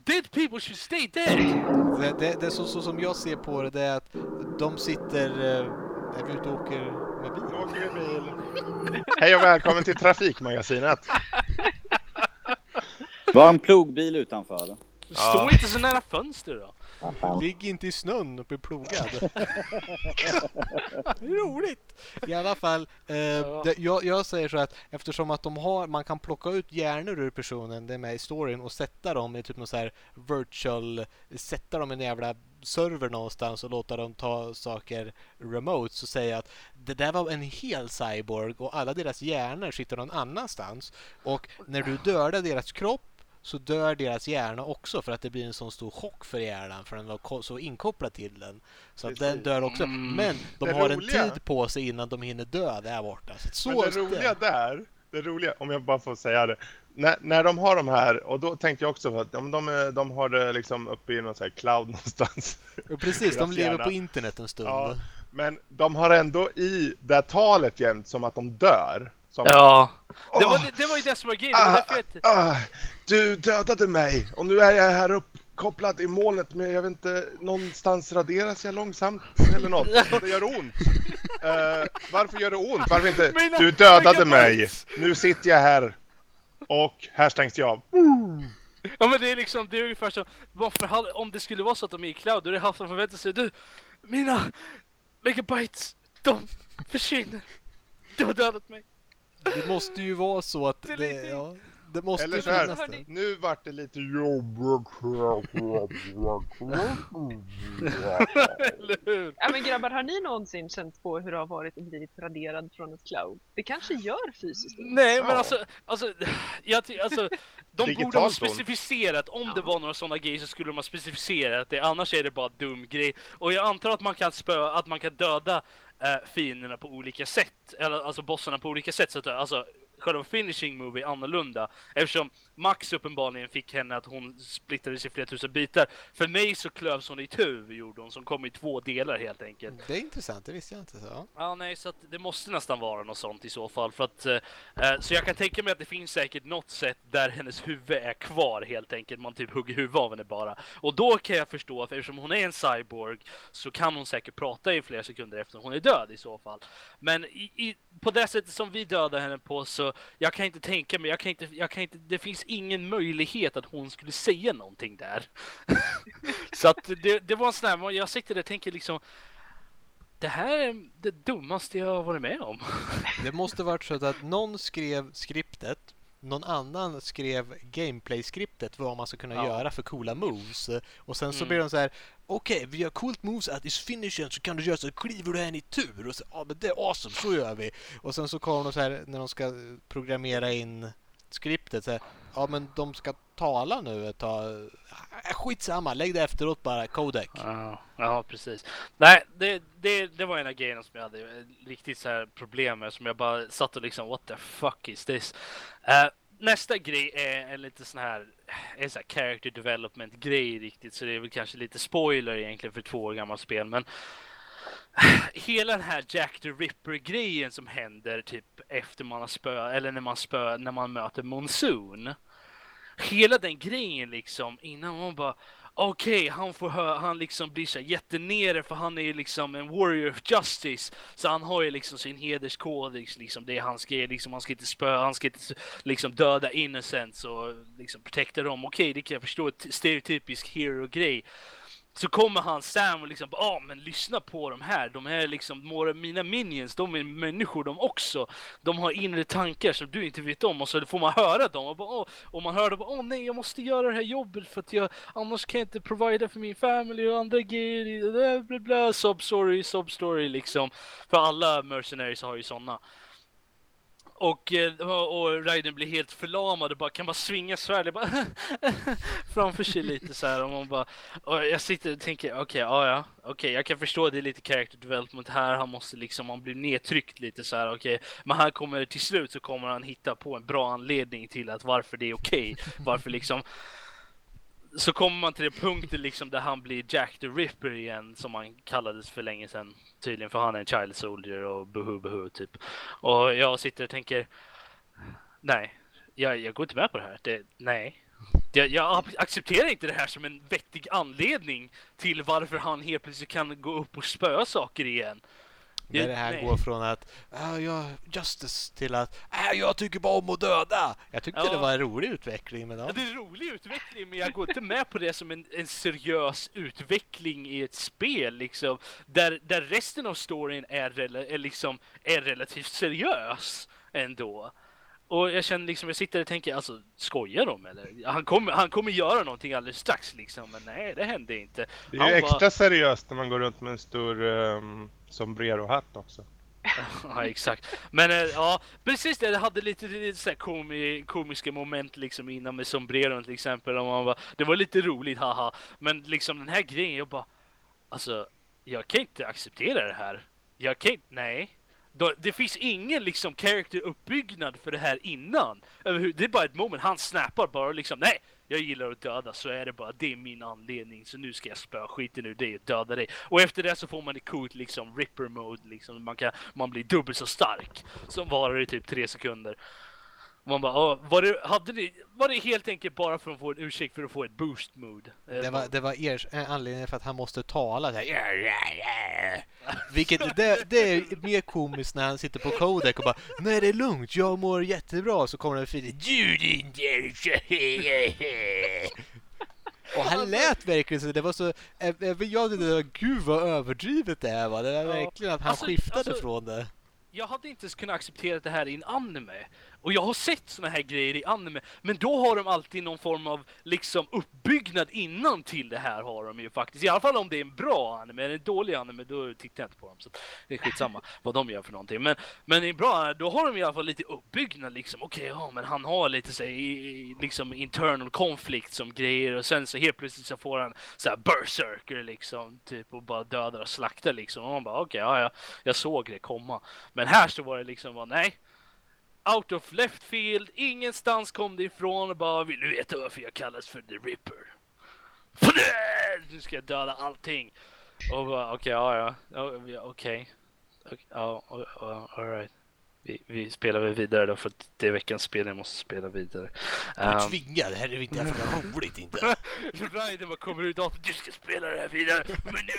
Dead people should stay dead. Det, det, det är så, så som jag ser på det, det är att de sitter... eh, Är vi ute och åker med bil? Åker bil. [laughs] Hej och välkommen till Trafikmagasinet. Var en plogbil utanför. Stå inte så nära fönster då. Ligg inte i snön och bli plogad. Roligt. I alla fall, eh, det, jag, jag säger så att eftersom att de har, man kan plocka ut hjärnor ur personen, det är med i storyn, och sätta dem i typ någon så här virtual, sätta dem i en jävla server någonstans och låta dem ta saker remote så säger jag att det där var en hel cyborg och alla deras hjärnor sitter någon annanstans och när du dödar deras kropp så dör deras hjärna också för att det blir en sån stor chock för hjärnan för den var så inkopplad till den. Så att den dör också. Mm. Men de Det har en roliga- tid på sig innan de hinner dö där borta. Så, så Men det roliga där, det roliga, om jag bara får säga det. När, när de har de här, och då tänkte jag också att de, de, har det liksom uppe i någon så här cloud [laughs] någonstans. Och precis, de lever hjärna. på internet en stund. Ja, men de har ändå i det talet jämt som att de dör. Som, Ja. Det var, det, det var ju det som var grejen. Ah, jag... ah, du dödade mig och nu är jag här uppkopplad i molnet men jag vet inte, någonstans raderas jag långsamt eller något. [laughs] Det gör ont. Eh, varför gör det ont? Varför inte? Mina Du dödade mig. Nu sitter jag här. Och här stängs jag av. Ja men det är liksom, det är ungefär som, varför, om det skulle vara så att de är i cloud, då är det han som förväntar sig, du, mina megabytes, de försvinner. Du har dödat mig. Det måste ju vara så att Det det, ja, det måste Eller så här, finnas det. nu vart det lite jobbigt. Eller hur? Ja men grabbar, har ni någonsin känt på hur det har varit att blivit raderad från ett cloud? Det kanske gör fysiskt. Nej men Ja. alltså, alltså, jag, alltså de Digitalt borde ha specificerat, om det var några sådana grejer så skulle de ha specificerat det, annars är det bara dum grej. Och jag antar att man kan spö, att man kan döda eh, fienderna på olika sätt, eller alltså bossarna på olika sätt, så att alltså själva finishing move är annorlunda eftersom Max uppenbarligen fick henne att hon splittrades i flera tusen bitar. För mig så klövs hon i tu, gjorde hon, som kom i två delar helt enkelt. Det är intressant, det visste jag inte. Så. ja. Nej, så att det måste nästan vara något sånt i så fall. För att, eh, eh, så jag kan tänka mig att det finns säkert något sätt där hennes huvud är kvar helt enkelt. Man typ hugger huvudet av henne bara. Och då kan jag förstå, för eftersom hon är en cyborg så kan hon säkert prata i flera sekunder efter hon är död i så fall. Men i, i, på det sättet som vi dödar henne på så jag kan inte tänka mig, jag kan inte, jag kan inte, det finns ingen möjlighet att hon skulle säga någonting där. [laughs] så att det, det var en sån här, jag sitter där och tänker liksom det här är det dummaste jag har varit med om. [laughs] Det måste varit så att någon skrev skriptet, någon annan skrev gameplay-skriptet vad man ska kunna Ja. göra för coola moves. Och sen så Mm. blir de så här, okej, vi gör coolt moves at is finishen så kan du göra så kliver du en i tur. Och så, ja men det är awesome, så gör vi. Och sen så kommer de så här när de ska programmera in skriptet så här, ja men de ska tala nu ett tag. Äh, skitsamma, lägg det efteråt bara, codec. Ja, ja precis. Nej, det, det, det var en av grejerna som jag hade eh, riktigt så här problem med som jag bara satt och liksom what the fuck is this? Uh, nästa grej är en lite sån här, en sån här character development grej riktigt så det är väl kanske lite spoiler egentligen för två år gammalt spel men Hela den här Jack the Ripper grejen som händer typ efter man har spö eller när man spö när man möter Monsoon. Hela den grejen liksom innan man bara Okej, han får hö- han liksom blir så jättenere för han är ju liksom en warrior of justice. Så han har ju liksom sin hederskodex, liksom det är hans grej, liksom han ska inte spöa, han ska inte liksom döda innocents och liksom protecta dem. Okej, det kan jag förstå, ett stereotypisk hero-grej. Så kommer han Sam och liksom, ja ah, men lyssna på de här, de här liksom, mina minions, de är människor de också. De har inre tankar som du inte vet om och så får man höra dem och, bara, oh. och man hör dem, åh ah, nej jag måste göra det här jobbet för att jag, annars kan jag inte provida för min family och andra grejer, bla bla bla, sub story, sub story liksom. För alla mercenaries har ju sådana. Eh, och, och Raiden blir helt förlamad och bara kan bara svinga svärdet bara framför sig lite så här och man bara och jag sitter och tänker okej, okay, ja ja, okej, okay, jag kan förstå det är lite character development här, han måste liksom, han blir nedtryckt lite så här, okej, okay. men här kommer till slut så kommer han hitta på en bra anledning till att varför det är okej, varför liksom så kommer man till det punkten liksom där han blir Jack the Ripper igen som han kallades för länge sedan tydligen för han är en child soldier och buhu buhu typ. Och jag sitter och tänker nej, jag, jag går inte med på det här. Det, nej. Jag, jag accepterar inte det här som en vettig anledning till varför han helt plötsligt kan gå upp och spöa saker igen. När det här Nej. går från att ah, ja, justice till att ah, jag tycker bara om att döda. Jag tyckte ja. det var en rolig utveckling. Men ja. ja, det är en rolig utveckling, men jag går inte med på det som en, en seriös utveckling i ett spel, liksom. Där, där resten av storyn är, är, liksom, är relativt seriös ändå. Och jag känner liksom, jag sitter och tänker, alltså skojar de eller? Han kommer, han kommer göra någonting alldeles strax liksom, men nej det hände inte. Det är ju extra bara... seriöst när man går runt med en stor um, sombrero-hatt också. [laughs] ja exakt. Men äh, ja, precis det. Det hade lite, lite så komi, komiska moment liksom innan med sombreron till exempel. Och man bara, det var lite roligt, haha. Men liksom den här grejen, jag bara, alltså jag kan inte acceptera det här. Jag kan inte, nej. Det finns ingen liksom character-uppbyggnad för det här innan. Det är bara ett moment, han snappar bara liksom nej, jag gillar att döda så är det bara, det är min anledning så nu ska jag spöa skiten ur dig och döda dig. Och efter det så får man ett coolt liksom ripper mode liksom, man kan, man blir dubbelt så stark. Som varar i typ tre sekunder. Man bara, var det, hade det, var det helt enkelt bara för att få en ursäkt för att få ett boost mode? Eh, det var, det var er, eh, anledningen för att han måste tala så här. [laughs] Vilket, det, det är mer komiskt när han sitter på codec och bara Nej det är lugnt, jag mår jättebra Så kommer det en fin Du din och han lät verkligen så, det var så, även jag tyckte gud vad överdrivet det här var. Det var verkligen att han alltså, skiftade alltså, från det. Jag hade inte ens kunnat acceptera det här i en anime. Och jag har sett såna här grejer i anime, men då har de alltid någon form av liksom uppbyggnad innan till det här har de ju faktiskt. I alla fall om det är en bra anime, det en dålig anime då tittar jag inte på dem. Så det är skitsamma [laughs] vad de gör för någonting. Men, men i bra då har de i alla fall lite uppbyggnad liksom. Okej, okay, ja men han har lite så liksom internal conflict som grejer och sen så helt plötsligt så får han så här berserker liksom, typ och bara dödar och slaktar liksom. Och man bara okej, okay, ja, ja, jag såg det komma. Men här så var det liksom bara nej out of left field, ingenstans kom det ifrån och bara vill du veta varför jag kallas för The Ripper? Nu ska jag döda allting. Och bara okej, okay, ja ja, okej. Ja, alright. Vi, vi spelar väl vidare då för att det är veckans spel jag måste spela vidare. Du um, tvingar, det här är inte för roligt inte. [laughs] Raiden bara kommer ut och du ska spela det här vidare. Men nu,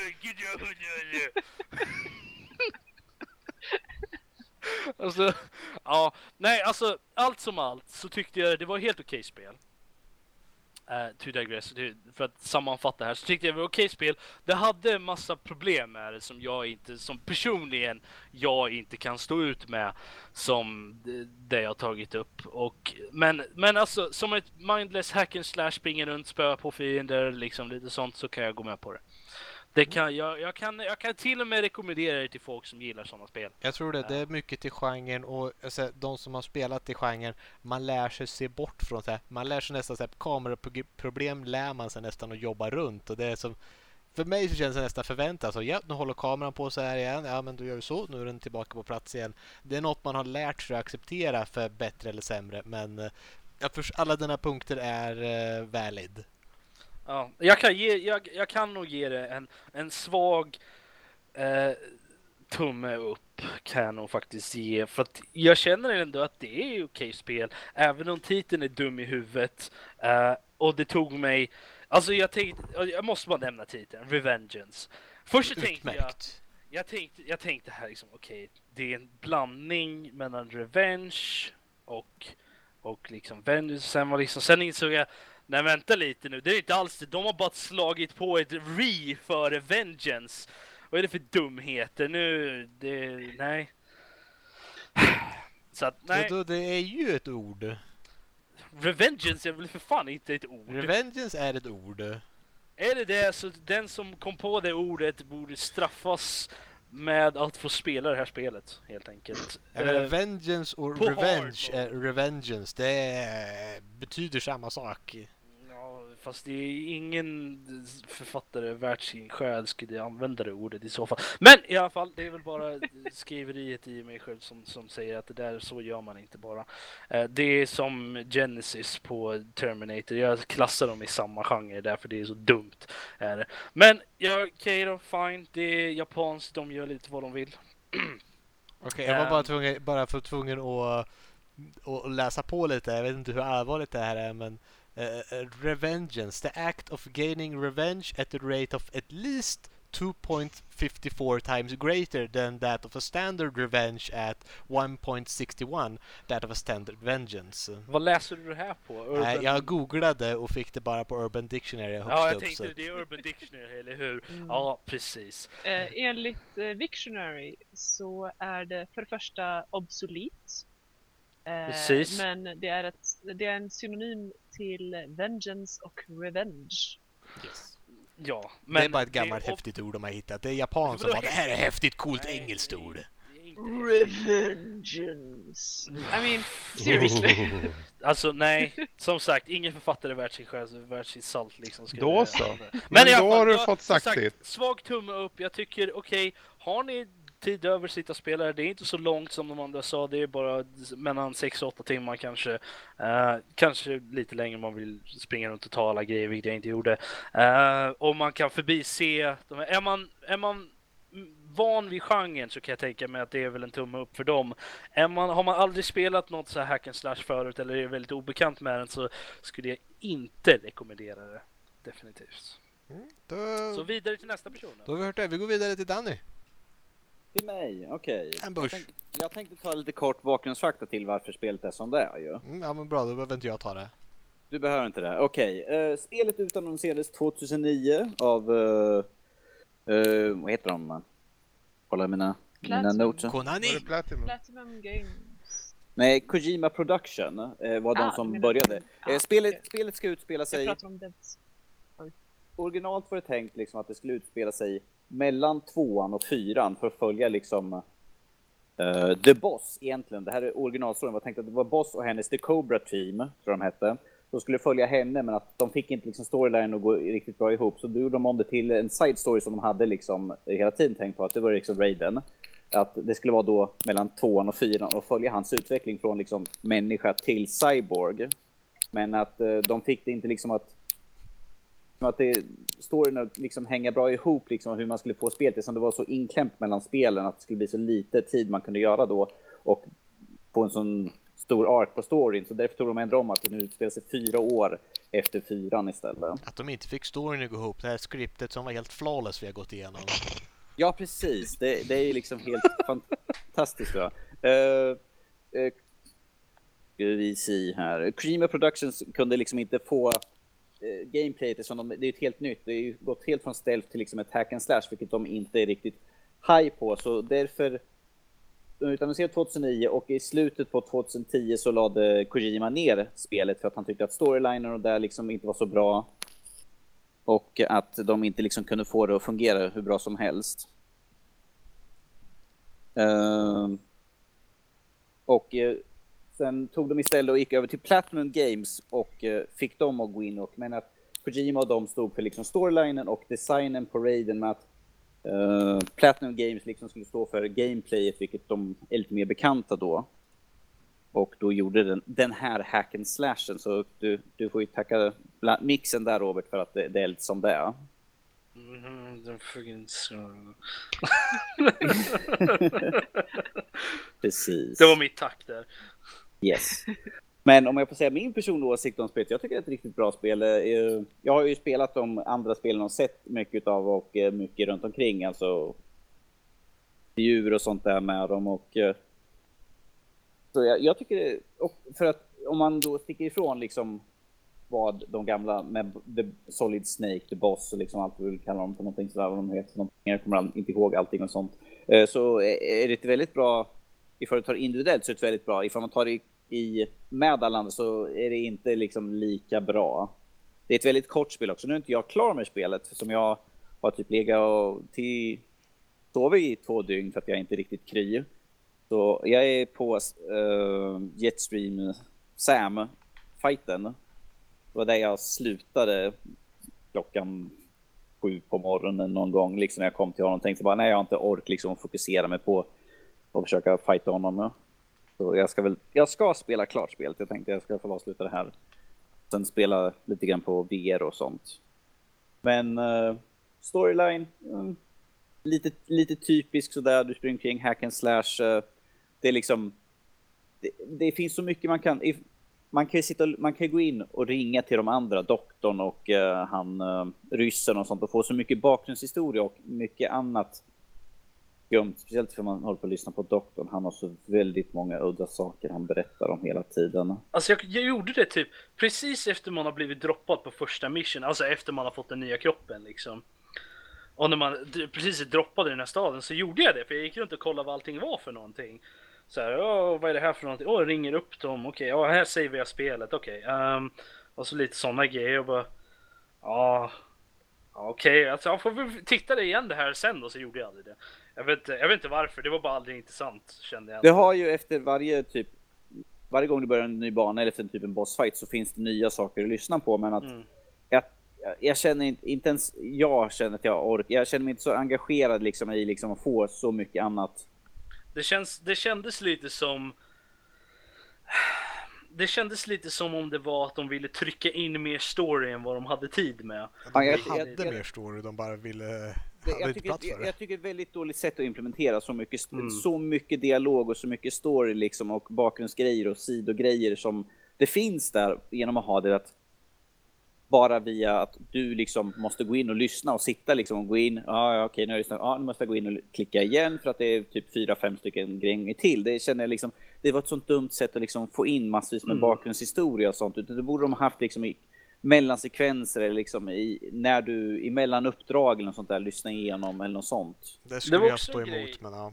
[laughs] alltså, ja, nej, alltså allt som allt så tyckte jag det var helt okej okay spel. Uh, to digress, för att sammanfatta här, så tyckte jag det var okej okay spel. Det hade massa problem med det som jag inte, som personligen jag inte kan stå ut med som det jag tagit upp. Och, men, men alltså som ett mindless hack and slash springa runt, spöa på fiender, liksom lite sånt så kan jag gå med på det. Det kan, jag, jag, kan, jag kan till och med rekommendera det till folk som gillar sådana spel. Jag tror det. Det är mycket till genren och alltså, de som har spelat i genren, man lär sig se bort från det. Man lär sig nästan så här, kameraproblem lär man sig nästan att jobba runt och det är som för mig så känns det nästan förväntat. Alltså, ja, nu håller kameran på så här igen. Ja, men då gör vi så. Nu är den tillbaka på plats igen. Det är något man har lärt sig att acceptera för bättre eller sämre. Men eh, alla dina punkter är uh, valid. Ja, jag kan, ge, jag, jag kan nog ge det en, en svag eh, tumme upp kan jag nog faktiskt ge. För att jag känner ändå att det är okej spel. Även om titeln är dum i huvudet. Eh, och det tog mig... Alltså jag tänkte... Jag måste bara nämna titeln. Revengeance. Först så tänkte jag... Jag tänkte, jag tänkte här liksom, okej, okay, det är en blandning mellan Revenge och, och liksom Vengeance. Sen var liksom, sen insåg jag Nej vänta lite nu, det är inte alls det. De har bara slagit på ett re för Vengeance. Vad är det för dumheter nu? Det, nej. Så att, nej. Då, det är ju ett ord. Revengeance är väl för fan inte ett ord? Revengeance är ett ord. Är det det så den som kom på det ordet borde straffas med att få spela det här spelet helt enkelt. Eh, vengeance och på revenge, hard är, revengeance, det betyder samma sak. Fast det är ingen författare värt sin själ skulle använda det ordet i så fall. Men i alla fall, det är väl bara skriveriet i mig själv som, som säger att det där så gör man inte bara. Eh, Det är som Genesis på Terminator. Jag klassar dem i samma genre därför det är så dumt. Är det. Men ja, okej då, fine. Det är japanskt, de gör lite vad de vill. [clears throat] Okej, jag var bara Ehm. tvungen, bara för tvungen att, att läsa på lite. Jag vet inte hur allvarligt det här är, men uh, revengeance, the act of gaining revenge at the rate of at least 2.54 times greater than that of a standard revenge at 1.61 that of a standard vengeance. Vad läser du det här på? Nej, Urban- jag googlade och fick det bara på Urban Dictionary högst Ja, jag upp. tänkte så- det, det är Urban Dictionary, eller hur? Mm. Ja, precis. Eh, enligt eh, Victionary så är det för det första obsolet. Eh, Precis. Men det är, ett, det är en synonym till vengeance och revenge. Ja, men det är bara ett gammalt det häftigt ord de har hittat. Det är japan som bara det här är häftigt coolt Nej, engelskt ord. Revengeance. I mean, seriously. [laughs] Alltså nej, som sagt, ingen författare är värd sin själ, värd sin salt liksom. skulle Då jag- så. Men, Men då har du jag- fått sagt ditt. Svag tumme upp, jag tycker okej, har ni tid över sitta och spela det, är inte så långt som de andra sa, det är bara mellan 6 och 8 timmar kanske. Eh, kanske lite längre om man vill springa runt och ta alla grejer, vilket jag inte gjorde. Uh, och man kan förbise, de är man, är man van vid genren så kan jag tänka mig att det är väl en tumme upp för dem. Är man, har man aldrig spelat något så här hack and slash förut eller är väldigt obekant med den så skulle jag inte rekommendera det. Definitivt. Då, Så vidare till nästa person. då har vi hört det. Vi går vidare till Danny. Till mig, okej. Ambush. Jag, tänk, jag tänkte ta lite kort bakgrundsfakta till varför spelet är som det är ju. Mm, ja men bra, då behöver inte jag ta det. Du behöver inte det. Okej. eh, spelet utannonserades 2009 av... Uh, vad heter de? Kolla mina, mina Platinum. notes. Var Konani! det Platinum? Platinum Games. Nej, Kojima Production eh, var de Ah, som menar- började. Ah, spelet, okej. spelet ska utspela Jag sig... pratar om Devs. Originalt var det tänkt liksom att det skulle utspela sig mellan tvåan och fyran för att följa liksom uh, The Boss egentligen. Det här är originalstoryn. var tänkt att det var Boss och hennes The Cobra Team, tror de hette. De skulle följa henne men att de fick inte liksom storyline att gå riktigt bra ihop. Så då gjorde de om det till en side story som de hade liksom hela tiden tänkt på att det var liksom Raiden. Att det skulle vara då mellan tvåan och fyran och följa hans utveckling från liksom människa till cyborg. Men att uh, de fick det inte liksom att att det, storyn liksom hänga bra ihop, liksom, hur man skulle få spelet, som det var så inklämt mellan spelen, att det skulle bli så lite tid man kunde göra då, och få en sån stor ark på storyn. Så därför tog de ändå om att det nu utspelar sig fyra år efter fyran istället. Att de inte fick storyn att gå ihop. Det här skriptet som var helt flawless vi har gått igenom. Ja, precis. Det, det är liksom helt [laughs] fantastiskt bra. Uh, uh, ska vi se här. Kojima Productions kunde liksom inte få Eh, gameplayet som de, det är ett helt nytt. Det har ju gått helt från stealth till liksom ett hack and slash, vilket de inte är riktigt high på. Så därför utan att se 2009 och i slutet på 2010 så lade Kojima ner spelet för att han tyckte att storylinen och där liksom inte var så bra. Och att de inte liksom kunde få det att fungera hur bra som helst. Uh, och eh, sen tog de istället och gick över till Platinum Games och eh, fick dem att gå in och men att Kojima och de stod för liksom storylinen och designen på Raiden med att eh, Platinum Games liksom skulle stå för gameplayet vilket de är lite mer bekanta då. Och då gjorde den, den här hack and slashen så du, du får ju tacka mixen där Robert för att det, det är lite som det är. Den fucking [laughs] Precis. Det var mitt tack där. Yes. [laughs] Men om jag får säga min personliga åsikt om spelet, jag tycker det är ett riktigt bra spel. Eh, eh, jag har ju spelat de andra spelen och sett mycket av och eh, mycket runt omkring, alltså djur och sånt där med dem och så jag, jag tycker det, för att om man då sticker ifrån liksom vad de gamla med The Solid Snake, The Boss och liksom allt vi du vill kalla dem för någonting sådär, vad de heter. Någonting. Jag kommer inte ihåg allting och sånt. Så är det ett väldigt bra, ifall du tar individuellt så är det väldigt bra. Ifall man tar det i, med alla andra så är det inte liksom lika bra. Det är ett väldigt kort spel också. Nu är inte jag klar med spelet som jag har typ legat och till, sovit i två dygn för att jag inte riktigt kry. Så jag är på uh, Jetstream Sam-fighten. Det var där jag slutade klockan sju på morgonen någon gång liksom när jag kom till honom. Tänkte bara nej, jag har inte ork liksom fokusera mig på och försöka fighta honom. Så jag ska väl, jag ska spela klart spelet. Jag tänkte jag ska få avsluta det här. Sen spela lite grann på VR och sånt. Men uh, storyline, um, lite, lite typisk sådär. Du springer kring hack and slash. Uh, det är liksom, det, det, finns så mycket man kan, man kan, sitta, man kan gå in och ringa till de andra, doktorn och uh, han uh, ryssen och sånt och få så mycket bakgrundshistoria och mycket annat skumt. Speciellt för man håller på att lyssna på doktorn. Han har så väldigt många udda saker han berättar om hela tiden. Alltså jag, jag gjorde det typ precis efter man har blivit droppad på första mission, alltså efter man har fått den nya kroppen liksom. Och när man precis är droppad i den här staden så gjorde jag det, för jag gick runt och kollade vad allting var för någonting. Så här, vad är det här för någonting? Åh, ringer upp dem, okej, okay, här säger jag spelet, okej. Okay. Um, och så lite sådana grejer och bara, ja, okej, okay. alltså jag får titta det igen det här sen då, så gjorde jag aldrig det. Jag vet, jag vet inte varför, det var bara aldrig intressant kände jag. Det har ju efter varje typ, varje gång du börjar en ny bana eller efter en typ en bossfight så finns det nya saker att lyssna på, men att mm. jag, jag känner inte, inte ens jag känner att jag orkar, jag känner mig inte så engagerad liksom i liksom att få så mycket annat det, känns, det kändes lite som... Det kändes lite som om det var att de ville trycka in mer story än vad de hade tid med. Ja, de hade jag, mer story, de bara ville... Jag, tycker, jag, jag, tycker det är ett väldigt dåligt sätt att implementera så mycket, mm. så mycket dialog och så mycket story liksom och bakgrundsgrejer och sidogrejer som det finns där genom att ha det att bara via att du liksom måste gå in och lyssna och sitta liksom och gå in. Ja, ah, okej, okay, nu har jag lyssnat. Ah, nu måste jag gå in och klicka igen för att det är typ fyra, fem stycken grejer till. Det känner jag liksom. Det var ett sånt dumt sätt att liksom få in massvis med mm. bakgrundshistoria och sånt. Utan det borde de ha haft liksom i mellansekvenser eller liksom i, när du i mellan uppdrag eller något sånt där lyssna igenom eller något sånt. Det skulle det jag stå emot, grej. men ja.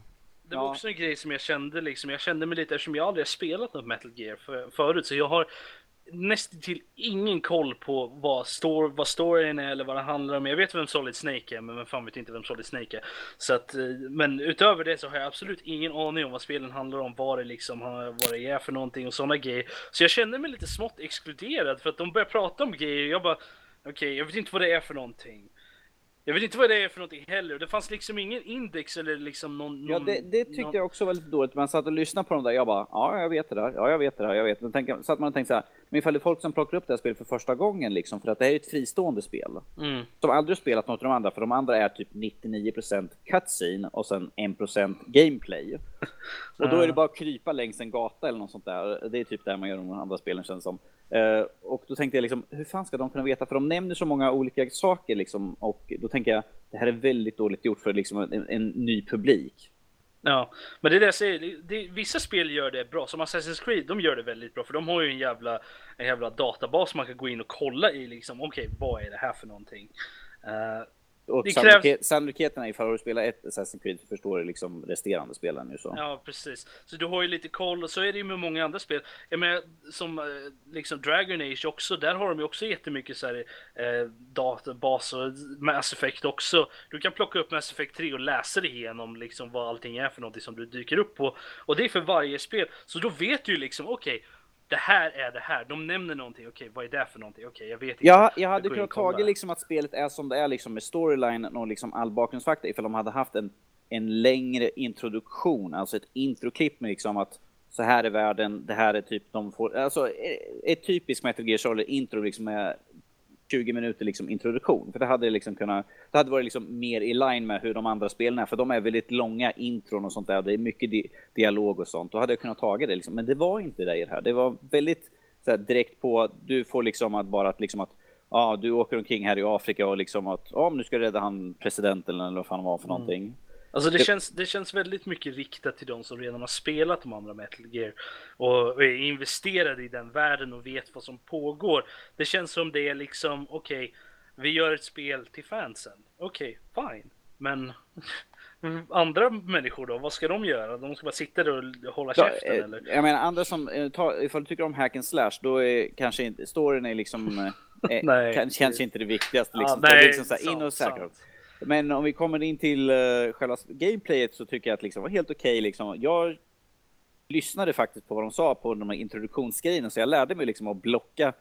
Det var ja. också en grej som jag kände liksom, jag kände mig lite eftersom jag aldrig har spelat något Metal Gear för, förut så jag har nästan till ingen koll på vad, stor, vad storyn är eller vad det handlar om. Jag vet vem Solid Snake är, men vem fan vet inte vem Solid Snake är. Så att, eh, men utöver det så har jag absolut ingen aning om vad spelen handlar om, vad det liksom vad det är för någonting och sådana grejer. Så jag känner mig lite smått exkluderad för att de börjar prata om grejer och jag bara okej, okay, jag vet inte vad det är för någonting. Jag vet inte vad det är för någonting heller. Det fanns liksom ingen index eller liksom någon... ja, det, det tyckte någon... jag också var lite dåligt. Man satt och lyssnade på dem där. Jag bara, ja, jag vet det där. Ja, jag vet det där. Jag vet. Tänk, så att man tänkte så här, men ifall det är folk som plockar upp det här spelet för första gången liksom, för att det här är ett fristående spel. Mm. Som aldrig spelat något av de andra, för de andra är typ 99% cutscene och sen 1% gameplay. och då är det bara att krypa längs en gata eller något sånt där. Det är typ det man gör i de andra spelen känns som. Uh, och då tänkte jag liksom, hur fan ska de kunna veta? För de nämner så många olika saker liksom. Och då tänker jag, det här är väldigt dåligt gjort för liksom en, en ny publik. Ja, men det är det jag säger, det, det, vissa spel gör det bra, som Assassin's Creed, de gör det väldigt bra för de har ju en jävla, en jävla databas man kan gå in och kolla i liksom, okej okay, vad är det här för någonting? Uh, och sannolikhet, krävs... sannolikheten ifall du spelar ett Assassin's Creed så förstår du liksom resterande spelen nu så. Ja, precis. Så du har ju lite koll och så är det ju med många andra spel. Jag menar, som eh, liksom Dragon Age också, där har de ju också jättemycket så här eh, databaser, Mass Effect också. Du kan plocka upp Mass Effect 3 och läsa det igenom liksom vad allting är för någonting som du dyker upp på. Och det är för varje spel. Så då vet du ju liksom, okej, okay, det här är det här. De nämner någonting. Okej, vad är det för någonting? Okej, jag vet inte. Ja, jag hade kunnat tagit liksom att spelet är som det är liksom med storyline och liksom all bakgrundsfakta ifall de hade haft en, en längre introduktion, alltså ett introklipp med liksom att så här är världen, det här är typ de får, alltså ett typiskt Metal Gear Solid intro liksom med 20 minuter liksom introduktion. För det hade liksom kunnat, det hade varit liksom mer i line med hur de andra spelen är. För de är väldigt långa intron och sånt där. Det är mycket di dialog och sånt. Då hade jag kunnat tagit det liksom. Men det var inte det i det här. Det var väldigt så här, direkt på, du får liksom att bara att liksom att ja, du åker omkring här i Afrika och liksom att ja, nu ska du rädda han presidenten eller vad fan var för mm. Alltså det, Det- känns, det känns väldigt mycket riktat till de som redan har spelat de andra Metal Gear och är investerade i den världen och vet vad som pågår. Det känns som det är liksom, okej, vi gör ett spel till fansen. Okej, fine. Men [laughs] andra människor då, vad ska de göra? De ska bara sitta där och hålla Ja, käften eh, eller? jag menar andra som, eh, tar, ifall du tycker om hack and slash, då är kanske inte, storyn är liksom, eh, [laughs] Nej. kan, känns inte det viktigaste liksom. Ja, Så det är nej, liksom så här, in och sant, säkra. Men om vi kommer in till uh, själva gameplayet så tycker jag att liksom var helt okej liksom. Jag lyssnade faktiskt på vad de sa på de här introduktionsgrejerna så jag lärde mig liksom att blocka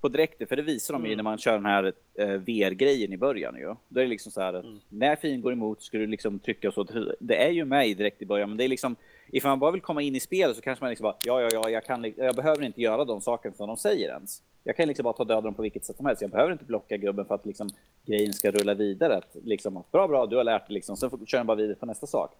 på direkten för det visar de ju Mm. när man kör den här eh, VR-grejen i början ju. Då är det liksom så här att Mm. när fienden går emot ska du liksom trycka så. Det är ju med direkt i början men det är liksom ifall man bara vill komma in i spelet så kanske man liksom bara ja, ja, ja, jag kan jag behöver inte göra de sakerna som de säger ens. Jag kan liksom bara ta död dem på vilket sätt som helst. Jag behöver inte blocka gubben för att liksom grejen ska rulla vidare. Att liksom, bra, bra, du har lärt dig liksom. Sen får, kör jag bara vidare på nästa sak.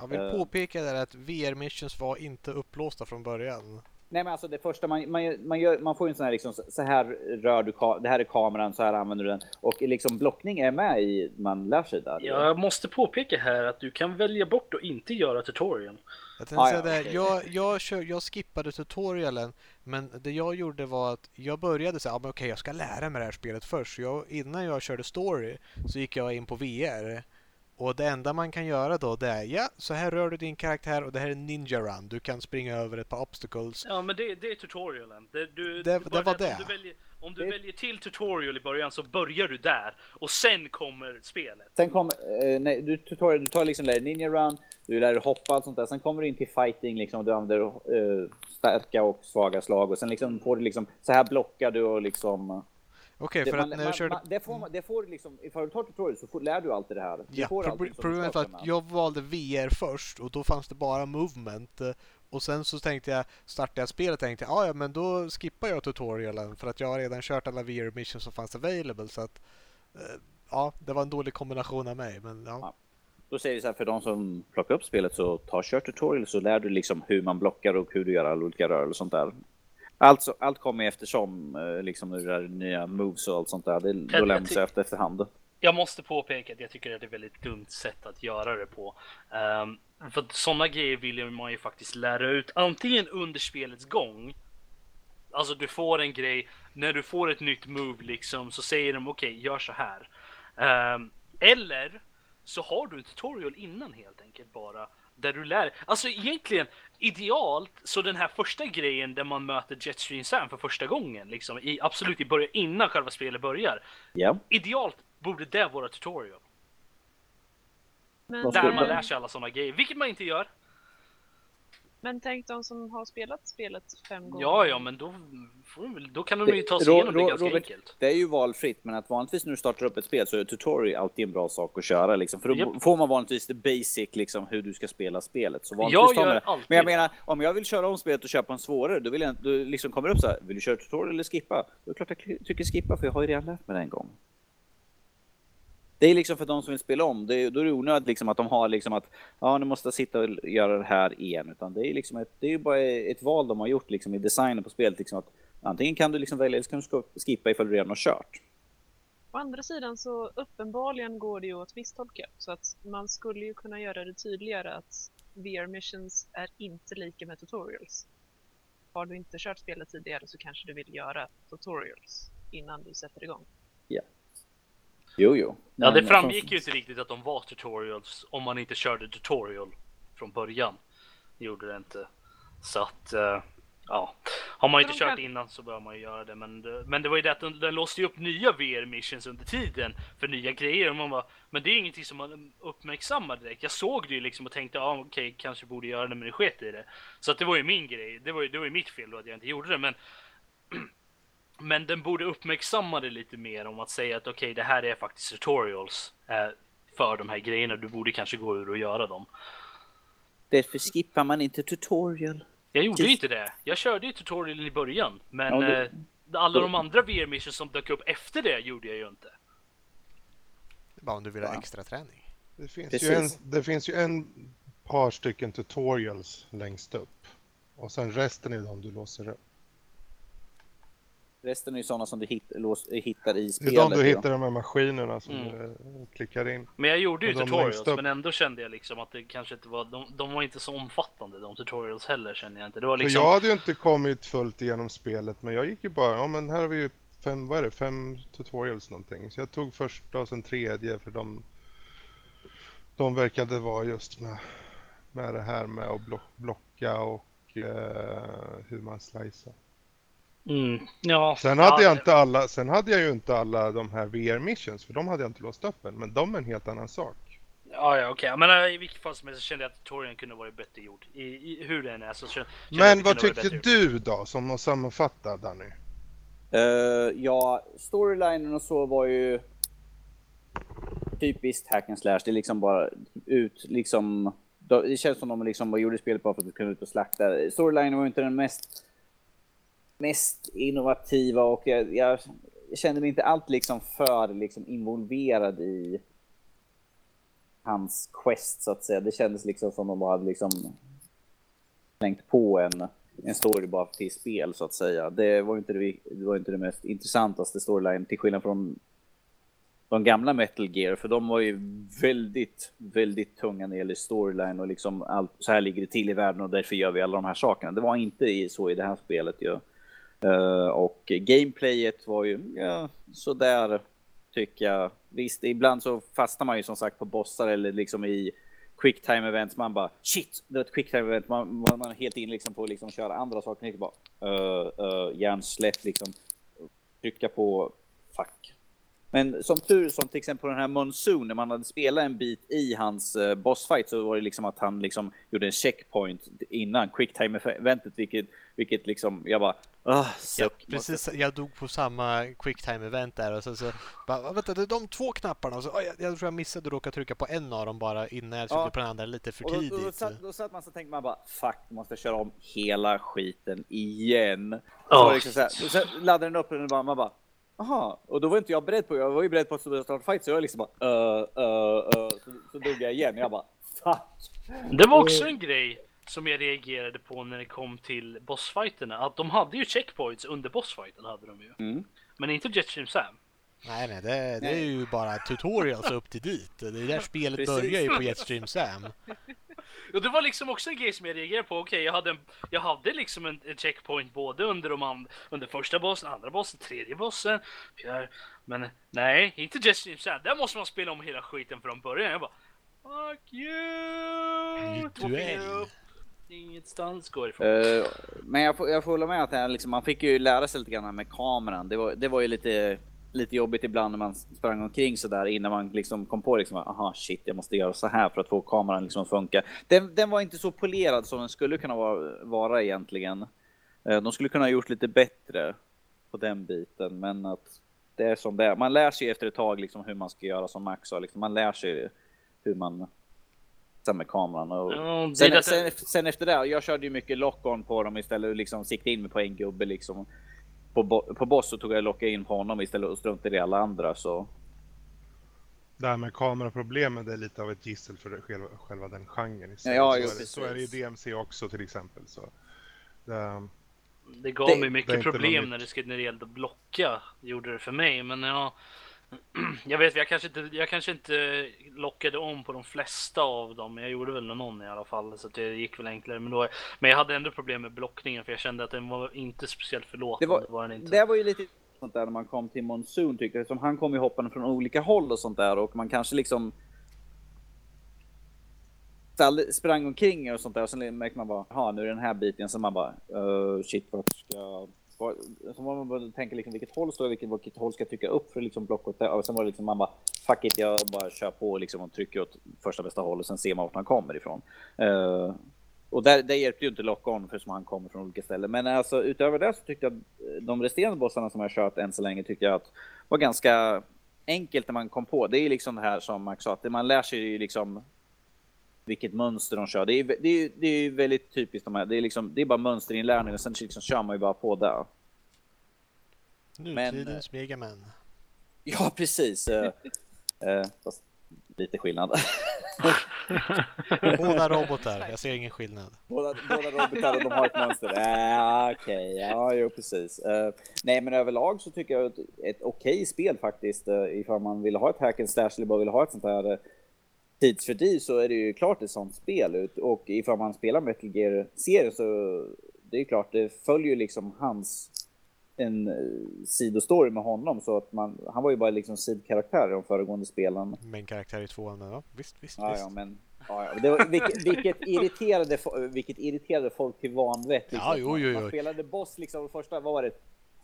Jag vill Eh. påpeka där att VR-missions var inte upplåsta från början. Nej men alltså det första man, man, man, gör, man får ju en sån här liksom, så här rör du, det här är kameran, så här använder du den. Och liksom blockning är med i, man lär sig där. Jag måste påpeka här att du kan välja bort att inte göra tutorial. Jag, tänkte Ah, säga ja, det, jag, jag, kör, jag skippade tutorialen men det jag gjorde var att jag började säga, ah, men okej jag ska lära mig det här spelet först. Så jag, innan jag körde story så gick jag in på VR. Och det enda man kan göra då det är, ja så här rör du din karaktär och det här är Ninja Run. Du kan springa över ett par obstacles. Ja men det, det är tutorialen. Det, du, Det- det var det. Om du, väljer, om du Det- väljer till tutorial i början så börjar du där och sen kommer spelet. Sen kom, eh, nej, du, tutorial, du tar liksom lär ninja run, du lär dig hoppa och sånt där. Sen kommer du in till fighting liksom, du använder eh, starka och svaga slag och sen liksom får du liksom, så här blockar du och liksom. Okej, det, för man, att när jag körde... man, det får man, det får du liksom, ifall du tar tutorial så får, lär du alltid det här. Du Ja, pro- allting som du problemet var att jag valde VR först och då fanns det bara movement. eh, Och sen så tänkte jag, startade jag spelet och tänkte "Ah, ja men då skippar jag tutorialen för att jag har redan kört alla VR missions som fanns available så att eh, ja, det var en dålig kombination av mig men ja. Ja. Då säger vi så här, för de som plockar upp spelet så ta kör tutorial så lär du liksom hur man blockar och hur du gör alla olika rörelser och sånt där. Alltså, allt kommer eftersom, eh, liksom det där nya moves och allt sånt där. Det, då jag ty- sig efter efterhand. Jag måste påpeka att jag tycker att det är ett väldigt dumt sätt att göra det på. Um, för sådana grejer vill man ju faktiskt lära ut antingen under spelets gång. Alltså du får en grej, när du får ett nytt move liksom så säger de okej, gör så här. Ehm, eller så har du en tutorial innan helt enkelt bara. Där du lär Alltså egentligen idealt så den här första grejen där man möter Jetstream Sam för första gången liksom i absolut i början innan själva spelet börjar. Ja. Idealt borde det vara tutorial. Men, Där man lär sig alla sådana grejer, vilket man inte gör. Men tänk de som har spelat spelet fem gånger. Ja, ja, men då, får då kan de ju ta sig igenom det ganska Robert, enkelt. Det är ju valfritt, men att vanligtvis när du startar upp ett spel så är tutorial alltid en bra sak att köra. Liksom. För då Japp. får man vanligtvis det basic, liksom, hur du ska spela spelet. Så vanligtvis Jag gör alltid Men jag menar, om jag vill köra om spelet och köpa en svårare, då vill jag då liksom kommer det upp så här, vill du köra tutorial eller skippa? Då är det klart jag tycker skippa, för jag har ju redan lärt mig det en gång. Det är liksom för de som vill spela om, det är, då är det onödigt liksom att de har liksom att ja, nu måste jag sitta och göra det här igen. Utan det är liksom ett, det är bara ett val de har gjort liksom i designen på spelet. Liksom att antingen kan du liksom välja eller så kan du sk- skippa ifall du redan har kört. Å andra sidan så uppenbarligen går det ju att misstolka. Så att man skulle ju kunna göra det tydligare att VR missions är inte lika med tutorials. Har du inte kört spelet tidigare så kanske du vill göra tutorials innan du sätter igång. Jo, jo. Ja, det framgick ju inte riktigt att de var tutorials om man inte körde tutorial från början. Det gjorde det inte. Så att, eh, ja. Har man inte kört kan- innan så bör man ju göra det. Men det, men det var ju det att den, den låste ju upp nya VR missions under tiden för nya grejer. Och man bara, men det är ingenting som man uppmärksammar direkt. Jag såg det ju liksom och tänkte, ja okej, kanske borde göra det, men det sket i det. Så att det var ju min grej. Det var ju, det var ju mitt fel då att jag inte gjorde det. Men men den borde uppmärksamma det lite mer om att säga att okej, det här är faktiskt tutorials eh, för de här grejerna. Du borde kanske gå ur och göra dem. Därför skippar man inte tutorial. Jag gjorde ju Just- inte det. Jag körde ju tutorialen i början, men Ja, det- eh, alla de andra VR missions som dök upp efter det gjorde jag ju inte. Det är bara om du vill ha Ja. extra träning. Det finns, Precis. ju en, det finns ju en par stycken tutorials längst upp. Och sen resten är de du låser upp. Resten är ju sådana som du hit, lås, hittar i Det spelet. är de du hittar de här maskinerna som Mm. du eh, klickar in. Men jag gjorde ju tutorials men ändå kände jag liksom att det kanske inte var, de, de var inte så omfattande de tutorials heller känner jag inte. Det var För liksom, jag hade ju inte kommit fullt igenom spelet men jag gick ju bara, ja men här har vi ju fem, vad är det, fem tutorials någonting. Så jag tog första och sen tredje för de, de verkade vara just med, med det här med att block, blocka och eh, hur man slicear. Mm, ja. Sen hade jag inte alla, sen hade jag ju inte alla de här VR missions för de hade jag inte låst upp än. Men de är en helt annan sak. Ja, ja okej. Men äh, i vilket fall som helst så kände jag att tutorialen kunde varit bättre gjord. I, i, hur den är så kände Men vad tyckte du då som att sammanfatta Danny? Eh, ja, storylinen och så var ju typiskt hack and slash. Det är liksom bara ut, liksom. Det känns som de liksom bara gjorde spelet bara för att kunna ut och slakta. Storylinen var ju inte den mest, mest innovativa och jag, jag kände mig inte allt liksom för liksom involverad i hans quest så att säga. Det kändes liksom som de bara hade liksom slängt på en, en story bara till spel så att säga. Det var inte det, det, var inte det mest intressantaste storyline till skillnad från de gamla Metal Gear, för de var ju väldigt, väldigt tunga när det gäller storyline och liksom allt, så här ligger det till i världen och därför gör vi alla de här sakerna. Det var inte i, så i det här spelet ju. Eh, och gameplayet var ju, ja, sådär tycker jag. Visst, ibland så fastnar man ju som sagt på bossar eller liksom i quick time events. Man bara shit, det var ett quick time event. Man, man är helt in liksom på att liksom köra andra saker. Liksom bara uh, uh, hjärnsläpp liksom. Trycka på fuck. Men som tur som till exempel på den här Monsoon när man hade spelat en bit i hans uh, bossfight så var det liksom att han liksom gjorde en checkpoint innan quick time eventet vilket, vilket liksom jag bara ah, Ja, precis, jag dog på samma quicktime event där och så, så bara, vänta, det är de två knapparna och så, oj, jag, jag tror jag missade att råka trycka på en av dem bara innan jag tryckte Ja. på den andra lite för Och då, tidigt. då, då, satt, då satt man så tänkte man bara fuck, måste köra om hela skiten igen. Ja. Så liksom så här, och sen laddade den upp och den bara, man bara Aha, och då var inte jag beredd på Jag var ju beredd på att starta fight så jag liksom bara uh, uh, uh, så, så dog jag igen. Jag bara fuck. Det var också en grej som jag reagerade på när det kom till bossfighterna. Att de hade ju checkpoints under bossfighten hade de ju. Mm. Men inte Jetstream Sam. Nej, nej, det, det är ju bara tutorials upp till dit. Det är där spelet Precis. börjar ju på Jetstream Sam. [laughs] Och det var liksom också en grej som jag reagerade på. Okej, jag hade, en, jag hade liksom en, en checkpoint både under, de and, under första bossen, andra bossen, tredje bossen. Fjärde. Men nej, inte Jetstream Sam. Där måste man spela om hela skiten från början. Jag bara Fuck you! Duell. Ingenstans går ifrån. Uh, eh, men jag får, jag får hålla med att här, liksom, man fick ju lära sig lite grann med kameran. Det var, det var ju lite, lite jobbigt ibland när man sprang omkring så där innan man liksom kom på liksom, aha shit, jag måste göra så här för att få kameran liksom att funka. Den, den var inte så polerad som den skulle kunna vara, vara egentligen. Uh, de skulle kunna ha gjort lite bättre på den biten, men att det är som det är. Man lär sig efter ett tag liksom hur man ska göra som Max sa. Liksom, man lär sig hur man sen med kameran. Och, Ja, Sen, sen, sen efter det, jag körde ju mycket lock-on på dem istället och liksom siktade in mig på en gubbe liksom. På, på boss så tog jag locka in på honom istället och struntade i alla andra så. Det här med kameraproblemen det är lite av ett gissel för själva, själva den genren. sig. Ja, så, jo, är det, så är det i. DMC också till exempel. Så. Det, Det gav Det- mig mycket problem när det, skulle, när det gällde att blocka. Gjorde det för mig, men ja. Jag vet, jag kanske, inte, jag kanske inte lockade om på de flesta av dem. men Jag gjorde väl någon i alla fall, så det gick väl enklare. Men, då, men jag hade ändå problem med blockningen, för jag kände att den var inte speciellt Det förlåtande. var, var, den inte. det var ju lite sånt där när man kom till Monsoon tyckte jag. Som han kom ju hoppande från olika håll och sånt där och man kanske liksom sprang omkring och sånt där och sen märkte man bara, ja nu är den här biten, så man bara, uh, shit vart ska jag... Så var man började tänka liksom vilket håll står jag, vilket, vilket håll ska jag trycka upp för liksom blocket? Och sen var det liksom man bara, fuck it, jag bara kör på liksom och trycker åt första bästa håll och sen ser man vart han kommer ifrån. Uh, och där, det hjälpte ju inte lock-on för som han kommer från olika ställen. Men alltså utöver det så tyckte jag att de resterande bossarna som jag kört än så länge tyckte jag att var ganska enkelt när man kom på. Det är liksom det här som Max sa, att man lär sig ju liksom vilket mönster de kör. Det är, det är, det är väldigt typiskt de här. Det är, liksom, det är bara mönsterinlärning och sen liksom kör man ju bara på där. Nutidens Megaman. Ja, precis. Eh, eh, fast lite skillnad. [laughs] Båda robotar, jag ser ingen skillnad. båda, båda robotar de har ett mönster. Äh, Okej, okay. ja, jo precis. Uh, nej, men överlag så tycker jag ett, ett okej spel faktiskt. Uh, ifall man vill ha ett hack and slash eller bara vill ha ett sånt här tidsfördriv så är det ju klart ett sånt spel. Och ifall man spelar Metal Gear-serien så det är klart, det följer ju liksom hans en uh, sidostory med honom så att man, han var ju bara liksom sidkaraktär i de föregående spelen. Men karaktär i tvåan, ja visst, visst, ja, visst. Ja, men, ja, ja. Det var, vilket, vilket, irriterade, vilket irriterade folk till vanvett. Liksom. Ja, jo, jo, jo. Man spelade boss liksom, första, vad var det,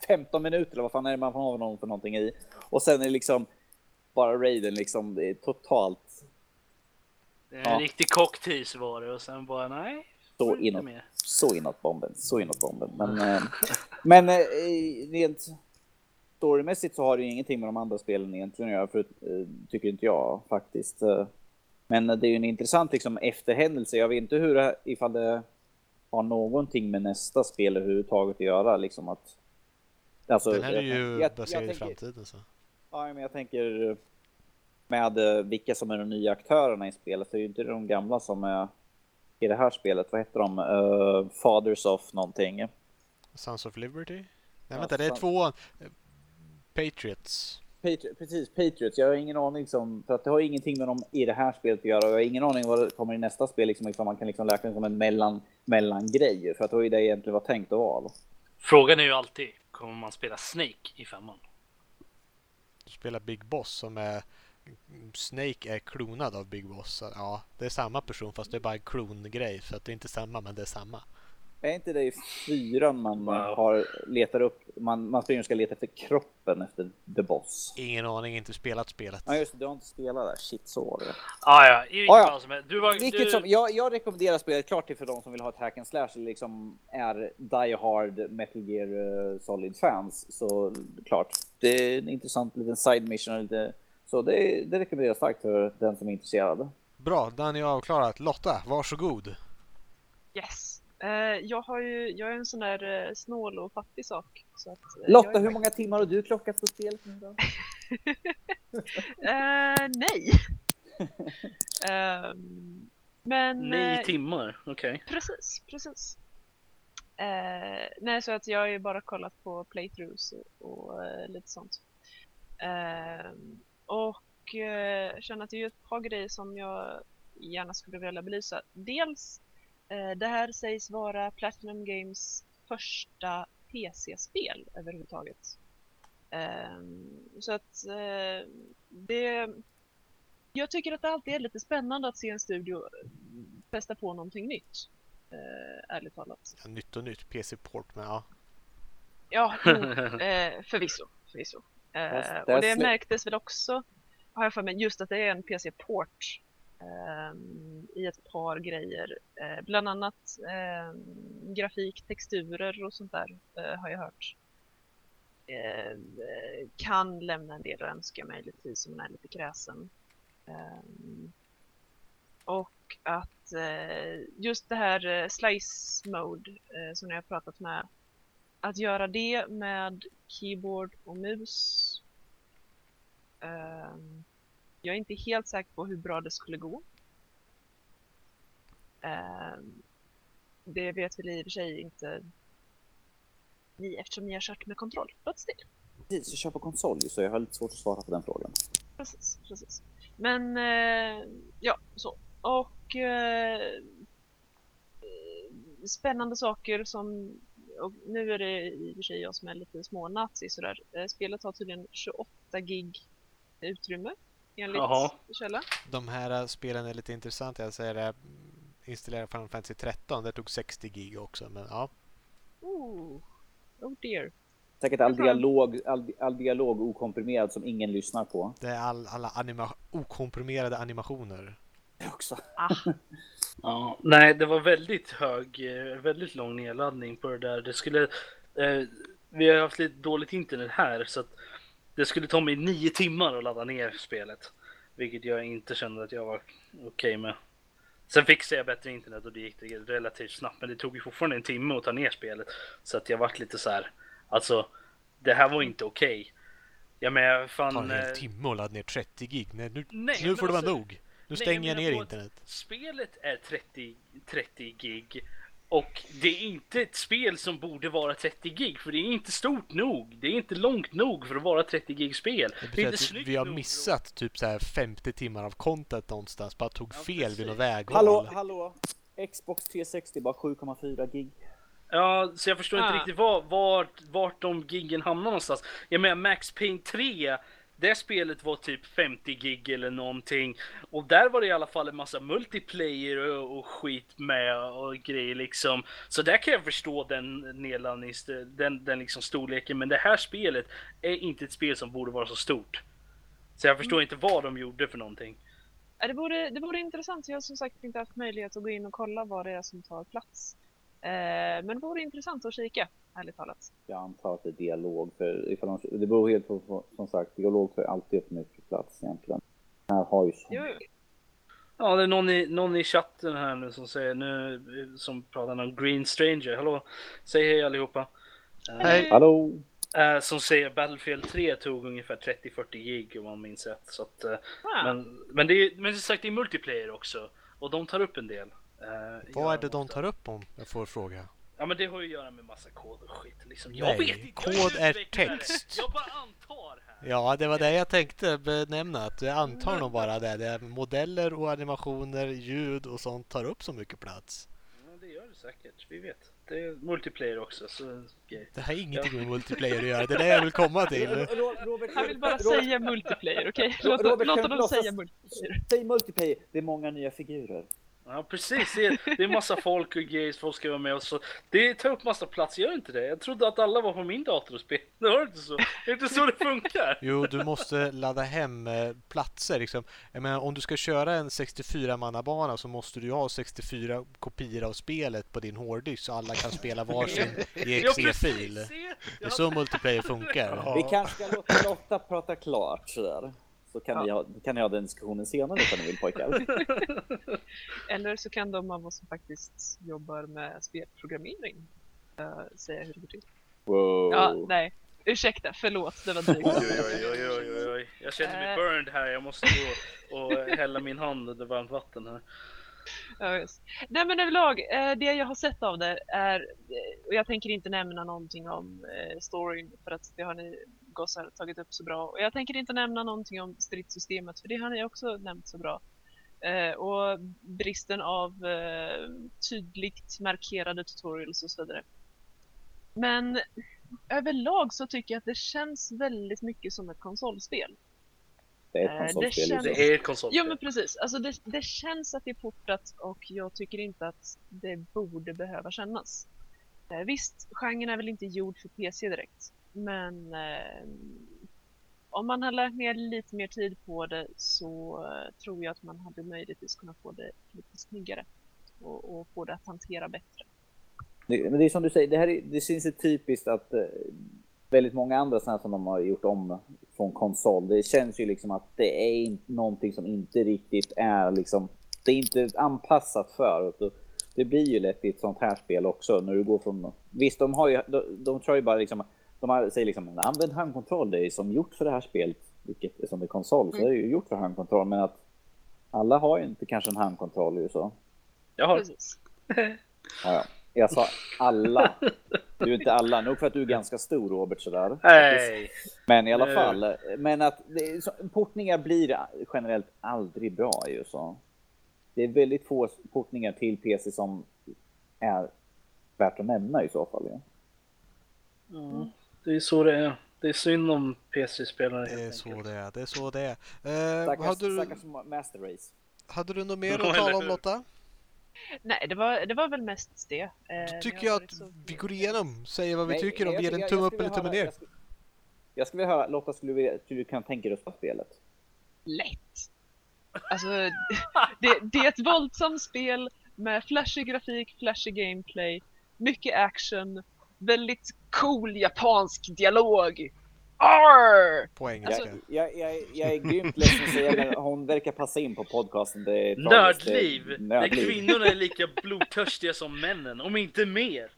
15 minuter eller vad fan är det man har honom för någonting i. Och sen är det liksom bara raiden liksom, totalt. Det är en ja. riktig cocktease var det och sen bara nej. Så inåt, så inåt bomben, så inåt bomben. Men, eh, [laughs] men eh, rent storymässigt så har det ju ingenting med de andra spelen egentligen att göra, för, eh, tycker inte jag faktiskt. Men det är ju en intressant liksom, efterhändelse. Jag vet inte hur det, ifall det har någonting med nästa spel överhuvudtaget att göra. Liksom att, alltså, Den här är ju jag, baserad i framtiden. Så. Ja, men jag tänker med vilka som är de nya aktörerna i spelet så är ju inte de gamla som är i det här spelet. Vad heter de? Uh, Fathers of någonting. Sons of Liberty? Nej, ja, vänta, det är två Patriots. Patri precis, Patriots. Jag har ingen aning som, för att det har ingenting med dem i det här spelet att göra. Jag har ingen aning vad det kommer i nästa spel, liksom, ifall man kan liksom läka det som en mellan, mellangrej. För att det var ju det egentligen var tänkt att vara. Frågan är ju alltid, kommer man spela Snake i femman? Du spelar Big Boss som är Snake är klonad av Big Boss. Ja, det är samma person fast det är bara en klongrej. Så att det är inte samma, men det är samma. Är inte det i fyran man wow. har, letar upp, man, man springer och ska leta efter kroppen efter The Boss? Ingen aning, inte spelat spelet. Ja just det, du har inte spelat där, shit så var det. Ah, ja, ah, ja. Som du var, Vilket du... som, jag, jag rekommenderar spelet klart till för de som vill ha ett hack and slash eller liksom är die hard Metal Gear uh, Solid fans. Så klart, det är en intressant liten side mission och lite så det, det rekommenderas starkt för den som är intresserad. Bra, den är avklarat. Lotta, varsågod. Yes. Uh, jag, har ju, jag är en sån där uh, snål och fattig sak. Så att, uh, Lotta, hur många timmar har du klockat på spelet [laughs] nu då? nej. [laughs] Ehm, men... Nio timmar, okej. Okay. Precis, precis. nej, så att jag har ju bara kollat på playthroughs och, och lite sånt. Och eh, känner att det är ett par grejer som jag gärna skulle vilja belysa. Dels, eh, det här sägs vara Platinum Games första PC-spel överhuvudtaget. Eh, så att eh, det... Jag tycker att det alltid är lite spännande att se en studio testa på någonting nytt. Eh, ärligt talat. Ja, nytt och nytt, PC-port med ja. Ja, jo, [laughs] eh, förvisso. förvisso. Eh, och det märktes väl också, har jag för mig, just att det är en PC-port eh, i ett par grejer. Eh, bland annat ehm, grafik, texturer och sånt där eh, har jag hört. Ehm, kan lämna en del att önska möjligtvis om man är lite kräsen. Ehm, och att eh, just det här eh, slice mode som ni har pratat med att göra det med keyboard och mus. Um, jag är inte helt säker på hur bra det skulle gå. Um, det vet väl i och för sig inte ni eftersom ni har kört med kontroll. But still. Precis, jag kör på konsol så jag har lite svårt att svara på den frågan. Precis, precis. Men uh, ja, så. Och uh, spännande saker som och nu är det i och för sig jag som är lite smånazi sådär. Eh, spelet har tydligen 28 gig utrymme enligt Jaha. källa. De här eh, spelen är lite intressanta. Jag säger det, installera Final Fantasy 13. Det tog 60 gig också, men ja. Oh, oh dear. Säkert all dialog, all, all dialog okomprimerad som ingen lyssnar på. Det är all, alla anima okomprimerade animationer. Det också. Ah. [laughs] Ja, nej, det var väldigt hög, väldigt lång nedladdning på det där. Det skulle, eh, vi har haft lite dåligt internet här så att det skulle ta mig nio timmar att ladda ner spelet. Vilket jag inte kände att jag var okej okay med. Sen fixade jag bättre internet och det gick relativt snabbt. Men det tog ju fortfarande en timme att ta ner spelet. Så att jag vart lite så här. Alltså, det här var inte okej. Ja men fan... en hel eh, timme att ladda ner 30 gig. Nej, nu, Nej, nu får det vara alltså- nog. Nu nej, stänger jag jag menar ner internet. Spelet är 30, 30 gig och det är inte ett spel som borde vara 30 gig för det är inte stort nog. Det är inte långt nog för att vara 30 gig spel. Det Det är inte snyggt vi har nog missat typ så här 50 timmar av content någonstans. Bara tog Ja, fel precis. vid något vägval. Hallå, hallå! Xbox 360 bara 7,4 gig. Ja, så jag förstår inte Ah. riktigt var, vart, vart de giggen hamnar någonstans. Jag menar Max Payne 3, det spelet var typ 50 gig eller någonting. Och där var det i alla fall en massa multiplayer och, skit med och grejer liksom. Så där kan jag förstå den nedladdnings, den, den liksom storleken. Men det här spelet är inte ett spel som borde vara så stort. Så jag förstår inte vad de gjorde för någonting. Det vore, det vore intressant. Jag har som sagt inte haft möjlighet att gå in och kolla vad det är som tar plats. Eh, men det vore intressant att kika, ärligt talat. Jag antar att det är dialog. För ifall de, det beror helt på, som sagt, dialog tar alltid upp mycket plats egentligen. Den här har ju så Jo, Ja, det är någon i, någon i chatten här nu som säger nu, som pratar om Green Stranger. Hallå, säg hej allihopa. Eh, Hej. Hallå! Eh, som säger Battlefield 3 tog ungefär 30-40 gig om man minns rätt. Så att, eh, ah, men, men, det är, men som sagt det är multiplayer också. Och de tar upp en del. Eh, Vad ja, är det de tar upp om jag får fråga? Ja men det har ju att göra med massa kod och skit liksom. Jag Nej, vet inte, jag kod är text. Jag bara antar här. Ja, det var det jag tänkte benämna. Att jag antar nog bara det. det är modeller och animationer, ljud och sånt tar upp så mycket plats. Ja, det gör det säkert, vi vet. Det är multiplayer också så. Det har ingenting med multiplayer att göra. Det är det jag vill komma till. Robert, han vill bara Robert, säga multiplayer, okej? Låt, Robert, låt kan honom säga multiplayer. Säg multiplayer, det är många nya figurer. Ja precis, det är, det är massa folk och gays, folk ska vara med och så. Det tar upp massa plats, gör inte det? Jag trodde att alla var på min dator och spelade. Det var inte så. Det är inte så det funkar. [laughs] Jo, du måste ladda hem eh, platser. Liksom. Jag menar, om du ska köra en 64-mannabana så måste du ha 64 kopior av spelet på din hårddisk så alla kan spela varsin [laughs] exe-fil. Det är så multiplayer funkar. Vi kanske ska låta Lotta prata klart sådär. Så kan, vi ha, kan ni ha den diskussionen senare ifall ni vill pojkar. [laughs] Eller så kan de av oss som faktiskt jobbar med spelprogrammering eh, säga hur det går till. Wow. Ja, nej. Ursäkta, förlåt, det var [laughs] drygt. Oj, oj, oj, oj, oj, oj. Jag känner mig Eh. burned här. Jag måste gå och hälla min hand under varmt vatten här. Ja, just. Nej men överlag, eh, det jag har sett av det är, och jag tänker inte nämna någonting om storyn för att det har ni gossar tagit upp så bra. Och jag tänker inte nämna någonting om stridssystemet för det har ni också nämnt så bra. Eh, och bristen av eh, tydligt markerade tutorials och så vidare. Men överlag så tycker jag att det känns väldigt mycket som ett konsolspel. Det är Eh, ett det konsolspel. känns- just Det är ett konsolspel. Jo men precis, alltså det, det känns att det är portat och jag tycker inte att det borde behöva kännas. Eh, visst, genren är väl inte gjord för PC direkt, men eh, om man hade lagt ner lite mer tid på det så eh, tror jag att man hade möjligtvis kunnat få det lite snyggare och, och få det att hantera bättre. Det, men det är som du säger, det, här är, det syns ju typiskt att eh, väldigt många andra sådana som de har gjort om från konsol, det känns ju liksom att det är in, någonting som inte riktigt är liksom, det är inte anpassat för. och Det blir ju lätt i ett sånt här spel också när du går från, visst de har ju, de, de tror ju bara liksom, de har, säger liksom använd handkontroll, det är som gjort för det här spelet, vilket är som är konsol, så är det ju gjort för handkontroll, men att alla har ju inte kanske en handkontroll ju så. Jag har... Precis. Ja, ja. Jag sa alla. [laughs] Du är inte alla, nog för att du är ganska stor Robert sådär. Nej! Men i alla fall, men att det, är så, portningar blir generellt aldrig bra ju så. Det är väldigt få portningar till PC som är värt att nämna i så fall. Ja. Ja, det är så det är. Det är synd om PC-spelare Det är helt så enkelt. det är. Det är så det är. Eh, Stackars, hade, du, stackars Master Race. hade du något mer [laughs] att tala om? Lotta? Nej, det var, det var väl mest det. Eh, Då tycker jag att så- vi går igenom, säger vad vi Nej, tycker och ger jag- en tumme upp eller tumme ner. Jag skulle, jag skulle vilja höra, Lotta, skulle du, skulle du kunna tänka dig att spelet? lätt. Alltså, [laughs] det, det är ett våldsamt spel med flashig grafik, flashig gameplay, mycket action, väldigt cool japansk dialog. Arr! På Jag, engelska. jag, jag, jag är grymt ledsen att säga, men hon verkar passa in på podcasten. Det är. Det Nördliv! Där kvinnorna är lika blodtörstiga som männen, om inte mer.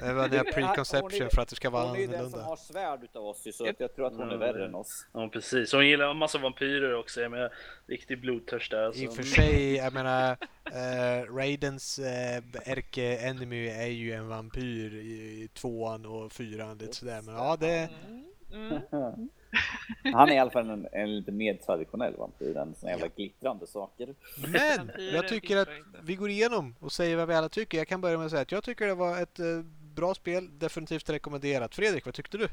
Det var den preconception för att det ska vara Hon är den som annorlunda. har svärd utav oss så jag tror att hon är värre än oss. Ja precis, hon gillar en massa vampyrer också, jag menar riktig blodtörst där. I Så. och för sig, jag menar, uh, Raidens uh, ärke-enemy är ju en vampyr i tvåan och fyran, lite sådär. Men ja, det... Mm. Mm. [laughs] Han är i alla fall en, en lite mer traditionell vampyr än såna jävla glittrande saker. Men jag tycker att vi går igenom och säger vad vi alla tycker. Jag kan börja med att säga att jag tycker det var ett eh, bra spel, definitivt rekommenderat. Fredrik, vad tyckte du?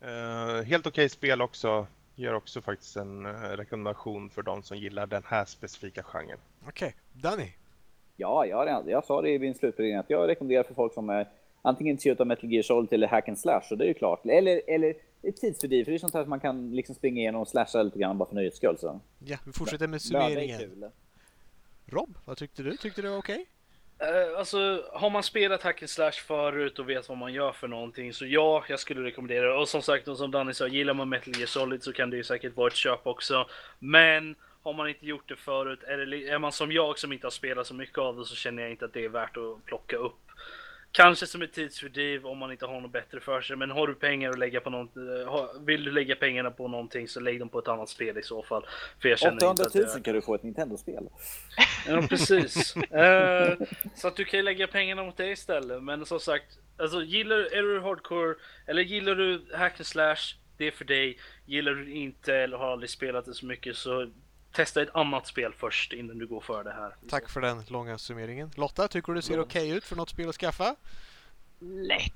Eh, helt okej spel också. Ger också faktiskt en eh, rekommendation för de som gillar den här specifika genren. Okej, Danny. Ja, jag, jag sa det i min slutplädering att jag rekommenderar för folk som är antingen intresserade av Metal Gear Solid eller Hack and Slash, och det är ju klart. Eller, eller ett tidsfördriv, för det är sånt här att man kan liksom springa igenom och slasha lite grann bara för nöjes skull. Så. Ja, vi fortsätter med summeringen. Rob, vad tyckte du? Tyckte du det var okej? Eh, alltså, har man spelat Hack and Slash förut och vet vad man gör för någonting så ja, jag skulle rekommendera det. Och som sagt, och som Danny sa, gillar man Metal Gear Solid så kan det ju säkert vara ett köp också. Men har man inte gjort det förut, är, det, är man som jag som inte har spelat så mycket av det så känner jag inte att det är värt att plocka upp. Kanske som ett tidsfördriv om man inte har något bättre för sig. Men har du pengar att lägga på något, eh, vill du lägga pengarna på någonting så lägg dem på ett annat spel i så fall. För jag känner 800 inte 000 att det är... kan du få ett Nintendo-spel. Ja, [laughs] precis. Eh, så att du kan lägga pengarna mot det istället. Men som sagt, alltså gillar är du hardcore eller gillar du hack and slash, det är för dig. Gillar du inte eller har aldrig spelat det så mycket så testa ett annat spel först innan du går för det här. Tack för den långa summeringen. Lotta, tycker du det ser okej ut för något spel att skaffa? Lätt.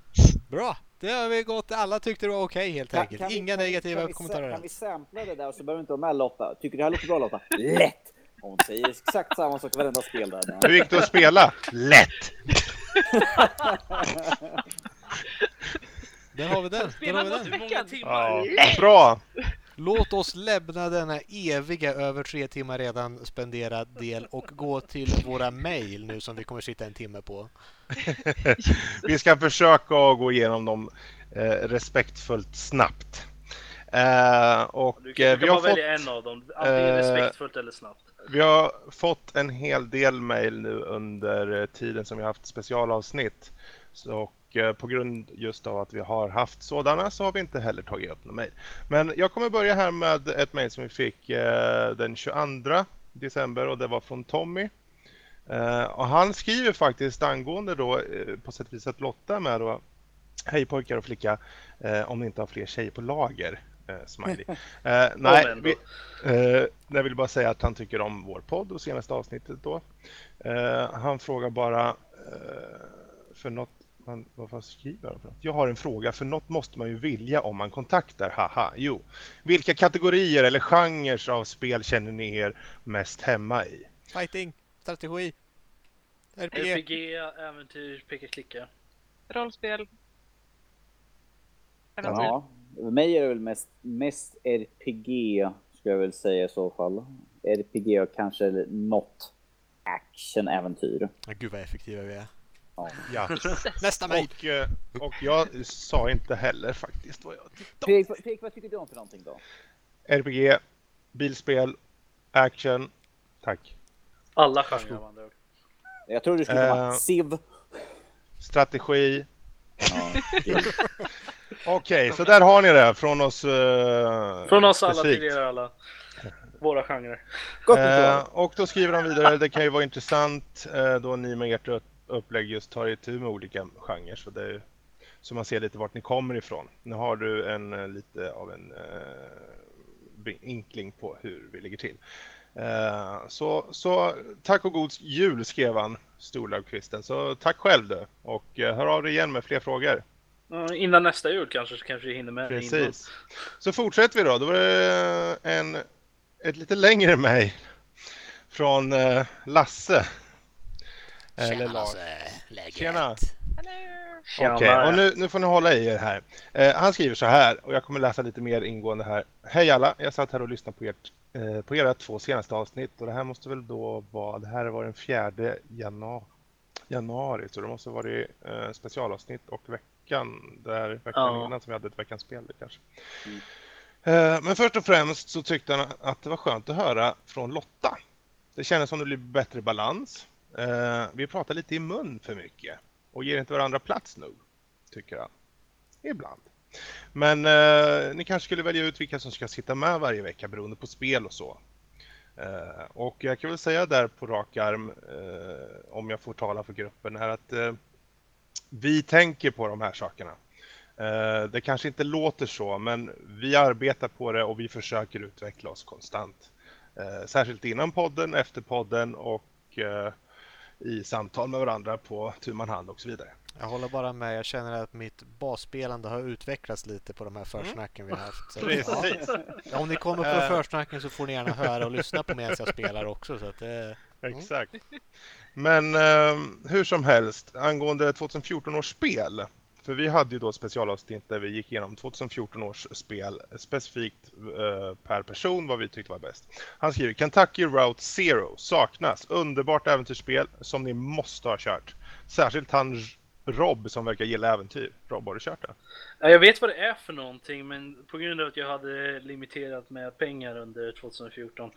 Bra! Det har vi gått. Alla tyckte det var okej helt Kan- enkelt. kan Inga vi- negativa kan vi, kommentarer Kan vi sampla det där och så behöver vi inte vara med Lotta. Tycker du det här låter bra Lotta? Lätt! Hon säger exakt samma sak varenda spel där. Hur gick det att spela? Lätt! Där har vi den. Där Spela har vi den. Många timmar? Ja, bra! Låt oss lämna denna eviga över tre timmar redan spenderad del och gå till våra mejl nu som vi kommer sitta en timme på. [laughs] Vi ska försöka gå igenom dem eh, respektfullt snabbt. Eh, och Du eh, kan, du vi, kan har bara välja fått, en av dem. Antingen eh, respektfullt eller snabbt. vi har fått en hel del mejl nu under eh, tiden som vi har haft specialavsnitt. Så, och eh, på grund just av att vi har haft sådana så har vi inte heller tagit upp några mejl. Men jag kommer börja här med ett mejl som vi fick eh, den 22 december och det var från Tommy. Eh, och han skriver faktiskt angående då på sätt och vis att Lotta är med då. Hej pojkar och flicka, om ni inte har fler tjejer på lager. Smiley. [laughs] Eh, nej, vi, eh, jag vill bara säga att han tycker om vår podd och senaste avsnittet då. Eh, han frågar bara för något man, vad vad skriver han för något? Jag har en fråga, för något måste man ju vilja om man kontaktar, haha. Jo, vilka kategorier eller genrer av spel känner ni er mest hemma i? Fighting, strategi, RPG. RPG, äventyr, peka klicka. Rollspel. Äventyr. Ja, för mig är det väl mest, mest RPG skulle jag väl säga i så fall. RPG och kanske något action-äventyr. Ja, gud vad effektiva vi är. Ja. Nästa mejl! Och, eh, och jag sa inte heller faktiskt vad jag tyckte. Vad- Fredrik, vad tycker du om för någonting då? RPG, bilspel, action. Tack. Alla genrer med andra ord. Jag tror du skulle komma Eh. Civ. Strategi. Ja. [laughs] Okej, så där har ni det från oss. eh, Från oss alla till er alla. Våra genrer. Gott Eh, uh, och då skriver han vidare, det kan ju vara intressant eh, då ni med ert upplägg just tar itu med olika genrer. Så, det är, så man ser lite vart ni kommer ifrån. Nu har du en eh, lite av en eh, inkling på hur vi ligger till. Eh, så, så tack och god jul skrev han, Storlaugkvisten. Så tack själv du och eh, hör av dig igen med fler frågor. Innan nästa jul kanske så kanske vi hinner med innan. Precis. Så fortsätter vi då. Då var det en, ett lite längre mejl från eh, Lasse. Eller Lars. läget? Tjena. Tjena. Okej, och nu, nu får ni hålla i er här. Eh, han skriver så här, och jag kommer läsa lite mer ingående här. Hej alla, jag satt här och lyssnade på, ert, eh, på era två senaste avsnitt och det här måste väl då vara, det här var den fjärde januari, januari så det måste vara det eh, specialavsnitt och veckan, där veckan Ja. innan som vi hade ett veckans spel kanske. Mm. Eh, men först och främst så tyckte han att det var skönt att höra från Lotta. Det kändes som det blev bättre balans. Eh, vi pratar lite i mun för mycket. och ger inte varandra plats nog, tycker han. Ibland. Men eh, ni kanske skulle välja ut vilka som ska sitta med varje vecka beroende på spel och så. Eh, och jag kan väl säga där på rak arm, eh, om jag får tala för gruppen, är att eh, vi tänker på de här sakerna. Eh, det kanske inte låter så, men vi arbetar på det och vi försöker utveckla oss konstant. Eh, särskilt innan podden, efter podden och eh, i samtal med varandra på tu man hand och så vidare. Jag håller bara med. Jag känner att mitt basspelande har utvecklats lite på de här försnacken vi har haft. Så, Precis. ja, om ni kommer på försnacken så får ni gärna höra och lyssna på medan jag spelar också. Så att, eh, Exakt. Men eh, hur som helst, angående 2014 års spel. För vi hade ju då specialavsnitt där vi gick igenom 2014 års spel specifikt eh, per person vad vi tyckte var bäst. Han skriver Kentucky Route Zero saknas. Underbart äventyrsspel som ni måste ha kört. Särskilt han Rob som verkar gilla äventyr. Rob, har du kört det? Ja, Jag vet vad det är för någonting, men på grund av att jag hade limiterat med pengar under 2014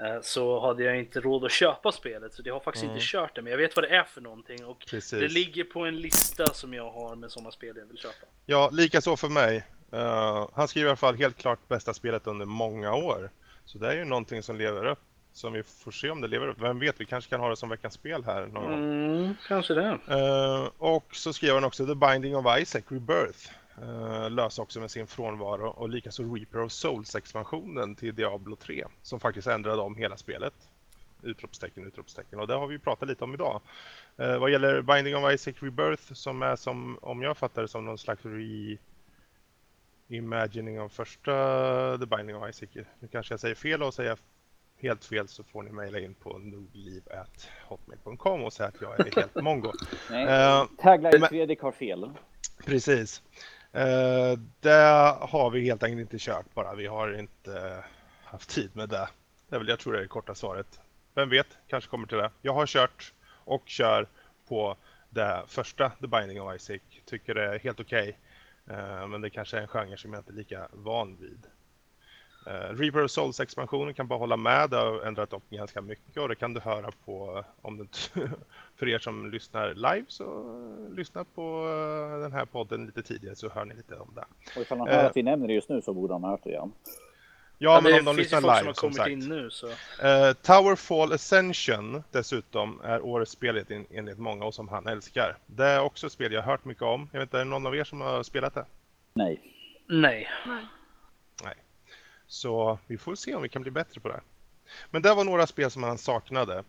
eh, så hade jag inte råd att köpa spelet, så jag har faktiskt Mm. inte kört det. Men jag vet vad det är för någonting och Precis. det ligger på en lista som jag har med sådana spel jag vill köpa. Ja, lika så för mig. Eh, han skriver i alla fall helt klart bästa spelet under många år. Så det är ju någonting som lever upp. Som vi får se om det lever upp. Vem vet, vi kanske kan ha det som veckans spel här någon gång. Mm, kanske det. Eh, och så skriver han också The Binding of Isaac Rebirth. Uh, lös också med sin frånvaro och likaså Reaper of Souls-expansionen till Diablo 3 som faktiskt ändrade om hela spelet. Utropstecken, utropstecken. Och det har vi pratat lite om idag. Eh, vad gäller Binding of Isaac Rebirth som är som, om jag fattar det som någon slags re imagining av första The Binding of Isaac. Nu kanske jag säger fel och säger helt fel så får ni mejla in på nogliv.hotmail.com och säga att jag är helt mongo. [laughs] Nej, Eh, Tagline Fredrik har fel. Precis. Eh, det har vi helt enkelt inte kört bara. Vi har inte haft tid med det. Det är väl, jag tror det är det korta svaret. Vem vet, kanske kommer till det. Jag har kört och kör på det första The Binding of Isaac. Tycker det är helt okej. Eh, men det kanske är en genre som jag inte är lika van vid. Uh, Reaper of Souls expansionen kan bara hålla med. Det har ändrat om ganska mycket och det kan du höra på om det, [laughs] för er som lyssnar live så eh, lyssna på eh, den här podden lite tidigare så hör ni lite om det. Och ifall Eh. hör att vi nämner det just nu så borde han ha hört det igen. Ja, men det om de lyssnar som live har som kommit sagt. in nu så. Eh, Towerfall Ascension dessutom är årets spel en- enligt många och som han älskar. Det är också ett spel jag har hört mycket om. Jag vet inte, är det någon av er som har spelat det? Nej. Nej. Så vi får se om vi kan bli bättre på det. Men det var några spel som han saknade.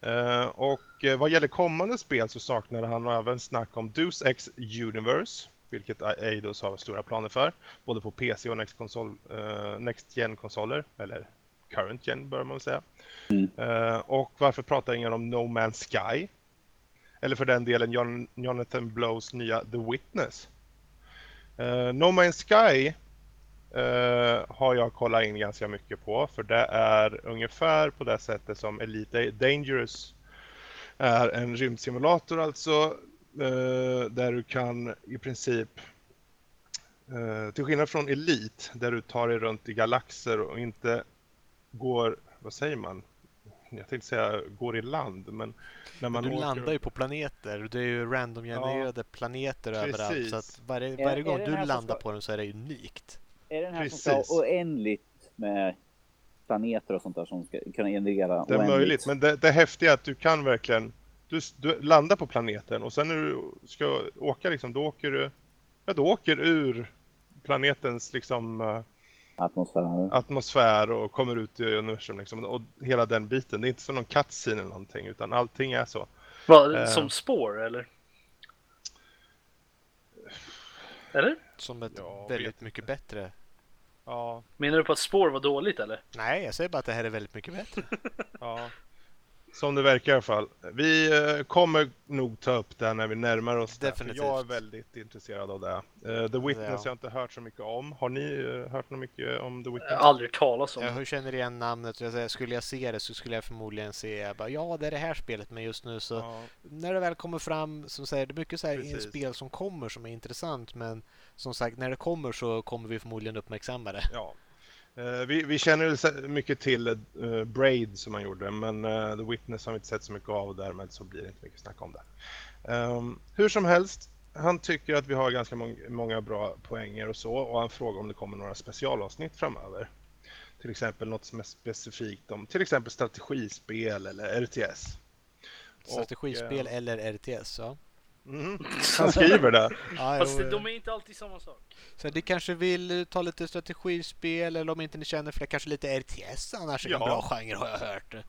Eh, och eh, vad gäller kommande spel så saknade han även snack om Deus Ex Universe, vilket Eidos har stora planer för, både på PC och Next, konsol, eh, Next Gen-konsoler, eller Current Gen bör man väl säga. Mm. Och varför pratar ingen om No Man's Sky? Eller för den delen Jonathan Blows nya The Witness. No Man's Sky eh, har jag kollat in ganska mycket på för det är ungefär på det sättet som Elite Dangerous är en rymdsimulator alltså eh, där du kan i princip eh, till skillnad från Elite där du tar dig runt i galaxer och inte går, vad säger man? Jag tänkte säga går i land men när man du åker- landar ju på planeter. Det är ju randomgenererade planeter överallt. Precis. Så att varje, varje gång du landar ska- på den så är det unikt. Är det den här Precis. som ska ha oändligt med planeter och sånt där som ska kunna generera Det är oändligt? möjligt, men det, det häftiga är att du kan verkligen du, du landar på planeten och sen när du ska åka liksom, då åker du ja, då åker ur planetens liksom eh, Atmosfär. atmosfär och kommer ut i universum liksom, och hela den biten. Det är inte som någon cutscene eller någonting utan allting är så. Vad, Eh. Som spår eller? Eller? Som ett Ja, väldigt mycket bättre. Ja, Menar du på att spår var dåligt eller? Nej, jag säger bara att det här är väldigt mycket bättre. [laughs] ja. Som det verkar i alla fall. Vi eh, kommer nog ta upp det när vi närmar oss det. Definitivt. Jag är väldigt intresserad av det. Eh, The Witness Ja. har jag inte hört så mycket om. Har ni eh, hört något mycket om The Witness? Jag har aldrig talas om. Jag känner igen namnet och jag säger, skulle jag se det så skulle jag förmodligen se jag bara, ja det är det här spelet men just nu så Ja. när det väl kommer fram som säger det är mycket så här spel som kommer som är intressant men som sagt när det kommer så kommer vi förmodligen uppmärksamma det. Ja. Eh, vi, vi känner mycket till uh, Braid som han gjorde, men eh, The Witness har vi inte sett så mycket av och därmed så blir det inte mycket snack om det. Ehm, hur som helst, han tycker att vi har ganska mång- många bra poänger och så och han frågar om det kommer några specialavsnitt framöver. Till exempel något som är specifikt om till exempel strategispel eller RTS. Och, Strategispel eh, eller RTS, ja. Mhm, [laughs] han skriver det. ja Fast det, de är inte alltid samma sak. Så ni kanske vill eh, ta lite strategispel eller om inte ni känner för det kanske lite RTS annars är det en Ja. bra genre har jag hört. [laughs]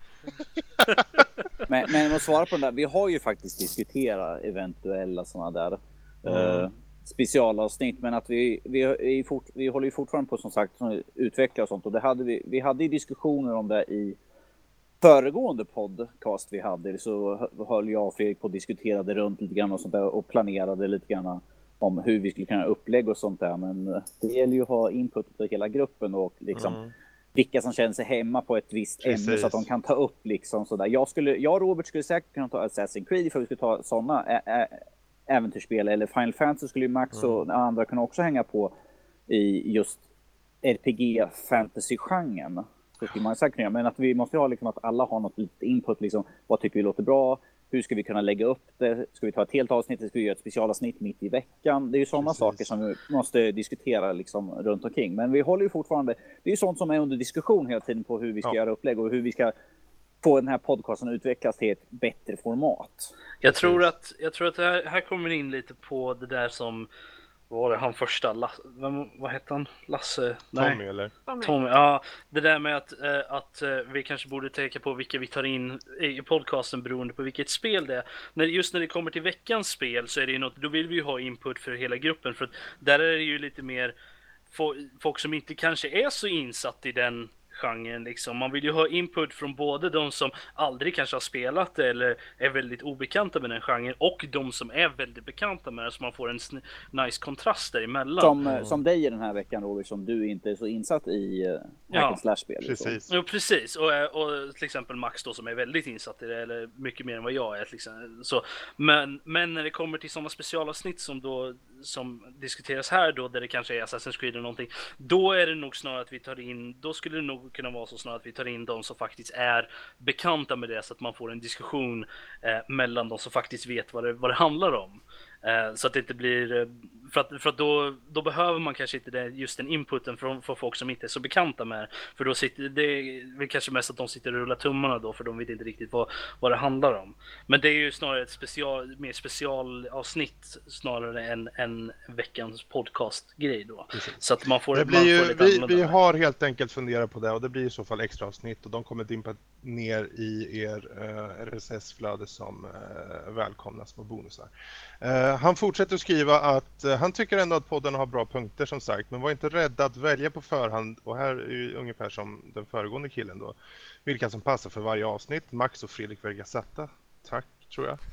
Men, men att svara på den där, vi har ju faktiskt diskuterat eventuella sådana där Mm. eh, specialavsnitt, men att vi, vi, är fort, vi håller ju fortfarande på som sagt att utveckla och sånt och det hade vi, vi hade ju diskussioner om det i föregående podcast vi hade så hö- höll jag och Fredrik på och diskuterade runt lite grann och sånt där och planerade lite grann om hur vi skulle kunna upplägga och sånt där. Men det gäller ju att ha input för hela gruppen och liksom Mm. vilka som känner sig hemma på ett visst ämne Precis. så att de kan ta upp liksom sådär. Jag, skulle, jag och Robert skulle säkert kunna ta Assassin's Creed för vi skulle ta sådana ä- ä- äventyrsspel eller Final Fantasy skulle ju Max och andra kunna också hänga på i just RPG fantasy-genren. Så skulle man säkert kunna göra. Men att vi måste ha liksom att alla har något litet input liksom. Vad tycker vi låter bra? Hur ska vi kunna lägga upp det? Ska vi ta ett helt avsnitt? Ska vi göra ett specialavsnitt mitt i veckan? Det är ju sådana Precis. saker som vi måste diskutera liksom runt omkring. Men vi håller ju fortfarande, det är ju sånt som är under diskussion hela tiden på hur vi ska Ja. göra upplägg och hur vi ska få den här podcasten att utvecklas till ett bättre format. Jag tror att, jag tror att det här, här kommer in lite på det där som vad var det han första, Lasse, vem, vad hette han? Lasse? Tommy eller? Tommy, ja. Det där med att, eh, att eh, vi kanske borde tänka på vilka vi tar in i podcasten beroende på vilket spel det är. När, just när det kommer till veckans spel så är det ju något, då vill vi ju ha input för hela gruppen för att där är det ju lite mer fo- folk som inte kanske är så insatt i den genren liksom. Man vill ju ha input från både de som aldrig kanske har spelat det eller är väldigt obekanta med den genren och de som är väldigt bekanta med det så man får en nice kontrast däremellan. Som, eh, som dig i den här veckan Robert, som du inte är så insatt i uh, Ja, hack and slash-spel. Precis. Jo precis, och, eh, och till exempel Max då som är väldigt insatt i det, eller mycket mer än vad jag är. Liksom. Så, men, men när det kommer till sådana specialavsnitt som då som diskuteras här då, där det kanske är Assassin's Creed eller någonting, då är det nog snarare att vi tar in, då skulle det nog kunna vara så snarare att vi tar in de som faktiskt är bekanta med det så att man får en diskussion eh, mellan de som faktiskt vet vad det, vad det handlar om. Eh, så att det inte blir, eh, för att, för att då, då behöver man kanske inte det, just den inputen från, från folk som inte är så bekanta med det. För då sitter, det är väl kanske mest att de sitter och rullar tummarna då för de vet inte riktigt vad, vad det handlar om. Men det är ju snarare ett special, mer specialavsnitt snarare än, än veckans podcastgrej då. Så att man får, Det man blir får ju, lite vi, vi har helt enkelt funderat på det och det blir i så fall extra avsnitt och de kommer dimpa ner i er eh, RSS-flöde som eh, välkomna små bonusar. Eh, han fortsätter skriva att han tycker ändå att podden har bra punkter som sagt, men var inte rädda att välja på förhand och här är ju ungefär som den föregående killen då, vilka som passar för varje avsnitt. Max och Fredrik Vergasatta, tack tror jag. [laughs]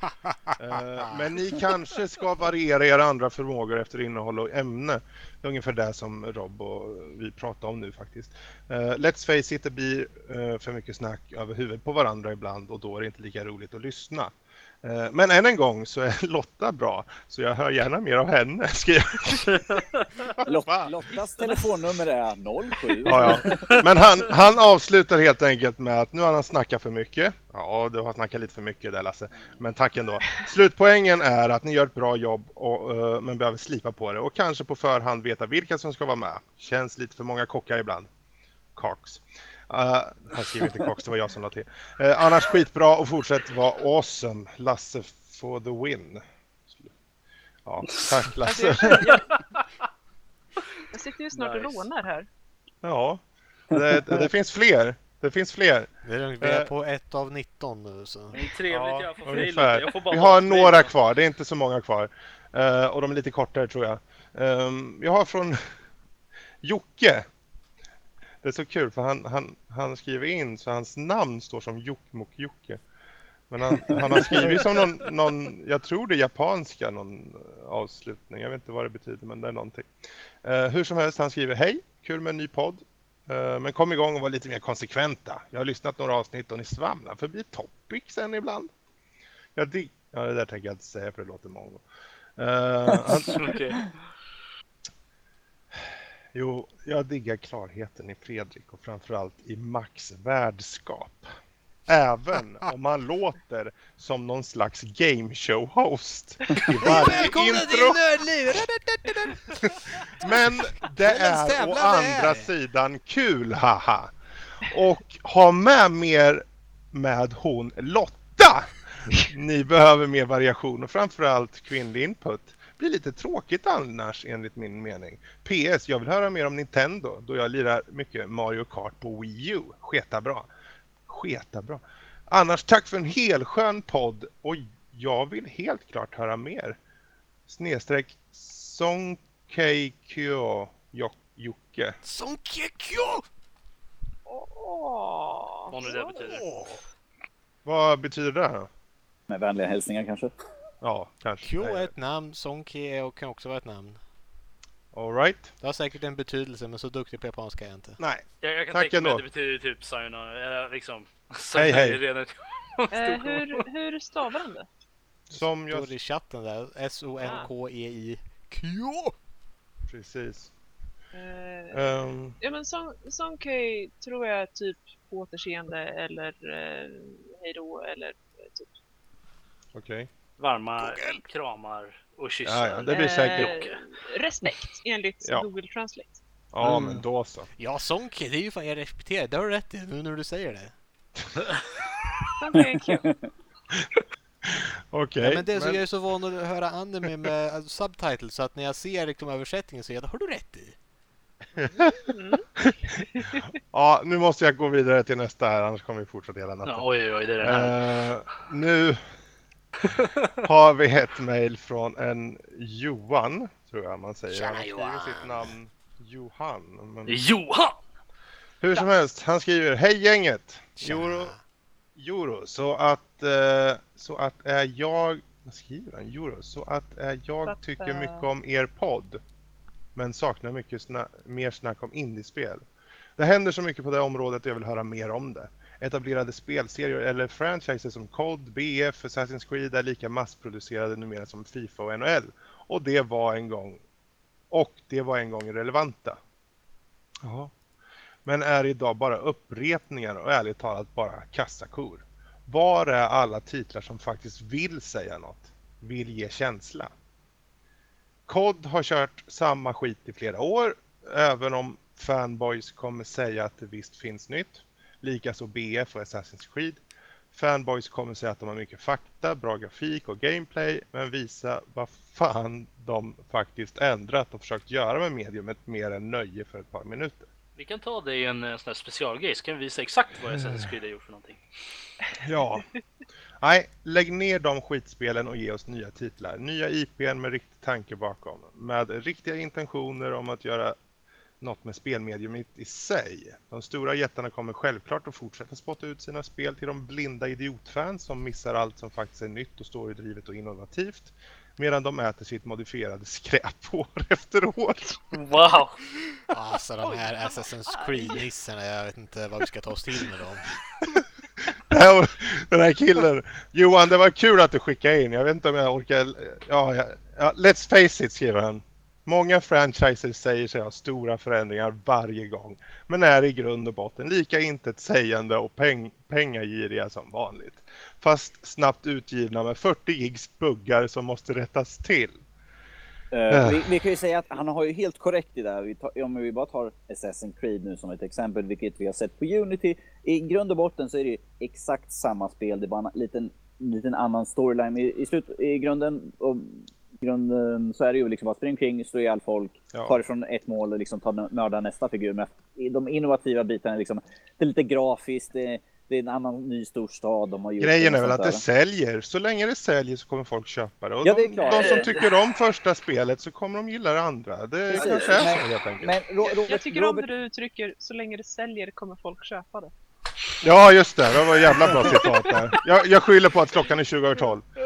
Eh, Men ni kanske ska variera era andra förmågor efter innehåll och ämne. Det är ungefär det som Rob och vi pratar om nu faktiskt. Eh, Let's face it, det blir eh, för mycket snack över huvudet på varandra ibland och då är det inte lika roligt att lyssna. Eh, Men än en gång så är [laughs] Lotta bra, så jag hör gärna mer av henne. [laughs] Ska jag... [laughs] Lot. Lottas telefonnummer är 07. Ja, ja. Men han, han avslutar helt enkelt med att nu har han snackat för mycket. Ja, du har snackat lite för mycket där Lasse. Men tack ändå. Slutpoängen är att ni gör ett bra jobb och, eh, men behöver slipa på det och kanske på förhand veta vilka som ska vara med. Känns lite för många kockar ibland. Cox. Uh, han skriver inte Cox, det var jag som la till. Eh, annars skitbra och fortsätt vara awesome. Lasse for the win. Ja, tack Alltså, Lasse. jag, jag, jag sitter ju snart och rånar här. Ja, det, det finns fler. Det finns fler. Vi är, vi är Eh. på ett av 19 nu så. Det är trevligt Ja, Lotta. ungefär. Jag får bara Vi ha har några Lotta. kvar, det är inte så många kvar. Eh, och de är lite kortare tror jag. Um, jag har från Jocke. Det är så kul för han, han, han skriver in så hans namn står som Jokkmokk-Jocke. Men han, han har skrivit som någon, någon, jag tror det är japanska, någon eh, avslutning. Jag vet inte vad det betyder men det är någonting. Eh, hur som helst, han skriver hej, kul med en ny podd. Eh, men kom igång och var lite mer konsekventa. Jag har lyssnat några avsnitt och ni svamlar förbi topicsen ibland. Jag dig- ja, det där tänker jag inte säga för det låter mongo. Eh, han, [laughs] Jo, jag diggar klarheten i Fredrik och framförallt i Max värdskap. Även [laughs] om han låter som någon slags gameshow-host i [laughs] varje intro. [laughs] Men det är å andra sidan kul, haha. Och ha med mer med hon Lotta. Ni behöver mer variation och framförallt kvinnlig input. Blir lite tråkigt annars enligt min mening. PS, jag vill höra mer om Nintendo då jag lirar mycket Mario Kart på Wii U. Sketa bra. Sketa bra. Annars tack för en helskön podd och jag vill helt klart höra mer. Snedstreck Songkeikyo Jo- Jocke. Som Kekyo! Åh, Vad nu det betyder. Vad betyder det? då? Med vänliga hälsningar kanske. Ja, kanske. Kyo är ett namn, Sonki är och kan också vara ett namn. All right. Det har säkert en betydelse men så duktig på japanska är jag inte. Nej. Jag, jag kan Tack tänka mig ändå. att det betyder typ sayonara, eller liksom... [laughs] Hej, hej. redan Eh, hur, [laughs] hur stavar han det? Som jag... Står i chatten där. S-O-N-K-E-I. Kyo! Precis. Eh, Ehm, ja men Song, Songkei tror jag är typ på återseende eller eh, hejdå eller typ. Okej. Varma kramar och Ja, kyssar. ja, det blir säkert. Eh, respekt enligt Ja. Google Translate. Ja, Mm. men då så. Ja, Sonki, det är ju fan jag respekterar. Det har du rätt i nu när du säger det. [laughs] [laughs] Okej. Ja, men det är så, men- jag är så van att höra anime med alltså, subtitles så att när jag ser liksom, översättningen så är jag, har du rätt i? Mm. [laughs] Ja, nu måste jag gå vidare till nästa här, annars kommer vi fortsätta hela natten. Ja, oj, oj, det är den här. Eh, nu har vi ett mejl från en Johan, tror jag man säger. Han Tjena, skrivit Johan. sitt namn Johan. Men Johan! hur som helst, han skriver Hej gänget! Tjena. Euro, euro, så att, eh, så att är jag, vad skriver han? Euro, så att är Så jag att, tycker eh, mycket om er podd. Men saknar mycket sna- mer snack om indiespel. Det händer så mycket på det området och jag vill höra mer om det. Etablerade spelserier eller franchises som COD, BF, Assassin's Creed är lika massproducerade numera som Fifa och NHL. Och det var en gång och det var en gång relevanta. Jaha. Men är idag bara upprepningar och ärligt talat bara kassakor. Var är alla titlar som faktiskt vill säga något? Vill ge känsla? COD har kört samma skit i flera år, även om fanboys kommer säga att det visst finns nytt. Likaså BF och Assassin's Creed. Fanboys kommer säga att de har mycket fakta, bra grafik och gameplay, men visa vad fan de faktiskt ändrat och försökt göra med mediumet mer än nöje för ett par minuter. Vi kan ta det i en eh, sån här specialgrej, så kan vi visa exakt vad Assassin's Creed har gjort för någonting. [laughs] Ja. Nej, lägg ner de skitspelen och ge oss nya titlar. Nya IPn med riktig tanke bakom. Med riktiga intentioner om att göra något med spelmediumet i sig. De stora jättarna kommer självklart att fortsätta spotta ut sina spel till de blinda idiotfans som missar allt som faktiskt är nytt och storydrivet och innovativt. Medan de äter sitt modifierade skräp år [laughs] efter år. Wow! Alltså de här Assassin's Creed-nissarna, jag vet inte vad vi ska ta oss till med dem. Det här var- Den här killen. Johan, det var kul att du skickade in. Jag vet inte om jag orkar. Ja, ja, ja, let's face it, skriver han. Många franchiser säger sig ha stora förändringar varje gång, men är i grund och botten lika intetsägande och peng pengagiriga som vanligt. Fast snabbt utgivna med 40 gigs buggar som måste rättas till. Eh, vi, vi kan ju säga att han har ju helt korrekt i det här. Vi tar, om vi bara tar Assassin's Creed nu som ett exempel, vilket vi har sett på Unity. I grund och botten så är det ju exakt samma spel. Det är bara en liten, liten annan storyline. I, i, slut, i grunden, och, grunden så är det ju liksom bara spring omkring, slå ihjäl folk, Ja. ta ifrån ett mål och liksom ta, mörda nästa figur. Men de innovativa bitarna, liksom, det är lite grafiskt, det, det är en annan ny storstad de har gjort. Grejen är väl att det säljer. Så länge det säljer så kommer folk köpa det. Och Ja, det är de, klart. de som tycker om första spelet så kommer de gilla det andra. Det Precis. kanske är så helt enkelt. Men Ro- Robert, Jag tycker om Robert, hur du uttrycker så länge det säljer kommer folk köpa det. Ja, just det. Det var ett jävla bra citat där. Jag, jag skyller på att klockan är 20 över 12. Så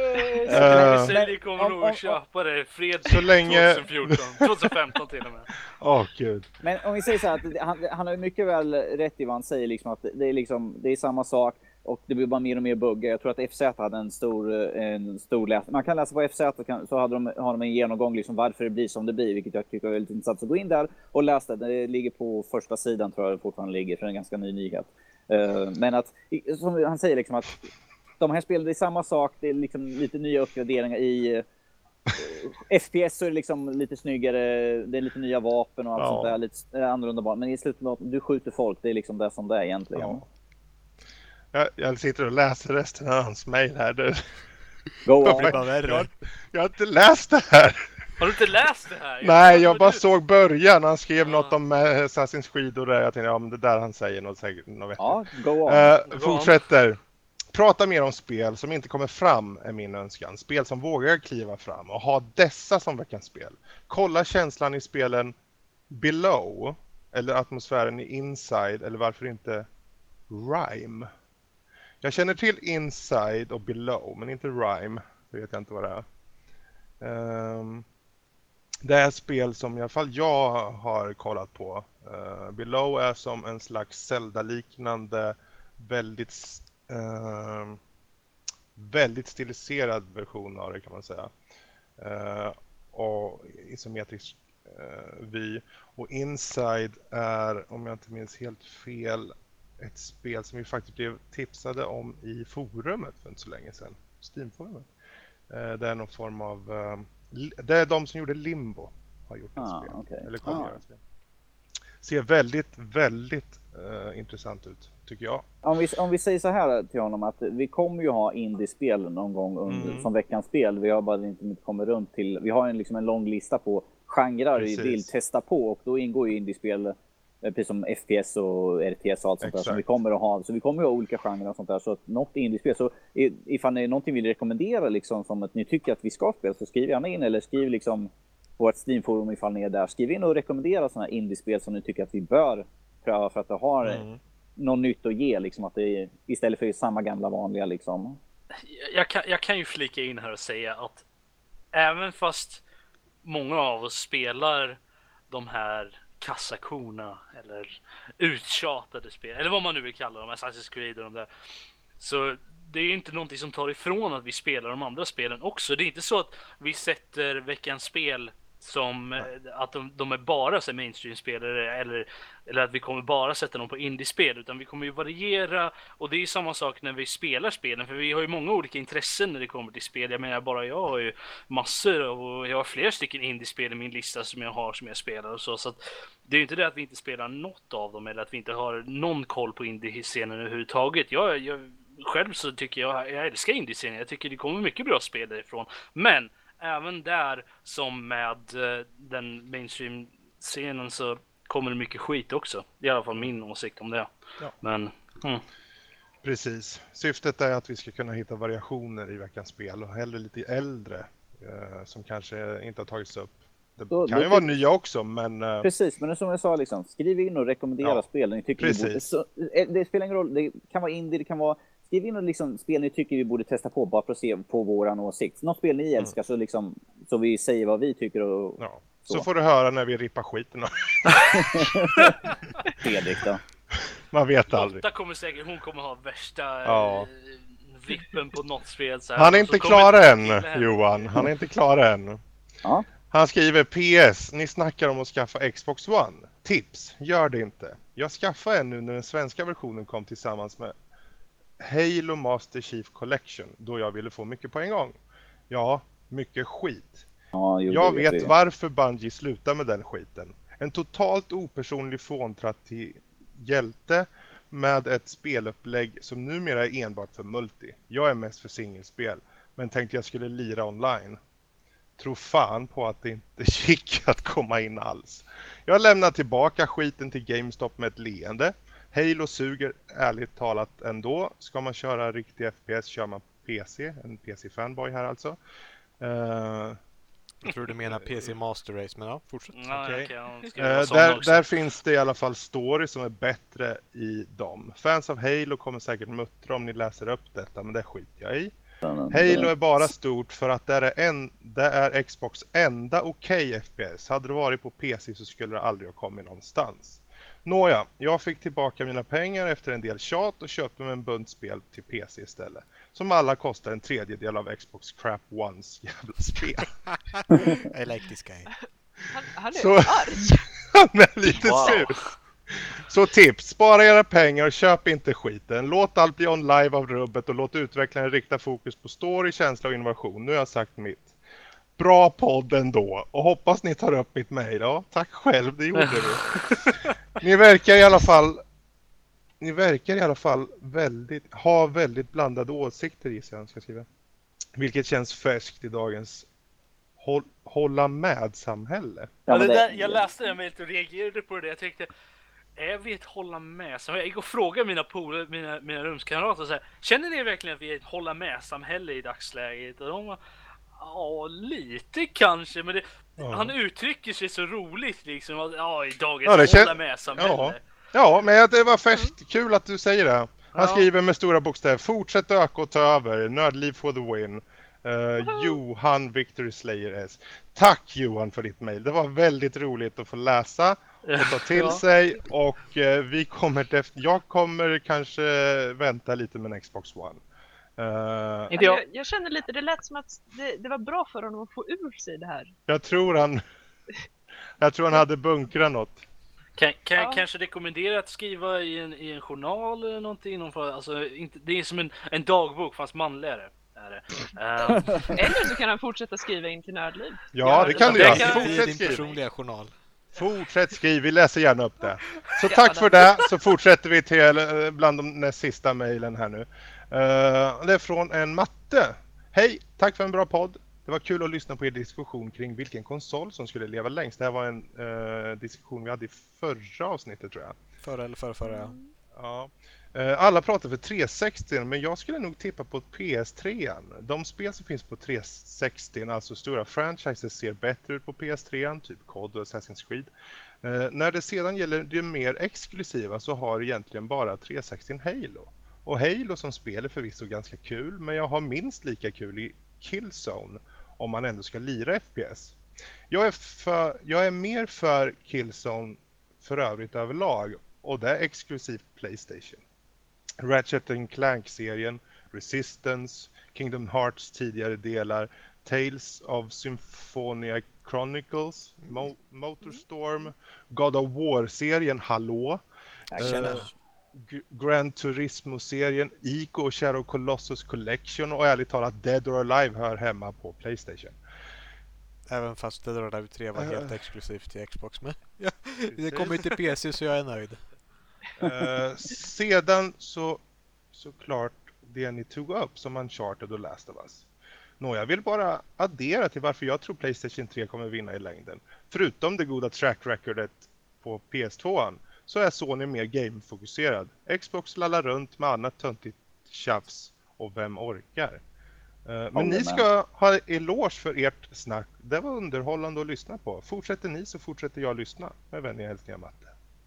Eh, länge säljer kommer om- nog att köpa det fred Så länge- 2014, 2015 till och med. [laughs] Åh, gud. Men om vi säger så här, att han, han har ju mycket väl rätt i vad han säger, liksom att det är, liksom, det är samma sak. och det blir bara mer och mer buggar. Jag tror att FZ hade en stor, en stor läsning. Man kan läsa på FZ så hade de, har de en genomgång liksom varför det blir som det blir, vilket jag tycker är väldigt intressant. Så gå in där och läs det. Det ligger på första sidan tror jag det fortfarande ligger, för det är en ganska ny nyhet. Eh, men att, som han säger, liksom att de här spelen, det är samma sak, det är liksom lite nya uppgraderingar i eh, FPS så är det liksom lite snyggare, det är lite nya vapen och allt Ja. sånt där, lite annorlunda vapen. Men i slutet av du skjuter folk, det är liksom det som det är egentligen. Ja. Jag, jag sitter och läser resten av hans mejl här. Det, Go [laughs] on. bara jag, jag har inte läst det här! Har du inte läst det här? Nej, jag bara du- såg början. Han skrev Ja. något om eh, Assassin's Creed och det. Jag tänkte, ja men det där han säger något säkert. Något. Ja, go on. Eh, Go on. fortsätter. Prata mer om spel som inte kommer fram är min önskan. Spel som vågar kliva fram och ha dessa som veckans spel. Kolla känslan i spelen Below eller atmosfären i Inside eller varför inte Rhyme. Jag känner till Inside och Below men inte Rhyme. Det vet jag inte vad det är. Ehm, det är spel som i alla fall jag har kollat på. Uh, Below är som en slags Zelda-liknande väldigt uh, väldigt stiliserad version av det kan man säga. Uh, och isometrisk uh, vy. Och Inside är, om jag inte minns helt fel, ett spel som vi faktiskt blev tipsade om i forumet för inte så länge sedan. Steam-forumet. Uh, det är någon form av... Ehm, det är de som gjorde Limbo har gjort ett Ah, spel. okej. Eller kommer Ah. göra ett spel. Ser väldigt, väldigt eh, intressant ut, tycker jag. Om vi, om vi säger så här till honom att vi kommer ju ha indiespel någon gång under, Mm. som veckans spel. Vi har bara inte kommit runt till. Vi har en, liksom en lång lista på genrer vi Precis. vill testa på och då ingår ju indiespel precis som FPS och RTS och allt sånt där som vi kommer att ha. Så vi kommer att ha olika genrer och sånt där. Så att något indiespel. Så i- ifall det är någonting vi vill rekommendera liksom som att ni tycker att vi ska spela så skriv gärna in eller skriv liksom på ett Steam-forum ifall ni är där. Skriv in och rekommendera sådana här indiespel som ni tycker att vi bör pröva för att det har Mm. något nytt att ge liksom att det är, istället för samma gamla vanliga liksom. jag kan, jag kan ju flika in här och säga att även fast många av oss spelar de här kassakorna eller uttjatade spel, eller vad man nu vill kalla dem, Assassin's Creed och de där. Så det är inte någonting som tar ifrån att vi spelar de andra spelen också. Det är inte så att vi sätter veckans spel som eh, att de, de är bara så mainstream-spelare eller, eller att vi kommer bara sätta dem på indiespel utan vi kommer ju variera och det är ju samma sak när vi spelar spelen för vi har ju många olika intressen när det kommer till spel. Jag menar bara jag har ju massor och jag har flera stycken indiespel i min lista som jag har som jag spelar och så så att det är ju inte det att vi inte spelar något av dem eller att vi inte har någon koll på indie-scenen överhuvudtaget. Jag, jag själv så tycker jag, jag älskar indie-scenen. Jag tycker det kommer mycket bra spel därifrån. Men även där som med eh, den mainstream-scenen så kommer det mycket skit också. I alla fall min åsikt om det. Ja. Men mm. Precis. Syftet är att vi ska kunna hitta variationer i veckans spel och hellre lite äldre eh, som kanske inte har tagits upp. Det Då- kan ju vara nya också men eh, Precis, men som jag sa liksom, skriv in och rekommendera Ja, spel ni tycker vi borde, precis. så, eh, Det spelar ingen roll, det kan vara indie, det kan vara Skriv in och liksom spel ni tycker vi borde testa på bara för att se på våran åsikt. Något spel ni älskar så liksom så vi säger vad vi tycker och ja. Så. Så får du höra när vi rippar skiten [laughs] Fredrik då. Man vet aldrig. Lotta kommer säkert, hon kommer ha värsta Ja. eh, vippen på något spel. Så här. Han är inte klar än. Johan. Han är inte klar än. Ja. Han skriver PS. Ni snackar om att skaffa Xbox One. Tips. Gör det inte. Jag skaffade en nu när den svenska versionen kom tillsammans med Halo Master Chief Collection då jag ville få mycket på en gång. Ja, mycket skit. Ja, jo, Jag det vet vi. varför Bungie slutar med den skiten. En totalt opersonlig fåntratt till hjälte med ett spelupplägg som numera är enbart för multi. Jag är mest för singelspel, men tänkte jag skulle lira online. Tro fan på att det inte [laughs] gick att komma in alls. Jag lämnar tillbaka skiten till GameStop med ett leende. Halo suger ärligt talat ändå. Ska man köra riktig FPS kör man PC, en PC-fanboy här alltså. Eh, Jag tror du menar PC Master Race, men ja, fortsätt. Ja, ja, ska Eh, där, där finns det i alla fall story som är bättre i dem. Fans av Halo kommer säkert muttra om ni läser upp detta, men det skiter jag i. Halo är bara stort för att det är, en, det är Xbox enda okej FPS. Hade det varit på PC så skulle det aldrig ha kommit någonstans. Nåja, jag fick tillbaka mina pengar efter en del tjat och köpte mig en bunt spel till PC istället. Som alla kostar en tredjedel av Xbox Crap Ones jävla spel. I like this guy. Han, han är Så- arg. [laughs] Han är lite Wow. sur. Så tips, spara era pengar och köp inte skiten. Låt allt bli on live av rubbet och låt utvecklaren rikta fokus på story, känsla och innovation. Nu har jag sagt mitt. Bra podd ändå och hoppas ni tar upp mitt mejl. Ja, tack själv, det gjorde vi. [laughs] [laughs] Ni verkar i alla fall ni verkar i alla fall väldigt, ha väldigt blandade åsikter gissar jag ska skriva. Vilket känns färskt i dagens håll, hålla med-samhälle. Ja, det där, jag läste det mejlet och reagerade på det. Jag tänkte, är vi ett hålla med samhälle? Jag gick och frågade mina polare, mina, mina rumskamrater så här, Känner ni verkligen att vi är ett hålla med samhälle i dagsläget? Och de var, ja lite kanske, men det, Ja. han uttrycker sig så roligt liksom. Att, ja, i dagens Ja, med samhälle. Ja. Ja, men det var färskt. Kul att du säger det. Han Ja. skriver med stora bokstäver. Fortsätt öka och ta över. Nördliv for the win. Eh, Johan Victory Slayer S. Tack Johan för ditt mejl. Det var väldigt roligt att få läsa och ta till [laughs] Ja. sig. Och eh, vi kommer def- jag kommer kanske vänta lite med en Xbox One. Inte jag. Jag, jag känner lite, det lät som att det, det var bra för honom att få ur sig det här. jag tror han [laughs] jag tror han hade bunkrat något. Kan, kan jag Ja. kanske rekommendera att skriva i en, i en journal eller någonting? Någon, form- alltså, inte, det är som en, en dagbok fast manligare. Är det. [laughs] Ehm, Eller så kan han fortsätta skriva in till Nördliv. Ja, det kan du göra. kan- Fortsätt din skriva. personliga journal. Fortsätt skriv, vi läser gärna upp det. Så tack för det, så fortsätter vi till eh, bland de näst sista mejlen här nu. Eh, Det är från en matte. Hej, tack för en bra podd. Det var kul att lyssna på er diskussion kring vilken konsol som skulle leva längst. Det här var en eh, diskussion vi hade i förra avsnittet tror jag. Förra eller förra, förra ja. Ja. Eh, Alla pratar för 360 men jag skulle nog tippa på PS3. De spel som finns på 360, alltså stora franchises, ser bättre ut på PS3, typ COD och Assassin's Creed. Eh, När det sedan gäller det mer exklusiva så har egentligen bara 360 Halo. Och Halo som spel är förvisso ganska kul, men jag har minst lika kul i Killzone om man ändå ska lira FPS. Jag är, för, jag är mer för Killzone för övrigt överlag och det är exklusivt Playstation. Ratchet Clank-serien, Resistance, Kingdom Hearts tidigare delar, Tales of Symphonia Chronicles, Mo- Motorstorm, God of War-serien Hallå, Tjena. G- Gran Turismo-serien, Ico och Shadow Colossus Collection och ärligt talat Dead or Alive hör hemma på Playstation. Även fast Dead or Alive 3 var helt Eh. exklusivt till Xbox. Men [laughs] det kommer ju till PC så jag är nöjd. Eh, sedan så såklart det ni tog upp som Uncharted och Last of Us. Nå, jag vill bara addera till varför jag tror Playstation 3 kommer vinna i längden. Förutom det goda track recordet på PS2 så är Sony mer gamefokuserad. Xbox lallar runt med annat töntigt tjafs och vem orkar? Eh, Men Håller ni med. ska ha eloge för ert snack. Det var underhållande att lyssna på. Fortsätter ni så fortsätter jag lyssna. Med vänliga hälsningar Matte.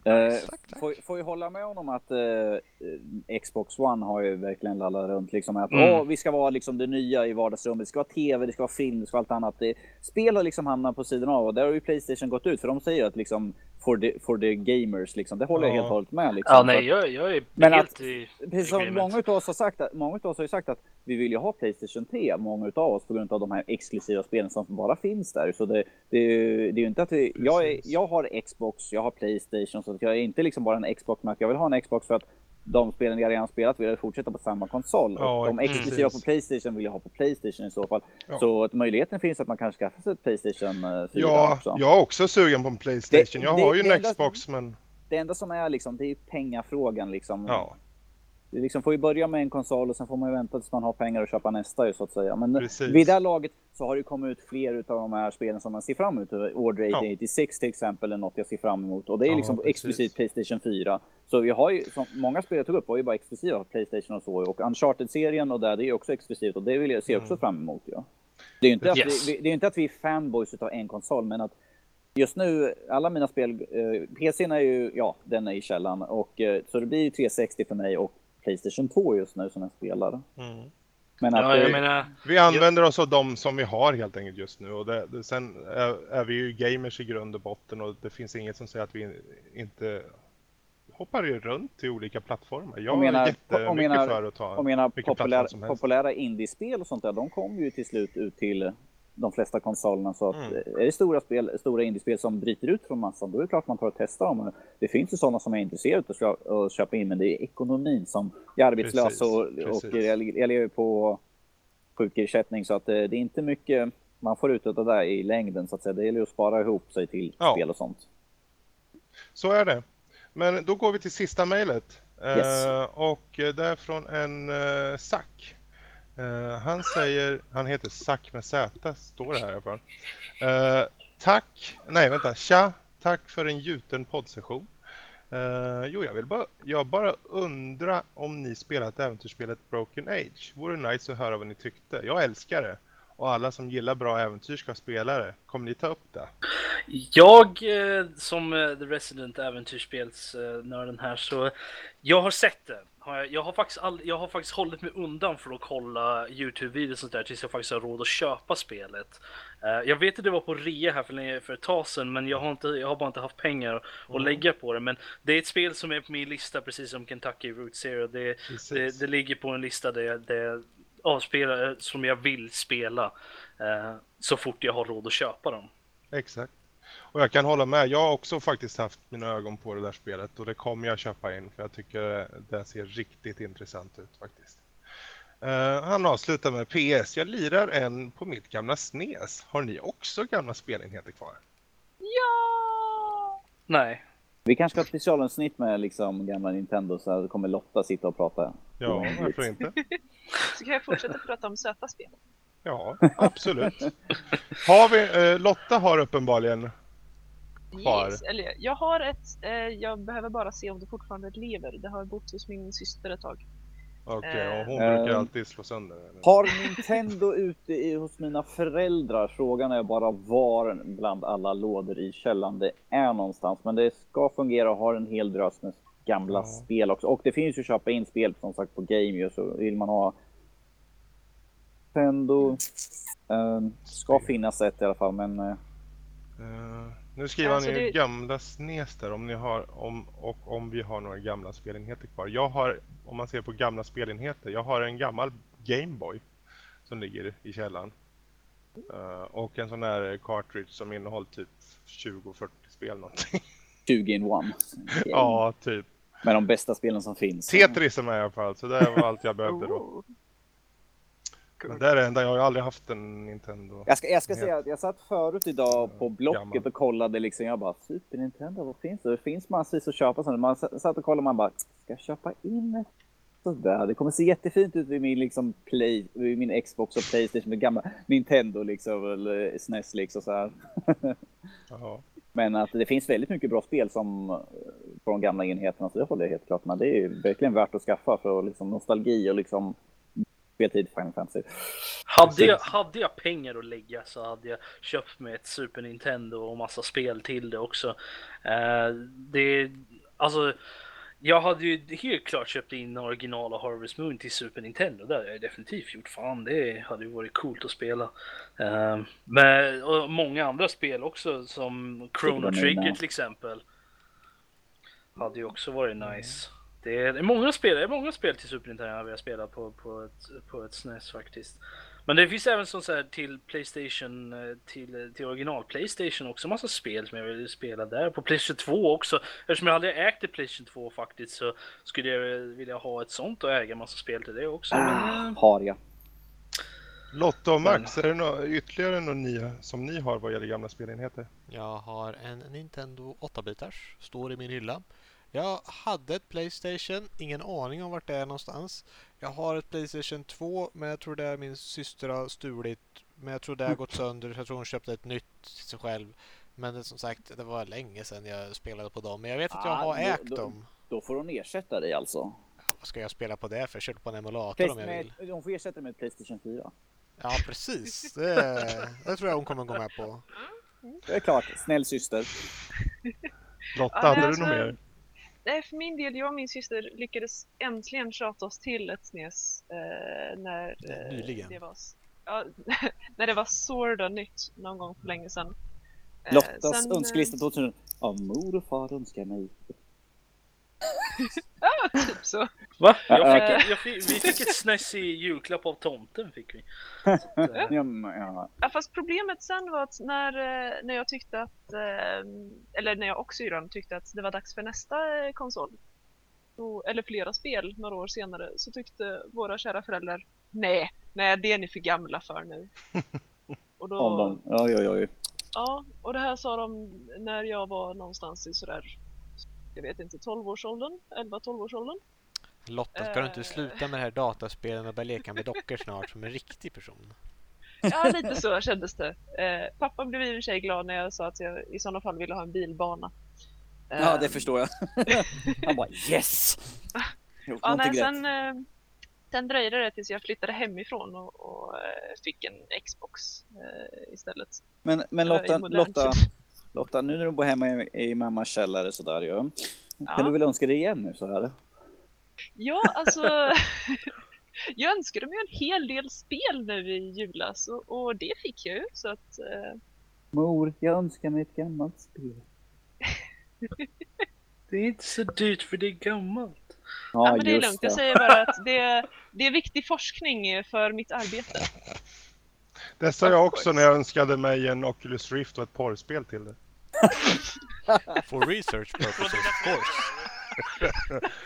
Eh, får, får ju hålla med honom att eh, Xbox One har ju verkligen lallat runt liksom att Mm. åh, vi ska vara liksom det nya i vardagsrummet. Det ska vara TV, det ska vara film, det ska vara allt annat. Det, spel har liksom hamnat på sidan av och där har ju Playstation gått ut för de säger att liksom for the, for the gamers liksom. Det håller jag Ja. helt och hållet med liksom. ja, nej, jag, jag är Men helt att- i Precis som många av oss har sagt, att, många av oss har ju sagt att vi vill ju ha Playstation 3, många av oss, på grund av de här exklusiva spelen som bara finns där. Så det, det, det är ju inte att vi, jag, är, jag har Xbox, jag har Playstation, så jag är inte liksom bara en Xbox, men att jag vill ha en Xbox för att de spelen jag redan spelat vill jag fortsätta på samma konsol. Ja, och de exklusiva precis. på Playstation vill jag ha på Playstation i så fall. Ja. Så att möjligheten finns att man kanske skaffar sig ett Playstation eh, 4 Ja, också. jag är också sugen på en Playstation. Det- jag det- har ju en Xbox men Det enda som är liksom, det är pengafrågan liksom. ja, Det liksom får ju börja med en konsol och sen får man ju vänta tills man har pengar att köpa nästa ju, så att säga. Men Precis. vid det här laget så har det kommit ut fler utav de här spelen som man ser fram emot. Order Ja. 86 till exempel är något jag ser fram emot. Och det är Ja, liksom precis. exklusivt Playstation 4. Så vi har ju, som många spel jag tog upp var ju bara exklusiva Playstation och så. Och Uncharted-serien och där, det är ju också exklusivt och det vill jag se också Mm. fram emot. Ja. Det är ju inte, att Yes. vi, vi- det är inte att vi är fanboys utav en konsol, men att Just nu, alla mina spel, eh, PCn är ju, ja, den är i källan. Och, eh, så det blir ju 360 för mig och Playstation 2 just nu som jag spelar. mm. Men att Ja, det, menar, Vi använder oss av de som vi har helt enkelt just nu och det, det, sen är, är vi ju gamers i grund och botten och det finns inget som säger att vi inte hoppar ju runt till olika plattformar. Jag Och menar- är jättemycket och menar- för att ta jag menar vilken populära, plattform som helst. populära indiespel och sånt där, de kommer ju till slut ut till de flesta konsolerna. Så att Mm. är det stora, spel, stora indiespel som bryter ut från massan, då är det klart man tar och testar dem. Det finns ju sådana som är intresserade av att kö- att köpa in, men det är ekonomin som... Jag är arbetslös Precis, och, och precis. jag, jag lever på sjukersättning, så att eh, det är inte mycket man får ut av det där i längden, så att säga. Det gäller att spara ihop sig till Ja. spel och sånt. Så är det. Men då går vi till sista mejlet. Yes. Eh, och det är från en uh, Zack. Eh, han säger, han heter Zack med Z, står det här i alla fall. Uh, tack, nej vänta, tja, tack för en gjuten poddsession. Uh, jo, jag vill bara, jag bara undrar om ni spelat äventyrsspelet Broken Age. Vore nice att höra vad ni tyckte. Jag älskar det. Och alla som gillar bra äventyr ska spela det. Kommer ni ta upp det? Jag som The Resident äventyrsspelsnörden här så jag har sett det. Jag, har faktiskt all, jag har faktiskt hållit mig undan för att kolla Youtube-videos och sånt där tills jag faktiskt har råd att köpa spelet. Eh, jag vet att det var på rea här för, för ett tag sedan men jag har, inte, jag har bara inte haft pengar att lägga på det. Men det är ett spel som är på min lista precis som Kentucky Route Zero. Det, det, det ligger på en lista där där jag avspelar som jag vill spela eh, så fort jag har råd att köpa dem. Exakt. Och jag kan hålla med. Jag har också faktiskt haft mina ögon på det där spelet och det kommer jag köpa in för jag tycker det ser riktigt intressant ut faktiskt. Eh, han avslutar med PS. Jag lirar en på mitt gamla SNES. Har ni också gamla spelenheter kvar? Ja! Nej. Vi kanske ska ha ett specialavsnitt med liksom gamla Nintendo så här kommer Lotta sitta och prata. Ja, varför inte? [laughs] Så kan jag fortsätta prata om söta spel. Ja, absolut. Har vi, eh, Lotta har uppenbarligen Kvar. Yes, eller jag har ett, eh, jag behöver bara se om det fortfarande lever. Det har bott hos min syster ett tag. Okej, och hon Eh, brukar alltid slå sönder den. Har Nintendo ute i, hos mina föräldrar? Frågan är bara var bland alla lådor i källaren det är någonstans. Men det ska fungera och har en hel drös med gamla Ja. spel också. Och det finns ju att köpa in spel som sagt på Game så vill man ha Nintendo. Eh, ska finnas ett i alla fall men eh, Eh, nu skriver Alltså, han ju det- gamla SNES där om ni har om, och om vi har några gamla spelenheter kvar. Jag har, om man ser på gamla spelenheter, jag har en gammal Gameboy som ligger i källaren. Eh, och en sån där cartridge som innehåller typ 20-40 spel någonting. 20 in one. [laughs] ja, typ. Med de bästa spelen som finns. Tetris är med i alla fall, så det var allt jag behövde då. Men det är det enda, jag har aldrig haft en Nintendo. Jag ska, jag ska säga att jag satt förut idag på Blocket Gammal. och kollade liksom. Jag bara Super Nintendo, vad finns det? Det finns massvis att köpa. sånt. Man satt och kollade och man bara, ska jag köpa in ett sådär? Det kommer se jättefint ut vid min liksom Play, vid min Xbox och Playstation med gamla Nintendo liksom, eller SNES liksom så här. [laughs] Men att det finns väldigt mycket bra spel som eh, på de gamla enheterna, så det håller jag helt klart med. Det är verkligen värt att skaffa för liksom nostalgi och liksom speltid Final Fantasy. Hade jag, hade jag pengar att lägga så hade jag köpt mig ett Super Nintendo och massa spel till det också. Eh, det, alltså, jag hade ju helt klart köpt in originala Harvest Moon till Super Nintendo. Det hade jag definitivt gjort. Fan, det hade ju varit coolt att spela. Eh, men och många andra spel också som Chrono Trigger till exempel. Hade ju också varit nice. Det är, det är många spel, det är många spel till Super Nintendo vi har spelat på, på, ett, på ett SNES faktiskt. Men det finns även som så här till Playstation, eh, till, till original Playstation också massa spel som jag vill spela där. På Playstation 2 också. Eftersom jag aldrig ägt ett Playstation 2 faktiskt så skulle jag vilja ha ett sånt och äga massa spel till det också. Men, eh, Har jag. Lotta och Max, är det nå ytterligare något ni, som ni har vad gäller gamla spelenheter? Jag har en Nintendo 8-bitars, står i min hylla. Jag hade ett Playstation, ingen aning om vart det är någonstans. Jag har ett Playstation 2, men jag tror det är min syster har stulit. Men jag tror det har gått sönder, jag tror hon köpte ett nytt till sig själv. Men det, som sagt, det var länge sedan jag spelade på dem. Men jag vet att jag Ah, har då- ägt då- dem. Då får hon ersätta dig alltså. Vad ska jag spela på det för? Jag körde på en emulator om jag vill. Med, de får ersätta dig med ett Playstation 4. Ja, precis. [laughs] Det, det tror jag hon kommer gå med på. Det är klart, snäll syster. Lotta, Ja, hade alltså- du något mer? Nej, för min del, jag och min syster lyckades äntligen tjata oss till ett SNES eh, när eh, Nyligen. det var, ja, [laughs] när det var sorda nytt någon gång för länge sedan. Eh, Lottas eh, önskelista 2000. Av mor och far önskar mig. [laughs] Typ så. Va? Jag Ja. fick, jag fick, vi fick ett SNES i julklapp av tomten fick vi. Ja, men, ja. Ja, fast problemet sen var att när, eh, när jag tyckte att, eh, eller när jag och syrran tyckte att det var dags för nästa eh, konsol, så, eller flera spel några år senare, så tyckte våra kära föräldrar nej, nej det är ni för gamla för nu. [laughs] Och då. Oj, oj, oj. Ja, och det här sa de när jag var någonstans i sådär, jag vet inte, 12-årsåldern, 11-12-årsåldern. Lotta, ska du inte Eh. sluta med det här dataspelen och börja leka med dockor snart som en riktig person? Ja, lite så kändes det. Eh, pappa blev i och för sig glad när jag sa att jag i sådana fall ville ha en bilbana. Ja, det Eh, förstår jag. [laughs] Han bara yes! Jo, Ja, nej, sen, eh, sen dröjde det tills jag flyttade hemifrån och, och fick en Xbox istället. Men, men Lotta, Lotta. [laughs] Lotta, nu när du bor hemma i, i mammas källare sådär ju. Kan Ja. du väl önska dig igen nu så här? Ja, alltså. [laughs] jag önskade mig en hel del spel nu i julas och, och det fick jag ju. Så att, eh, Mor, jag önskar mig ett gammalt spel. [laughs] Det är inte så dyrt för det är gammalt. ja, men det är lugnt. Jag säger bara att [laughs] det, det är viktig forskning för mitt arbete. Det sa jag också när jag önskade mig en Oculus Rift och ett porrspel till det. [laughs] For research purposes of course.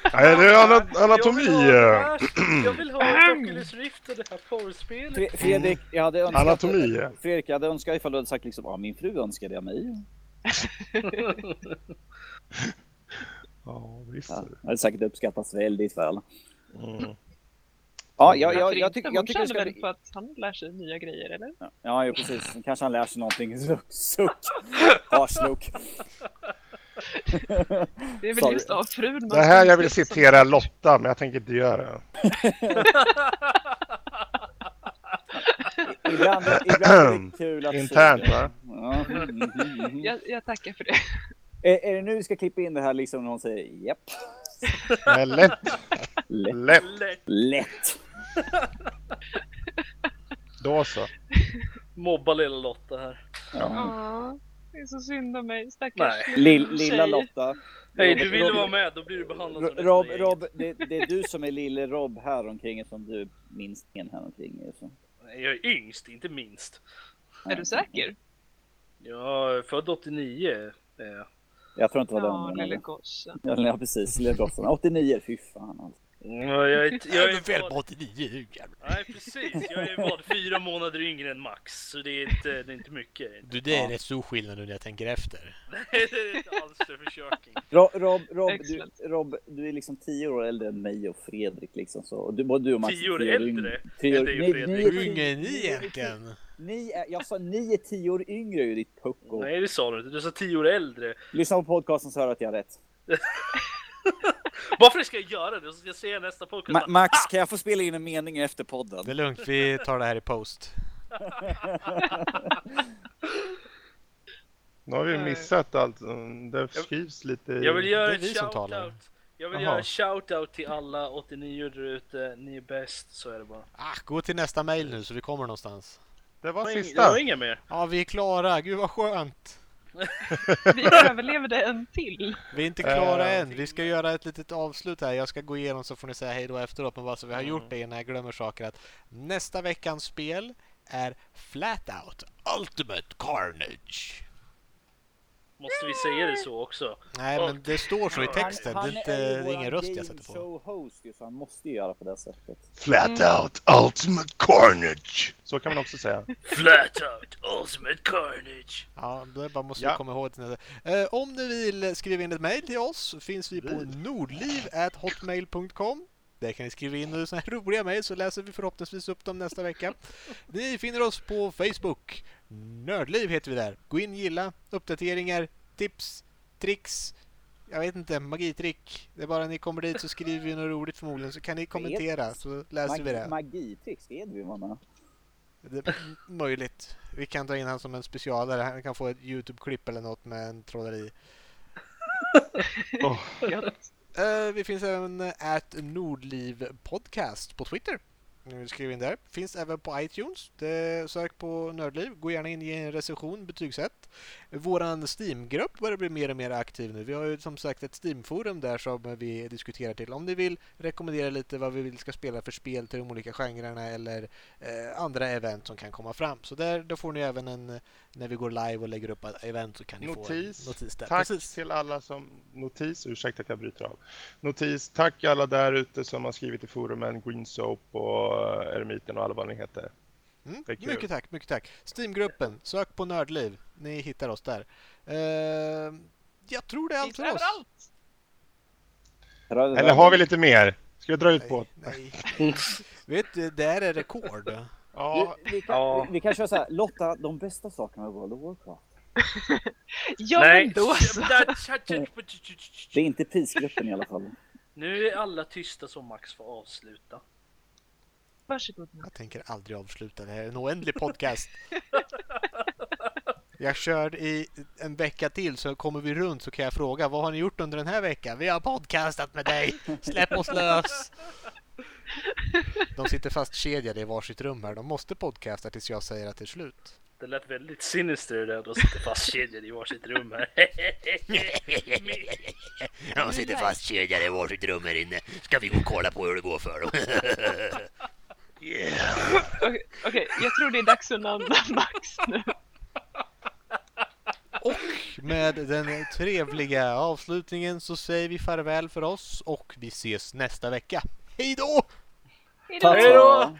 [laughs] Nej, det är ana- anatomi. Jag vill eh, ha, jag vill ha ett Oculus Rift och det här porrspelet. Fre- Fredrik, jag hade önskat... Anatomi. Fredrik, jag hade önskat ifall du hade sagt liksom, ja min fru önskade jag mig. [laughs] Ja, visst. Ja, det hade säkert uppskattats väldigt väl. Mm. Ja, jag, jag, jag, tycker, Hon jag tycker det ska väl bli... på att han lär sig nya grejer, eller? Ja, jo, precis. Kanske han lär sig någonting. [laughs] Suck. Harslook. [laughs] Det är väl Sorry. just av frun man Det här jag vill citera Lotta, men jag tänker inte göra det. [laughs] Ibland, ibland är det [clears throat] kul att Internt, va? Ja. mm, mm, mm. Jag, jag tackar för det. Är, är det nu vi ska klippa in det här liksom när någon säger japp? Lätt, Lätt. lätt. Lätt Lätt. [laughs] Då så. mobba lilla Lotta här. Ja. Ja, det är så synd om mig, stackars Nej. Lill, lilla tjej. Lotta. Hej, du ville Rob- vara med, då blir du behandlad som Rob, resten av Rob det, det är du som är lille Rob här omkring eftersom du är minstingen här omkring. är Så. Jag är yngst, inte minst. Är du säker? Jag är född 89. eh. Jag tror inte det var Ja, den. lille men- gossen. Ja, ja, precis. Lille gossen. 89, fy fan alltså. Ja, Jag är, jag är är på vad, 89 du jävlar. Nej precis, jag är vad, fyra månader yngre än Max. Så det är inte, det är inte mycket. Du, det är Ja. rätt stor skillnad nu när jag tänker efter. det är inte alls för försöking. Rob, Rob, Rob, du. Rob, du är liksom tio år äldre än mig och Fredrik liksom så. Och du, både du och Max är Tio år yngre. äldre Tio än år- dig och ni- Fredrik. är Hur tio- unga är ni är egentligen? Ni är, jag sa ni är tio år yngre ju ditt pucko. Nej det sa du inte, du sa tio år äldre. Lyssna på podcasten så hör du att jag har rätt. [laughs] [laughs] Varför ska jag göra det? Så ska jag säga nästa podcast. Ma- Max, kan jag få spela in en mening efter podden? Det är lugnt, vi tar det här i post. [laughs] Nu har vi missat allt. Det skrivs lite i... Jag vill göra talar. shout-out. Jag vill Jaha. göra en shout-out till alla 89 där ute. Ni är bäst, så är det bara. Ah, gå till nästa mail nu så vi kommer någonstans. Det var sista. Det var inga mer. Ja, vi är klara. Gud vad skönt. [laughs] Vi överlevde en till. Vi är inte klara Eh. än. Vi ska göra ett litet avslut här. Jag ska gå igenom så får ni säga hej då efteråt. Men bara så vi har gjort det innan jag glömmer saker. Att nästa veckans spel är Flat Out Ultimate Carnage. Måste vi säga det så också? Nej, men det står så i Han- texten. Han det är inte är ju det är ingen röst jag sätter på. show host så han måste ju göra på det sättet. Flat out ultimate carnage. Så kan man också säga. Flat out, ultimate carnage. Ja, det är bara måste Ja. vi komma ihåg det. Eh, om ni vill skriva in ett mejl till oss så finns vi på nordliv.hotmail.com. Där kan ni skriva in här roliga mejl så läser vi förhoppningsvis upp dem nästa vecka. Ni finner oss på Facebook. Nördliv heter vi där. Gå in, gilla, uppdateringar, tips, tricks. Jag vet inte, magitrick. Det är bara ni kommer dit så skriver vi något roligt förmodligen så kan ni kommentera så läser vi Mag- det. Magitricks, det är vi med. Det är möjligt. Vi kan ta in han som en specialare. Han kan få ett Youtube-klipp eller något med en trolleri. Gött. [laughs] Eh, vi finns även at Nordliv Podcast på Twitter. Skriver in där. Finns även på iTunes. Det, sök på Nördliv. Gå gärna in i en recension, betygsätt. Våran Steam-grupp börjar bli mer och mer aktiv nu. Vi har ju som sagt ett Steam-forum där som vi diskuterar till. Om ni vill rekommendera lite vad vi vill ska spela för spel till de olika genrerna eller eh, andra event som kan komma fram. Så där då får ni även en, när vi går live och lägger upp event så kan ni Notis. få en notis där. Tack Precis. till alla som... Notis, ursäkta att jag bryter av. Notis, tack alla där ute som har skrivit i forumen, Green Soap och eh, Eremiten och alla vad ni heter. Mm, mycket tack, mycket tack. Steamgruppen, sök på Nördliv. Ni hittar oss där. Eh, jag tror det är allt för oss. överallt. Eller har vi lite mer? Ska vi dra ut på? Nej, nej. [laughs] Vet du, det här är rekord. Ja, Vi, vi, kan, Ja. vi, vi kan köra så här, Lotta, de bästa sakerna med World of Warcraft. Ja, men då så. [laughs] Det är inte prisgruppen i alla fall. Nu är alla tysta så Max får avsluta. Varsågod. Jag tänker aldrig avsluta det här. En oändlig podcast. [laughs] Jag kör i en vecka till så kommer vi runt så kan jag fråga vad har ni gjort under den här veckan? Vi har podcastat med dig. Släpp oss lös. De sitter fastkedjade i varsitt rum här. De måste podcasta tills jag säger att det är slut. Det lät väldigt sinister det där. De sitter fastkedjade i varsitt rum här. [laughs] De sitter fastkedjade i varsitt rum här inne. Ska vi gå och kolla på hur det går för dem? [laughs] Okej, okej, jag tror det är dags att namna Max nu. Och med den trevliga avslutningen så säger vi farväl för oss och vi ses nästa vecka. Hej då! Hej då!